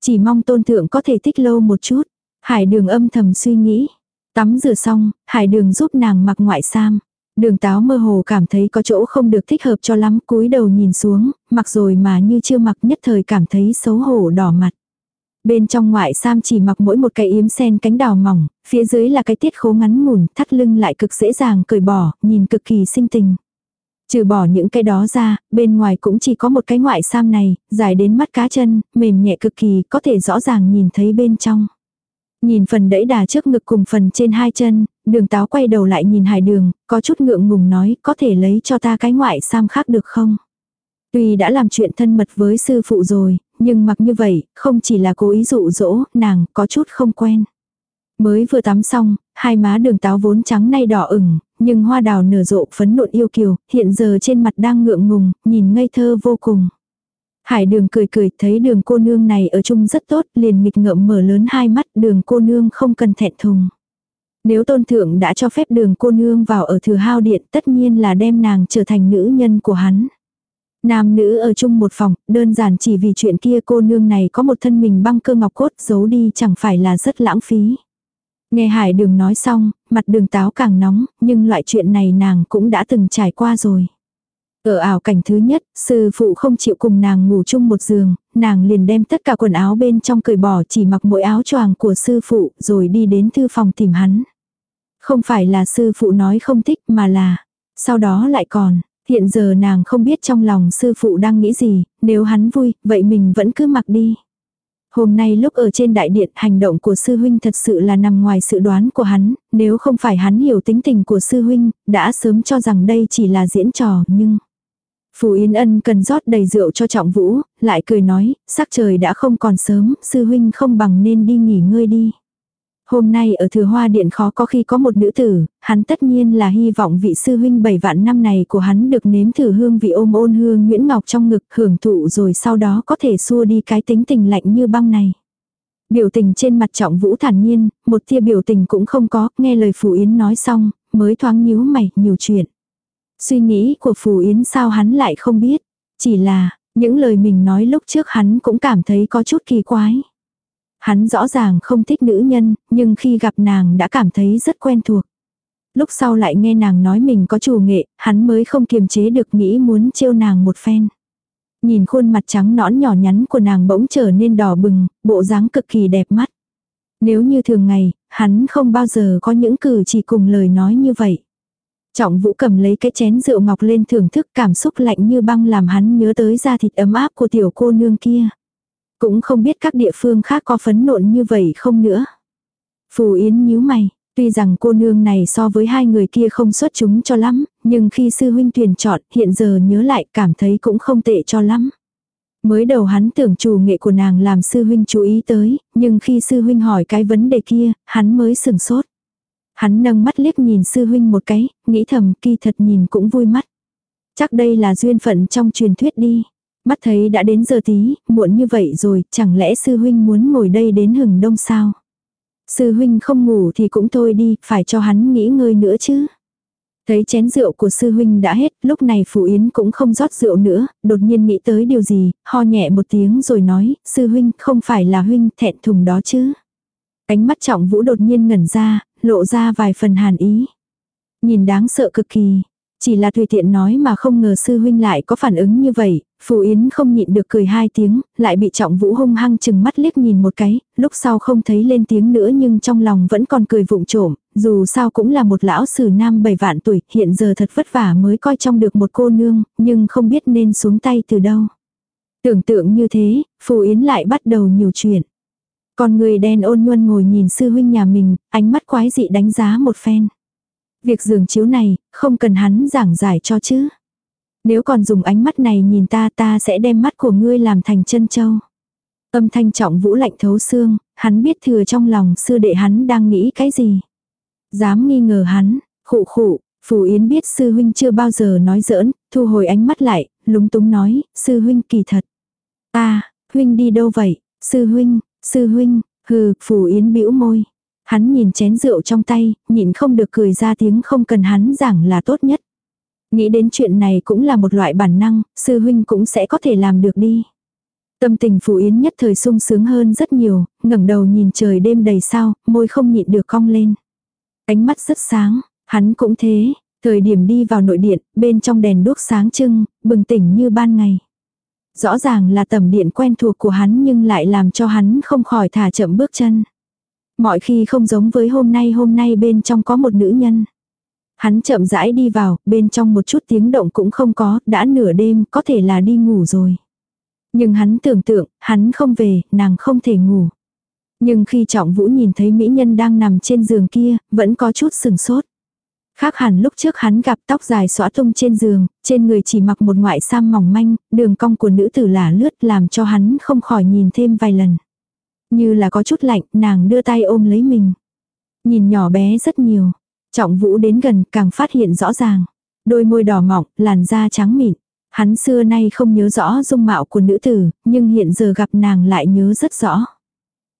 Chỉ mong tôn thượng có thể thích lâu một chút. Hải đường âm thầm suy nghĩ. Tắm rửa xong, hải đường giúp nàng mặc ngoại sam. Đường táo mơ hồ cảm thấy có chỗ không được thích hợp cho lắm, cúi đầu nhìn xuống, mặc rồi mà như chưa mặc nhất thời cảm thấy xấu hổ đỏ mặt. Bên trong ngoại sam chỉ mặc mỗi một cái yếm sen cánh đào mỏng, phía dưới là cái tiết khố ngắn mùn, thắt lưng lại cực dễ dàng cởi bỏ, nhìn cực kỳ sinh tình. Trừ bỏ những cái đó ra, bên ngoài cũng chỉ có một cái ngoại sam này, dài đến mắt cá chân, mềm nhẹ cực kỳ, có thể rõ ràng nhìn thấy bên trong. Nhìn phần đẫy đà trước ngực cùng phần trên hai chân, đường táo quay đầu lại nhìn hải đường, có chút ngượng ngùng nói, có thể lấy cho ta cái ngoại sam khác được không? Tuy đã làm chuyện thân mật với sư phụ rồi, nhưng mặc như vậy, không chỉ là cố ý dụ dỗ, nàng có chút không quen. Mới vừa tắm xong, hai má đường táo vốn trắng nay đỏ ửng, nhưng hoa đào nở rộ phấn nộn yêu kiều, hiện giờ trên mặt đang ngượng ngùng, nhìn ngây thơ vô cùng. Hải đường cười cười thấy đường cô nương này ở chung rất tốt, liền nghịch ngợm mở lớn hai mắt đường cô nương không cần thẹn thùng. Nếu tôn thượng đã cho phép đường cô nương vào ở thừa hao điện tất nhiên là đem nàng trở thành nữ nhân của hắn. Nam nữ ở chung một phòng, đơn giản chỉ vì chuyện kia cô nương này có một thân mình băng cơ ngọc cốt giấu đi chẳng phải là rất lãng phí. Nghe hải đường nói xong, mặt đường táo càng nóng, nhưng loại chuyện này nàng cũng đã từng trải qua rồi. Ở ảo cảnh thứ nhất, sư phụ không chịu cùng nàng ngủ chung một giường, nàng liền đem tất cả quần áo bên trong cởi bỏ chỉ mặc mỗi áo choàng của sư phụ rồi đi đến thư phòng tìm hắn. Không phải là sư phụ nói không thích mà là, sau đó lại còn, hiện giờ nàng không biết trong lòng sư phụ đang nghĩ gì, nếu hắn vui, vậy mình vẫn cứ mặc đi. Hôm nay lúc ở trên đại điện hành động của sư huynh thật sự là nằm ngoài sự đoán của hắn, nếu không phải hắn hiểu tính tình của sư huynh, đã sớm cho rằng đây chỉ là diễn trò nhưng... Phù Yên Ân cần rót đầy rượu cho Trọng Vũ, lại cười nói, sắc trời đã không còn sớm, sư huynh không bằng nên đi nghỉ ngơi đi. Hôm nay ở thừa hoa điện khó có khi có một nữ tử, hắn tất nhiên là hy vọng vị sư huynh bảy vạn năm này của hắn được nếm thử hương vị ôm ôn hương Nguyễn Ngọc trong ngực hưởng thụ rồi sau đó có thể xua đi cái tính tình lạnh như băng này. Biểu tình trên mặt trọng vũ thản nhiên, một tia biểu tình cũng không có, nghe lời Phù Yến nói xong, mới thoáng nhíu mày, nhiều chuyện. Suy nghĩ của Phù Yến sao hắn lại không biết. Chỉ là, những lời mình nói lúc trước hắn cũng cảm thấy có chút kỳ quái. Hắn rõ ràng không thích nữ nhân, nhưng khi gặp nàng đã cảm thấy rất quen thuộc. Lúc sau lại nghe nàng nói mình có chủ nghệ, hắn mới không kiềm chế được nghĩ muốn trêu nàng một phen. Nhìn khuôn mặt trắng nõn nhỏ nhắn của nàng bỗng trở nên đỏ bừng, bộ dáng cực kỳ đẹp mắt. Nếu như thường ngày, hắn không bao giờ có những cử chỉ cùng lời nói như vậy. Trọng vũ cầm lấy cái chén rượu ngọc lên thưởng thức cảm xúc lạnh như băng làm hắn nhớ tới da thịt ấm áp của tiểu cô nương kia. Cũng không biết các địa phương khác có phấn nộn như vậy không nữa. Phù Yến nhíu mày, tuy rằng cô nương này so với hai người kia không xuất chúng cho lắm, nhưng khi sư huynh tuyển chọn hiện giờ nhớ lại cảm thấy cũng không tệ cho lắm. Mới đầu hắn tưởng chủ nghệ của nàng làm sư huynh chú ý tới, nhưng khi sư huynh hỏi cái vấn đề kia, hắn mới sừng sốt. Hắn nâng mắt liếc nhìn sư huynh một cái, nghĩ thầm kỳ thật nhìn cũng vui mắt. Chắc đây là duyên phận trong truyền thuyết đi. Mắt thấy đã đến giờ tí, muộn như vậy rồi, chẳng lẽ sư huynh muốn ngồi đây đến hừng đông sao? Sư huynh không ngủ thì cũng thôi đi, phải cho hắn nghỉ ngơi nữa chứ. Thấy chén rượu của sư huynh đã hết, lúc này Phù Yến cũng không rót rượu nữa, đột nhiên nghĩ tới điều gì, ho nhẹ một tiếng rồi nói, sư huynh không phải là huynh thẹn thùng đó chứ. Ánh mắt trọng vũ đột nhiên ngẩn ra, lộ ra vài phần hàn ý. Nhìn đáng sợ cực kỳ, chỉ là tùy tiện nói mà không ngờ sư huynh lại có phản ứng như vậy, Phù Yến không nhịn được cười hai tiếng, lại bị trọng vũ hung hăng chừng mắt liếc nhìn một cái, lúc sau không thấy lên tiếng nữa nhưng trong lòng vẫn còn cười vụng trộm, dù sao cũng là một lão sử nam bảy vạn tuổi, hiện giờ thật vất vả mới coi trong được một cô nương, nhưng không biết nên xuống tay từ đâu. Tưởng tượng như thế, Phù Yến lại bắt đầu nhiều chuyện. Còn người đen ôn nhuân ngồi nhìn sư huynh nhà mình, ánh mắt quái dị đánh giá một phen. Việc giường chiếu này, không cần hắn giảng giải cho chứ. Nếu còn dùng ánh mắt này nhìn ta ta sẽ đem mắt của ngươi làm thành chân châu. Âm thanh trọng vũ lạnh thấu xương, hắn biết thừa trong lòng sư đệ hắn đang nghĩ cái gì. Dám nghi ngờ hắn, khụ khụ, Phù Yến biết sư huynh chưa bao giờ nói giỡn, thu hồi ánh mắt lại, lúng túng nói, sư huynh kỳ thật. Ta, huynh đi đâu vậy? Sư huynh, sư huynh, hừ, Phù Yến bĩu môi. Hắn nhìn chén rượu trong tay, nhịn không được cười ra tiếng không cần hắn giảng là tốt nhất. Nghĩ đến chuyện này cũng là một loại bản năng, sư huynh cũng sẽ có thể làm được đi. Tâm tình Phù Yến nhất thời sung sướng hơn rất nhiều, ngẩng đầu nhìn trời đêm đầy sao, môi không nhịn được cong lên. Ánh mắt rất sáng, hắn cũng thế, thời điểm đi vào nội điện, bên trong đèn đuốc sáng trưng, bừng tỉnh như ban ngày. Rõ ràng là tầm điện quen thuộc của hắn nhưng lại làm cho hắn không khỏi thả chậm bước chân. Mọi khi không giống với hôm nay hôm nay bên trong có một nữ nhân. Hắn chậm rãi đi vào, bên trong một chút tiếng động cũng không có, đã nửa đêm, có thể là đi ngủ rồi. Nhưng hắn tưởng tượng, hắn không về, nàng không thể ngủ. Nhưng khi trọng vũ nhìn thấy mỹ nhân đang nằm trên giường kia, vẫn có chút sừng sốt. Khác hẳn lúc trước hắn gặp tóc dài xõa tung trên giường, trên người chỉ mặc một ngoại sam mỏng manh, đường cong của nữ tử là lướt làm cho hắn không khỏi nhìn thêm vài lần. Như là có chút lạnh, nàng đưa tay ôm lấy mình. Nhìn nhỏ bé rất nhiều. Trọng vũ đến gần càng phát hiện rõ ràng. Đôi môi đỏ mọng, làn da trắng mịn. Hắn xưa nay không nhớ rõ dung mạo của nữ tử, nhưng hiện giờ gặp nàng lại nhớ rất rõ.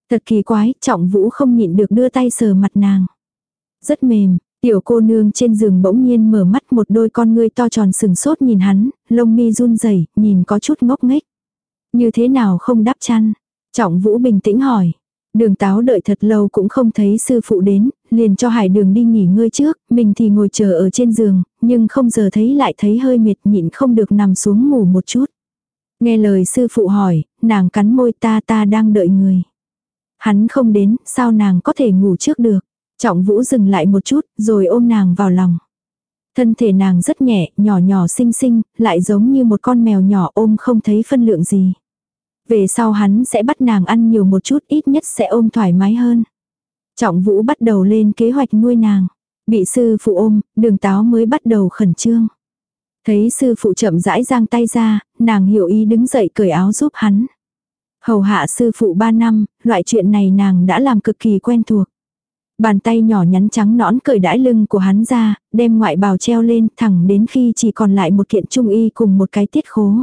Thật kỳ quái, trọng vũ không nhịn được đưa tay sờ mặt nàng. Rất mềm, tiểu cô nương trên giường bỗng nhiên mở mắt một đôi con ngươi to tròn sừng sốt nhìn hắn, lông mi run rẩy nhìn có chút ngốc nghếch. Như thế nào không đáp chăn? Trọng vũ bình tĩnh hỏi. Đường táo đợi thật lâu cũng không thấy sư phụ đến, liền cho hải đường đi nghỉ ngơi trước, mình thì ngồi chờ ở trên giường, nhưng không giờ thấy lại thấy hơi mệt nhịn không được nằm xuống ngủ một chút. Nghe lời sư phụ hỏi, nàng cắn môi ta ta đang đợi người. Hắn không đến, sao nàng có thể ngủ trước được. Trọng vũ dừng lại một chút, rồi ôm nàng vào lòng. Thân thể nàng rất nhẹ, nhỏ nhỏ xinh xinh, lại giống như một con mèo nhỏ ôm không thấy phân lượng gì. Về sau hắn sẽ bắt nàng ăn nhiều một chút ít nhất sẽ ôm thoải mái hơn. Trọng vũ bắt đầu lên kế hoạch nuôi nàng. Bị sư phụ ôm, đường táo mới bắt đầu khẩn trương. Thấy sư phụ chậm rãi giang tay ra, nàng hiểu ý đứng dậy cởi áo giúp hắn. Hầu hạ sư phụ ba năm, loại chuyện này nàng đã làm cực kỳ quen thuộc. Bàn tay nhỏ nhắn trắng nõn cởi đãi lưng của hắn ra, đem ngoại bào treo lên thẳng đến khi chỉ còn lại một kiện trung y cùng một cái tiết khố.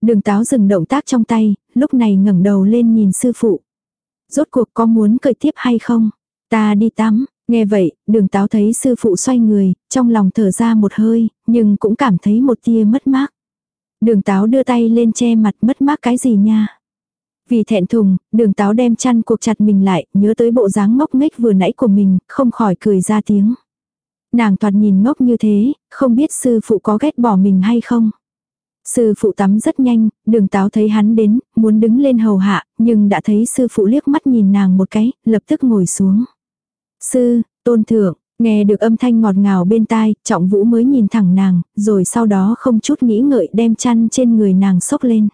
Đường táo dừng động tác trong tay, lúc này ngẩng đầu lên nhìn sư phụ. Rốt cuộc có muốn cởi tiếp hay không? Ta đi tắm, nghe vậy, đường táo thấy sư phụ xoay người, trong lòng thở ra một hơi, nhưng cũng cảm thấy một tia mất mát. Đường táo đưa tay lên che mặt mất mát cái gì nha? Vì thẹn thùng, đường táo đem chăn cuộc chặt mình lại, nhớ tới bộ dáng ngốc nghếch vừa nãy của mình, không khỏi cười ra tiếng. Nàng thoạt nhìn ngốc như thế, không biết sư phụ có ghét bỏ mình hay không. Sư phụ tắm rất nhanh, đường táo thấy hắn đến, muốn đứng lên hầu hạ, nhưng đã thấy sư phụ liếc mắt nhìn nàng một cái, lập tức ngồi xuống. Sư, tôn thượng, nghe được âm thanh ngọt ngào bên tai, trọng vũ mới nhìn thẳng nàng, rồi sau đó không chút nghĩ ngợi đem chăn trên người nàng xốc lên.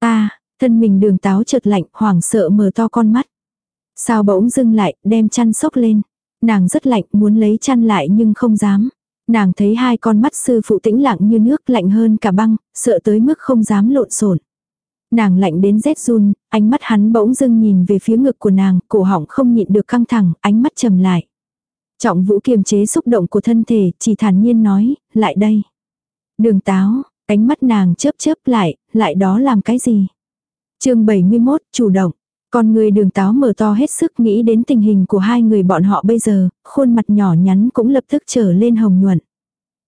a thân mình đường táo chợt lạnh, hoảng sợ mở to con mắt. Sao bỗng dưng lại, đem chăn sốc lên. Nàng rất lạnh, muốn lấy chăn lại nhưng không dám. Nàng thấy hai con mắt sư phụ tĩnh lặng như nước lạnh hơn cả băng, sợ tới mức không dám lộn xộn. Nàng lạnh đến rét run, ánh mắt hắn bỗng dưng nhìn về phía ngực của nàng, cổ họng không nhịn được căng thẳng, ánh mắt trầm lại. Trọng vũ kiềm chế xúc động của thân thể, chỉ thản nhiên nói, lại đây. Đường táo, ánh mắt nàng chớp chớp lại, lại đó làm cái gì? Chương 71, chủ động. Con người đường táo mở to hết sức nghĩ đến tình hình của hai người bọn họ bây giờ, khuôn mặt nhỏ nhắn cũng lập tức trở lên hồng nhuận.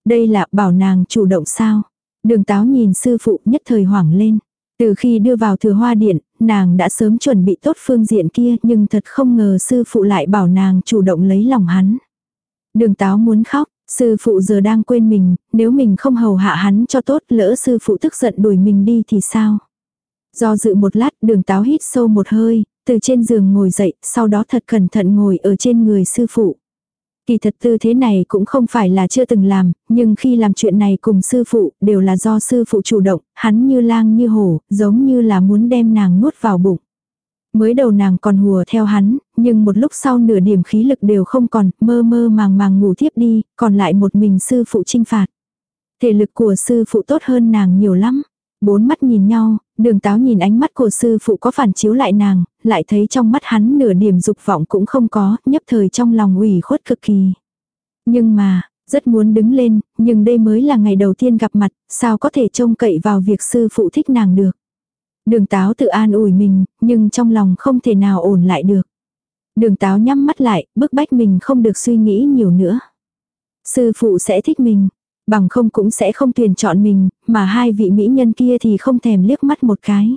Đây là bảo nàng chủ động sao? Đường táo nhìn sư phụ nhất thời hoảng lên. Từ khi đưa vào thừa hoa điện, nàng đã sớm chuẩn bị tốt phương diện kia nhưng thật không ngờ sư phụ lại bảo nàng chủ động lấy lòng hắn. Đường táo muốn khóc, sư phụ giờ đang quên mình, nếu mình không hầu hạ hắn cho tốt lỡ sư phụ tức giận đuổi mình đi thì sao? Do dự một lát đường táo hít sâu một hơi, từ trên giường ngồi dậy, sau đó thật cẩn thận ngồi ở trên người sư phụ. Kỳ thật tư thế này cũng không phải là chưa từng làm, nhưng khi làm chuyện này cùng sư phụ, đều là do sư phụ chủ động, hắn như lang như hổ, giống như là muốn đem nàng nuốt vào bụng. Mới đầu nàng còn hùa theo hắn, nhưng một lúc sau nửa điểm khí lực đều không còn, mơ mơ màng màng ngủ thiếp đi, còn lại một mình sư phụ trinh phạt. Thể lực của sư phụ tốt hơn nàng nhiều lắm. Bốn mắt nhìn nhau, đường táo nhìn ánh mắt của sư phụ có phản chiếu lại nàng, lại thấy trong mắt hắn nửa điểm dục vọng cũng không có, nhấp thời trong lòng ủy khuất cực kỳ. Nhưng mà, rất muốn đứng lên, nhưng đây mới là ngày đầu tiên gặp mặt, sao có thể trông cậy vào việc sư phụ thích nàng được. Đường táo tự an ủi mình, nhưng trong lòng không thể nào ổn lại được. Đường táo nhắm mắt lại, bức bách mình không được suy nghĩ nhiều nữa. Sư phụ sẽ thích mình, bằng không cũng sẽ không tuyển chọn mình, mà hai vị mỹ nhân kia thì không thèm liếc mắt một cái.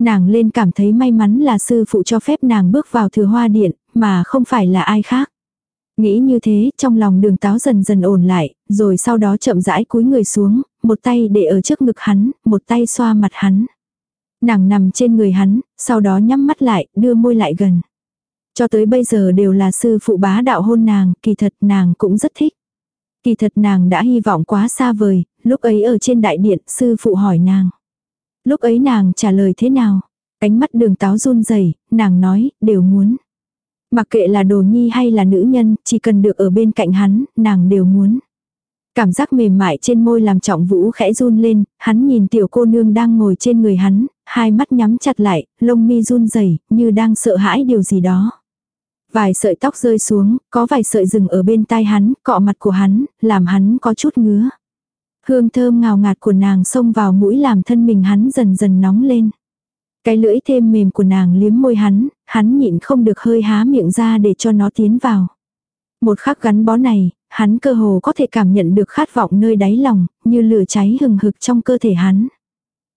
Nàng lên cảm thấy may mắn là sư phụ cho phép nàng bước vào thừa hoa điện, mà không phải là ai khác. Nghĩ như thế, trong lòng đường táo dần dần ổn lại, rồi sau đó chậm rãi cúi người xuống, một tay để ở trước ngực hắn, một tay xoa mặt hắn. Nàng nằm trên người hắn, sau đó nhắm mắt lại, đưa môi lại gần. Cho tới bây giờ đều là sư phụ bá đạo hôn nàng, kỳ thật nàng cũng rất thích. Kỳ thật nàng đã hy vọng quá xa vời, lúc ấy ở trên đại điện sư phụ hỏi nàng. Lúc ấy nàng trả lời thế nào? Ánh mắt đường táo run rẩy nàng nói, đều muốn. Mặc kệ là đồ nhi hay là nữ nhân, chỉ cần được ở bên cạnh hắn, nàng đều muốn. Cảm giác mềm mại trên môi làm trọng vũ khẽ run lên, hắn nhìn tiểu cô nương đang ngồi trên người hắn, hai mắt nhắm chặt lại, lông mi run rẩy như đang sợ hãi điều gì đó. Vài sợi tóc rơi xuống, có vài sợi rừng ở bên tai hắn, cọ mặt của hắn, làm hắn có chút ngứa. Hương thơm ngào ngạt của nàng xông vào mũi làm thân mình hắn dần dần nóng lên. Cái lưỡi thêm mềm của nàng liếm môi hắn, hắn nhịn không được hơi há miệng ra để cho nó tiến vào. Một khắc gắn bó này, hắn cơ hồ có thể cảm nhận được khát vọng nơi đáy lòng, như lửa cháy hừng hực trong cơ thể hắn.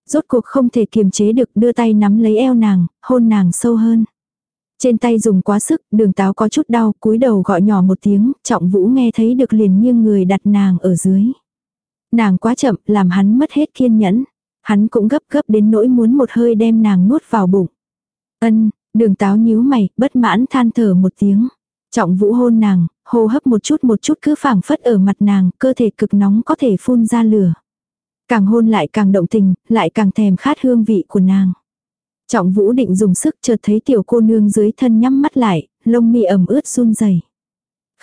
Rốt cuộc không thể kiềm chế được đưa tay nắm lấy eo nàng, hôn nàng sâu hơn. Trên tay dùng quá sức, đường táo có chút đau, cúi đầu gọi nhỏ một tiếng, trọng vũ nghe thấy được liền nghiêng người đặt nàng ở dưới. Nàng quá chậm, làm hắn mất hết kiên nhẫn. Hắn cũng gấp gấp đến nỗi muốn một hơi đem nàng nuốt vào bụng. Ân, đường táo nhíu mày, bất mãn than thở một tiếng. Trọng vũ hôn nàng, hô hấp một chút một chút cứ phảng phất ở mặt nàng, cơ thể cực nóng có thể phun ra lửa. Càng hôn lại càng động tình, lại càng thèm khát hương vị của nàng. Trọng vũ định dùng sức chợt thấy tiểu cô nương dưới thân nhắm mắt lại, lông mi ẩm ướt run rẩy.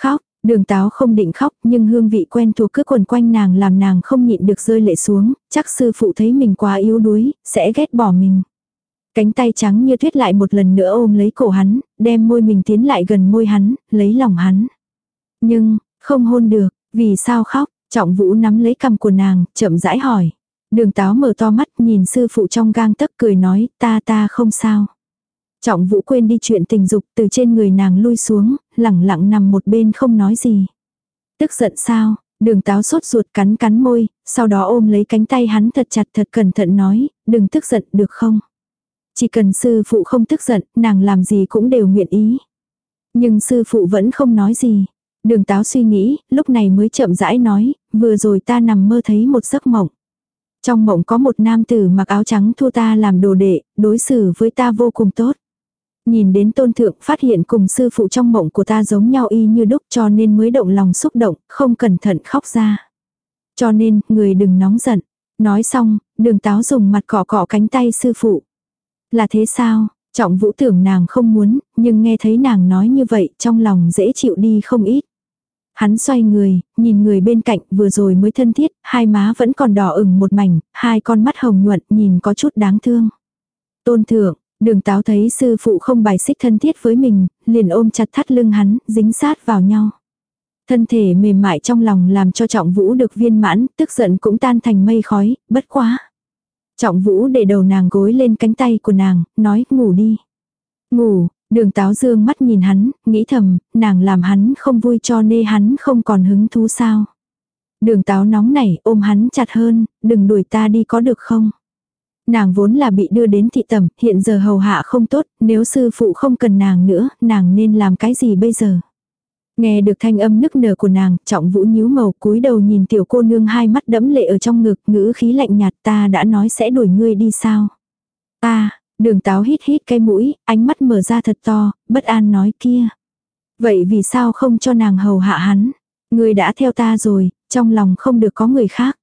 Khóc, đường táo không định khóc nhưng hương vị quen thuộc cứ quần quanh nàng làm nàng không nhịn được rơi lệ xuống, chắc sư phụ thấy mình quá yếu đuối, sẽ ghét bỏ mình. Cánh tay trắng như tuyết lại một lần nữa ôm lấy cổ hắn, đem môi mình tiến lại gần môi hắn, lấy lòng hắn. Nhưng, không hôn được, vì sao khóc, trọng vũ nắm lấy cầm của nàng, chậm rãi hỏi. Đường táo mở to mắt nhìn sư phụ trong gang tấc cười nói ta ta không sao. Trọng vũ quên đi chuyện tình dục từ trên người nàng lui xuống, lẳng lặng nằm một bên không nói gì. Tức giận sao, đường táo sốt ruột cắn cắn môi, sau đó ôm lấy cánh tay hắn thật chặt thật cẩn thận nói, đừng tức giận được không. Chỉ cần sư phụ không tức giận, nàng làm gì cũng đều nguyện ý. Nhưng sư phụ vẫn không nói gì. Đường táo suy nghĩ, lúc này mới chậm rãi nói, vừa rồi ta nằm mơ thấy một giấc mộng. Trong mộng có một nam tử mặc áo trắng thu ta làm đồ đệ, đối xử với ta vô cùng tốt. Nhìn đến tôn thượng phát hiện cùng sư phụ trong mộng của ta giống nhau y như đúc cho nên mới động lòng xúc động, không cẩn thận khóc ra. Cho nên, người đừng nóng giận. Nói xong, đường táo dùng mặt cọ cọ cánh tay sư phụ. Là thế sao? Trọng vũ tưởng nàng không muốn, nhưng nghe thấy nàng nói như vậy trong lòng dễ chịu đi không ít. Hắn xoay người, nhìn người bên cạnh vừa rồi mới thân thiết, hai má vẫn còn đỏ ửng một mảnh, hai con mắt hồng nhuận nhìn có chút đáng thương. Tôn thượng, đường táo thấy sư phụ không bài xích thân thiết với mình, liền ôm chặt thắt lưng hắn, dính sát vào nhau. Thân thể mềm mại trong lòng làm cho trọng vũ được viên mãn, tức giận cũng tan thành mây khói, bất quá. Trọng vũ để đầu nàng gối lên cánh tay của nàng, nói ngủ đi. Ngủ, Đường táo dương mắt nhìn hắn, nghĩ thầm, nàng làm hắn không vui cho nên hắn không còn hứng thú sao. Đường táo nóng nảy ôm hắn chặt hơn, đừng đuổi ta đi có được không? Nàng vốn là bị đưa đến thị tẩm, hiện giờ hầu hạ không tốt, nếu sư phụ không cần nàng nữa, nàng nên làm cái gì bây giờ? Nghe được thanh âm nức nở của nàng, trọng vũ nhíu màu cúi đầu nhìn tiểu cô nương hai mắt đẫm lệ ở trong ngực, ngữ khí lạnh nhạt ta đã nói sẽ đuổi ngươi đi sao? Ta, đường táo hít hít cái mũi, ánh mắt mở ra thật to, bất an nói kia. Vậy vì sao không cho nàng hầu hạ hắn? người đã theo ta rồi, trong lòng không được có người khác.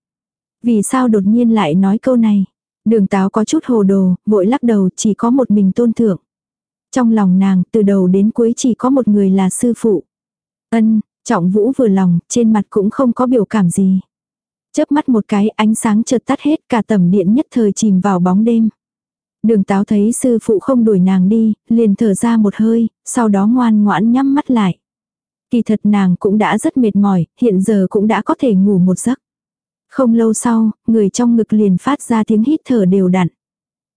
Vì sao đột nhiên lại nói câu này? Đường táo có chút hồ đồ, vội lắc đầu chỉ có một mình tôn thượng. Trong lòng nàng từ đầu đến cuối chỉ có một người là sư phụ. Ân, trọng vũ vừa lòng, trên mặt cũng không có biểu cảm gì. Chớp mắt một cái ánh sáng chợt tắt hết cả tầm điện nhất thời chìm vào bóng đêm. Đường táo thấy sư phụ không đuổi nàng đi, liền thở ra một hơi, sau đó ngoan ngoãn nhắm mắt lại. Kỳ thật nàng cũng đã rất mệt mỏi, hiện giờ cũng đã có thể ngủ một giấc. Không lâu sau, người trong ngực liền phát ra tiếng hít thở đều đặn.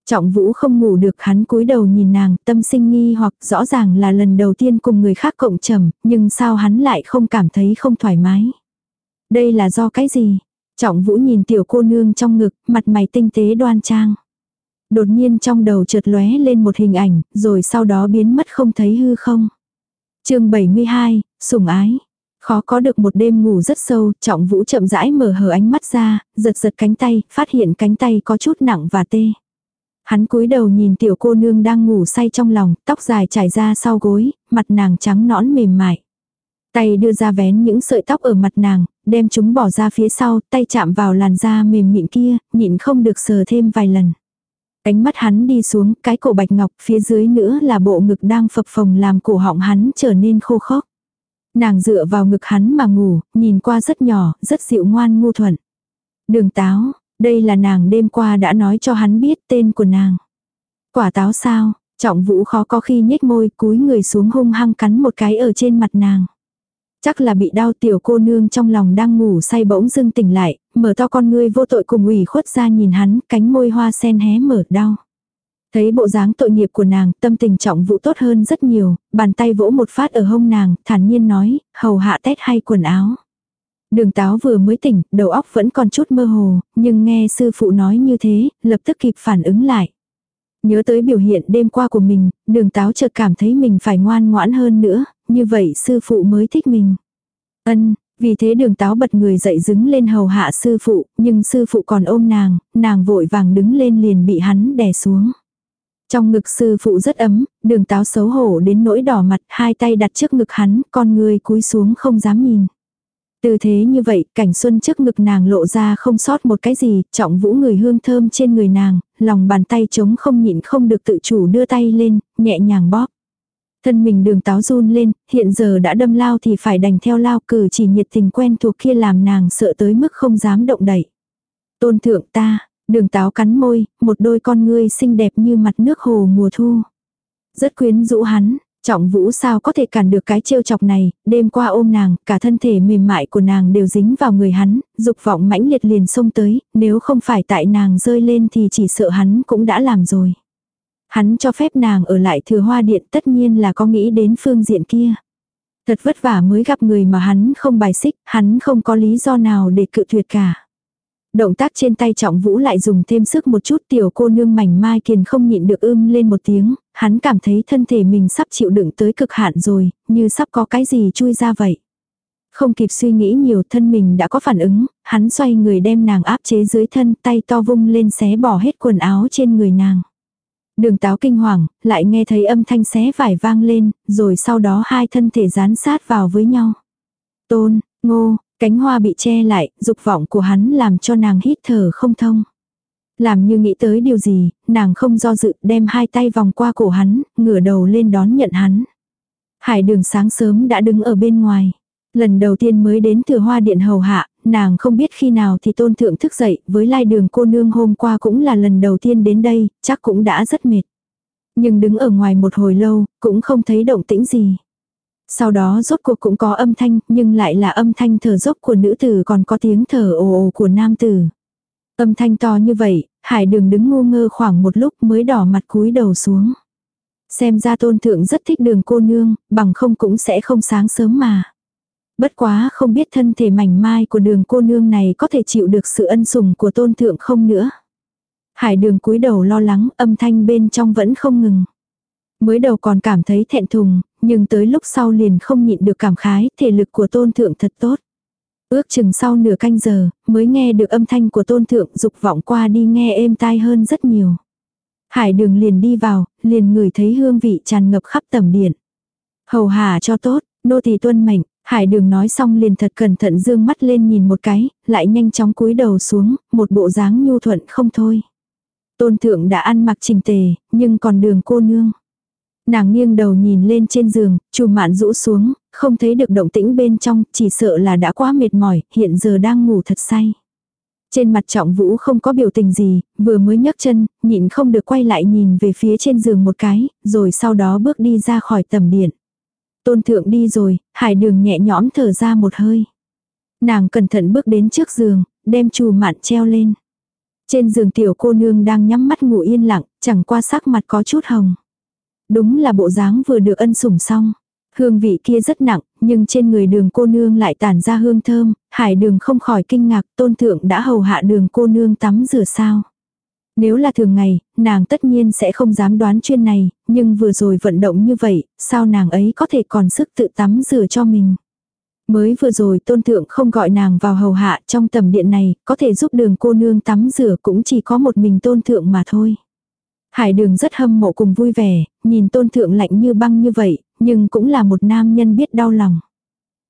Trọng vũ không ngủ được hắn cúi đầu nhìn nàng tâm sinh nghi hoặc rõ ràng là lần đầu tiên cùng người khác cộng trầm, nhưng sao hắn lại không cảm thấy không thoải mái. Đây là do cái gì? Trọng vũ nhìn tiểu cô nương trong ngực, mặt mày tinh tế đoan trang. Đột nhiên trong đầu chợt lóe lên một hình ảnh, rồi sau đó biến mất không thấy hư không. chương 72, sủng ái. Khó có được một đêm ngủ rất sâu, trọng vũ chậm rãi mở hờ ánh mắt ra, giật giật cánh tay, phát hiện cánh tay có chút nặng và tê. Hắn cúi đầu nhìn tiểu cô nương đang ngủ say trong lòng, tóc dài trải ra sau gối, mặt nàng trắng nõn mềm mại. Tay đưa ra vén những sợi tóc ở mặt nàng, đem chúng bỏ ra phía sau, tay chạm vào làn da mềm mịn kia, nhịn không được sờ thêm vài lần. Ánh mắt hắn đi xuống, cái cổ bạch ngọc, phía dưới nữa là bộ ngực đang phập phồng làm cổ họng hắn trở nên khô khốc. Nàng dựa vào ngực hắn mà ngủ, nhìn qua rất nhỏ, rất dịu ngoan ngu thuận. Đường táo, đây là nàng đêm qua đã nói cho hắn biết tên của nàng. Quả táo sao, trọng vũ khó có khi nhếch môi cúi người xuống hung hăng cắn một cái ở trên mặt nàng. Chắc là bị đau tiểu cô nương trong lòng đang ngủ say bỗng dưng tỉnh lại, mở to con ngươi vô tội cùng ủy khuất ra nhìn hắn, cánh môi hoa sen hé mở đau. Thấy bộ dáng tội nghiệp của nàng, tâm tình trọng vụ tốt hơn rất nhiều, bàn tay vỗ một phát ở hông nàng, thản nhiên nói, hầu hạ tét hay quần áo. Đường táo vừa mới tỉnh, đầu óc vẫn còn chút mơ hồ, nhưng nghe sư phụ nói như thế, lập tức kịp phản ứng lại. Nhớ tới biểu hiện đêm qua của mình, đường táo chợt cảm thấy mình phải ngoan ngoãn hơn nữa, như vậy sư phụ mới thích mình. Ân, vì thế đường táo bật người dậy đứng lên hầu hạ sư phụ, nhưng sư phụ còn ôm nàng, nàng vội vàng đứng lên liền bị hắn đè xuống. Trong ngực sư phụ rất ấm, đường táo xấu hổ đến nỗi đỏ mặt, hai tay đặt trước ngực hắn, con người cúi xuống không dám nhìn. Từ thế như vậy, cảnh xuân trước ngực nàng lộ ra không sót một cái gì, trọng vũ người hương thơm trên người nàng, lòng bàn tay trống không nhịn không được tự chủ đưa tay lên, nhẹ nhàng bóp. Thân mình đường táo run lên, hiện giờ đã đâm lao thì phải đành theo lao cử chỉ nhiệt tình quen thuộc kia làm nàng sợ tới mức không dám động đậy. Tôn thượng ta, đường táo cắn môi, một đôi con ngươi xinh đẹp như mặt nước hồ mùa thu. Rất quyến rũ hắn, Trọng vũ sao có thể cản được cái trêu chọc này, đêm qua ôm nàng, cả thân thể mềm mại của nàng đều dính vào người hắn, dục vọng mãnh liệt liền xông tới, nếu không phải tại nàng rơi lên thì chỉ sợ hắn cũng đã làm rồi. Hắn cho phép nàng ở lại thừa hoa điện tất nhiên là có nghĩ đến phương diện kia. Thật vất vả mới gặp người mà hắn không bài xích, hắn không có lý do nào để cự tuyệt cả. Động tác trên tay trọng vũ lại dùng thêm sức một chút tiểu cô nương mảnh mai kiền không nhịn được ưm lên một tiếng, hắn cảm thấy thân thể mình sắp chịu đựng tới cực hạn rồi, như sắp có cái gì chui ra vậy. Không kịp suy nghĩ nhiều thân mình đã có phản ứng, hắn xoay người đem nàng áp chế dưới thân tay to vung lên xé bỏ hết quần áo trên người nàng. Đường táo kinh hoàng, lại nghe thấy âm thanh xé vải vang lên, rồi sau đó hai thân thể dán sát vào với nhau. Tôn, ngô, Cánh hoa bị che lại, dục vọng của hắn làm cho nàng hít thở không thông. Làm như nghĩ tới điều gì, nàng không do dự đem hai tay vòng qua cổ hắn, ngửa đầu lên đón nhận hắn. Hải đường sáng sớm đã đứng ở bên ngoài. Lần đầu tiên mới đến thừa hoa điện hầu hạ, nàng không biết khi nào thì tôn thượng thức dậy, với lai đường cô nương hôm qua cũng là lần đầu tiên đến đây, chắc cũng đã rất mệt. Nhưng đứng ở ngoài một hồi lâu, cũng không thấy động tĩnh gì. Sau đó rốt cuộc cũng có âm thanh, nhưng lại là âm thanh thở dốc của nữ tử còn có tiếng thở ồ ồ của nam tử. Âm thanh to như vậy, hải đường đứng ngu ngơ khoảng một lúc mới đỏ mặt cúi đầu xuống. Xem ra tôn thượng rất thích đường cô nương, bằng không cũng sẽ không sáng sớm mà. Bất quá không biết thân thể mảnh mai của đường cô nương này có thể chịu được sự ân sủng của tôn thượng không nữa. Hải đường cúi đầu lo lắng âm thanh bên trong vẫn không ngừng. Mới đầu còn cảm thấy thẹn thùng, nhưng tới lúc sau liền không nhịn được cảm khái, thể lực của tôn thượng thật tốt. Ước chừng sau nửa canh giờ, mới nghe được âm thanh của tôn thượng dục vọng qua đi nghe êm tai hơn rất nhiều. Hải đường liền đi vào, liền ngửi thấy hương vị tràn ngập khắp tầm điện. Hầu hà cho tốt, nô tỳ tuân mệnh, hải đường nói xong liền thật cẩn thận dương mắt lên nhìn một cái, lại nhanh chóng cúi đầu xuống, một bộ dáng nhu thuận không thôi. Tôn thượng đã ăn mặc trình tề, nhưng còn đường cô nương. Nàng nghiêng đầu nhìn lên trên giường, chù mạn rũ xuống, không thấy được động tĩnh bên trong, chỉ sợ là đã quá mệt mỏi, hiện giờ đang ngủ thật say. Trên mặt trọng vũ không có biểu tình gì, vừa mới nhấc chân, nhịn không được quay lại nhìn về phía trên giường một cái, rồi sau đó bước đi ra khỏi tầm điện. Tôn thượng đi rồi, hải đường nhẹ nhõm thở ra một hơi. Nàng cẩn thận bước đến trước giường, đem chù mạn treo lên. Trên giường tiểu cô nương đang nhắm mắt ngủ yên lặng, chẳng qua sắc mặt có chút hồng. Đúng là bộ dáng vừa được ân sủng xong. Hương vị kia rất nặng, nhưng trên người đường cô nương lại tản ra hương thơm, hải đường không khỏi kinh ngạc tôn thượng đã hầu hạ đường cô nương tắm rửa sao. Nếu là thường ngày, nàng tất nhiên sẽ không dám đoán chuyên này, nhưng vừa rồi vận động như vậy, sao nàng ấy có thể còn sức tự tắm rửa cho mình. Mới vừa rồi tôn thượng không gọi nàng vào hầu hạ trong tầm điện này, có thể giúp đường cô nương tắm rửa cũng chỉ có một mình tôn thượng mà thôi. Hải đường rất hâm mộ cùng vui vẻ, nhìn tôn thượng lạnh như băng như vậy, nhưng cũng là một nam nhân biết đau lòng.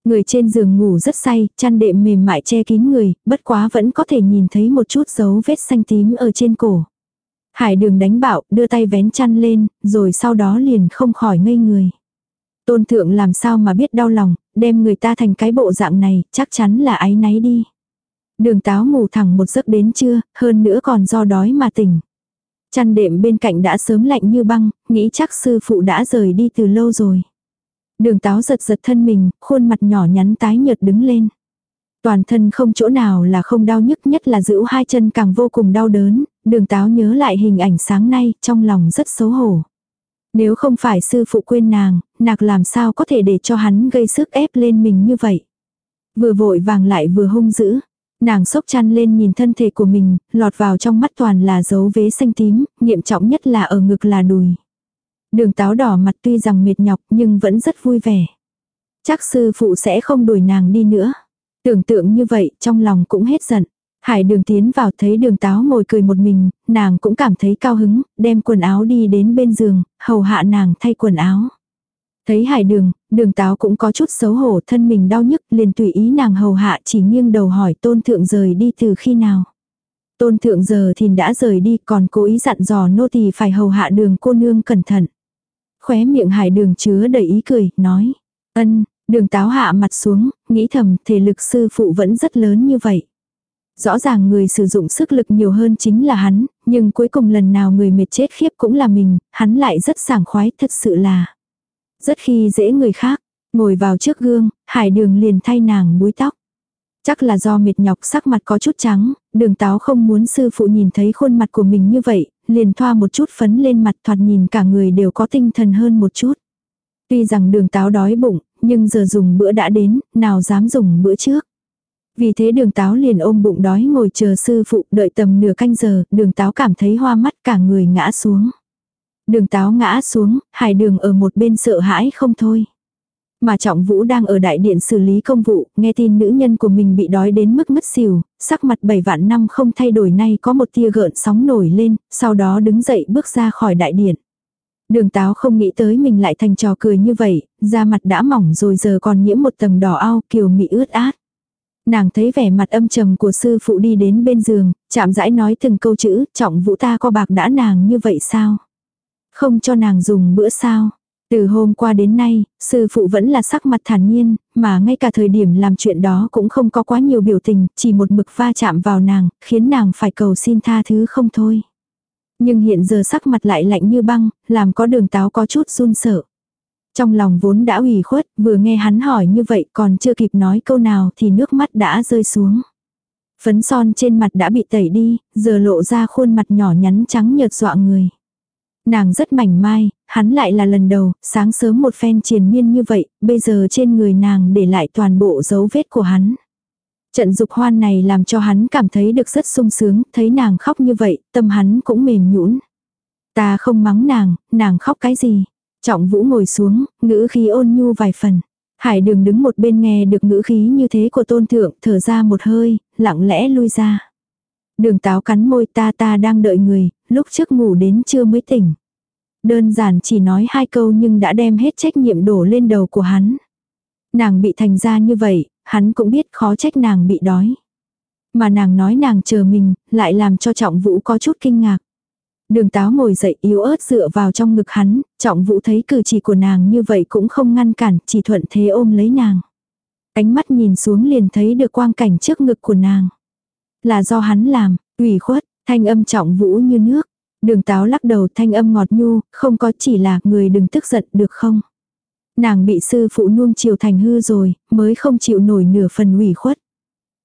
Người trên giường ngủ rất say, chăn đệm mềm mại che kín người, bất quá vẫn có thể nhìn thấy một chút dấu vết xanh tím ở trên cổ. Hải đường đánh bạo, đưa tay vén chăn lên, rồi sau đó liền không khỏi ngây người. Tôn thượng làm sao mà biết đau lòng, đem người ta thành cái bộ dạng này, chắc chắn là ái náy đi. Đường táo ngủ thẳng một giấc đến trưa, hơn nữa còn do đói mà tỉnh. Chăn đệm bên cạnh đã sớm lạnh như băng, nghĩ chắc sư phụ đã rời đi từ lâu rồi. Đường táo giật giật thân mình, khuôn mặt nhỏ nhắn tái nhợt đứng lên. Toàn thân không chỗ nào là không đau nhức nhất là giữ hai chân càng vô cùng đau đớn, đường táo nhớ lại hình ảnh sáng nay, trong lòng rất xấu hổ. Nếu không phải sư phụ quên nàng, nạc làm sao có thể để cho hắn gây sức ép lên mình như vậy. Vừa vội vàng lại vừa hung dữ. Nàng sốc chăn lên nhìn thân thể của mình, lọt vào trong mắt toàn là dấu vế xanh tím, nghiêm trọng nhất là ở ngực là đùi. Đường táo đỏ mặt tuy rằng mệt nhọc nhưng vẫn rất vui vẻ. Chắc sư phụ sẽ không đuổi nàng đi nữa. Tưởng tượng như vậy trong lòng cũng hết giận. Hải đường tiến vào thấy đường táo ngồi cười một mình, nàng cũng cảm thấy cao hứng, đem quần áo đi đến bên giường, hầu hạ nàng thay quần áo. Thấy hải đường, đường táo cũng có chút xấu hổ thân mình đau nhức liền tùy ý nàng hầu hạ chỉ nghiêng đầu hỏi tôn thượng rời đi từ khi nào. Tôn thượng giờ thì đã rời đi còn cố ý dặn dò nô tỳ phải hầu hạ đường cô nương cẩn thận. Khóe miệng hải đường chứa đầy ý cười, nói. Ân, đường táo hạ mặt xuống, nghĩ thầm thể lực sư phụ vẫn rất lớn như vậy. Rõ ràng người sử dụng sức lực nhiều hơn chính là hắn, nhưng cuối cùng lần nào người mệt chết khiếp cũng là mình, hắn lại rất sảng khoái thật sự là. Rất khi dễ người khác, ngồi vào trước gương, hải đường liền thay nàng búi tóc. Chắc là do mệt nhọc sắc mặt có chút trắng, đường táo không muốn sư phụ nhìn thấy khuôn mặt của mình như vậy, liền thoa một chút phấn lên mặt thoạt nhìn cả người đều có tinh thần hơn một chút. Tuy rằng đường táo đói bụng, nhưng giờ dùng bữa đã đến, nào dám dùng bữa trước. Vì thế đường táo liền ôm bụng đói ngồi chờ sư phụ đợi tầm nửa canh giờ, đường táo cảm thấy hoa mắt cả người ngã xuống. Đường táo ngã xuống, hải đường ở một bên sợ hãi không thôi. Mà trọng vũ đang ở đại điện xử lý công vụ, nghe tin nữ nhân của mình bị đói đến mức mất xỉu, sắc mặt bảy vạn năm không thay đổi nay có một tia gợn sóng nổi lên, sau đó đứng dậy bước ra khỏi đại điện. Đường táo không nghĩ tới mình lại thành trò cười như vậy, da mặt đã mỏng rồi giờ còn nhiễm một tầng đỏ ao kiều mị ướt át. Nàng thấy vẻ mặt âm trầm của sư phụ đi đến bên giường, chạm rãi nói từng câu chữ, trọng vũ ta có bạc đã nàng như vậy sao? Không cho nàng dùng bữa sao? Từ hôm qua đến nay, sư phụ vẫn là sắc mặt thản nhiên, mà ngay cả thời điểm làm chuyện đó cũng không có quá nhiều biểu tình, chỉ một mực va chạm vào nàng, khiến nàng phải cầu xin tha thứ không thôi. Nhưng hiện giờ sắc mặt lại lạnh như băng, làm có đường táo có chút run sợ. Trong lòng vốn đã ủy khuất, vừa nghe hắn hỏi như vậy còn chưa kịp nói câu nào thì nước mắt đã rơi xuống. Phấn son trên mặt đã bị tẩy đi, giờ lộ ra khuôn mặt nhỏ nhắn trắng nhợt dọa người. Nàng rất mảnh mai, hắn lại là lần đầu, sáng sớm một phen triền miên như vậy, bây giờ trên người nàng để lại toàn bộ dấu vết của hắn. Trận dục hoan này làm cho hắn cảm thấy được rất sung sướng, thấy nàng khóc như vậy, tâm hắn cũng mềm nhũn. Ta không mắng nàng, nàng khóc cái gì? Trọng vũ ngồi xuống, ngữ khí ôn nhu vài phần. Hải đường đứng một bên nghe được ngữ khí như thế của tôn thượng, thở ra một hơi, lặng lẽ lui ra. Đường táo cắn môi ta ta đang đợi người, lúc trước ngủ đến trưa mới tỉnh. Đơn giản chỉ nói hai câu nhưng đã đem hết trách nhiệm đổ lên đầu của hắn. Nàng bị thành ra như vậy, hắn cũng biết khó trách nàng bị đói. Mà nàng nói nàng chờ mình, lại làm cho trọng vũ có chút kinh ngạc. Đường táo ngồi dậy yếu ớt dựa vào trong ngực hắn, trọng vũ thấy cử chỉ của nàng như vậy cũng không ngăn cản, chỉ thuận thế ôm lấy nàng. Ánh mắt nhìn xuống liền thấy được quang cảnh trước ngực của nàng. Là do hắn làm, ủy khuất, thanh âm trọng vũ như nước. Đường táo lắc đầu thanh âm ngọt nhu, không có chỉ là người đừng tức giận được không. Nàng bị sư phụ nuông chiều thành hư rồi, mới không chịu nổi nửa phần ủy khuất.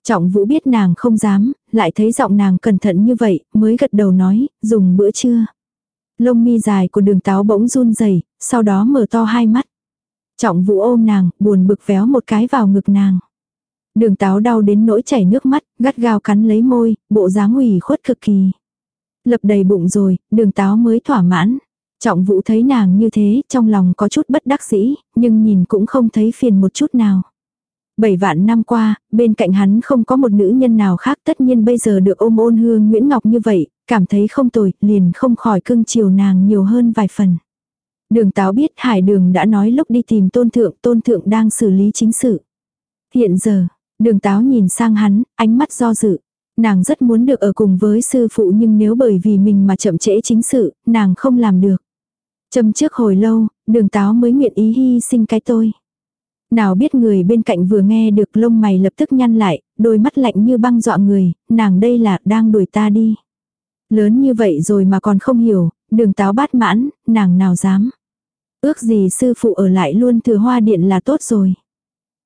Trọng vũ biết nàng không dám, lại thấy giọng nàng cẩn thận như vậy, mới gật đầu nói, dùng bữa trưa. Lông mi dài của đường táo bỗng run rẩy sau đó mở to hai mắt. Trọng vũ ôm nàng, buồn bực véo một cái vào ngực nàng. Đường táo đau đến nỗi chảy nước mắt, gắt gao cắn lấy môi, bộ dáng ủy khuất cực kỳ. Lập đầy bụng rồi, đường táo mới thỏa mãn. Trọng vũ thấy nàng như thế, trong lòng có chút bất đắc dĩ, nhưng nhìn cũng không thấy phiền một chút nào. Bảy vạn năm qua, bên cạnh hắn không có một nữ nhân nào khác tất nhiên bây giờ được ôm ôn hương Nguyễn Ngọc như vậy, cảm thấy không tồi, liền không khỏi cưng chiều nàng nhiều hơn vài phần. Đường táo biết hải đường đã nói lúc đi tìm tôn thượng, tôn thượng đang xử lý chính sự. Hiện giờ, đường táo nhìn sang hắn, ánh mắt do dự. Nàng rất muốn được ở cùng với sư phụ nhưng nếu bởi vì mình mà chậm trễ chính sự, nàng không làm được. Châm trước hồi lâu, đường táo mới nguyện ý hy sinh cái tôi. Nào biết người bên cạnh vừa nghe được lông mày lập tức nhăn lại, đôi mắt lạnh như băng dọa người, nàng đây là đang đuổi ta đi. Lớn như vậy rồi mà còn không hiểu, đường táo bát mãn, nàng nào dám. Ước gì sư phụ ở lại luôn thừa hoa điện là tốt rồi.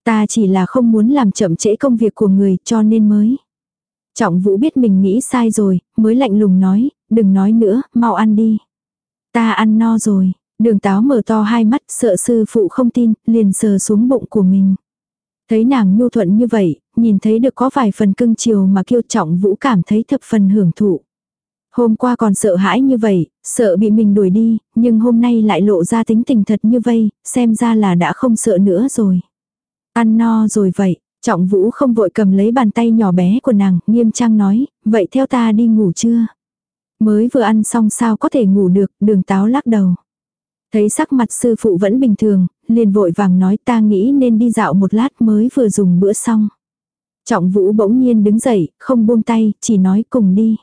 Ta chỉ là không muốn làm chậm trễ công việc của người cho nên mới. Trọng vũ biết mình nghĩ sai rồi, mới lạnh lùng nói, đừng nói nữa, mau ăn đi. Ta ăn no rồi, đường táo mở to hai mắt, sợ sư phụ không tin, liền sờ xuống bụng của mình. Thấy nàng nhu thuận như vậy, nhìn thấy được có vài phần cưng chiều mà kiêu trọng vũ cảm thấy thập phần hưởng thụ. Hôm qua còn sợ hãi như vậy, sợ bị mình đuổi đi, nhưng hôm nay lại lộ ra tính tình thật như vây, xem ra là đã không sợ nữa rồi. Ăn no rồi vậy, trọng vũ không vội cầm lấy bàn tay nhỏ bé của nàng, nghiêm trang nói, vậy theo ta đi ngủ chưa? Mới vừa ăn xong sao có thể ngủ được, đường táo lắc đầu. Thấy sắc mặt sư phụ vẫn bình thường, liền vội vàng nói ta nghĩ nên đi dạo một lát mới vừa dùng bữa xong. Trọng vũ bỗng nhiên đứng dậy, không buông tay, chỉ nói cùng đi.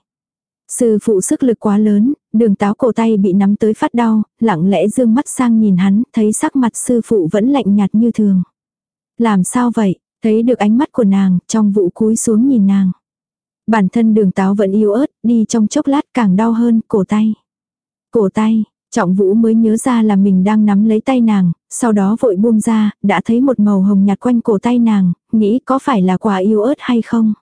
Sư phụ sức lực quá lớn, đường táo cổ tay bị nắm tới phát đau, lặng lẽ dương mắt sang nhìn hắn, thấy sắc mặt sư phụ vẫn lạnh nhạt như thường. Làm sao vậy, thấy được ánh mắt của nàng, trong vụ cúi xuống nhìn nàng. Bản thân đường táo vẫn yếu ớt, đi trong chốc lát càng đau hơn, cổ tay. Cổ tay, trọng vũ mới nhớ ra là mình đang nắm lấy tay nàng, sau đó vội buông ra, đã thấy một màu hồng nhạt quanh cổ tay nàng, nghĩ có phải là quả yếu ớt hay không?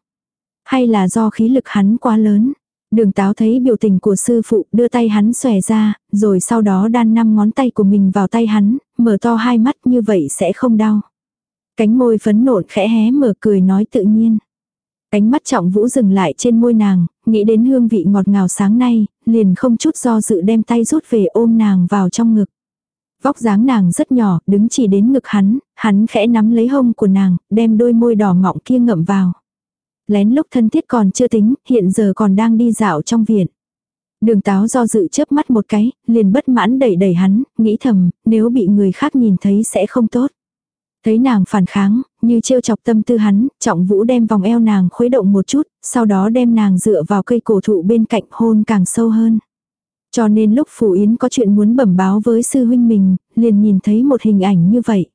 Hay là do khí lực hắn quá lớn? Đường táo thấy biểu tình của sư phụ đưa tay hắn xòe ra, rồi sau đó đan năm ngón tay của mình vào tay hắn, mở to hai mắt như vậy sẽ không đau. Cánh môi phấn nộn khẽ hé mở cười nói tự nhiên. cánh mắt trọng vũ dừng lại trên môi nàng, nghĩ đến hương vị ngọt ngào sáng nay, liền không chút do dự đem tay rút về ôm nàng vào trong ngực. Vóc dáng nàng rất nhỏ, đứng chỉ đến ngực hắn, hắn khẽ nắm lấy hông của nàng, đem đôi môi đỏ mọng kia ngậm vào. Lén lúc thân thiết còn chưa tính, hiện giờ còn đang đi dạo trong viện. Đường táo do dự chớp mắt một cái, liền bất mãn đẩy đẩy hắn, nghĩ thầm, nếu bị người khác nhìn thấy sẽ không tốt. Thấy nàng phản kháng, như trêu chọc tâm tư hắn, trọng vũ đem vòng eo nàng khuấy động một chút, sau đó đem nàng dựa vào cây cổ thụ bên cạnh hôn càng sâu hơn. Cho nên lúc phù Yến có chuyện muốn bẩm báo với sư huynh mình, liền nhìn thấy một hình ảnh như vậy.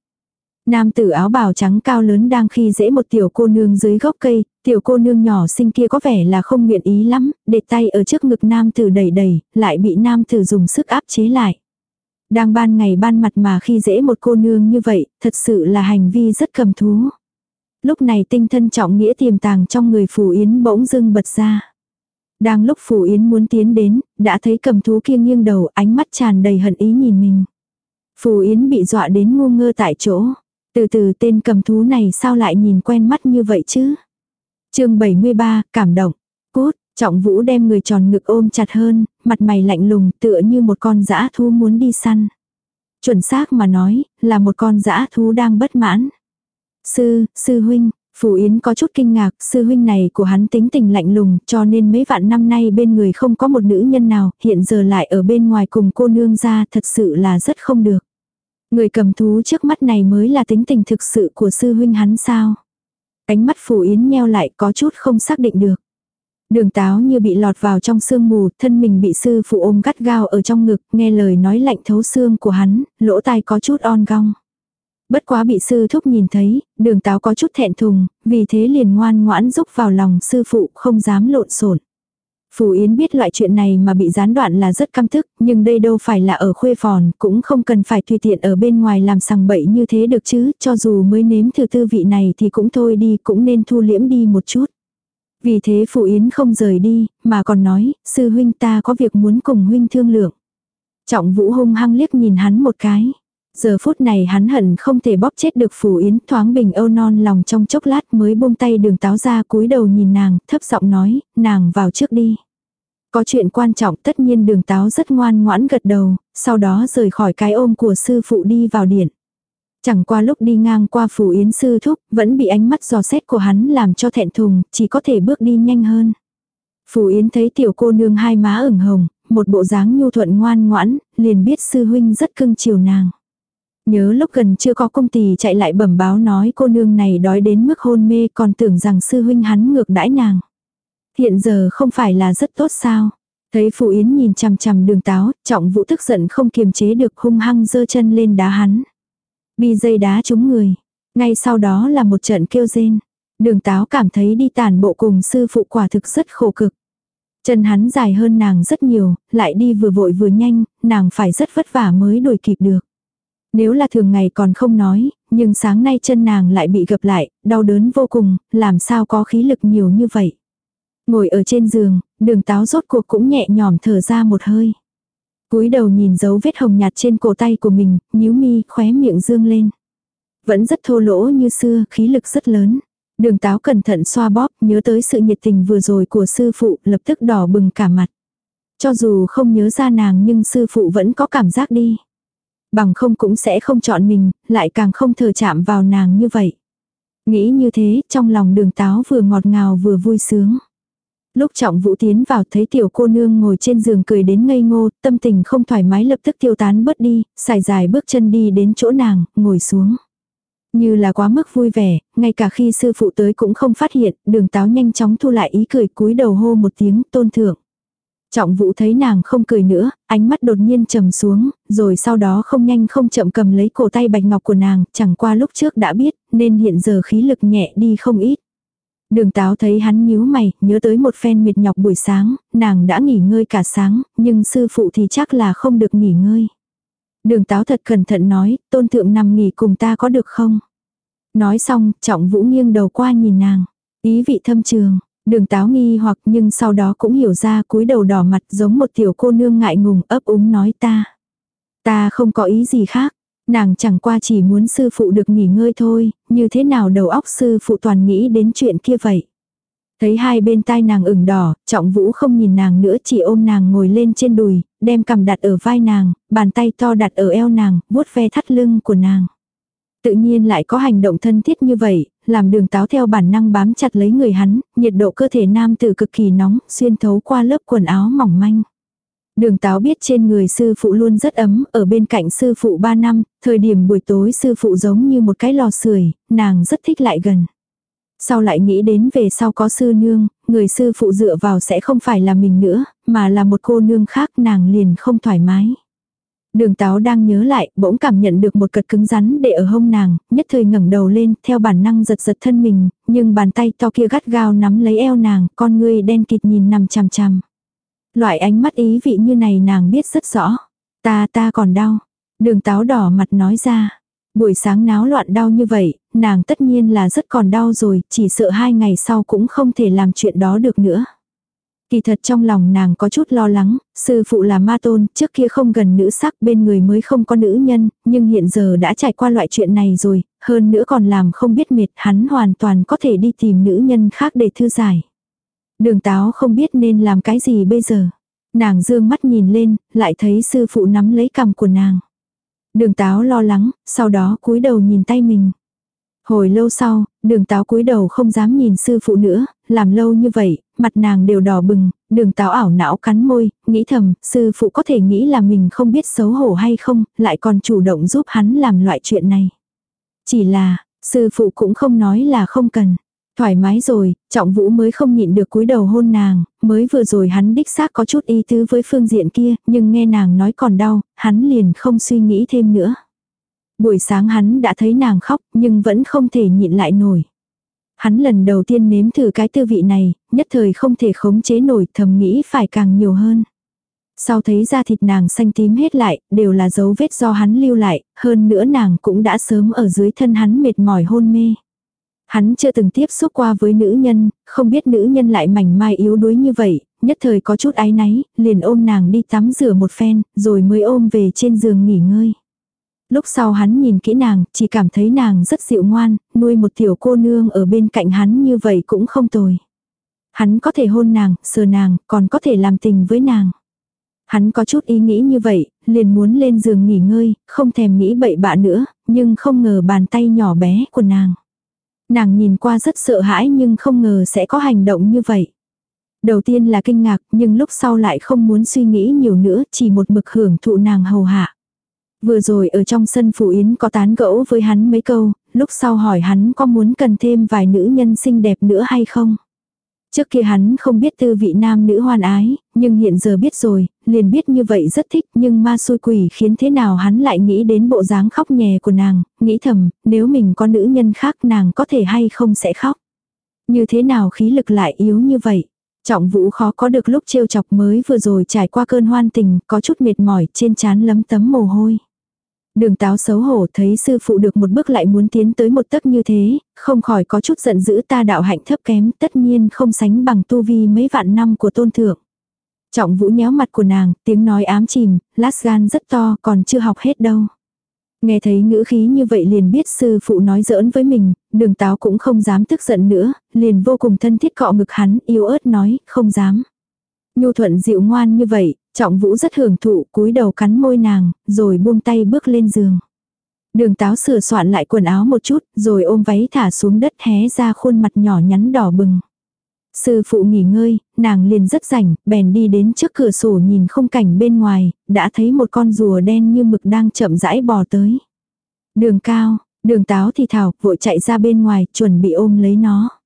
Nam tử áo bào trắng cao lớn đang khi dễ một tiểu cô nương dưới gốc cây, tiểu cô nương nhỏ xinh kia có vẻ là không nguyện ý lắm, để tay ở trước ngực nam tử đẩy đẩy, lại bị nam tử dùng sức áp chế lại. Đang ban ngày ban mặt mà khi dễ một cô nương như vậy, thật sự là hành vi rất cầm thú. Lúc này tinh thân trọng nghĩa tiềm tàng trong người phù yến bỗng dưng bật ra. Đang lúc phù Yến muốn tiến đến, đã thấy cầm thú kia nghiêng đầu ánh mắt tràn đầy hận ý nhìn mình. phù Yến bị dọa đến ngu ngơ tại chỗ. Từ từ tên cầm thú này sao lại nhìn quen mắt như vậy chứ? chương 73, cảm động. cốt trọng vũ đem người tròn ngực ôm chặt hơn, mặt mày lạnh lùng tựa như một con dã thú muốn đi săn. Chuẩn xác mà nói, là một con dã thú đang bất mãn. Sư, sư huynh, Phù Yến có chút kinh ngạc, sư huynh này của hắn tính tình lạnh lùng, cho nên mấy vạn năm nay bên người không có một nữ nhân nào, hiện giờ lại ở bên ngoài cùng cô nương ra, thật sự là rất không được. Người cầm thú trước mắt này mới là tính tình thực sự của sư huynh hắn sao. Ánh mắt Phù Yến nheo lại có chút không xác định được. Đường táo như bị lọt vào trong sương mù, thân mình bị sư phụ ôm gắt gao ở trong ngực, nghe lời nói lạnh thấu xương của hắn, lỗ tai có chút on gong. Bất quá bị sư thúc nhìn thấy, đường táo có chút thẹn thùng, vì thế liền ngoan ngoãn rúc vào lòng sư phụ không dám lộn xộn. Phù Yến biết loại chuyện này mà bị gián đoạn là rất căm thức, nhưng đây đâu phải là ở khuê phòn, cũng không cần phải tùy tiện ở bên ngoài làm sằng bậy như thế được chứ, cho dù mới nếm thử tư vị này thì cũng thôi đi, cũng nên thu liễm đi một chút. Vì thế Phụ Yến không rời đi, mà còn nói, sư huynh ta có việc muốn cùng huynh thương lượng. Trọng vũ hung hăng liếc nhìn hắn một cái. Giờ phút này hắn hận không thể bóp chết được Phù Yến thoáng bình âu non lòng trong chốc lát mới buông tay đường táo ra cúi đầu nhìn nàng, thấp giọng nói, nàng vào trước đi. Có chuyện quan trọng tất nhiên đường táo rất ngoan ngoãn gật đầu, sau đó rời khỏi cái ôm của sư phụ đi vào điện. Chẳng qua lúc đi ngang qua phủ yến sư thúc, vẫn bị ánh mắt giò xét của hắn làm cho thẹn thùng, chỉ có thể bước đi nhanh hơn. Phủ yến thấy tiểu cô nương hai má ửng hồng, một bộ dáng nhu thuận ngoan ngoãn, liền biết sư huynh rất cưng chiều nàng. Nhớ lúc gần chưa có công tỳ chạy lại bẩm báo nói cô nương này đói đến mức hôn mê còn tưởng rằng sư huynh hắn ngược đãi nàng. Hiện giờ không phải là rất tốt sao. Thấy Phụ Yến nhìn chằm chằm đường táo, trọng vũ tức giận không kiềm chế được hung hăng giơ chân lên đá hắn. Bi dây đá trúng người. Ngay sau đó là một trận kêu rên. Đường táo cảm thấy đi tàn bộ cùng sư phụ quả thực rất khổ cực. Chân hắn dài hơn nàng rất nhiều, lại đi vừa vội vừa nhanh, nàng phải rất vất vả mới đuổi kịp được. Nếu là thường ngày còn không nói, nhưng sáng nay chân nàng lại bị gập lại, đau đớn vô cùng, làm sao có khí lực nhiều như vậy. Ngồi ở trên giường, đường táo rốt cuộc cũng nhẹ nhõm thở ra một hơi cúi đầu nhìn dấu vết hồng nhạt trên cổ tay của mình, nhíu mi, khóe miệng dương lên. Vẫn rất thô lỗ như xưa, khí lực rất lớn. Đường táo cẩn thận xoa bóp, nhớ tới sự nhiệt tình vừa rồi của sư phụ, lập tức đỏ bừng cả mặt. Cho dù không nhớ ra nàng nhưng sư phụ vẫn có cảm giác đi. Bằng không cũng sẽ không chọn mình, lại càng không thờ chạm vào nàng như vậy. Nghĩ như thế, trong lòng đường táo vừa ngọt ngào vừa vui sướng. Lúc trọng vũ tiến vào thấy tiểu cô nương ngồi trên giường cười đến ngây ngô, tâm tình không thoải mái lập tức tiêu tán bớt đi, xài dài bước chân đi đến chỗ nàng, ngồi xuống. Như là quá mức vui vẻ, ngay cả khi sư phụ tới cũng không phát hiện, đường táo nhanh chóng thu lại ý cười cúi đầu hô một tiếng tôn thượng. Trọng vũ thấy nàng không cười nữa, ánh mắt đột nhiên trầm xuống, rồi sau đó không nhanh không chậm cầm lấy cổ tay bạch ngọc của nàng, chẳng qua lúc trước đã biết, nên hiện giờ khí lực nhẹ đi không ít. Đường táo thấy hắn nhíu mày, nhớ tới một phen mệt nhọc buổi sáng, nàng đã nghỉ ngơi cả sáng, nhưng sư phụ thì chắc là không được nghỉ ngơi. Đường táo thật cẩn thận nói, tôn thượng nằm nghỉ cùng ta có được không? Nói xong, trọng vũ nghiêng đầu qua nhìn nàng. Ý vị thâm trường, đường táo nghi hoặc nhưng sau đó cũng hiểu ra cúi đầu đỏ mặt giống một tiểu cô nương ngại ngùng ấp úng nói ta. Ta không có ý gì khác. Nàng chẳng qua chỉ muốn sư phụ được nghỉ ngơi thôi, như thế nào đầu óc sư phụ toàn nghĩ đến chuyện kia vậy. Thấy hai bên tai nàng ửng đỏ, trọng vũ không nhìn nàng nữa chỉ ôm nàng ngồi lên trên đùi, đem cầm đặt ở vai nàng, bàn tay to đặt ở eo nàng, vuốt ve thắt lưng của nàng. Tự nhiên lại có hành động thân thiết như vậy, làm đường táo theo bản năng bám chặt lấy người hắn, nhiệt độ cơ thể nam tử cực kỳ nóng, xuyên thấu qua lớp quần áo mỏng manh. Đường táo biết trên người sư phụ luôn rất ấm, ở bên cạnh sư phụ 3 năm, thời điểm buổi tối sư phụ giống như một cái lò sưởi nàng rất thích lại gần. Sau lại nghĩ đến về sau có sư nương, người sư phụ dựa vào sẽ không phải là mình nữa, mà là một cô nương khác nàng liền không thoải mái. Đường táo đang nhớ lại, bỗng cảm nhận được một cật cứng rắn để ở hông nàng, nhất thời ngẩng đầu lên, theo bản năng giật giật thân mình, nhưng bàn tay to kia gắt gao nắm lấy eo nàng, con ngươi đen kịt nhìn nằm chằm chằm. Loại ánh mắt ý vị như này nàng biết rất rõ. Ta ta còn đau. Đường táo đỏ mặt nói ra. Buổi sáng náo loạn đau như vậy, nàng tất nhiên là rất còn đau rồi, chỉ sợ hai ngày sau cũng không thể làm chuyện đó được nữa. Kỳ thật trong lòng nàng có chút lo lắng, sư phụ là ma tôn, trước kia không gần nữ sắc bên người mới không có nữ nhân, nhưng hiện giờ đã trải qua loại chuyện này rồi, hơn nữa còn làm không biết mệt, hắn hoàn toàn có thể đi tìm nữ nhân khác để thư giải. Đường táo không biết nên làm cái gì bây giờ. Nàng dương mắt nhìn lên, lại thấy sư phụ nắm lấy cằm của nàng. Đường táo lo lắng, sau đó cúi đầu nhìn tay mình. Hồi lâu sau, đường táo cúi đầu không dám nhìn sư phụ nữa, làm lâu như vậy, mặt nàng đều đỏ bừng, đường táo ảo não cắn môi, nghĩ thầm, sư phụ có thể nghĩ là mình không biết xấu hổ hay không, lại còn chủ động giúp hắn làm loại chuyện này. Chỉ là, sư phụ cũng không nói là không cần. Thoải mái rồi, trọng vũ mới không nhịn được cúi đầu hôn nàng, mới vừa rồi hắn đích xác có chút ý tứ với phương diện kia, nhưng nghe nàng nói còn đau, hắn liền không suy nghĩ thêm nữa. Buổi sáng hắn đã thấy nàng khóc, nhưng vẫn không thể nhịn lại nổi. Hắn lần đầu tiên nếm thử cái tư vị này, nhất thời không thể khống chế nổi thầm nghĩ phải càng nhiều hơn. Sau thấy da thịt nàng xanh tím hết lại, đều là dấu vết do hắn lưu lại, hơn nữa nàng cũng đã sớm ở dưới thân hắn mệt mỏi hôn mê. Hắn chưa từng tiếp xúc qua với nữ nhân, không biết nữ nhân lại mảnh mai yếu đuối như vậy, nhất thời có chút áy náy, liền ôm nàng đi tắm rửa một phen, rồi mới ôm về trên giường nghỉ ngơi. Lúc sau hắn nhìn kỹ nàng, chỉ cảm thấy nàng rất dịu ngoan, nuôi một tiểu cô nương ở bên cạnh hắn như vậy cũng không tồi. Hắn có thể hôn nàng, sờ nàng, còn có thể làm tình với nàng. Hắn có chút ý nghĩ như vậy, liền muốn lên giường nghỉ ngơi, không thèm nghĩ bậy bạ nữa, nhưng không ngờ bàn tay nhỏ bé của nàng. Nàng nhìn qua rất sợ hãi nhưng không ngờ sẽ có hành động như vậy. Đầu tiên là kinh ngạc nhưng lúc sau lại không muốn suy nghĩ nhiều nữa chỉ một mực hưởng thụ nàng hầu hạ. Vừa rồi ở trong sân phủ yến có tán gẫu với hắn mấy câu, lúc sau hỏi hắn có muốn cần thêm vài nữ nhân xinh đẹp nữa hay không. Trước kia hắn không biết tư vị nam nữ hoan ái, nhưng hiện giờ biết rồi, liền biết như vậy rất thích nhưng ma xui quỷ khiến thế nào hắn lại nghĩ đến bộ dáng khóc nhè của nàng, nghĩ thầm, nếu mình có nữ nhân khác nàng có thể hay không sẽ khóc. Như thế nào khí lực lại yếu như vậy. Trọng vũ khó có được lúc trêu chọc mới vừa rồi trải qua cơn hoan tình, có chút mệt mỏi trên trán lấm tấm mồ hôi. Đường táo xấu hổ thấy sư phụ được một bước lại muốn tiến tới một tấc như thế, không khỏi có chút giận dữ ta đạo hạnh thấp kém tất nhiên không sánh bằng tu vi mấy vạn năm của tôn thượng. Trọng vũ nhéo mặt của nàng, tiếng nói ám chìm, lát gan rất to còn chưa học hết đâu. Nghe thấy ngữ khí như vậy liền biết sư phụ nói giỡn với mình, đường táo cũng không dám tức giận nữa, liền vô cùng thân thiết cọ ngực hắn, yếu ớt nói, không dám. Nhu thuận dịu ngoan như vậy, trọng vũ rất hưởng thụ, cúi đầu cắn môi nàng, rồi buông tay bước lên giường. Đường táo sửa soạn lại quần áo một chút, rồi ôm váy thả xuống đất hé ra khuôn mặt nhỏ nhắn đỏ bừng. Sư phụ nghỉ ngơi, nàng liền rất rảnh, bèn đi đến trước cửa sổ nhìn không cảnh bên ngoài, đã thấy một con rùa đen như mực đang chậm rãi bò tới. Đường cao, đường táo thì thảo, vội chạy ra bên ngoài, chuẩn bị ôm lấy nó.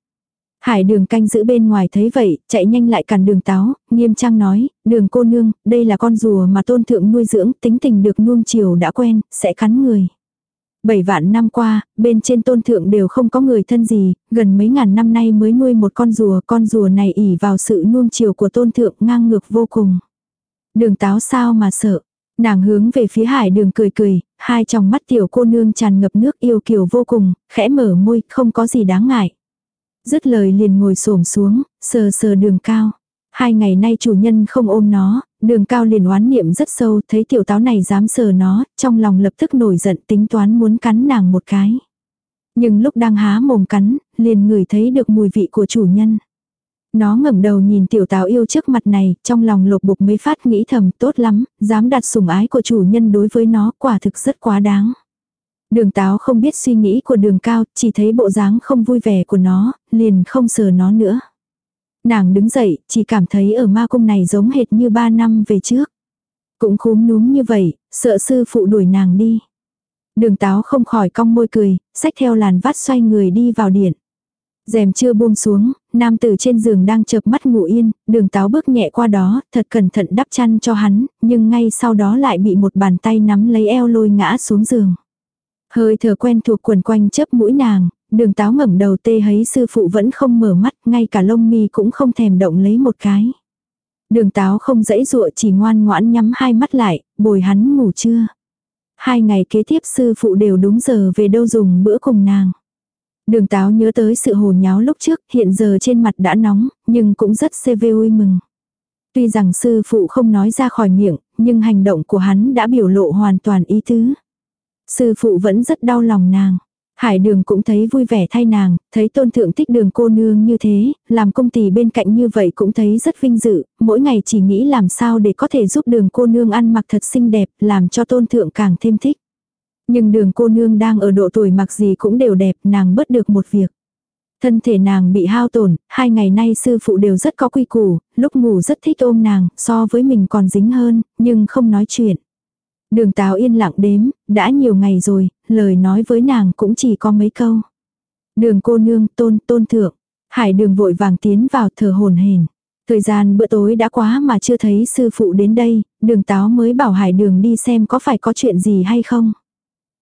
Hải đường canh giữ bên ngoài thấy vậy, chạy nhanh lại cản đường táo, nghiêm trang nói, đường cô nương, đây là con rùa mà tôn thượng nuôi dưỡng, tính tình được nuông chiều đã quen, sẽ cắn người. Bảy vạn năm qua, bên trên tôn thượng đều không có người thân gì, gần mấy ngàn năm nay mới nuôi một con rùa, con rùa này ỉ vào sự nuông chiều của tôn thượng ngang ngược vô cùng. Đường táo sao mà sợ, nàng hướng về phía hải đường cười cười, hai tròng mắt tiểu cô nương tràn ngập nước yêu kiều vô cùng, khẽ mở môi, không có gì đáng ngại. Dứt lời liền ngồi xổm xuống, sờ sờ đường cao. Hai ngày nay chủ nhân không ôm nó, đường cao liền oán niệm rất sâu, thấy tiểu táo này dám sờ nó, trong lòng lập tức nổi giận tính toán muốn cắn nàng một cái. Nhưng lúc đang há mồm cắn, liền ngửi thấy được mùi vị của chủ nhân. Nó ngẩng đầu nhìn tiểu táo yêu trước mặt này, trong lòng lột bục mấy phát nghĩ thầm tốt lắm, dám đặt sủng ái của chủ nhân đối với nó quả thực rất quá đáng. Đường táo không biết suy nghĩ của đường cao, chỉ thấy bộ dáng không vui vẻ của nó, liền không sờ nó nữa. Nàng đứng dậy, chỉ cảm thấy ở ma cung này giống hệt như ba năm về trước. Cũng khúm núm như vậy, sợ sư phụ đuổi nàng đi. Đường táo không khỏi cong môi cười, xách theo làn vắt xoay người đi vào điện. rèm chưa buông xuống, nam tử trên giường đang chợp mắt ngủ yên, đường táo bước nhẹ qua đó, thật cẩn thận đắp chăn cho hắn, nhưng ngay sau đó lại bị một bàn tay nắm lấy eo lôi ngã xuống giường. Hơi thở quen thuộc quần quanh chớp mũi nàng, đường táo ngẩng đầu tê thấy sư phụ vẫn không mở mắt, ngay cả lông mi cũng không thèm động lấy một cái. Đường táo không dãy dụa chỉ ngoan ngoãn nhắm hai mắt lại, bồi hắn ngủ trưa. Hai ngày kế tiếp sư phụ đều đúng giờ về đâu dùng bữa cùng nàng. Đường táo nhớ tới sự hồ nháo lúc trước, hiện giờ trên mặt đã nóng, nhưng cũng rất cv vui mừng. Tuy rằng sư phụ không nói ra khỏi miệng, nhưng hành động của hắn đã biểu lộ hoàn toàn ý tứ. Sư phụ vẫn rất đau lòng nàng. Hải đường cũng thấy vui vẻ thay nàng, thấy tôn thượng thích đường cô nương như thế, làm công tỷ bên cạnh như vậy cũng thấy rất vinh dự, mỗi ngày chỉ nghĩ làm sao để có thể giúp đường cô nương ăn mặc thật xinh đẹp, làm cho tôn thượng càng thêm thích. Nhưng đường cô nương đang ở độ tuổi mặc gì cũng đều đẹp, nàng bớt được một việc. Thân thể nàng bị hao tổn, hai ngày nay sư phụ đều rất có quy củ, lúc ngủ rất thích ôm nàng, so với mình còn dính hơn, nhưng không nói chuyện. Đường táo yên lặng đếm, đã nhiều ngày rồi, lời nói với nàng cũng chỉ có mấy câu. Đường cô nương tôn tôn thượng, hải đường vội vàng tiến vào thờ hồn hền. Thời gian bữa tối đã quá mà chưa thấy sư phụ đến đây, đường táo mới bảo hải đường đi xem có phải có chuyện gì hay không.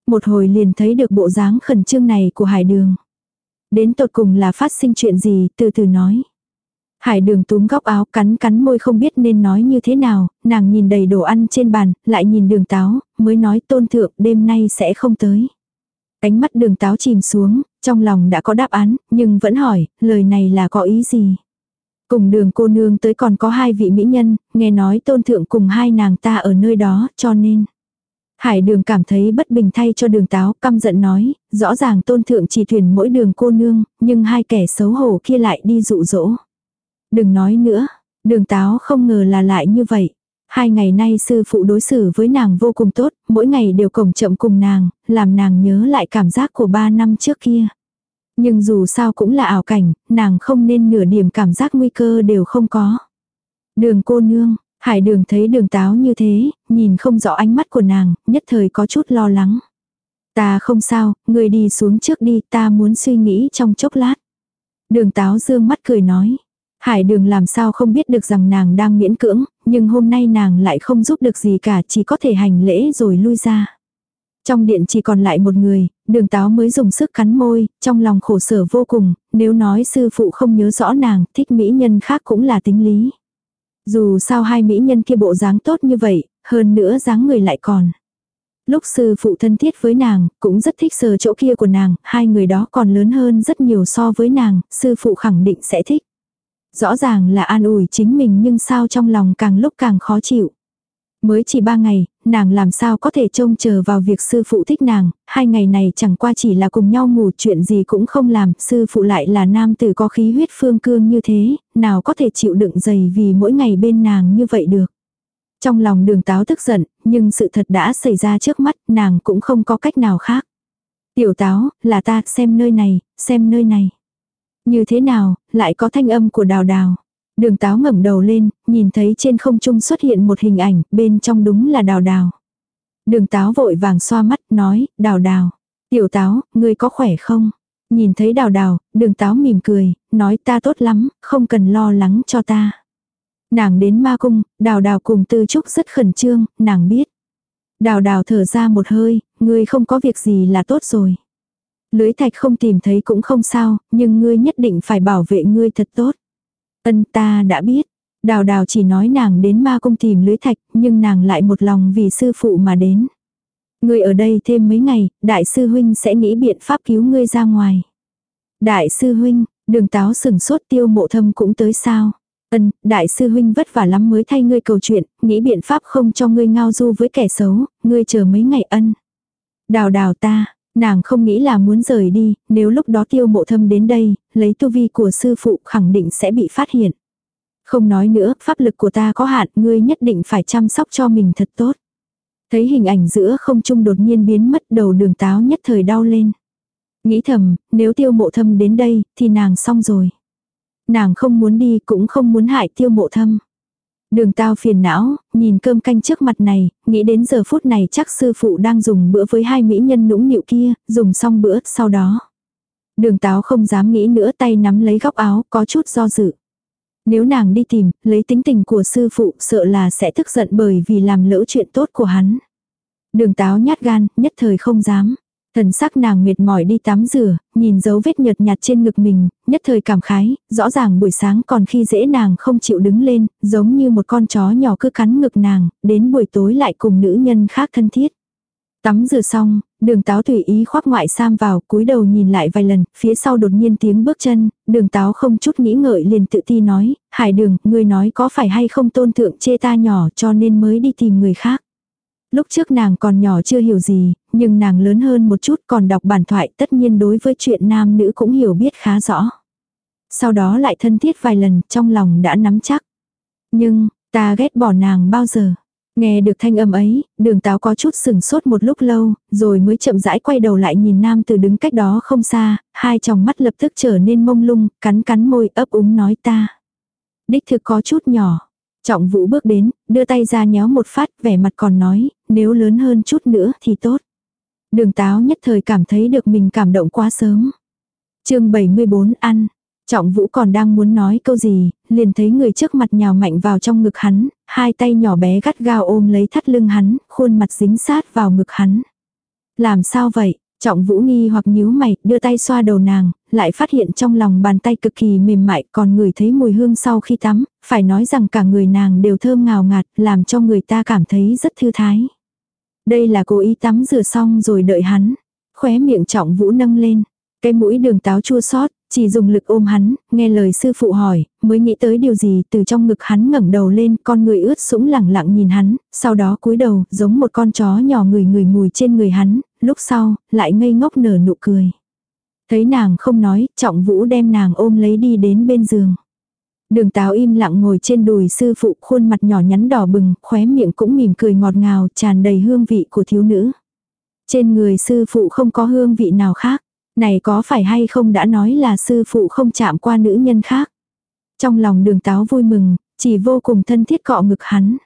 Một hồi liền thấy được bộ dáng khẩn trương này của hải đường. Đến tột cùng là phát sinh chuyện gì, từ từ nói. Hải đường túm góc áo cắn cắn môi không biết nên nói như thế nào, nàng nhìn đầy đồ ăn trên bàn, lại nhìn đường táo, mới nói tôn thượng đêm nay sẽ không tới. Cánh mắt đường táo chìm xuống, trong lòng đã có đáp án, nhưng vẫn hỏi, lời này là có ý gì? Cùng đường cô nương tới còn có hai vị mỹ nhân, nghe nói tôn thượng cùng hai nàng ta ở nơi đó, cho nên. Hải đường cảm thấy bất bình thay cho đường táo, căm giận nói, rõ ràng tôn thượng chỉ thuyền mỗi đường cô nương, nhưng hai kẻ xấu hổ kia lại đi dụ dỗ. Đừng nói nữa, đường táo không ngờ là lại như vậy. Hai ngày nay sư phụ đối xử với nàng vô cùng tốt, mỗi ngày đều cổng chậm cùng nàng, làm nàng nhớ lại cảm giác của ba năm trước kia. Nhưng dù sao cũng là ảo cảnh, nàng không nên nửa điểm cảm giác nguy cơ đều không có. Đường cô nương, hải đường thấy đường táo như thế, nhìn không rõ ánh mắt của nàng, nhất thời có chút lo lắng. Ta không sao, người đi xuống trước đi, ta muốn suy nghĩ trong chốc lát. Đường táo dương mắt cười nói. Hải đường làm sao không biết được rằng nàng đang miễn cưỡng, nhưng hôm nay nàng lại không giúp được gì cả, chỉ có thể hành lễ rồi lui ra. Trong điện chỉ còn lại một người, đường táo mới dùng sức cắn môi, trong lòng khổ sở vô cùng, nếu nói sư phụ không nhớ rõ nàng, thích mỹ nhân khác cũng là tính lý. Dù sao hai mỹ nhân kia bộ dáng tốt như vậy, hơn nữa dáng người lại còn. Lúc sư phụ thân thiết với nàng, cũng rất thích sờ chỗ kia của nàng, hai người đó còn lớn hơn rất nhiều so với nàng, sư phụ khẳng định sẽ thích. Rõ ràng là an ủi chính mình nhưng sao trong lòng càng lúc càng khó chịu. Mới chỉ ba ngày, nàng làm sao có thể trông chờ vào việc sư phụ thích nàng, hai ngày này chẳng qua chỉ là cùng nhau ngủ chuyện gì cũng không làm, sư phụ lại là nam tử có khí huyết phương cương như thế, nào có thể chịu đựng dày vì mỗi ngày bên nàng như vậy được. Trong lòng đường táo tức giận, nhưng sự thật đã xảy ra trước mắt, nàng cũng không có cách nào khác. Tiểu táo, là ta, xem nơi này, xem nơi này. Như thế nào, lại có thanh âm của đào đào. Đường táo ngẩng đầu lên, nhìn thấy trên không trung xuất hiện một hình ảnh, bên trong đúng là đào đào. Đường táo vội vàng xoa mắt, nói, đào đào. Tiểu táo, ngươi có khỏe không? Nhìn thấy đào đào, đường táo mỉm cười, nói ta tốt lắm, không cần lo lắng cho ta. Nàng đến ma cung, đào đào cùng tư trúc rất khẩn trương, nàng biết. Đào đào thở ra một hơi, ngươi không có việc gì là tốt rồi. Lưới thạch không tìm thấy cũng không sao, nhưng ngươi nhất định phải bảo vệ ngươi thật tốt. Ân ta đã biết. Đào đào chỉ nói nàng đến ma cung tìm lưới thạch, nhưng nàng lại một lòng vì sư phụ mà đến. Ngươi ở đây thêm mấy ngày, đại sư huynh sẽ nghĩ biện pháp cứu ngươi ra ngoài. Đại sư huynh, đường táo sừng sốt tiêu mộ thâm cũng tới sao. Ân, đại sư huynh vất vả lắm mới thay ngươi cầu chuyện, nghĩ biện pháp không cho ngươi ngao du với kẻ xấu, ngươi chờ mấy ngày ân. Đào đào ta, Nàng không nghĩ là muốn rời đi, nếu lúc đó tiêu mộ thâm đến đây, lấy tu vi của sư phụ khẳng định sẽ bị phát hiện. Không nói nữa, pháp lực của ta có hạn, ngươi nhất định phải chăm sóc cho mình thật tốt. Thấy hình ảnh giữa không trung đột nhiên biến mất đầu đường táo nhất thời đau lên. Nghĩ thầm, nếu tiêu mộ thâm đến đây, thì nàng xong rồi. Nàng không muốn đi cũng không muốn hại tiêu mộ thâm. Đường tao phiền não, nhìn cơm canh trước mặt này, nghĩ đến giờ phút này chắc sư phụ đang dùng bữa với hai mỹ nhân nũng nịu kia, dùng xong bữa sau đó. Đường táo không dám nghĩ nữa tay nắm lấy góc áo, có chút do dự. Nếu nàng đi tìm, lấy tính tình của sư phụ sợ là sẽ tức giận bởi vì làm lỡ chuyện tốt của hắn. Đường táo nhát gan, nhất thời không dám. Thần sắc nàng mệt mỏi đi tắm rửa, nhìn dấu vết nhợt nhạt trên ngực mình, nhất thời cảm khái, rõ ràng buổi sáng còn khi dễ nàng không chịu đứng lên, giống như một con chó nhỏ cứ cắn ngực nàng, đến buổi tối lại cùng nữ nhân khác thân thiết. Tắm rửa xong, Đường táo tùy ý khoác ngoại sam vào, cúi đầu nhìn lại vài lần, phía sau đột nhiên tiếng bước chân, đường táo không chút nghĩ ngợi liền tự ti nói, hải đường, người nói có phải hay không tôn thượng chê ta nhỏ cho nên mới đi tìm người khác. Lúc trước nàng còn nhỏ chưa hiểu gì, nhưng nàng lớn hơn một chút còn đọc bản thoại tất nhiên đối với chuyện nam nữ cũng hiểu biết khá rõ. Sau đó lại thân thiết vài lần trong lòng đã nắm chắc. Nhưng, ta ghét bỏ nàng bao giờ. Nghe được thanh âm ấy, đường táo có chút sừng sốt một lúc lâu, rồi mới chậm rãi quay đầu lại nhìn nam từ đứng cách đó không xa, hai tròng mắt lập tức trở nên mông lung, cắn cắn môi ấp úng nói ta. Đích thực có chút nhỏ. Trọng vũ bước đến, đưa tay ra nhéo một phát, vẻ mặt còn nói, nếu lớn hơn chút nữa thì tốt. Đường táo nhất thời cảm thấy được mình cảm động quá sớm. chương 74 ăn. Trọng vũ còn đang muốn nói câu gì, liền thấy người trước mặt nhào mạnh vào trong ngực hắn, hai tay nhỏ bé gắt gao ôm lấy thắt lưng hắn, khuôn mặt dính sát vào ngực hắn. Làm sao vậy? Trọng vũ nghi hoặc nhíu mày, đưa tay xoa đầu nàng, lại phát hiện trong lòng bàn tay cực kỳ mềm mại còn người thấy mùi hương sau khi tắm, phải nói rằng cả người nàng đều thơm ngào ngạt, làm cho người ta cảm thấy rất thư thái. Đây là cố ý tắm rửa xong rồi đợi hắn. Khóe miệng trọng vũ nâng lên. Cái mũi đường táo chua xót chỉ dùng lực ôm hắn, nghe lời sư phụ hỏi, mới nghĩ tới điều gì từ trong ngực hắn ngẩng đầu lên, con người ướt sũng lẳng lặng nhìn hắn, sau đó cúi đầu, giống một con chó nhỏ người người mùi trên người hắn, lúc sau, lại ngây ngốc nở nụ cười. Thấy nàng không nói, trọng vũ đem nàng ôm lấy đi đến bên giường. Đường táo im lặng ngồi trên đùi sư phụ khuôn mặt nhỏ nhắn đỏ bừng, khóe miệng cũng mỉm cười ngọt ngào, tràn đầy hương vị của thiếu nữ. Trên người sư phụ không có hương vị nào khác. Này có phải hay không đã nói là sư phụ không chạm qua nữ nhân khác. Trong lòng đường táo vui mừng, chỉ vô cùng thân thiết cọ ngực hắn.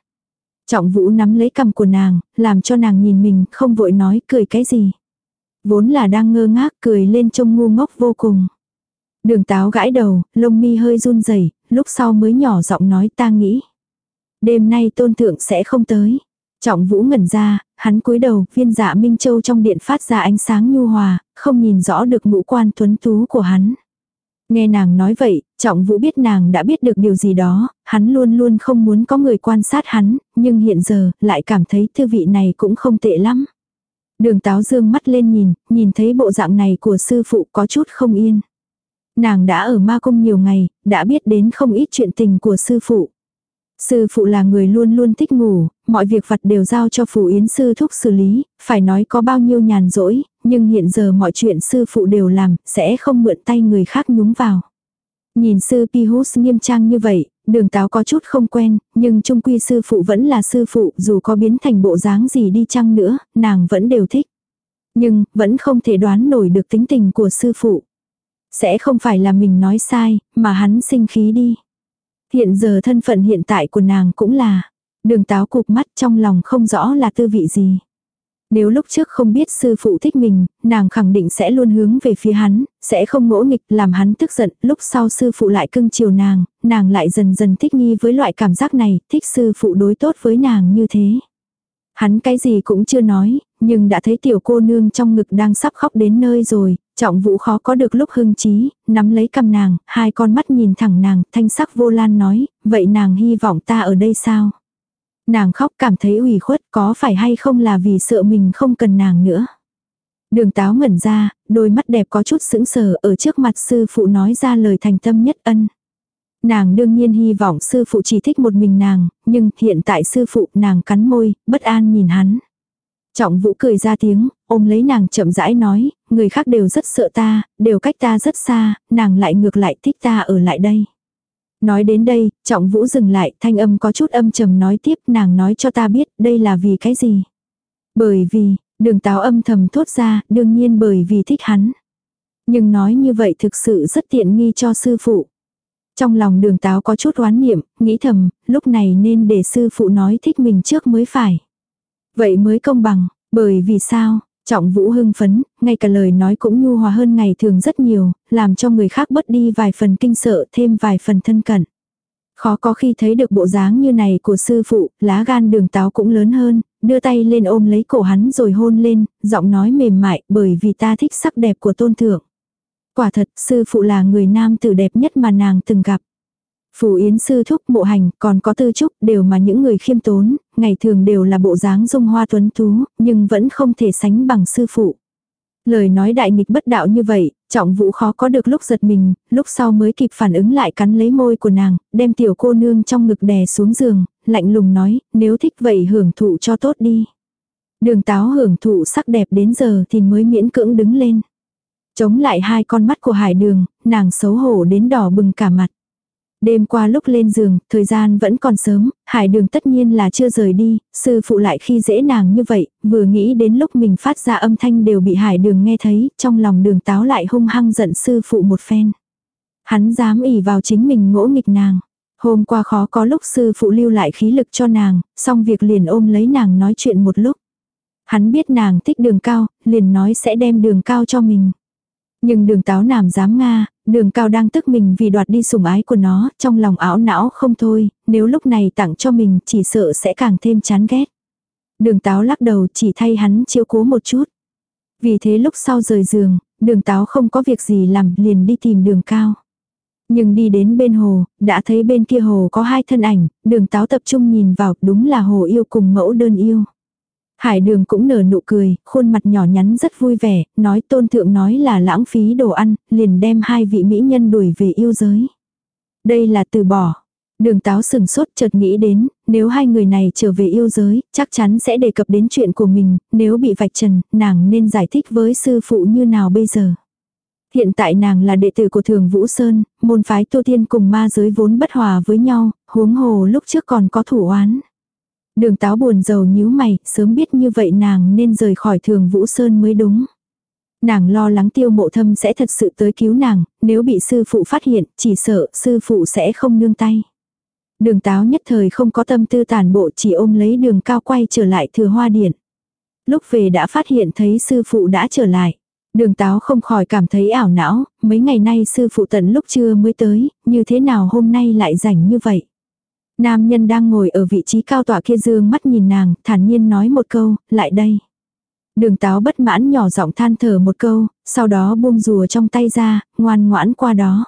Trọng vũ nắm lấy cầm của nàng, làm cho nàng nhìn mình, không vội nói cười cái gì. Vốn là đang ngơ ngác cười lên trông ngu ngốc vô cùng. Đường táo gãi đầu, lông mi hơi run rẩy lúc sau mới nhỏ giọng nói ta nghĩ. Đêm nay tôn thượng sẽ không tới. Trọng vũ ngẩn ra, hắn cúi đầu, viên dạ Minh Châu trong điện phát ra ánh sáng nhu hòa, không nhìn rõ được ngũ quan tuấn tú của hắn. Nghe nàng nói vậy, trọng vũ biết nàng đã biết được điều gì đó, hắn luôn luôn không muốn có người quan sát hắn, nhưng hiện giờ, lại cảm thấy thư vị này cũng không tệ lắm. Đường táo dương mắt lên nhìn, nhìn thấy bộ dạng này của sư phụ có chút không yên. Nàng đã ở ma cung nhiều ngày, đã biết đến không ít chuyện tình của sư phụ. Sư phụ là người luôn luôn thích ngủ, mọi việc vặt đều giao cho phụ yến sư thúc xử lý, phải nói có bao nhiêu nhàn rỗi, nhưng hiện giờ mọi chuyện sư phụ đều làm, sẽ không mượn tay người khác nhúng vào. Nhìn sư Pihus nghiêm trang như vậy, đường táo có chút không quen, nhưng trung quy sư phụ vẫn là sư phụ, dù có biến thành bộ dáng gì đi chăng nữa, nàng vẫn đều thích. Nhưng, vẫn không thể đoán nổi được tính tình của sư phụ. Sẽ không phải là mình nói sai, mà hắn sinh khí đi. Hiện giờ thân phận hiện tại của nàng cũng là, đường táo cục mắt trong lòng không rõ là tư vị gì. Nếu lúc trước không biết sư phụ thích mình, nàng khẳng định sẽ luôn hướng về phía hắn, sẽ không ngỗ nghịch làm hắn tức giận, lúc sau sư phụ lại cưng chiều nàng, nàng lại dần dần thích nghi với loại cảm giác này, thích sư phụ đối tốt với nàng như thế. Hắn cái gì cũng chưa nói, nhưng đã thấy tiểu cô nương trong ngực đang sắp khóc đến nơi rồi, trọng vũ khó có được lúc hưng trí, nắm lấy cầm nàng, hai con mắt nhìn thẳng nàng, thanh sắc vô lan nói, vậy nàng hy vọng ta ở đây sao? Nàng khóc cảm thấy ủy khuất có phải hay không là vì sợ mình không cần nàng nữa. Đường táo ngẩn ra, đôi mắt đẹp có chút sững sờ ở trước mặt sư phụ nói ra lời thành tâm nhất ân. Nàng đương nhiên hy vọng sư phụ chỉ thích một mình nàng, nhưng hiện tại sư phụ nàng cắn môi, bất an nhìn hắn. Trọng vũ cười ra tiếng, ôm lấy nàng chậm rãi nói, người khác đều rất sợ ta, đều cách ta rất xa, nàng lại ngược lại thích ta ở lại đây. Nói đến đây, trọng vũ dừng lại, thanh âm có chút âm trầm nói tiếp, nàng nói cho ta biết, đây là vì cái gì. Bởi vì, đường táo âm thầm thốt ra, đương nhiên bởi vì thích hắn. Nhưng nói như vậy thực sự rất tiện nghi cho sư phụ. Trong lòng đường táo có chút oán niệm, nghĩ thầm, lúc này nên để sư phụ nói thích mình trước mới phải. Vậy mới công bằng, bởi vì sao, Trọng vũ hưng phấn, ngay cả lời nói cũng nhu hòa hơn ngày thường rất nhiều, làm cho người khác bớt đi vài phần kinh sợ thêm vài phần thân cận. Khó có khi thấy được bộ dáng như này của sư phụ, lá gan đường táo cũng lớn hơn, đưa tay lên ôm lấy cổ hắn rồi hôn lên, giọng nói mềm mại bởi vì ta thích sắc đẹp của tôn thượng. Quả thật, sư phụ là người nam tử đẹp nhất mà nàng từng gặp. Phù Yến sư thúc mộ hành còn có tư trúc đều mà những người khiêm tốn, ngày thường đều là bộ dáng dung hoa tuấn tú, nhưng vẫn không thể sánh bằng sư phụ. Lời nói đại nghịch bất đạo như vậy, trọng vũ khó có được lúc giật mình, lúc sau mới kịp phản ứng lại cắn lấy môi của nàng, đem tiểu cô nương trong ngực đè xuống giường, lạnh lùng nói, nếu thích vậy hưởng thụ cho tốt đi. Đường táo hưởng thụ sắc đẹp đến giờ thì mới miễn cưỡng đứng lên. Chống lại hai con mắt của hải đường, nàng xấu hổ đến đỏ bừng cả mặt. Đêm qua lúc lên giường, thời gian vẫn còn sớm, hải đường tất nhiên là chưa rời đi, sư phụ lại khi dễ nàng như vậy, vừa nghĩ đến lúc mình phát ra âm thanh đều bị hải đường nghe thấy, trong lòng đường táo lại hung hăng giận sư phụ một phen. Hắn dám ỉ vào chính mình ngỗ nghịch nàng. Hôm qua khó có lúc sư phụ lưu lại khí lực cho nàng, xong việc liền ôm lấy nàng nói chuyện một lúc. Hắn biết nàng thích đường cao, liền nói sẽ đem đường cao cho mình. Nhưng đường táo nàng dám nga, đường cao đang tức mình vì đoạt đi sủng ái của nó, trong lòng ảo não không thôi, nếu lúc này tặng cho mình chỉ sợ sẽ càng thêm chán ghét. Đường táo lắc đầu chỉ thay hắn chiếu cố một chút. Vì thế lúc sau rời giường, đường táo không có việc gì làm liền đi tìm đường cao. Nhưng đi đến bên hồ, đã thấy bên kia hồ có hai thân ảnh, đường táo tập trung nhìn vào đúng là hồ yêu cùng mẫu đơn yêu. Hải đường cũng nở nụ cười, khuôn mặt nhỏ nhắn rất vui vẻ, nói tôn thượng nói là lãng phí đồ ăn, liền đem hai vị mỹ nhân đuổi về yêu giới. Đây là từ bỏ. Đường táo sừng sốt chợt nghĩ đến, nếu hai người này trở về yêu giới, chắc chắn sẽ đề cập đến chuyện của mình, nếu bị vạch trần, nàng nên giải thích với sư phụ như nào bây giờ. Hiện tại nàng là đệ tử của Thường Vũ Sơn, môn phái tu tiên cùng ma giới vốn bất hòa với nhau, huống hồ lúc trước còn có thủ oán. Đường táo buồn rầu nhíu mày, sớm biết như vậy nàng nên rời khỏi thường Vũ Sơn mới đúng. Nàng lo lắng tiêu mộ thâm sẽ thật sự tới cứu nàng, nếu bị sư phụ phát hiện, chỉ sợ sư phụ sẽ không nương tay. Đường táo nhất thời không có tâm tư tàn bộ chỉ ôm lấy đường cao quay trở lại thừa hoa điện. Lúc về đã phát hiện thấy sư phụ đã trở lại. Đường táo không khỏi cảm thấy ảo não, mấy ngày nay sư phụ tận lúc trưa mới tới, như thế nào hôm nay lại rảnh như vậy. Nam nhân đang ngồi ở vị trí cao tọa kia dương mắt nhìn nàng, thản nhiên nói một câu, lại đây. Đường táo bất mãn nhỏ giọng than thở một câu, sau đó buông rùa trong tay ra, ngoan ngoãn qua đó.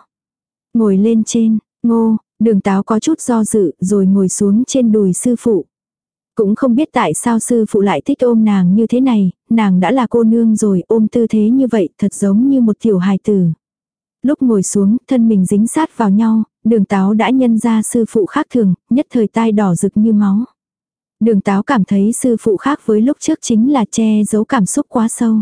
Ngồi lên trên, ngô, đường táo có chút do dự rồi ngồi xuống trên đùi sư phụ. Cũng không biết tại sao sư phụ lại thích ôm nàng như thế này, nàng đã là cô nương rồi ôm tư thế như vậy thật giống như một tiểu hài tử. Lúc ngồi xuống, thân mình dính sát vào nhau, đường táo đã nhân ra sư phụ khác thường, nhất thời tai đỏ rực như máu. Đường táo cảm thấy sư phụ khác với lúc trước chính là che giấu cảm xúc quá sâu.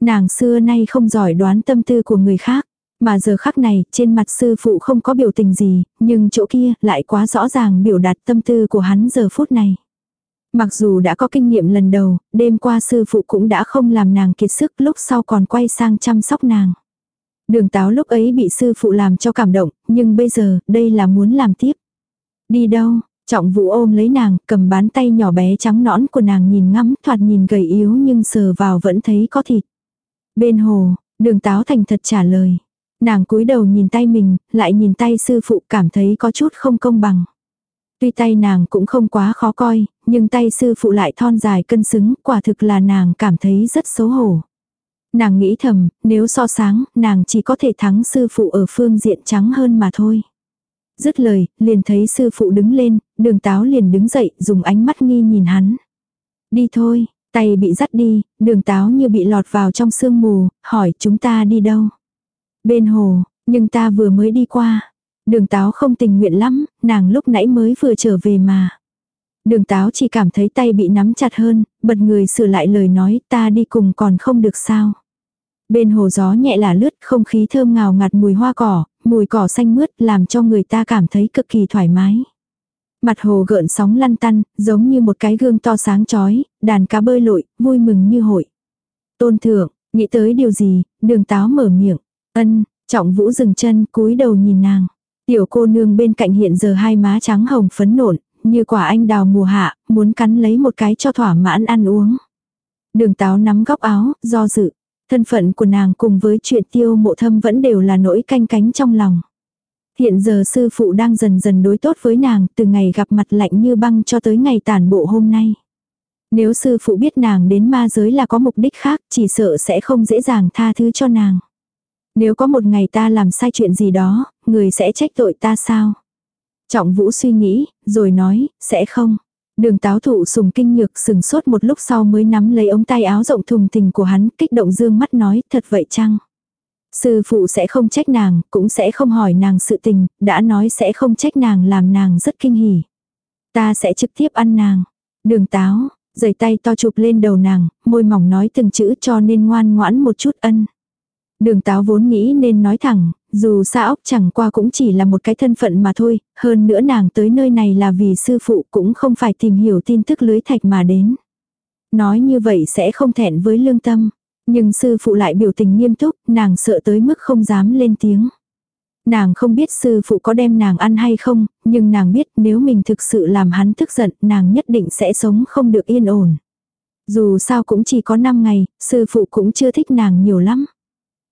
Nàng xưa nay không giỏi đoán tâm tư của người khác, mà giờ khắc này trên mặt sư phụ không có biểu tình gì, nhưng chỗ kia lại quá rõ ràng biểu đạt tâm tư của hắn giờ phút này. Mặc dù đã có kinh nghiệm lần đầu, đêm qua sư phụ cũng đã không làm nàng kiệt sức lúc sau còn quay sang chăm sóc nàng. Đường táo lúc ấy bị sư phụ làm cho cảm động, nhưng bây giờ, đây là muốn làm tiếp. Đi đâu? Trọng vũ ôm lấy nàng, cầm bán tay nhỏ bé trắng nõn của nàng nhìn ngắm, thoạt nhìn gầy yếu nhưng sờ vào vẫn thấy có thịt. Bên hồ, đường táo thành thật trả lời. Nàng cúi đầu nhìn tay mình, lại nhìn tay sư phụ cảm thấy có chút không công bằng. Tuy tay nàng cũng không quá khó coi, nhưng tay sư phụ lại thon dài cân xứng, quả thực là nàng cảm thấy rất xấu hổ. Nàng nghĩ thầm, nếu so sáng, nàng chỉ có thể thắng sư phụ ở phương diện trắng hơn mà thôi. Dứt lời, liền thấy sư phụ đứng lên, đường táo liền đứng dậy, dùng ánh mắt nghi nhìn hắn. Đi thôi, tay bị dắt đi, đường táo như bị lọt vào trong sương mù, hỏi chúng ta đi đâu. Bên hồ, nhưng ta vừa mới đi qua. Đường táo không tình nguyện lắm, nàng lúc nãy mới vừa trở về mà. Đường táo chỉ cảm thấy tay bị nắm chặt hơn, bật người sửa lại lời nói ta đi cùng còn không được sao. Bên hồ gió nhẹ là lướt, không khí thơm ngào ngạt mùi hoa cỏ, mùi cỏ xanh mướt làm cho người ta cảm thấy cực kỳ thoải mái. Mặt hồ gợn sóng lăn tăn, giống như một cái gương to sáng chói, đàn cá bơi lội, vui mừng như hội. Tôn thượng, nghĩ tới điều gì, đường táo mở miệng. Ân, trọng vũ dừng chân, cúi đầu nhìn nàng. Tiểu cô nương bên cạnh hiện giờ hai má trắng hồng phấn nộn, như quả anh đào mùa hạ, muốn cắn lấy một cái cho thỏa mãn ăn uống. Đường táo nắm góc áo, do dự. Thân phận của nàng cùng với chuyện tiêu mộ thâm vẫn đều là nỗi canh cánh trong lòng. Hiện giờ sư phụ đang dần dần đối tốt với nàng từ ngày gặp mặt lạnh như băng cho tới ngày tàn bộ hôm nay. Nếu sư phụ biết nàng đến ma giới là có mục đích khác chỉ sợ sẽ không dễ dàng tha thứ cho nàng. Nếu có một ngày ta làm sai chuyện gì đó, người sẽ trách tội ta sao? Trọng vũ suy nghĩ, rồi nói, sẽ không. Đường táo thụ sùng kinh nhược sừng sốt một lúc sau mới nắm lấy ống tay áo rộng thùng tình của hắn, kích động dương mắt nói, thật vậy chăng? Sư phụ sẽ không trách nàng, cũng sẽ không hỏi nàng sự tình, đã nói sẽ không trách nàng làm nàng rất kinh hỉ. Ta sẽ trực tiếp ăn nàng. Đường táo, giày tay to chụp lên đầu nàng, môi mỏng nói từng chữ cho nên ngoan ngoãn một chút ân. Đường táo vốn nghĩ nên nói thẳng, dù xa ốc chẳng qua cũng chỉ là một cái thân phận mà thôi, hơn nữa nàng tới nơi này là vì sư phụ cũng không phải tìm hiểu tin tức lưới thạch mà đến. Nói như vậy sẽ không thẹn với lương tâm, nhưng sư phụ lại biểu tình nghiêm túc, nàng sợ tới mức không dám lên tiếng. Nàng không biết sư phụ có đem nàng ăn hay không, nhưng nàng biết nếu mình thực sự làm hắn tức giận, nàng nhất định sẽ sống không được yên ổn. Dù sao cũng chỉ có 5 ngày, sư phụ cũng chưa thích nàng nhiều lắm.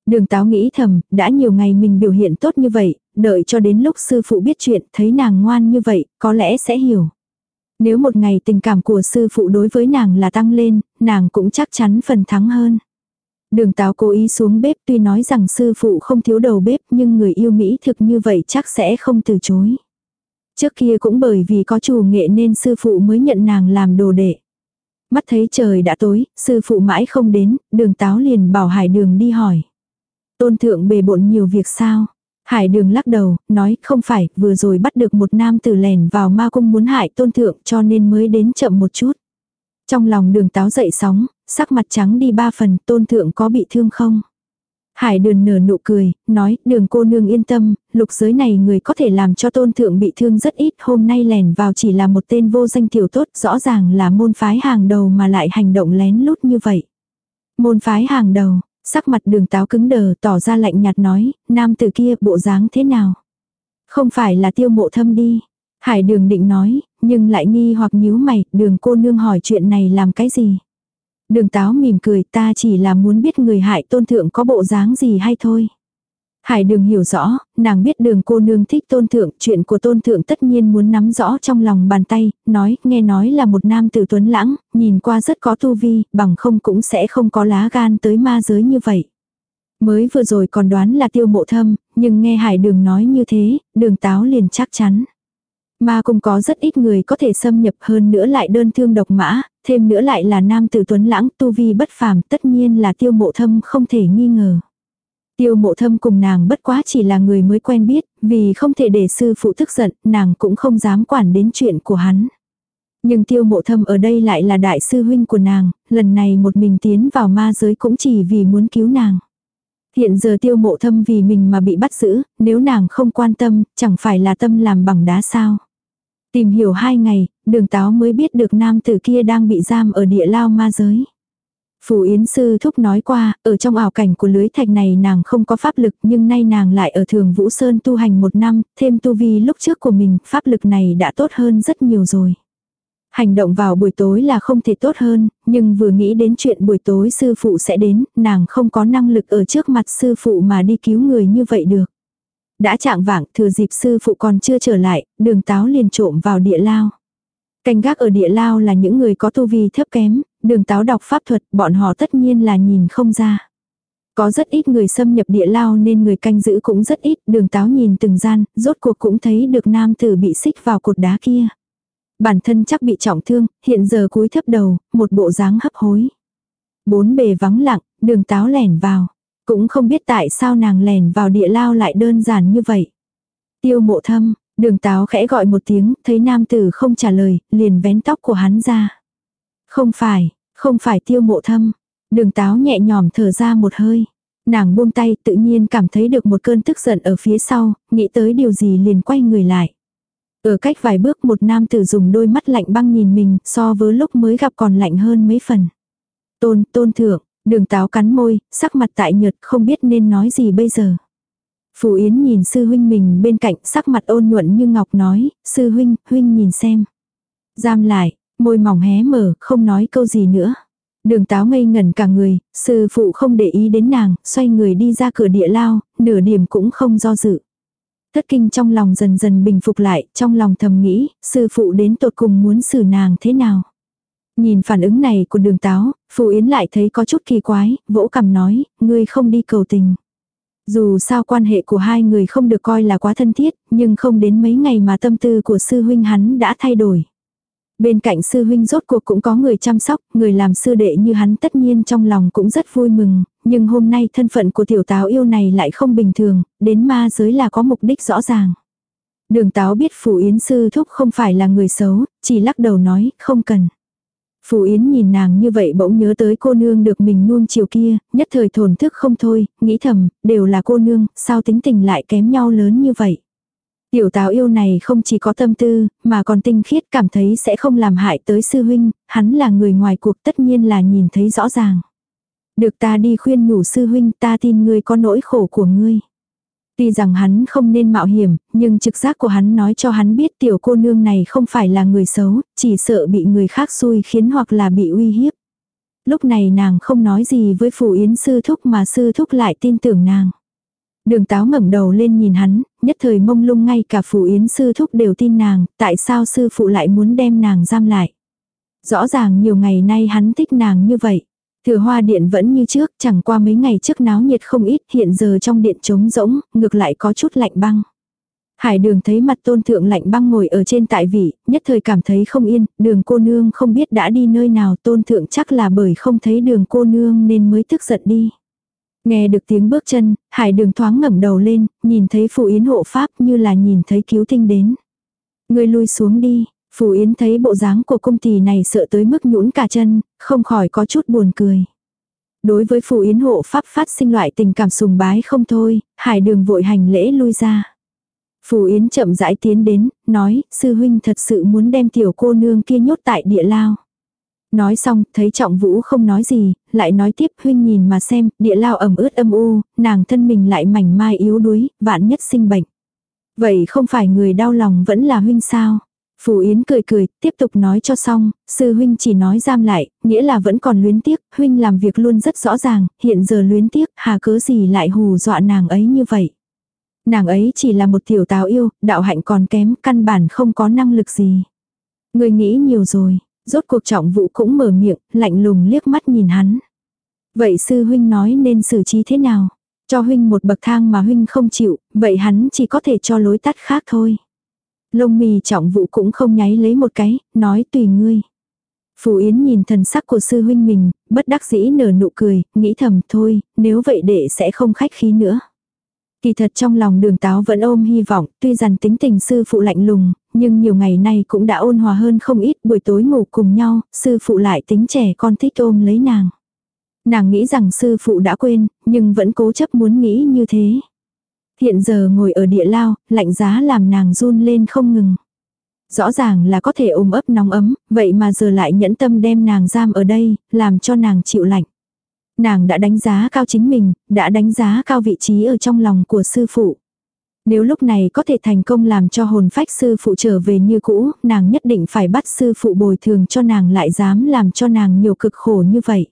Đường táo nghĩ thầm, đã nhiều ngày mình biểu hiện tốt như vậy, đợi cho đến lúc sư phụ biết chuyện, thấy nàng ngoan như vậy, có lẽ sẽ hiểu. Nếu một ngày tình cảm của sư phụ đối với nàng là tăng lên, nàng cũng chắc chắn phần thắng hơn. Đường táo cố ý xuống bếp tuy nói rằng sư phụ không thiếu đầu bếp nhưng người yêu Mỹ thực như vậy chắc sẽ không từ chối. Trước kia cũng bởi vì có chủ nghệ nên sư phụ mới nhận nàng làm đồ đệ. Mắt thấy trời đã tối, sư phụ mãi không đến, đường táo liền bảo hải đường đi hỏi. Tôn thượng bề bộn nhiều việc sao? Hải đường lắc đầu, nói không phải, vừa rồi bắt được một nam tử lèn vào ma cung muốn hại tôn thượng cho nên mới đến chậm một chút. Trong lòng đường táo dậy sóng, sắc mặt trắng đi ba phần, tôn thượng có bị thương không? Hải đường nở nụ cười, nói, đường cô nương yên tâm, lục giới này người có thể làm cho tôn thượng bị thương rất ít, hôm nay lèn vào chỉ là một tên vô danh tiểu tốt, rõ ràng là môn phái hàng đầu mà lại hành động lén lút như vậy. Môn phái hàng đầu, sắc mặt đường táo cứng đờ tỏ ra lạnh nhạt nói, nam tử kia bộ dáng thế nào? Không phải là tiêu mộ thâm đi. Hải đường định nói, nhưng lại nghi hoặc nhíu mày, đường cô nương hỏi chuyện này làm cái gì? Đường táo mỉm cười ta chỉ là muốn biết người hại tôn thượng có bộ dáng gì hay thôi. Hải đường hiểu rõ, nàng biết đường cô nương thích tôn thượng, chuyện của tôn thượng tất nhiên muốn nắm rõ trong lòng bàn tay, nói, nghe nói là một nam tử tuấn lãng, nhìn qua rất có tu vi, bằng không cũng sẽ không có lá gan tới ma giới như vậy. Mới vừa rồi còn đoán là tiêu mộ thâm, nhưng nghe hải đường nói như thế, đường táo liền chắc chắn. Ma cũng có rất ít người có thể xâm nhập hơn nữa lại đơn thương độc mã, thêm nữa lại là nam tử tuấn lãng tu vi bất phàm tất nhiên là tiêu mộ thâm không thể nghi ngờ. Tiêu mộ thâm cùng nàng bất quá chỉ là người mới quen biết, vì không thể để sư phụ tức giận, nàng cũng không dám quản đến chuyện của hắn. Nhưng tiêu mộ thâm ở đây lại là đại sư huynh của nàng, lần này một mình tiến vào ma giới cũng chỉ vì muốn cứu nàng. Hiện giờ tiêu mộ thâm vì mình mà bị bắt giữ, nếu nàng không quan tâm, chẳng phải là tâm làm bằng đá sao. Tìm hiểu hai ngày, đường táo mới biết được nam tử kia đang bị giam ở địa lao ma giới. Phù Yến Sư Thúc nói qua, ở trong ảo cảnh của lưới thạch này nàng không có pháp lực nhưng nay nàng lại ở thường Vũ Sơn tu hành một năm, thêm tu vi lúc trước của mình, pháp lực này đã tốt hơn rất nhiều rồi. Hành động vào buổi tối là không thể tốt hơn, nhưng vừa nghĩ đến chuyện buổi tối sư phụ sẽ đến, nàng không có năng lực ở trước mặt sư phụ mà đi cứu người như vậy được. Đã trạng vạng thừa dịp sư phụ còn chưa trở lại, đường táo liền trộm vào địa lao. Canh gác ở địa lao là những người có tu vi thấp kém, đường táo đọc pháp thuật, bọn họ tất nhiên là nhìn không ra. Có rất ít người xâm nhập địa lao nên người canh giữ cũng rất ít, đường táo nhìn từng gian, rốt cuộc cũng thấy được nam tử bị xích vào cột đá kia. Bản thân chắc bị trọng thương, hiện giờ cúi thấp đầu, một bộ dáng hấp hối. Bốn bề vắng lặng, đường táo lẻn vào. Cũng không biết tại sao nàng lẻn vào địa lao lại đơn giản như vậy. Tiêu mộ thâm, đường táo khẽ gọi một tiếng, thấy nam tử không trả lời, liền vén tóc của hắn ra. Không phải, không phải tiêu mộ thâm. Đường táo nhẹ nhòm thở ra một hơi. Nàng buông tay tự nhiên cảm thấy được một cơn tức giận ở phía sau, nghĩ tới điều gì liền quay người lại. Ở cách vài bước một nam tử dùng đôi mắt lạnh băng nhìn mình so với lúc mới gặp còn lạnh hơn mấy phần. Tôn, tôn thượng, đường táo cắn môi, sắc mặt tại nhợt không biết nên nói gì bây giờ. Phù Yến nhìn sư huynh mình bên cạnh sắc mặt ôn nhuận như ngọc nói, sư huynh, huynh nhìn xem. Giam lại, môi mỏng hé mở, không nói câu gì nữa. Đường táo ngây ngẩn cả người, sư phụ không để ý đến nàng, xoay người đi ra cửa địa lao, nửa điểm cũng không do dự. Thất kinh trong lòng dần dần bình phục lại, trong lòng thầm nghĩ, sư phụ đến tột cùng muốn xử nàng thế nào. Nhìn phản ứng này của đường táo, Phù Yến lại thấy có chút kỳ quái, vỗ cằm nói, ngươi không đi cầu tình. Dù sao quan hệ của hai người không được coi là quá thân thiết, nhưng không đến mấy ngày mà tâm tư của sư huynh hắn đã thay đổi. Bên cạnh sư huynh rốt cuộc cũng có người chăm sóc, người làm sư đệ như hắn tất nhiên trong lòng cũng rất vui mừng, nhưng hôm nay thân phận của tiểu táo yêu này lại không bình thường, đến ma giới là có mục đích rõ ràng. Đường táo biết Phủ Yến sư thúc không phải là người xấu, chỉ lắc đầu nói, không cần. Phù Yến nhìn nàng như vậy bỗng nhớ tới cô nương được mình nuông chiều kia, nhất thời thổn thức không thôi, nghĩ thầm, đều là cô nương, sao tính tình lại kém nhau lớn như vậy. Tiểu táo yêu này không chỉ có tâm tư, mà còn tinh khiết cảm thấy sẽ không làm hại tới sư huynh, hắn là người ngoài cuộc tất nhiên là nhìn thấy rõ ràng. Được ta đi khuyên nhủ sư huynh ta tin ngươi có nỗi khổ của ngươi. Tuy rằng hắn không nên mạo hiểm, nhưng trực giác của hắn nói cho hắn biết tiểu cô nương này không phải là người xấu, chỉ sợ bị người khác xui khiến hoặc là bị uy hiếp. Lúc này nàng không nói gì với phù yến sư thúc mà sư thúc lại tin tưởng nàng. Đường táo ngẩng đầu lên nhìn hắn, nhất thời mông lung ngay cả phù yến sư thúc đều tin nàng, tại sao sư phụ lại muốn đem nàng giam lại. Rõ ràng nhiều ngày nay hắn thích nàng như vậy. Thừa hoa điện vẫn như trước, chẳng qua mấy ngày trước náo nhiệt không ít, hiện giờ trong điện trống rỗng, ngược lại có chút lạnh băng. Hải đường thấy mặt tôn thượng lạnh băng ngồi ở trên tại vị, nhất thời cảm thấy không yên, đường cô nương không biết đã đi nơi nào tôn thượng chắc là bởi không thấy đường cô nương nên mới tức giận đi. Nghe được tiếng bước chân, hải đường thoáng ngẩng đầu lên, nhìn thấy phù yến hộ pháp như là nhìn thấy cứu tinh đến. Người lui xuống đi, Phù Yến thấy bộ dáng của cung tỳ này sợ tới mức nhũn cả chân, không khỏi có chút buồn cười. Đối với Phù Yến hộ pháp phát sinh loại tình cảm sùng bái không thôi, hải đường vội hành lễ lui ra. Phù Yến chậm rãi tiến đến, nói, sư huynh thật sự muốn đem tiểu cô nương kia nhốt tại địa lao. Nói xong, thấy trọng vũ không nói gì, lại nói tiếp huynh nhìn mà xem, địa lao ẩm ướt âm u, nàng thân mình lại mảnh mai yếu đuối, vạn nhất sinh bệnh. Vậy không phải người đau lòng vẫn là huynh sao? Phù Yến cười cười, tiếp tục nói cho xong, sư huynh chỉ nói giam lại, nghĩa là vẫn còn luyến tiếc, huynh làm việc luôn rất rõ ràng, hiện giờ luyến tiếc, hà cớ gì lại hù dọa nàng ấy như vậy. Nàng ấy chỉ là một tiểu táo yêu, đạo hạnh còn kém, căn bản không có năng lực gì. Người nghĩ nhiều rồi, rốt cuộc trọng vụ cũng mở miệng, lạnh lùng liếc mắt nhìn hắn. Vậy sư huynh nói nên xử trí thế nào? Cho huynh một bậc thang mà huynh không chịu, vậy hắn chỉ có thể cho lối tắt khác thôi. Lông mì trọng vụ cũng không nháy lấy một cái, nói tùy ngươi. Phù Yến nhìn thần sắc của sư huynh mình, bất đắc dĩ nở nụ cười, nghĩ thầm thôi, nếu vậy đệ sẽ không khách khí nữa. Kỳ thật trong lòng đường táo vẫn ôm hy vọng, tuy rằng tính tình sư phụ lạnh lùng, nhưng nhiều ngày nay cũng đã ôn hòa hơn không ít buổi tối ngủ cùng nhau, sư phụ lại tính trẻ con thích ôm lấy nàng. Nàng nghĩ rằng sư phụ đã quên, nhưng vẫn cố chấp muốn nghĩ như thế. Hiện giờ ngồi ở địa lao, lạnh giá làm nàng run lên không ngừng. Rõ ràng là có thể ôm ấp nóng ấm, vậy mà giờ lại nhẫn tâm đem nàng giam ở đây, làm cho nàng chịu lạnh. Nàng đã đánh giá cao chính mình, đã đánh giá cao vị trí ở trong lòng của sư phụ. Nếu lúc này có thể thành công làm cho hồn phách sư phụ trở về như cũ, nàng nhất định phải bắt sư phụ bồi thường cho nàng lại dám làm cho nàng nhiều cực khổ như vậy.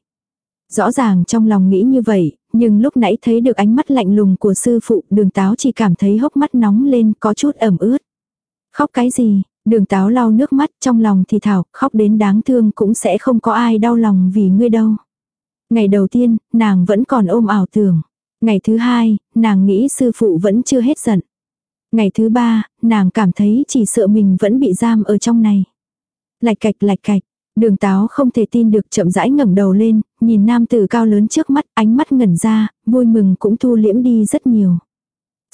Rõ ràng trong lòng nghĩ như vậy, nhưng lúc nãy thấy được ánh mắt lạnh lùng của sư phụ đường táo chỉ cảm thấy hốc mắt nóng lên có chút ẩm ướt. Khóc cái gì, đường táo lau nước mắt trong lòng thì thảo, khóc đến đáng thương cũng sẽ không có ai đau lòng vì ngươi đâu. Ngày đầu tiên, nàng vẫn còn ôm ảo tưởng. Ngày thứ hai, nàng nghĩ sư phụ vẫn chưa hết giận. Ngày thứ ba, nàng cảm thấy chỉ sợ mình vẫn bị giam ở trong này. Lạch cạch lạch cạch, Đường táo không thể tin được chậm rãi ngẩng đầu lên, nhìn nam tử cao lớn trước mắt, ánh mắt ngẩn ra, vui mừng cũng thu liễm đi rất nhiều.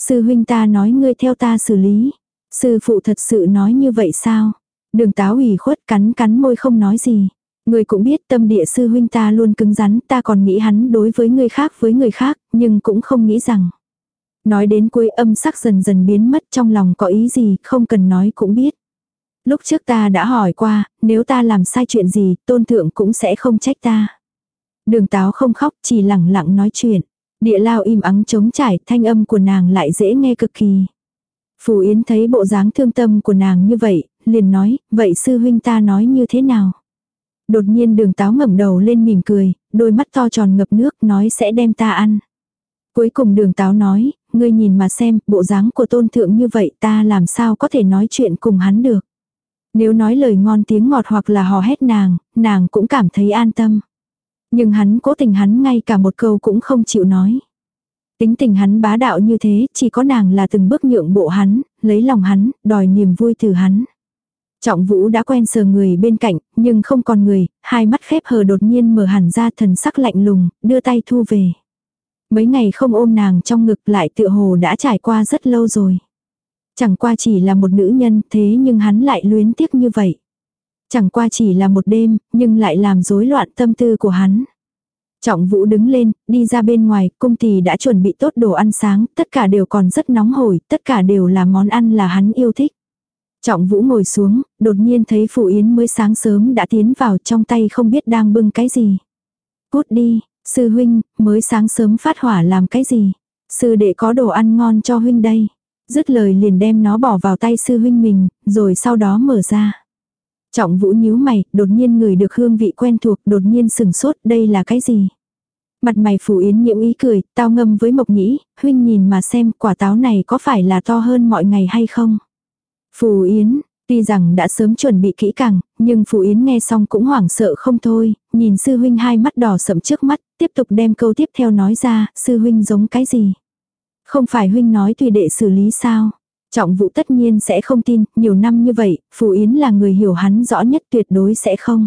Sư huynh ta nói ngươi theo ta xử lý. Sư phụ thật sự nói như vậy sao? Đường táo ủy khuất cắn cắn môi không nói gì. Ngươi cũng biết tâm địa sư huynh ta luôn cứng rắn, ta còn nghĩ hắn đối với người khác với người khác, nhưng cũng không nghĩ rằng. Nói đến cuối âm sắc dần dần biến mất trong lòng có ý gì, không cần nói cũng biết. Lúc trước ta đã hỏi qua, nếu ta làm sai chuyện gì, tôn thượng cũng sẽ không trách ta. Đường táo không khóc, chỉ lẳng lặng nói chuyện. Địa lao im ắng trống trải, thanh âm của nàng lại dễ nghe cực kỳ. Phù Yến thấy bộ dáng thương tâm của nàng như vậy, liền nói, vậy sư huynh ta nói như thế nào? Đột nhiên đường táo ngẩng đầu lên mỉm cười, đôi mắt to tròn ngập nước nói sẽ đem ta ăn. Cuối cùng đường táo nói, ngươi nhìn mà xem, bộ dáng của tôn thượng như vậy ta làm sao có thể nói chuyện cùng hắn được. Nếu nói lời ngon tiếng ngọt hoặc là hò hét nàng, nàng cũng cảm thấy an tâm. Nhưng hắn cố tình hắn ngay cả một câu cũng không chịu nói. Tính tình hắn bá đạo như thế, chỉ có nàng là từng bước nhượng bộ hắn, lấy lòng hắn, đòi niềm vui từ hắn. Trọng vũ đã quen sờ người bên cạnh, nhưng không còn người, hai mắt khép hờ đột nhiên mở hẳn ra thần sắc lạnh lùng, đưa tay thu về. Mấy ngày không ôm nàng trong ngực lại tựa hồ đã trải qua rất lâu rồi. Chẳng qua chỉ là một nữ nhân thế nhưng hắn lại luyến tiếc như vậy. Chẳng qua chỉ là một đêm, nhưng lại làm rối loạn tâm tư của hắn. Trọng vũ đứng lên, đi ra bên ngoài, cung tỷ đã chuẩn bị tốt đồ ăn sáng, tất cả đều còn rất nóng hổi, tất cả đều là món ăn là hắn yêu thích. Trọng vũ ngồi xuống, đột nhiên thấy Phụ Yến mới sáng sớm đã tiến vào trong tay không biết đang bưng cái gì. Cút đi, sư huynh, mới sáng sớm phát hỏa làm cái gì. Sư đệ có đồ ăn ngon cho huynh đây. Dứt lời liền đem nó bỏ vào tay sư huynh mình, rồi sau đó mở ra. Trọng vũ nhíu mày, đột nhiên người được hương vị quen thuộc, đột nhiên sừng sốt, đây là cái gì? Mặt mày phủ yến nhiễm ý cười, tao ngâm với mộc nhĩ, huynh nhìn mà xem quả táo này có phải là to hơn mọi ngày hay không? Phù Yến, tuy rằng đã sớm chuẩn bị kỹ càng, nhưng Phù Yến nghe xong cũng hoảng sợ không thôi, nhìn sư huynh hai mắt đỏ sậm trước mắt, tiếp tục đem câu tiếp theo nói ra, sư huynh giống cái gì? Không phải huynh nói tùy đệ xử lý sao? Trọng vụ tất nhiên sẽ không tin, nhiều năm như vậy, Phù Yến là người hiểu hắn rõ nhất tuyệt đối sẽ không.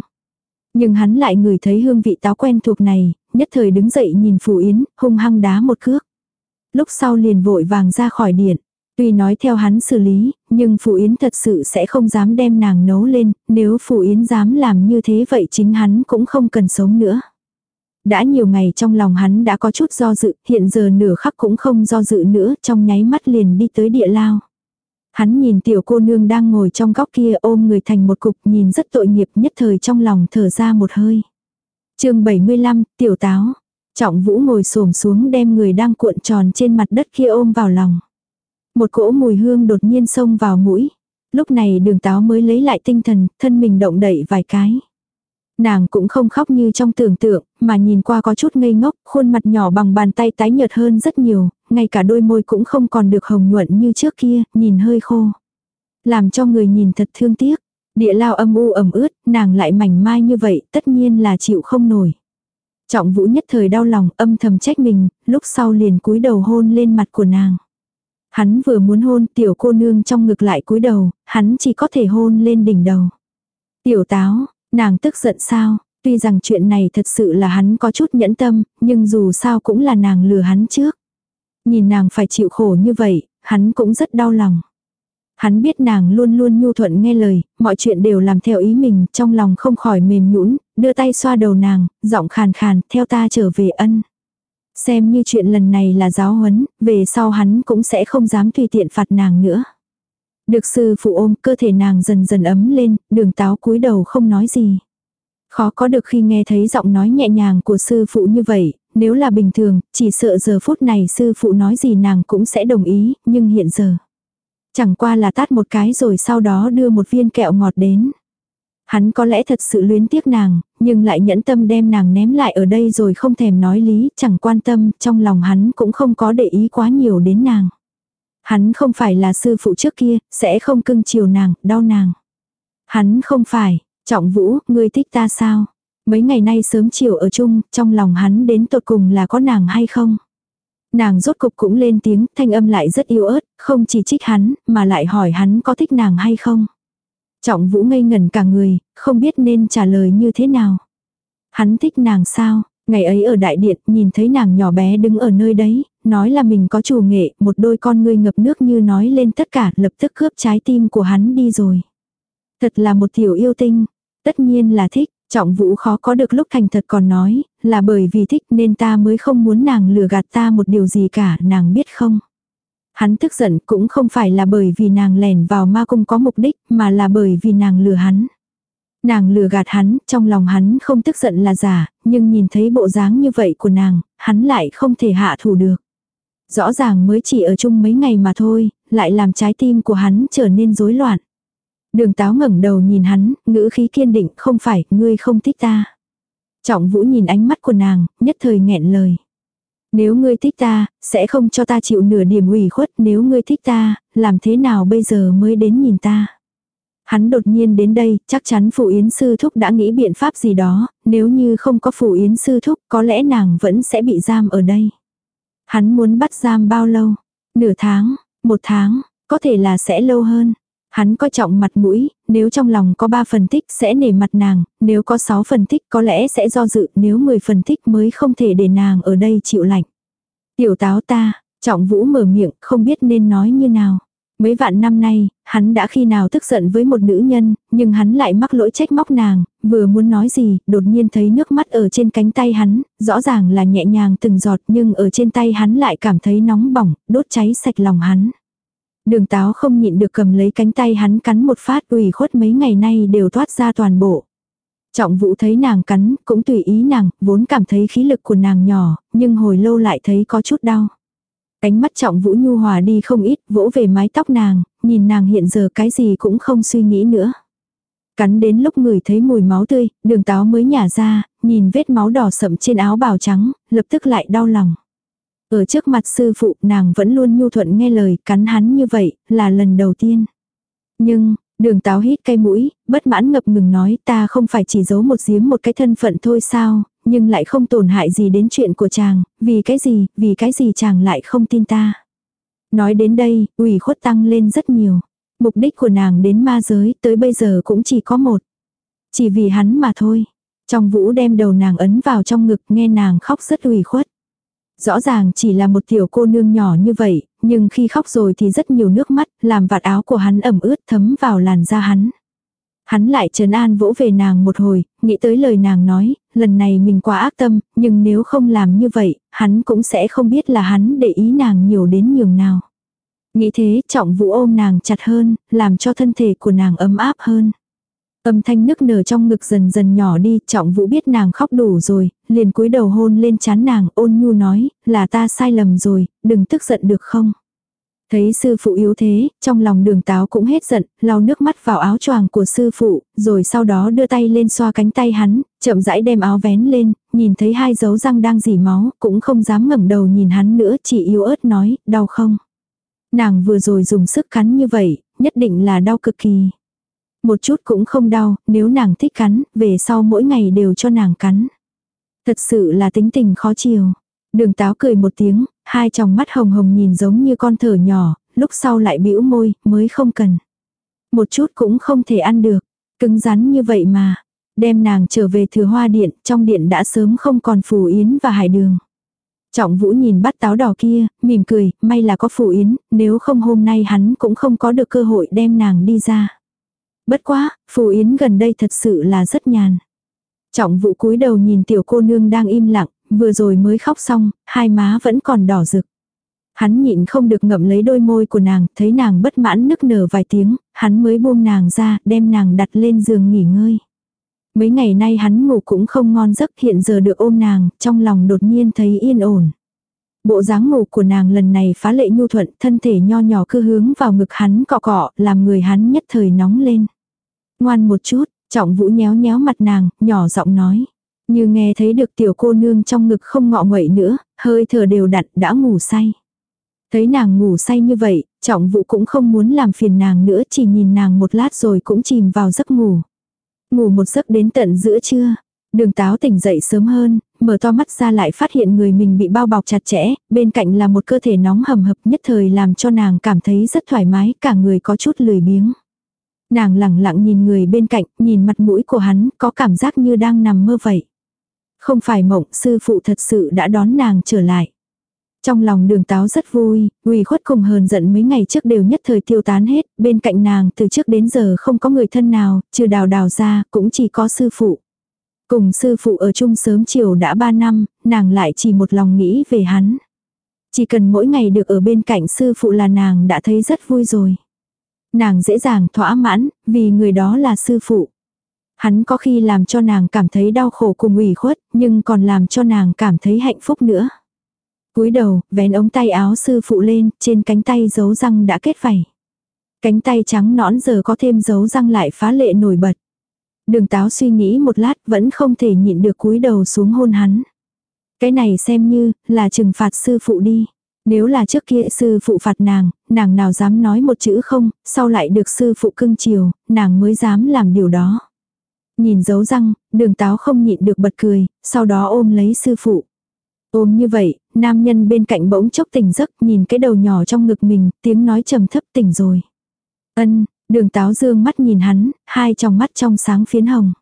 Nhưng hắn lại người thấy hương vị táo quen thuộc này, nhất thời đứng dậy nhìn Phù Yến, hung hăng đá một cước. Lúc sau liền vội vàng ra khỏi điện. Tuy nói theo hắn xử lý, nhưng Phù Yến thật sự sẽ không dám đem nàng nấu lên, nếu Phù Yến dám làm như thế vậy chính hắn cũng không cần sống nữa. Đã nhiều ngày trong lòng hắn đã có chút do dự, hiện giờ nửa khắc cũng không do dự nữa, trong nháy mắt liền đi tới địa lao. Hắn nhìn tiểu cô nương đang ngồi trong góc kia ôm người thành một cục nhìn rất tội nghiệp nhất thời trong lòng thở ra một hơi. chương 75, tiểu táo. Trọng vũ ngồi xổm xuống đem người đang cuộn tròn trên mặt đất kia ôm vào lòng. Một cỗ mùi hương đột nhiên xông vào mũi. Lúc này đường táo mới lấy lại tinh thần, thân mình động đậy vài cái. Nàng cũng không khóc như trong tưởng tượng, mà nhìn qua có chút ngây ngốc, khuôn mặt nhỏ bằng bàn tay tái nhợt hơn rất nhiều, ngay cả đôi môi cũng không còn được hồng nhuận như trước kia, nhìn hơi khô. Làm cho người nhìn thật thương tiếc. Địa lao âm u ẩm ướt, nàng lại mảnh mai như vậy, tất nhiên là chịu không nổi. Trọng vũ nhất thời đau lòng, âm thầm trách mình, lúc sau liền cúi đầu hôn lên mặt của nàng. Hắn vừa muốn hôn tiểu cô nương trong ngực lại cúi đầu, hắn chỉ có thể hôn lên đỉnh đầu. Tiểu táo, nàng tức giận sao, tuy rằng chuyện này thật sự là hắn có chút nhẫn tâm, nhưng dù sao cũng là nàng lừa hắn trước. Nhìn nàng phải chịu khổ như vậy, hắn cũng rất đau lòng. Hắn biết nàng luôn luôn nhu thuận nghe lời, mọi chuyện đều làm theo ý mình, trong lòng không khỏi mềm nhũn, đưa tay xoa đầu nàng, giọng khàn khàn, theo ta trở về ân. Xem như chuyện lần này là giáo huấn, về sau hắn cũng sẽ không dám tùy tiện phạt nàng nữa. Được sư phụ ôm cơ thể nàng dần dần ấm lên, đường táo cúi đầu không nói gì. Khó có được khi nghe thấy giọng nói nhẹ nhàng của sư phụ như vậy, nếu là bình thường, chỉ sợ giờ phút này sư phụ nói gì nàng cũng sẽ đồng ý, nhưng hiện giờ. Chẳng qua là tát một cái rồi sau đó đưa một viên kẹo ngọt đến. Hắn có lẽ thật sự luyến tiếc nàng, nhưng lại nhẫn tâm đem nàng ném lại ở đây rồi không thèm nói lý, chẳng quan tâm, trong lòng hắn cũng không có để ý quá nhiều đến nàng. Hắn không phải là sư phụ trước kia, sẽ không cưng chiều nàng, đau nàng. Hắn không phải, trọng vũ, ngươi thích ta sao? Mấy ngày nay sớm chiều ở chung, trong lòng hắn đến tột cùng là có nàng hay không? Nàng rốt cục cũng lên tiếng, thanh âm lại rất yếu ớt, không chỉ trích hắn, mà lại hỏi hắn có thích nàng hay không? Trọng vũ ngây ngẩn cả người, không biết nên trả lời như thế nào. Hắn thích nàng sao, ngày ấy ở đại điện nhìn thấy nàng nhỏ bé đứng ở nơi đấy, nói là mình có chủ nghệ, một đôi con ngươi ngập nước như nói lên tất cả lập tức cướp trái tim của hắn đi rồi. Thật là một tiểu yêu tinh, tất nhiên là thích, trọng vũ khó có được lúc thành thật còn nói, là bởi vì thích nên ta mới không muốn nàng lừa gạt ta một điều gì cả, nàng biết không. Hắn tức giận cũng không phải là bởi vì nàng lẻn vào ma cung có mục đích, mà là bởi vì nàng lừa hắn. Nàng lừa gạt hắn, trong lòng hắn không tức giận là giả, nhưng nhìn thấy bộ dáng như vậy của nàng, hắn lại không thể hạ thủ được. Rõ ràng mới chỉ ở chung mấy ngày mà thôi, lại làm trái tim của hắn trở nên rối loạn. Đường táo ngẩng đầu nhìn hắn, ngữ khí kiên định, không phải, ngươi không thích ta. Trọng vũ nhìn ánh mắt của nàng, nhất thời nghẹn lời. Nếu ngươi thích ta, sẽ không cho ta chịu nửa điểm ủy khuất, nếu ngươi thích ta, làm thế nào bây giờ mới đến nhìn ta. Hắn đột nhiên đến đây, chắc chắn Phủ Yến Sư Thúc đã nghĩ biện pháp gì đó, nếu như không có Phủ Yến Sư Thúc có lẽ nàng vẫn sẽ bị giam ở đây. Hắn muốn bắt giam bao lâu? Nửa tháng, một tháng, có thể là sẽ lâu hơn. Hắn coi trọng mặt mũi, nếu trong lòng có 3 phần thích sẽ nể mặt nàng, nếu có 6 phần thích có lẽ sẽ do dự, nếu 10 phần thích mới không thể để nàng ở đây chịu lạnh. Tiểu táo ta, trọng vũ mở miệng, không biết nên nói như nào. Mấy vạn năm nay, hắn đã khi nào tức giận với một nữ nhân, nhưng hắn lại mắc lỗi trách móc nàng, vừa muốn nói gì, đột nhiên thấy nước mắt ở trên cánh tay hắn, rõ ràng là nhẹ nhàng từng giọt nhưng ở trên tay hắn lại cảm thấy nóng bỏng, đốt cháy sạch lòng hắn. Đường táo không nhịn được cầm lấy cánh tay hắn cắn một phát ủy khuất mấy ngày nay đều thoát ra toàn bộ. Trọng vũ thấy nàng cắn, cũng tùy ý nàng, vốn cảm thấy khí lực của nàng nhỏ, nhưng hồi lâu lại thấy có chút đau. Ánh mắt trọng vũ nhu hòa đi không ít, vỗ về mái tóc nàng, nhìn nàng hiện giờ cái gì cũng không suy nghĩ nữa. Cắn đến lúc người thấy mùi máu tươi, đường táo mới nhả ra, nhìn vết máu đỏ sậm trên áo bào trắng, lập tức lại đau lòng. Ở trước mặt sư phụ nàng vẫn luôn nhu thuận nghe lời cắn hắn như vậy là lần đầu tiên. Nhưng, đường táo hít cây mũi, bất mãn ngập ngừng nói ta không phải chỉ giấu một giếm một cái thân phận thôi sao, nhưng lại không tổn hại gì đến chuyện của chàng, vì cái gì, vì cái gì chàng lại không tin ta. Nói đến đây, ủy khuất tăng lên rất nhiều. Mục đích của nàng đến ma giới tới bây giờ cũng chỉ có một. Chỉ vì hắn mà thôi. Trong vũ đem đầu nàng ấn vào trong ngực nghe nàng khóc rất ủy khuất. Rõ ràng chỉ là một tiểu cô nương nhỏ như vậy, nhưng khi khóc rồi thì rất nhiều nước mắt, làm vạt áo của hắn ẩm ướt thấm vào làn da hắn. Hắn lại trấn an vỗ về nàng một hồi, nghĩ tới lời nàng nói, lần này mình quá ác tâm, nhưng nếu không làm như vậy, hắn cũng sẽ không biết là hắn để ý nàng nhiều đến nhường nào. Nghĩ thế, trọng vũ ôm nàng chặt hơn, làm cho thân thể của nàng ấm áp hơn. Âm thanh nức nở trong ngực dần dần nhỏ đi, trọng vũ biết nàng khóc đủ rồi, liền cúi đầu hôn lên chán nàng, ôn nhu nói, là ta sai lầm rồi, đừng tức giận được không. Thấy sư phụ yếu thế, trong lòng đường táo cũng hết giận, lau nước mắt vào áo choàng của sư phụ, rồi sau đó đưa tay lên xoa cánh tay hắn, chậm rãi đem áo vén lên, nhìn thấy hai dấu răng đang dỉ máu, cũng không dám ngẩng đầu nhìn hắn nữa, chỉ yếu ớt nói, đau không. Nàng vừa rồi dùng sức cắn như vậy, nhất định là đau cực kỳ. Một chút cũng không đau, nếu nàng thích cắn, về sau mỗi ngày đều cho nàng cắn. Thật sự là tính tình khó chiều. Đường táo cười một tiếng, hai tròng mắt hồng hồng nhìn giống như con thở nhỏ, lúc sau lại bĩu môi, mới không cần. Một chút cũng không thể ăn được, cứng rắn như vậy mà. Đem nàng trở về thừa hoa điện, trong điện đã sớm không còn phù yến và hải đường. Trọng vũ nhìn bắt táo đỏ kia, mỉm cười, may là có phù yến, nếu không hôm nay hắn cũng không có được cơ hội đem nàng đi ra. Bất quá, phù yến gần đây thật sự là rất nhàn. Trọng vũ cúi đầu nhìn tiểu cô nương đang im lặng, vừa rồi mới khóc xong, hai má vẫn còn đỏ rực. Hắn nhịn không được ngậm lấy đôi môi của nàng, thấy nàng bất mãn nức nở vài tiếng, hắn mới buông nàng ra, đem nàng đặt lên giường nghỉ ngơi. Mấy ngày nay hắn ngủ cũng không ngon giấc hiện giờ được ôm nàng, trong lòng đột nhiên thấy yên ổn. Bộ dáng ngủ của nàng lần này phá lệ nhu thuận, thân thể nho nhỏ cứ hướng vào ngực hắn cọ cọ, làm người hắn nhất thời nóng lên. Ngoan một chút, trọng vũ nhéo nhéo mặt nàng, nhỏ giọng nói. Như nghe thấy được tiểu cô nương trong ngực không ngọ nguậy nữa, hơi thở đều đặn đã ngủ say. Thấy nàng ngủ say như vậy, trọng vụ cũng không muốn làm phiền nàng nữa chỉ nhìn nàng một lát rồi cũng chìm vào giấc ngủ. Ngủ một giấc đến tận giữa trưa. Đường táo tỉnh dậy sớm hơn, mở to mắt ra lại phát hiện người mình bị bao bọc chặt chẽ, bên cạnh là một cơ thể nóng hầm hập nhất thời làm cho nàng cảm thấy rất thoải mái, cả người có chút lười biếng. Nàng lẳng lặng nhìn người bên cạnh, nhìn mặt mũi của hắn, có cảm giác như đang nằm mơ vậy. Không phải mộng, sư phụ thật sự đã đón nàng trở lại. Trong lòng đường táo rất vui, ủy khuất cùng hờn giận mấy ngày trước đều nhất thời tiêu tán hết, bên cạnh nàng từ trước đến giờ không có người thân nào, trừ đào đào ra, cũng chỉ có sư phụ. Cùng sư phụ ở chung sớm chiều đã ba năm, nàng lại chỉ một lòng nghĩ về hắn. Chỉ cần mỗi ngày được ở bên cạnh sư phụ là nàng đã thấy rất vui rồi. Nàng dễ dàng thỏa mãn, vì người đó là sư phụ. Hắn có khi làm cho nàng cảm thấy đau khổ cùng ủy khuất, nhưng còn làm cho nàng cảm thấy hạnh phúc nữa. cúi đầu, vén ống tay áo sư phụ lên, trên cánh tay dấu răng đã kết vảy. Cánh tay trắng nõn giờ có thêm dấu răng lại phá lệ nổi bật. Đường táo suy nghĩ một lát vẫn không thể nhịn được cúi đầu xuống hôn hắn. Cái này xem như là trừng phạt sư phụ đi. Nếu là trước kia sư phụ phạt nàng, nàng nào dám nói một chữ không, sau lại được sư phụ cưng chiều, nàng mới dám làm điều đó. Nhìn dấu răng, đường táo không nhịn được bật cười, sau đó ôm lấy sư phụ. Ôm như vậy, nam nhân bên cạnh bỗng chốc tỉnh giấc nhìn cái đầu nhỏ trong ngực mình, tiếng nói trầm thấp tỉnh rồi. Ân, đường táo dương mắt nhìn hắn, hai trong mắt trong sáng phiến hồng.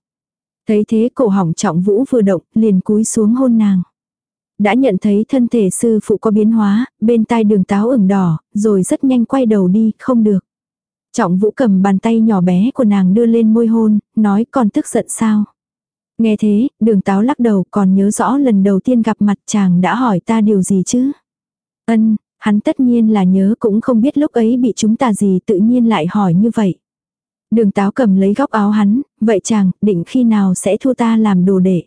Thấy thế cổ hỏng trọng vũ vừa động, liền cúi xuống hôn nàng. Đã nhận thấy thân thể sư phụ có biến hóa, bên tai đường táo ửng đỏ, rồi rất nhanh quay đầu đi, không được. Trọng vũ cầm bàn tay nhỏ bé của nàng đưa lên môi hôn, nói còn tức giận sao. Nghe thế, đường táo lắc đầu còn nhớ rõ lần đầu tiên gặp mặt chàng đã hỏi ta điều gì chứ. Ân, hắn tất nhiên là nhớ cũng không biết lúc ấy bị chúng ta gì tự nhiên lại hỏi như vậy. Đường táo cầm lấy góc áo hắn, vậy chàng, định khi nào sẽ thua ta làm đồ đệ.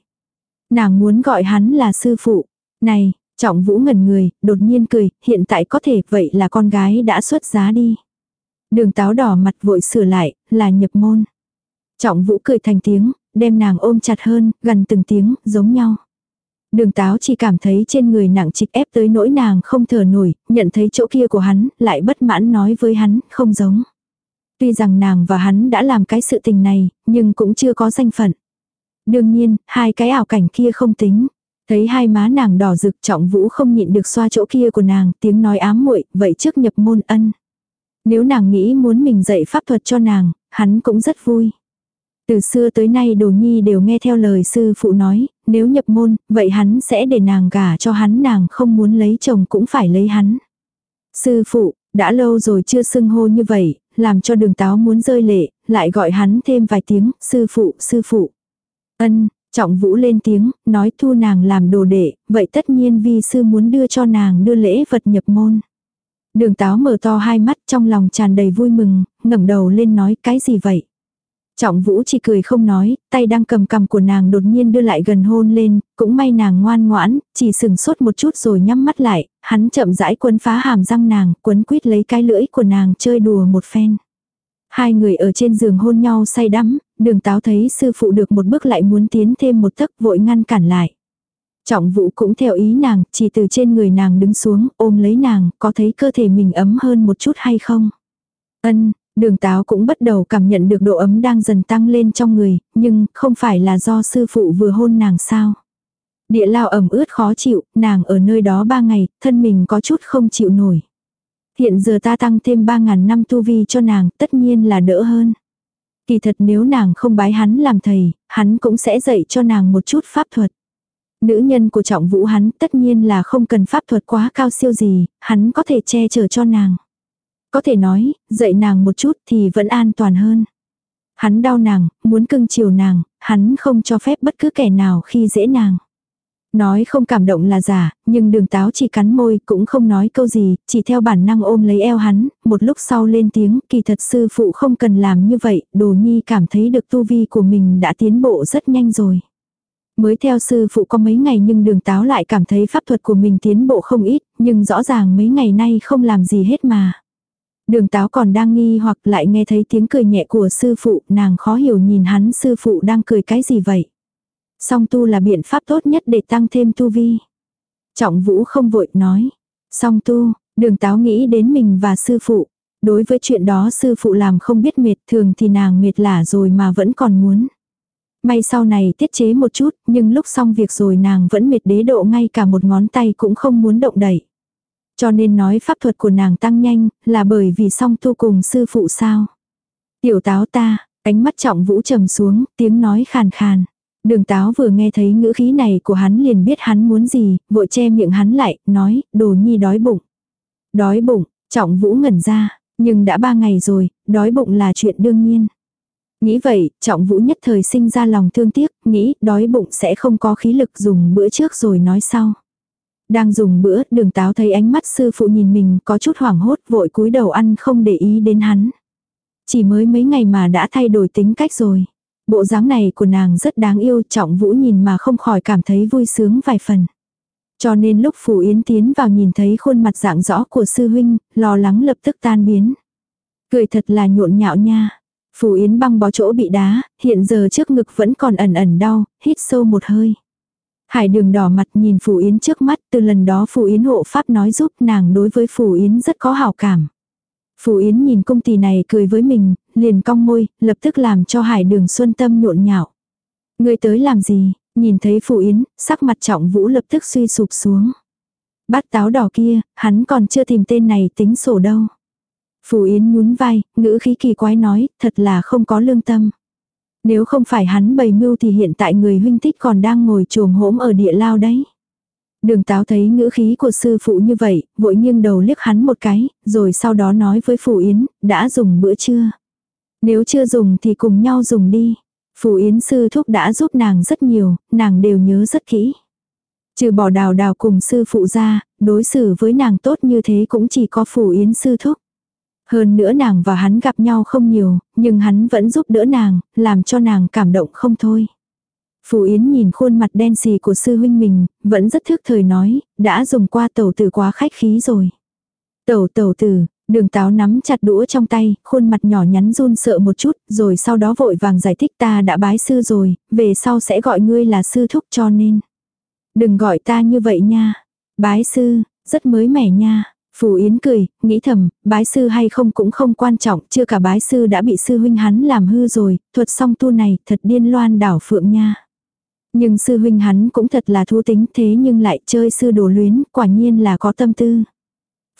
Nàng muốn gọi hắn là sư phụ. Này, trọng vũ ngẩn người, đột nhiên cười, hiện tại có thể vậy là con gái đã xuất giá đi. Đường táo đỏ mặt vội sửa lại, là nhập môn. Trọng vũ cười thành tiếng, đem nàng ôm chặt hơn, gần từng tiếng, giống nhau. Đường táo chỉ cảm thấy trên người nặng trịch ép tới nỗi nàng không thở nổi, nhận thấy chỗ kia của hắn, lại bất mãn nói với hắn, không giống. Tuy rằng nàng và hắn đã làm cái sự tình này, nhưng cũng chưa có danh phận. Đương nhiên, hai cái ảo cảnh kia không tính. Thấy hai má nàng đỏ rực trọng vũ không nhịn được xoa chỗ kia của nàng, tiếng nói ám muội vậy trước nhập môn ân. Nếu nàng nghĩ muốn mình dạy pháp thuật cho nàng, hắn cũng rất vui. Từ xưa tới nay đồ nhi đều nghe theo lời sư phụ nói, nếu nhập môn, vậy hắn sẽ để nàng gả cho hắn nàng không muốn lấy chồng cũng phải lấy hắn. Sư phụ, đã lâu rồi chưa xưng hô như vậy, làm cho đường táo muốn rơi lệ, lại gọi hắn thêm vài tiếng, sư phụ, sư phụ. Ân, trọng vũ lên tiếng, nói thu nàng làm đồ đệ, vậy tất nhiên vi sư muốn đưa cho nàng đưa lễ vật nhập môn. Đường táo mở to hai mắt trong lòng tràn đầy vui mừng, ngẩng đầu lên nói cái gì vậy. Trọng vũ chỉ cười không nói, tay đang cầm cầm của nàng đột nhiên đưa lại gần hôn lên, cũng may nàng ngoan ngoãn, chỉ sừng sốt một chút rồi nhắm mắt lại, hắn chậm rãi quấn phá hàm răng nàng, quấn quýt lấy cái lưỡi của nàng chơi đùa một phen. Hai người ở trên giường hôn nhau say đắm, đường táo thấy sư phụ được một bước lại muốn tiến thêm một tấc vội ngăn cản lại. Trọng vũ cũng theo ý nàng, chỉ từ trên người nàng đứng xuống, ôm lấy nàng, có thấy cơ thể mình ấm hơn một chút hay không? Ân, đường táo cũng bắt đầu cảm nhận được độ ấm đang dần tăng lên trong người, nhưng không phải là do sư phụ vừa hôn nàng sao? Địa lao ẩm ướt khó chịu, nàng ở nơi đó ba ngày, thân mình có chút không chịu nổi. Hiện giờ ta tăng thêm ba ngàn năm tu vi cho nàng, tất nhiên là đỡ hơn. Kỳ thật nếu nàng không bái hắn làm thầy, hắn cũng sẽ dạy cho nàng một chút pháp thuật. Nữ nhân của trọng vũ hắn tất nhiên là không cần pháp thuật quá cao siêu gì, hắn có thể che chở cho nàng. Có thể nói, dạy nàng một chút thì vẫn an toàn hơn. Hắn đau nàng, muốn cưng chiều nàng, hắn không cho phép bất cứ kẻ nào khi dễ nàng. Nói không cảm động là giả, nhưng đường táo chỉ cắn môi cũng không nói câu gì, chỉ theo bản năng ôm lấy eo hắn, một lúc sau lên tiếng, kỳ thật sư phụ không cần làm như vậy, đồ nhi cảm thấy được tu vi của mình đã tiến bộ rất nhanh rồi. Mới theo sư phụ có mấy ngày nhưng đường táo lại cảm thấy pháp thuật của mình tiến bộ không ít, nhưng rõ ràng mấy ngày nay không làm gì hết mà. Đường táo còn đang nghi hoặc lại nghe thấy tiếng cười nhẹ của sư phụ, nàng khó hiểu nhìn hắn sư phụ đang cười cái gì vậy. Song tu là biện pháp tốt nhất để tăng thêm tu vi. Trọng vũ không vội nói. Song tu, đường táo nghĩ đến mình và sư phụ. Đối với chuyện đó sư phụ làm không biết mệt thường thì nàng mệt lả rồi mà vẫn còn muốn. May sau này tiết chế một chút, nhưng lúc xong việc rồi nàng vẫn mệt đế độ ngay cả một ngón tay cũng không muốn động đẩy. Cho nên nói pháp thuật của nàng tăng nhanh, là bởi vì song tu cùng sư phụ sao. Tiểu táo ta, ánh mắt trọng vũ trầm xuống, tiếng nói khàn khàn. Đường táo vừa nghe thấy ngữ khí này của hắn liền biết hắn muốn gì, vội che miệng hắn lại, nói, đồ nhi đói bụng. Đói bụng, trọng vũ ngẩn ra, nhưng đã ba ngày rồi, đói bụng là chuyện đương nhiên. Nghĩ vậy, trọng vũ nhất thời sinh ra lòng thương tiếc, nghĩ đói bụng sẽ không có khí lực dùng bữa trước rồi nói sau. Đang dùng bữa, đường táo thấy ánh mắt sư phụ nhìn mình có chút hoảng hốt vội cúi đầu ăn không để ý đến hắn. Chỉ mới mấy ngày mà đã thay đổi tính cách rồi. Bộ dáng này của nàng rất đáng yêu trọng vũ nhìn mà không khỏi cảm thấy vui sướng vài phần. Cho nên lúc Phủ Yến tiến vào nhìn thấy khuôn mặt dạng rõ của sư huynh, lo lắng lập tức tan biến. Cười thật là nhộn nhạo nha. Phù Yến băng bó chỗ bị đá, hiện giờ trước ngực vẫn còn ẩn ẩn đau, hít sâu một hơi. Hải đường đỏ mặt nhìn Phù Yến trước mắt, từ lần đó Phù Yến hộ pháp nói giúp nàng đối với Phù Yến rất có hảo cảm. Phù Yến nhìn công tỷ này cười với mình, liền cong môi, lập tức làm cho hải đường xuân tâm nhộn nhạo. Người tới làm gì? Nhìn thấy Phù Yến, sắc mặt trọng vũ lập tức suy sụp xuống. Bát táo đỏ kia, hắn còn chưa tìm tên này tính sổ đâu. Phù Yến nhún vai, ngữ khí kỳ quái nói, thật là không có lương tâm. Nếu không phải hắn bày mưu thì hiện tại người huynh tích còn đang ngồi trồm hỗm ở địa lao đấy. Đường táo thấy ngữ khí của sư phụ như vậy, vội nghiêng đầu liếc hắn một cái, rồi sau đó nói với Phù Yến, đã dùng bữa trưa. Nếu chưa dùng thì cùng nhau dùng đi. Phù Yến sư thúc đã giúp nàng rất nhiều, nàng đều nhớ rất kỹ. Trừ bỏ đào đào cùng sư phụ ra, đối xử với nàng tốt như thế cũng chỉ có Phù Yến sư thúc. Hơn nữa nàng và hắn gặp nhau không nhiều, nhưng hắn vẫn giúp đỡ nàng, làm cho nàng cảm động không thôi. Phù Yến nhìn khuôn mặt đen xì của sư huynh mình, vẫn rất thức thời nói, đã dùng qua tẩu tử quá khách khí rồi. Tẩu tẩu tử, đường táo nắm chặt đũa trong tay, khuôn mặt nhỏ nhắn run sợ một chút, rồi sau đó vội vàng giải thích ta đã bái sư rồi, về sau sẽ gọi ngươi là sư thúc cho nên. Đừng gọi ta như vậy nha. Bái sư, rất mới mẻ nha. Phù Yến cười, nghĩ thầm, bái sư hay không cũng không quan trọng, chưa cả bái sư đã bị sư huynh hắn làm hư rồi, thuật song tu này thật điên loan đảo phượng nha. Nhưng sư huynh hắn cũng thật là thú tính thế nhưng lại chơi sư đồ luyến, quả nhiên là có tâm tư.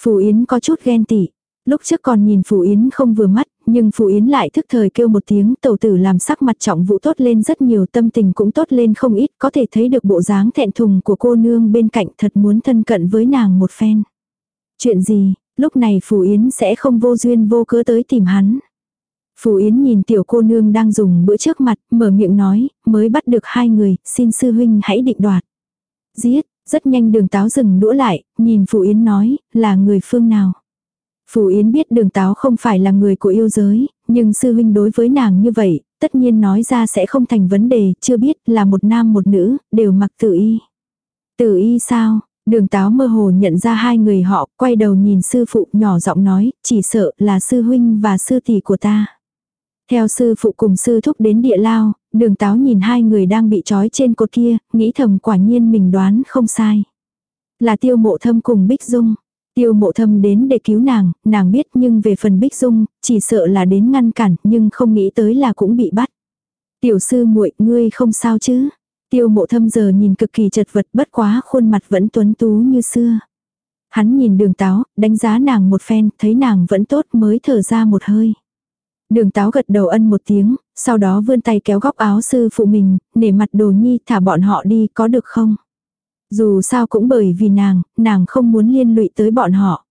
Phù Yến có chút ghen tị. Lúc trước còn nhìn Phù Yến không vừa mắt, nhưng Phù Yến lại thức thời kêu một tiếng tẩu tử làm sắc mặt trọng vụ tốt lên rất nhiều tâm tình cũng tốt lên không ít, có thể thấy được bộ dáng thẹn thùng của cô nương bên cạnh thật muốn thân cận với nàng một phen. Chuyện gì, lúc này Phù Yến sẽ không vô duyên vô cớ tới tìm hắn. Phù Yến nhìn tiểu cô nương đang dùng bữa trước mặt, mở miệng nói, mới bắt được hai người, xin sư huynh hãy định đoạt. Giết, rất nhanh đường táo dừng đũa lại, nhìn Phù Yến nói, là người phương nào. Phù Yến biết đường táo không phải là người của yêu giới, nhưng sư huynh đối với nàng như vậy, tất nhiên nói ra sẽ không thành vấn đề, chưa biết là một nam một nữ, đều mặc tử y. Tử y sao? Đường táo mơ hồ nhận ra hai người họ, quay đầu nhìn sư phụ nhỏ giọng nói, chỉ sợ là sư huynh và sư tỷ của ta. Theo sư phụ cùng sư thúc đến địa lao, đường táo nhìn hai người đang bị trói trên cột kia, nghĩ thầm quả nhiên mình đoán không sai. Là tiêu mộ thâm cùng Bích Dung. Tiêu mộ thâm đến để cứu nàng, nàng biết nhưng về phần Bích Dung, chỉ sợ là đến ngăn cản nhưng không nghĩ tới là cũng bị bắt. Tiểu sư muội ngươi không sao chứ? Tiêu mộ thâm giờ nhìn cực kỳ chật vật bất quá khuôn mặt vẫn tuấn tú như xưa. Hắn nhìn đường táo, đánh giá nàng một phen, thấy nàng vẫn tốt mới thở ra một hơi. Đường táo gật đầu ân một tiếng, sau đó vươn tay kéo góc áo sư phụ mình, để mặt đồ nhi thả bọn họ đi có được không? Dù sao cũng bởi vì nàng, nàng không muốn liên lụy tới bọn họ.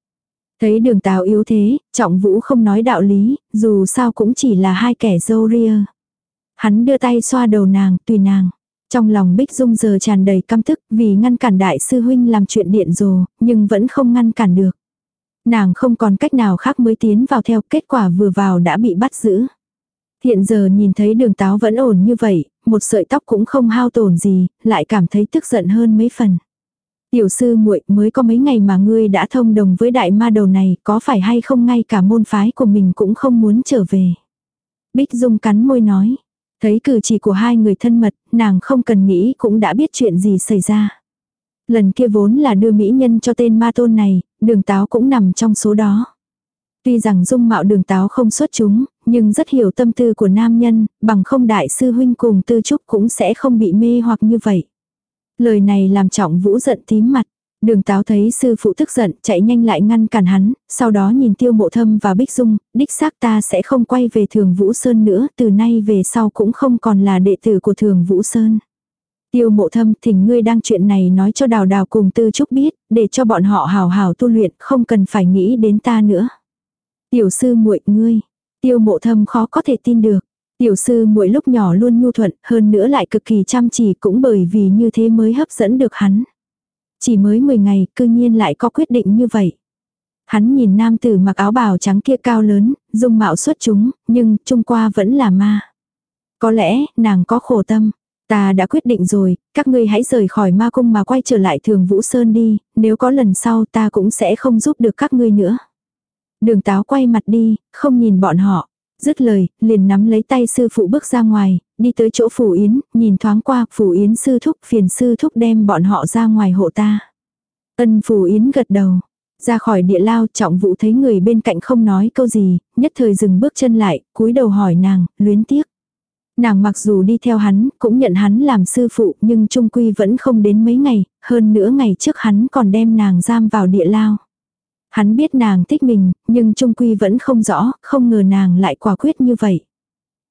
Thấy đường táo yếu thế, trọng vũ không nói đạo lý, dù sao cũng chỉ là hai kẻ dâu ria. Hắn đưa tay xoa đầu nàng, tùy nàng. Trong lòng Bích Dung giờ tràn đầy căm tức vì ngăn cản đại sư huynh làm chuyện điện rồ, nhưng vẫn không ngăn cản được. Nàng không còn cách nào khác mới tiến vào theo kết quả vừa vào đã bị bắt giữ. Hiện giờ nhìn thấy đường táo vẫn ổn như vậy, một sợi tóc cũng không hao tổn gì, lại cảm thấy tức giận hơn mấy phần. Tiểu sư muội mới có mấy ngày mà ngươi đã thông đồng với đại ma đầu này, có phải hay không ngay cả môn phái của mình cũng không muốn trở về. Bích Dung cắn môi nói. Thấy cử chỉ của hai người thân mật, nàng không cần nghĩ cũng đã biết chuyện gì xảy ra. Lần kia vốn là đưa mỹ nhân cho tên ma tôn này, đường táo cũng nằm trong số đó. Tuy rằng dung mạo đường táo không xuất chúng, nhưng rất hiểu tâm tư của nam nhân, bằng không đại sư huynh cùng tư trúc cũng sẽ không bị mê hoặc như vậy. Lời này làm trọng vũ giận tím mặt. Đường táo thấy sư phụ tức giận, chạy nhanh lại ngăn cản hắn, sau đó nhìn tiêu mộ thâm và bích dung, đích xác ta sẽ không quay về thường Vũ Sơn nữa, từ nay về sau cũng không còn là đệ tử của thường Vũ Sơn. Tiêu mộ thâm thỉnh ngươi đang chuyện này nói cho đào đào cùng tư trúc biết, để cho bọn họ hào hào tu luyện, không cần phải nghĩ đến ta nữa. Tiểu sư muội ngươi, tiêu mộ thâm khó có thể tin được. Tiểu sư muội lúc nhỏ luôn nhu thuận, hơn nữa lại cực kỳ chăm chỉ cũng bởi vì như thế mới hấp dẫn được hắn. Chỉ mới 10 ngày, cư nhiên lại có quyết định như vậy. Hắn nhìn nam tử mặc áo bào trắng kia cao lớn, dung mạo xuất chúng, nhưng trung qua vẫn là ma. Có lẽ, nàng có khổ tâm. Ta đã quyết định rồi, các ngươi hãy rời khỏi ma cung mà quay trở lại thường Vũ Sơn đi, nếu có lần sau ta cũng sẽ không giúp được các ngươi nữa. Đường táo quay mặt đi, không nhìn bọn họ. Dứt lời, liền nắm lấy tay sư phụ bước ra ngoài, đi tới chỗ phủ yến, nhìn thoáng qua, phủ yến sư thúc phiền sư thúc đem bọn họ ra ngoài hộ ta. Ân phủ yến gật đầu. Ra khỏi địa lao trọng vụ thấy người bên cạnh không nói câu gì, nhất thời dừng bước chân lại, cúi đầu hỏi nàng, luyến tiếc. Nàng mặc dù đi theo hắn, cũng nhận hắn làm sư phụ, nhưng trung quy vẫn không đến mấy ngày, hơn nữa ngày trước hắn còn đem nàng giam vào địa lao. Hắn biết nàng thích mình, nhưng trung quy vẫn không rõ, không ngờ nàng lại quả quyết như vậy.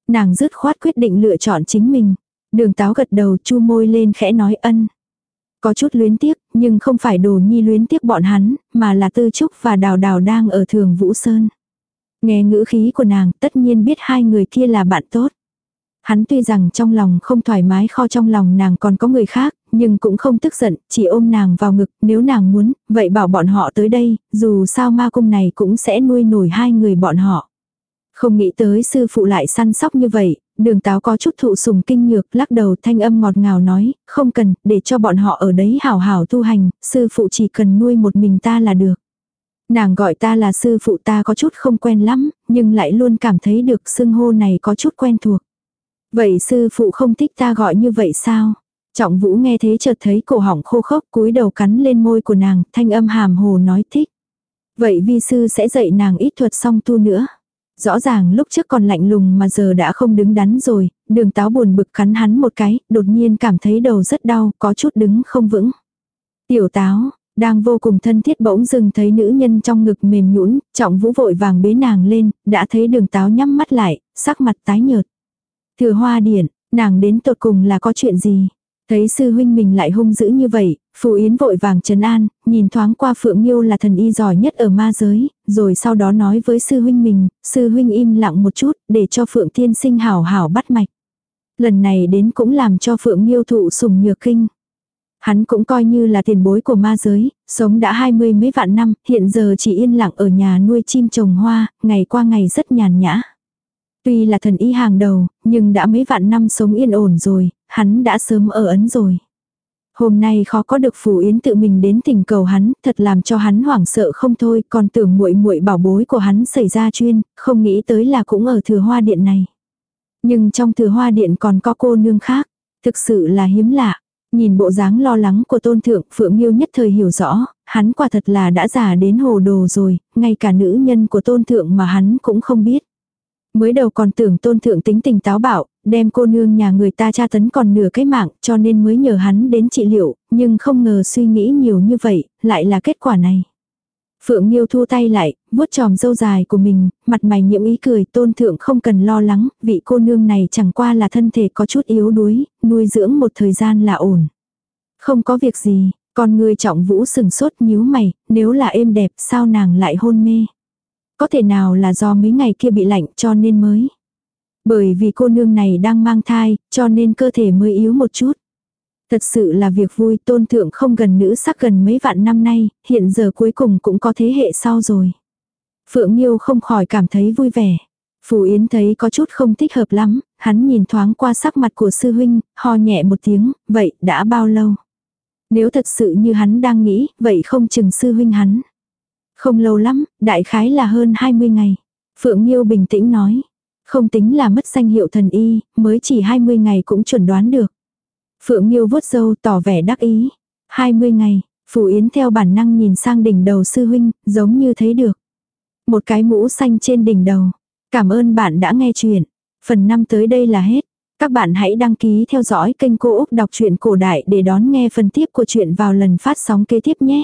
Nàng dứt khoát quyết định lựa chọn chính mình. Đường táo gật đầu chu môi lên khẽ nói ân. Có chút luyến tiếc, nhưng không phải đồ nhi luyến tiếc bọn hắn, mà là tư trúc và đào đào đang ở thường Vũ Sơn. Nghe ngữ khí của nàng tất nhiên biết hai người kia là bạn tốt. Hắn tuy rằng trong lòng không thoải mái kho trong lòng nàng còn có người khác, nhưng cũng không tức giận, chỉ ôm nàng vào ngực, nếu nàng muốn, vậy bảo bọn họ tới đây, dù sao ma cung này cũng sẽ nuôi nổi hai người bọn họ. Không nghĩ tới sư phụ lại săn sóc như vậy, đường táo có chút thụ sùng kinh nhược, lắc đầu thanh âm ngọt ngào nói, không cần, để cho bọn họ ở đấy hảo hảo tu hành, sư phụ chỉ cần nuôi một mình ta là được. Nàng gọi ta là sư phụ ta có chút không quen lắm, nhưng lại luôn cảm thấy được xưng hô này có chút quen thuộc. Vậy sư phụ không thích ta gọi như vậy sao? Trọng vũ nghe thế chợt thấy cổ họng khô khốc cúi đầu cắn lên môi của nàng, thanh âm hàm hồ nói thích. Vậy vi sư sẽ dạy nàng ít thuật song tu nữa. Rõ ràng lúc trước còn lạnh lùng mà giờ đã không đứng đắn rồi, đường táo buồn bực cắn hắn một cái, đột nhiên cảm thấy đầu rất đau, có chút đứng không vững. Tiểu táo, đang vô cùng thân thiết bỗng dừng thấy nữ nhân trong ngực mềm nhũn trọng vũ vội vàng bế nàng lên, đã thấy đường táo nhắm mắt lại, sắc mặt tái nhợt. Thừa hoa điện, nàng đến tột cùng là có chuyện gì? Thấy sư huynh mình lại hung dữ như vậy, Phù Yến vội vàng trấn an, nhìn thoáng qua Phượng Nghiêu là thần y giỏi nhất ở ma giới, rồi sau đó nói với sư huynh mình, sư huynh im lặng một chút, để cho Phượng Thiên Sinh hảo hảo bắt mạch. Lần này đến cũng làm cho Phượng Nghiêu thụ sùng nhược kinh. Hắn cũng coi như là tiền bối của ma giới, sống đã hai mươi mấy vạn năm, hiện giờ chỉ yên lặng ở nhà nuôi chim trồng hoa, ngày qua ngày rất nhàn nhã. Tuy là thần y hàng đầu, nhưng đã mấy vạn năm sống yên ổn rồi, hắn đã sớm ở ấn rồi. Hôm nay khó có được Phù Yến tự mình đến thỉnh cầu hắn, thật làm cho hắn hoảng sợ không thôi, còn tưởng muội muội bảo bối của hắn xảy ra chuyên, không nghĩ tới là cũng ở thừa hoa điện này. Nhưng trong thừa hoa điện còn có cô nương khác, thực sự là hiếm lạ. Nhìn bộ dáng lo lắng của tôn thượng, Phượng Nghiêu nhất thời hiểu rõ, hắn quả thật là đã già đến hồ đồ rồi, ngay cả nữ nhân của tôn thượng mà hắn cũng không biết. Mới đầu còn tưởng tôn thượng tính tình táo bạo, đem cô nương nhà người ta tra tấn còn nửa cái mạng cho nên mới nhờ hắn đến trị liệu, nhưng không ngờ suy nghĩ nhiều như vậy, lại là kết quả này. Phượng Nghiêu thu tay lại, vuốt tròm dâu dài của mình, mặt mày nhiễm ý cười, tôn thượng không cần lo lắng, vị cô nương này chẳng qua là thân thể có chút yếu đuối, nuôi dưỡng một thời gian là ổn. Không có việc gì, Còn người trọng vũ sừng sốt nhíu mày, nếu là êm đẹp sao nàng lại hôn mê. Có thể nào là do mấy ngày kia bị lạnh cho nên mới. Bởi vì cô nương này đang mang thai, cho nên cơ thể mới yếu một chút. Thật sự là việc vui tôn thượng không gần nữ sắc gần mấy vạn năm nay, hiện giờ cuối cùng cũng có thế hệ sau rồi. Phượng Nhiêu không khỏi cảm thấy vui vẻ. Phù Yến thấy có chút không thích hợp lắm, hắn nhìn thoáng qua sắc mặt của sư huynh, ho nhẹ một tiếng, vậy đã bao lâu? Nếu thật sự như hắn đang nghĩ, vậy không chừng sư huynh hắn. Không lâu lắm, đại khái là hơn 20 ngày. Phượng Nhiêu bình tĩnh nói. Không tính là mất danh hiệu thần y, mới chỉ 20 ngày cũng chuẩn đoán được. Phượng Nhiêu vuốt râu tỏ vẻ đắc ý. 20 ngày, phù Yến theo bản năng nhìn sang đỉnh đầu sư huynh, giống như thấy được. Một cái mũ xanh trên đỉnh đầu. Cảm ơn bạn đã nghe chuyện. Phần năm tới đây là hết. Các bạn hãy đăng ký theo dõi kênh Cô Úc Đọc truyện Cổ Đại để đón nghe phần tiếp của chuyện vào lần phát sóng kế tiếp nhé.